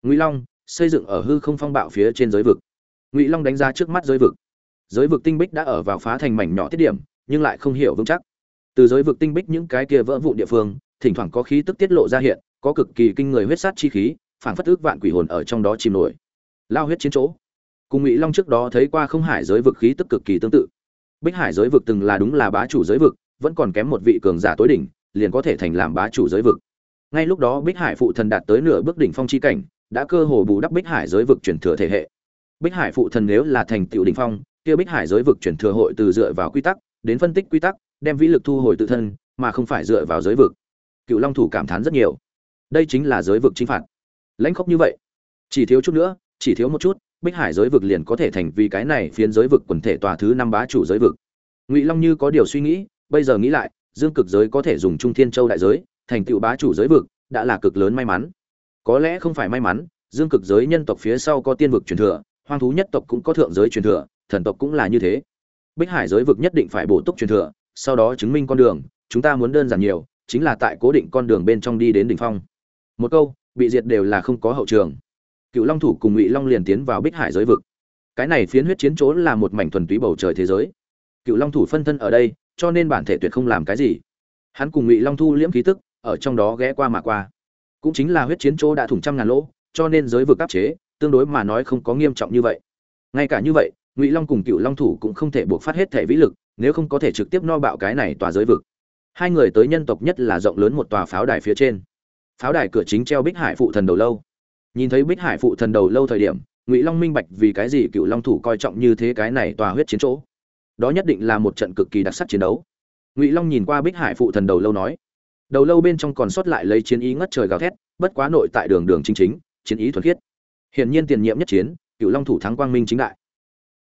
Ngụy long xây dựng ở hư không phong bạo phía trên giới vực. Ngụy long đánh giá trước mắt giới vực. Giới vực tinh bích đã ở vào phá thành mảnh nhỏ tiết điểm, nhưng lại không hiểu vững chắc. Từ giới vực tinh bích những cái kia vỡ vụn địa phương, thỉnh thoảng có khí tức tiết lộ ra hiện, có cực kỳ kinh người huyết sát chi khí, phảng phất ước vạn quỷ hồn ở trong đó chìm nổi. Lao huyết chiến chỗ. Cùng ngụy long trước đó thấy qua không hải giới vực khí tức cực kỳ tương tự. Bích hải giới vực từng là đúng là bá chủ giới vực, vẫn còn kém một vị cường giả tối đỉnh, liền có thể thành làm bá chủ giới vực. Ngay lúc đó bích hải phụ thần đạt tới nửa bước đỉnh phong chi cảnh đã cơ hồ bù đắp bích hải giới vực truyền thừa thể hệ. Bích hải phụ thần nếu là thành tựu đỉnh phong, kia bích hải giới vực truyền thừa hội từ dựa vào quy tắc, đến phân tích quy tắc, đem vĩ lực thu hồi tự thân, mà không phải dựa vào giới vực. Cựu long thủ cảm thán rất nhiều. Đây chính là giới vực chinh phạt. Lãnh khốc như vậy. Chỉ thiếu chút nữa, chỉ thiếu một chút, bích hải giới vực liền có thể thành vì cái này phiến giới vực quần thể tòa thứ năm bá chủ giới vực. Ngụy long như có điều suy nghĩ, bây giờ nghĩ lại, dương cực giới có thể dùng trung thiên châu đại giới thành tựu bá chủ giới vực, đã là cực lớn may mắn có lẽ không phải may mắn, dương cực giới nhân tộc phía sau có tiên vực truyền thừa, hoang thú nhất tộc cũng có thượng giới truyền thừa, thần tộc cũng là như thế. Bích hải giới vực nhất định phải bổ túc truyền thừa, sau đó chứng minh con đường, chúng ta muốn đơn giản nhiều, chính là tại cố định con đường bên trong đi đến đỉnh phong. Một câu, bị diệt đều là không có hậu trường. Cựu long thủ cùng ngụy long liền tiến vào bích hải giới vực. Cái này phiến huyết chiến chỗ là một mảnh thuần túy bầu trời thế giới. Cựu long thủ phân thân ở đây, cho nên bản thể tuyệt không làm cái gì. Hắn cùng ngụy long thu liễm khí tức, ở trong đó ghé qua mà qua cũng chính là huyết chiến chỗ đã thủng trăm ngàn lỗ, cho nên giới vực áp chế, tương đối mà nói không có nghiêm trọng như vậy. Ngay cả như vậy, ngụy long cùng cựu long thủ cũng không thể buộc phát hết thể vĩ lực, nếu không có thể trực tiếp no bạo cái này tòa giới vực. Hai người tới nhân tộc nhất là rộng lớn một tòa pháo đài phía trên. Pháo đài cửa chính treo bích hải phụ thần đầu lâu. Nhìn thấy bích hải phụ thần đầu lâu thời điểm, ngụy long minh bạch vì cái gì cựu long thủ coi trọng như thế cái này tòa huyết chiến chỗ. Đó nhất định là một trận cực kỳ đặc sắc chiến đấu. Ngụy long nhìn qua bích hải phụ thần đầu lâu nói đầu lâu bên trong còn sót lại lấy chiến ý ngất trời gào thét, bất quá nội tại đường đường chính chính, chiến ý thuần khiết. Hiển nhiên tiền nhiệm nhất chiến, cựu long thủ thắng quang minh chính đại.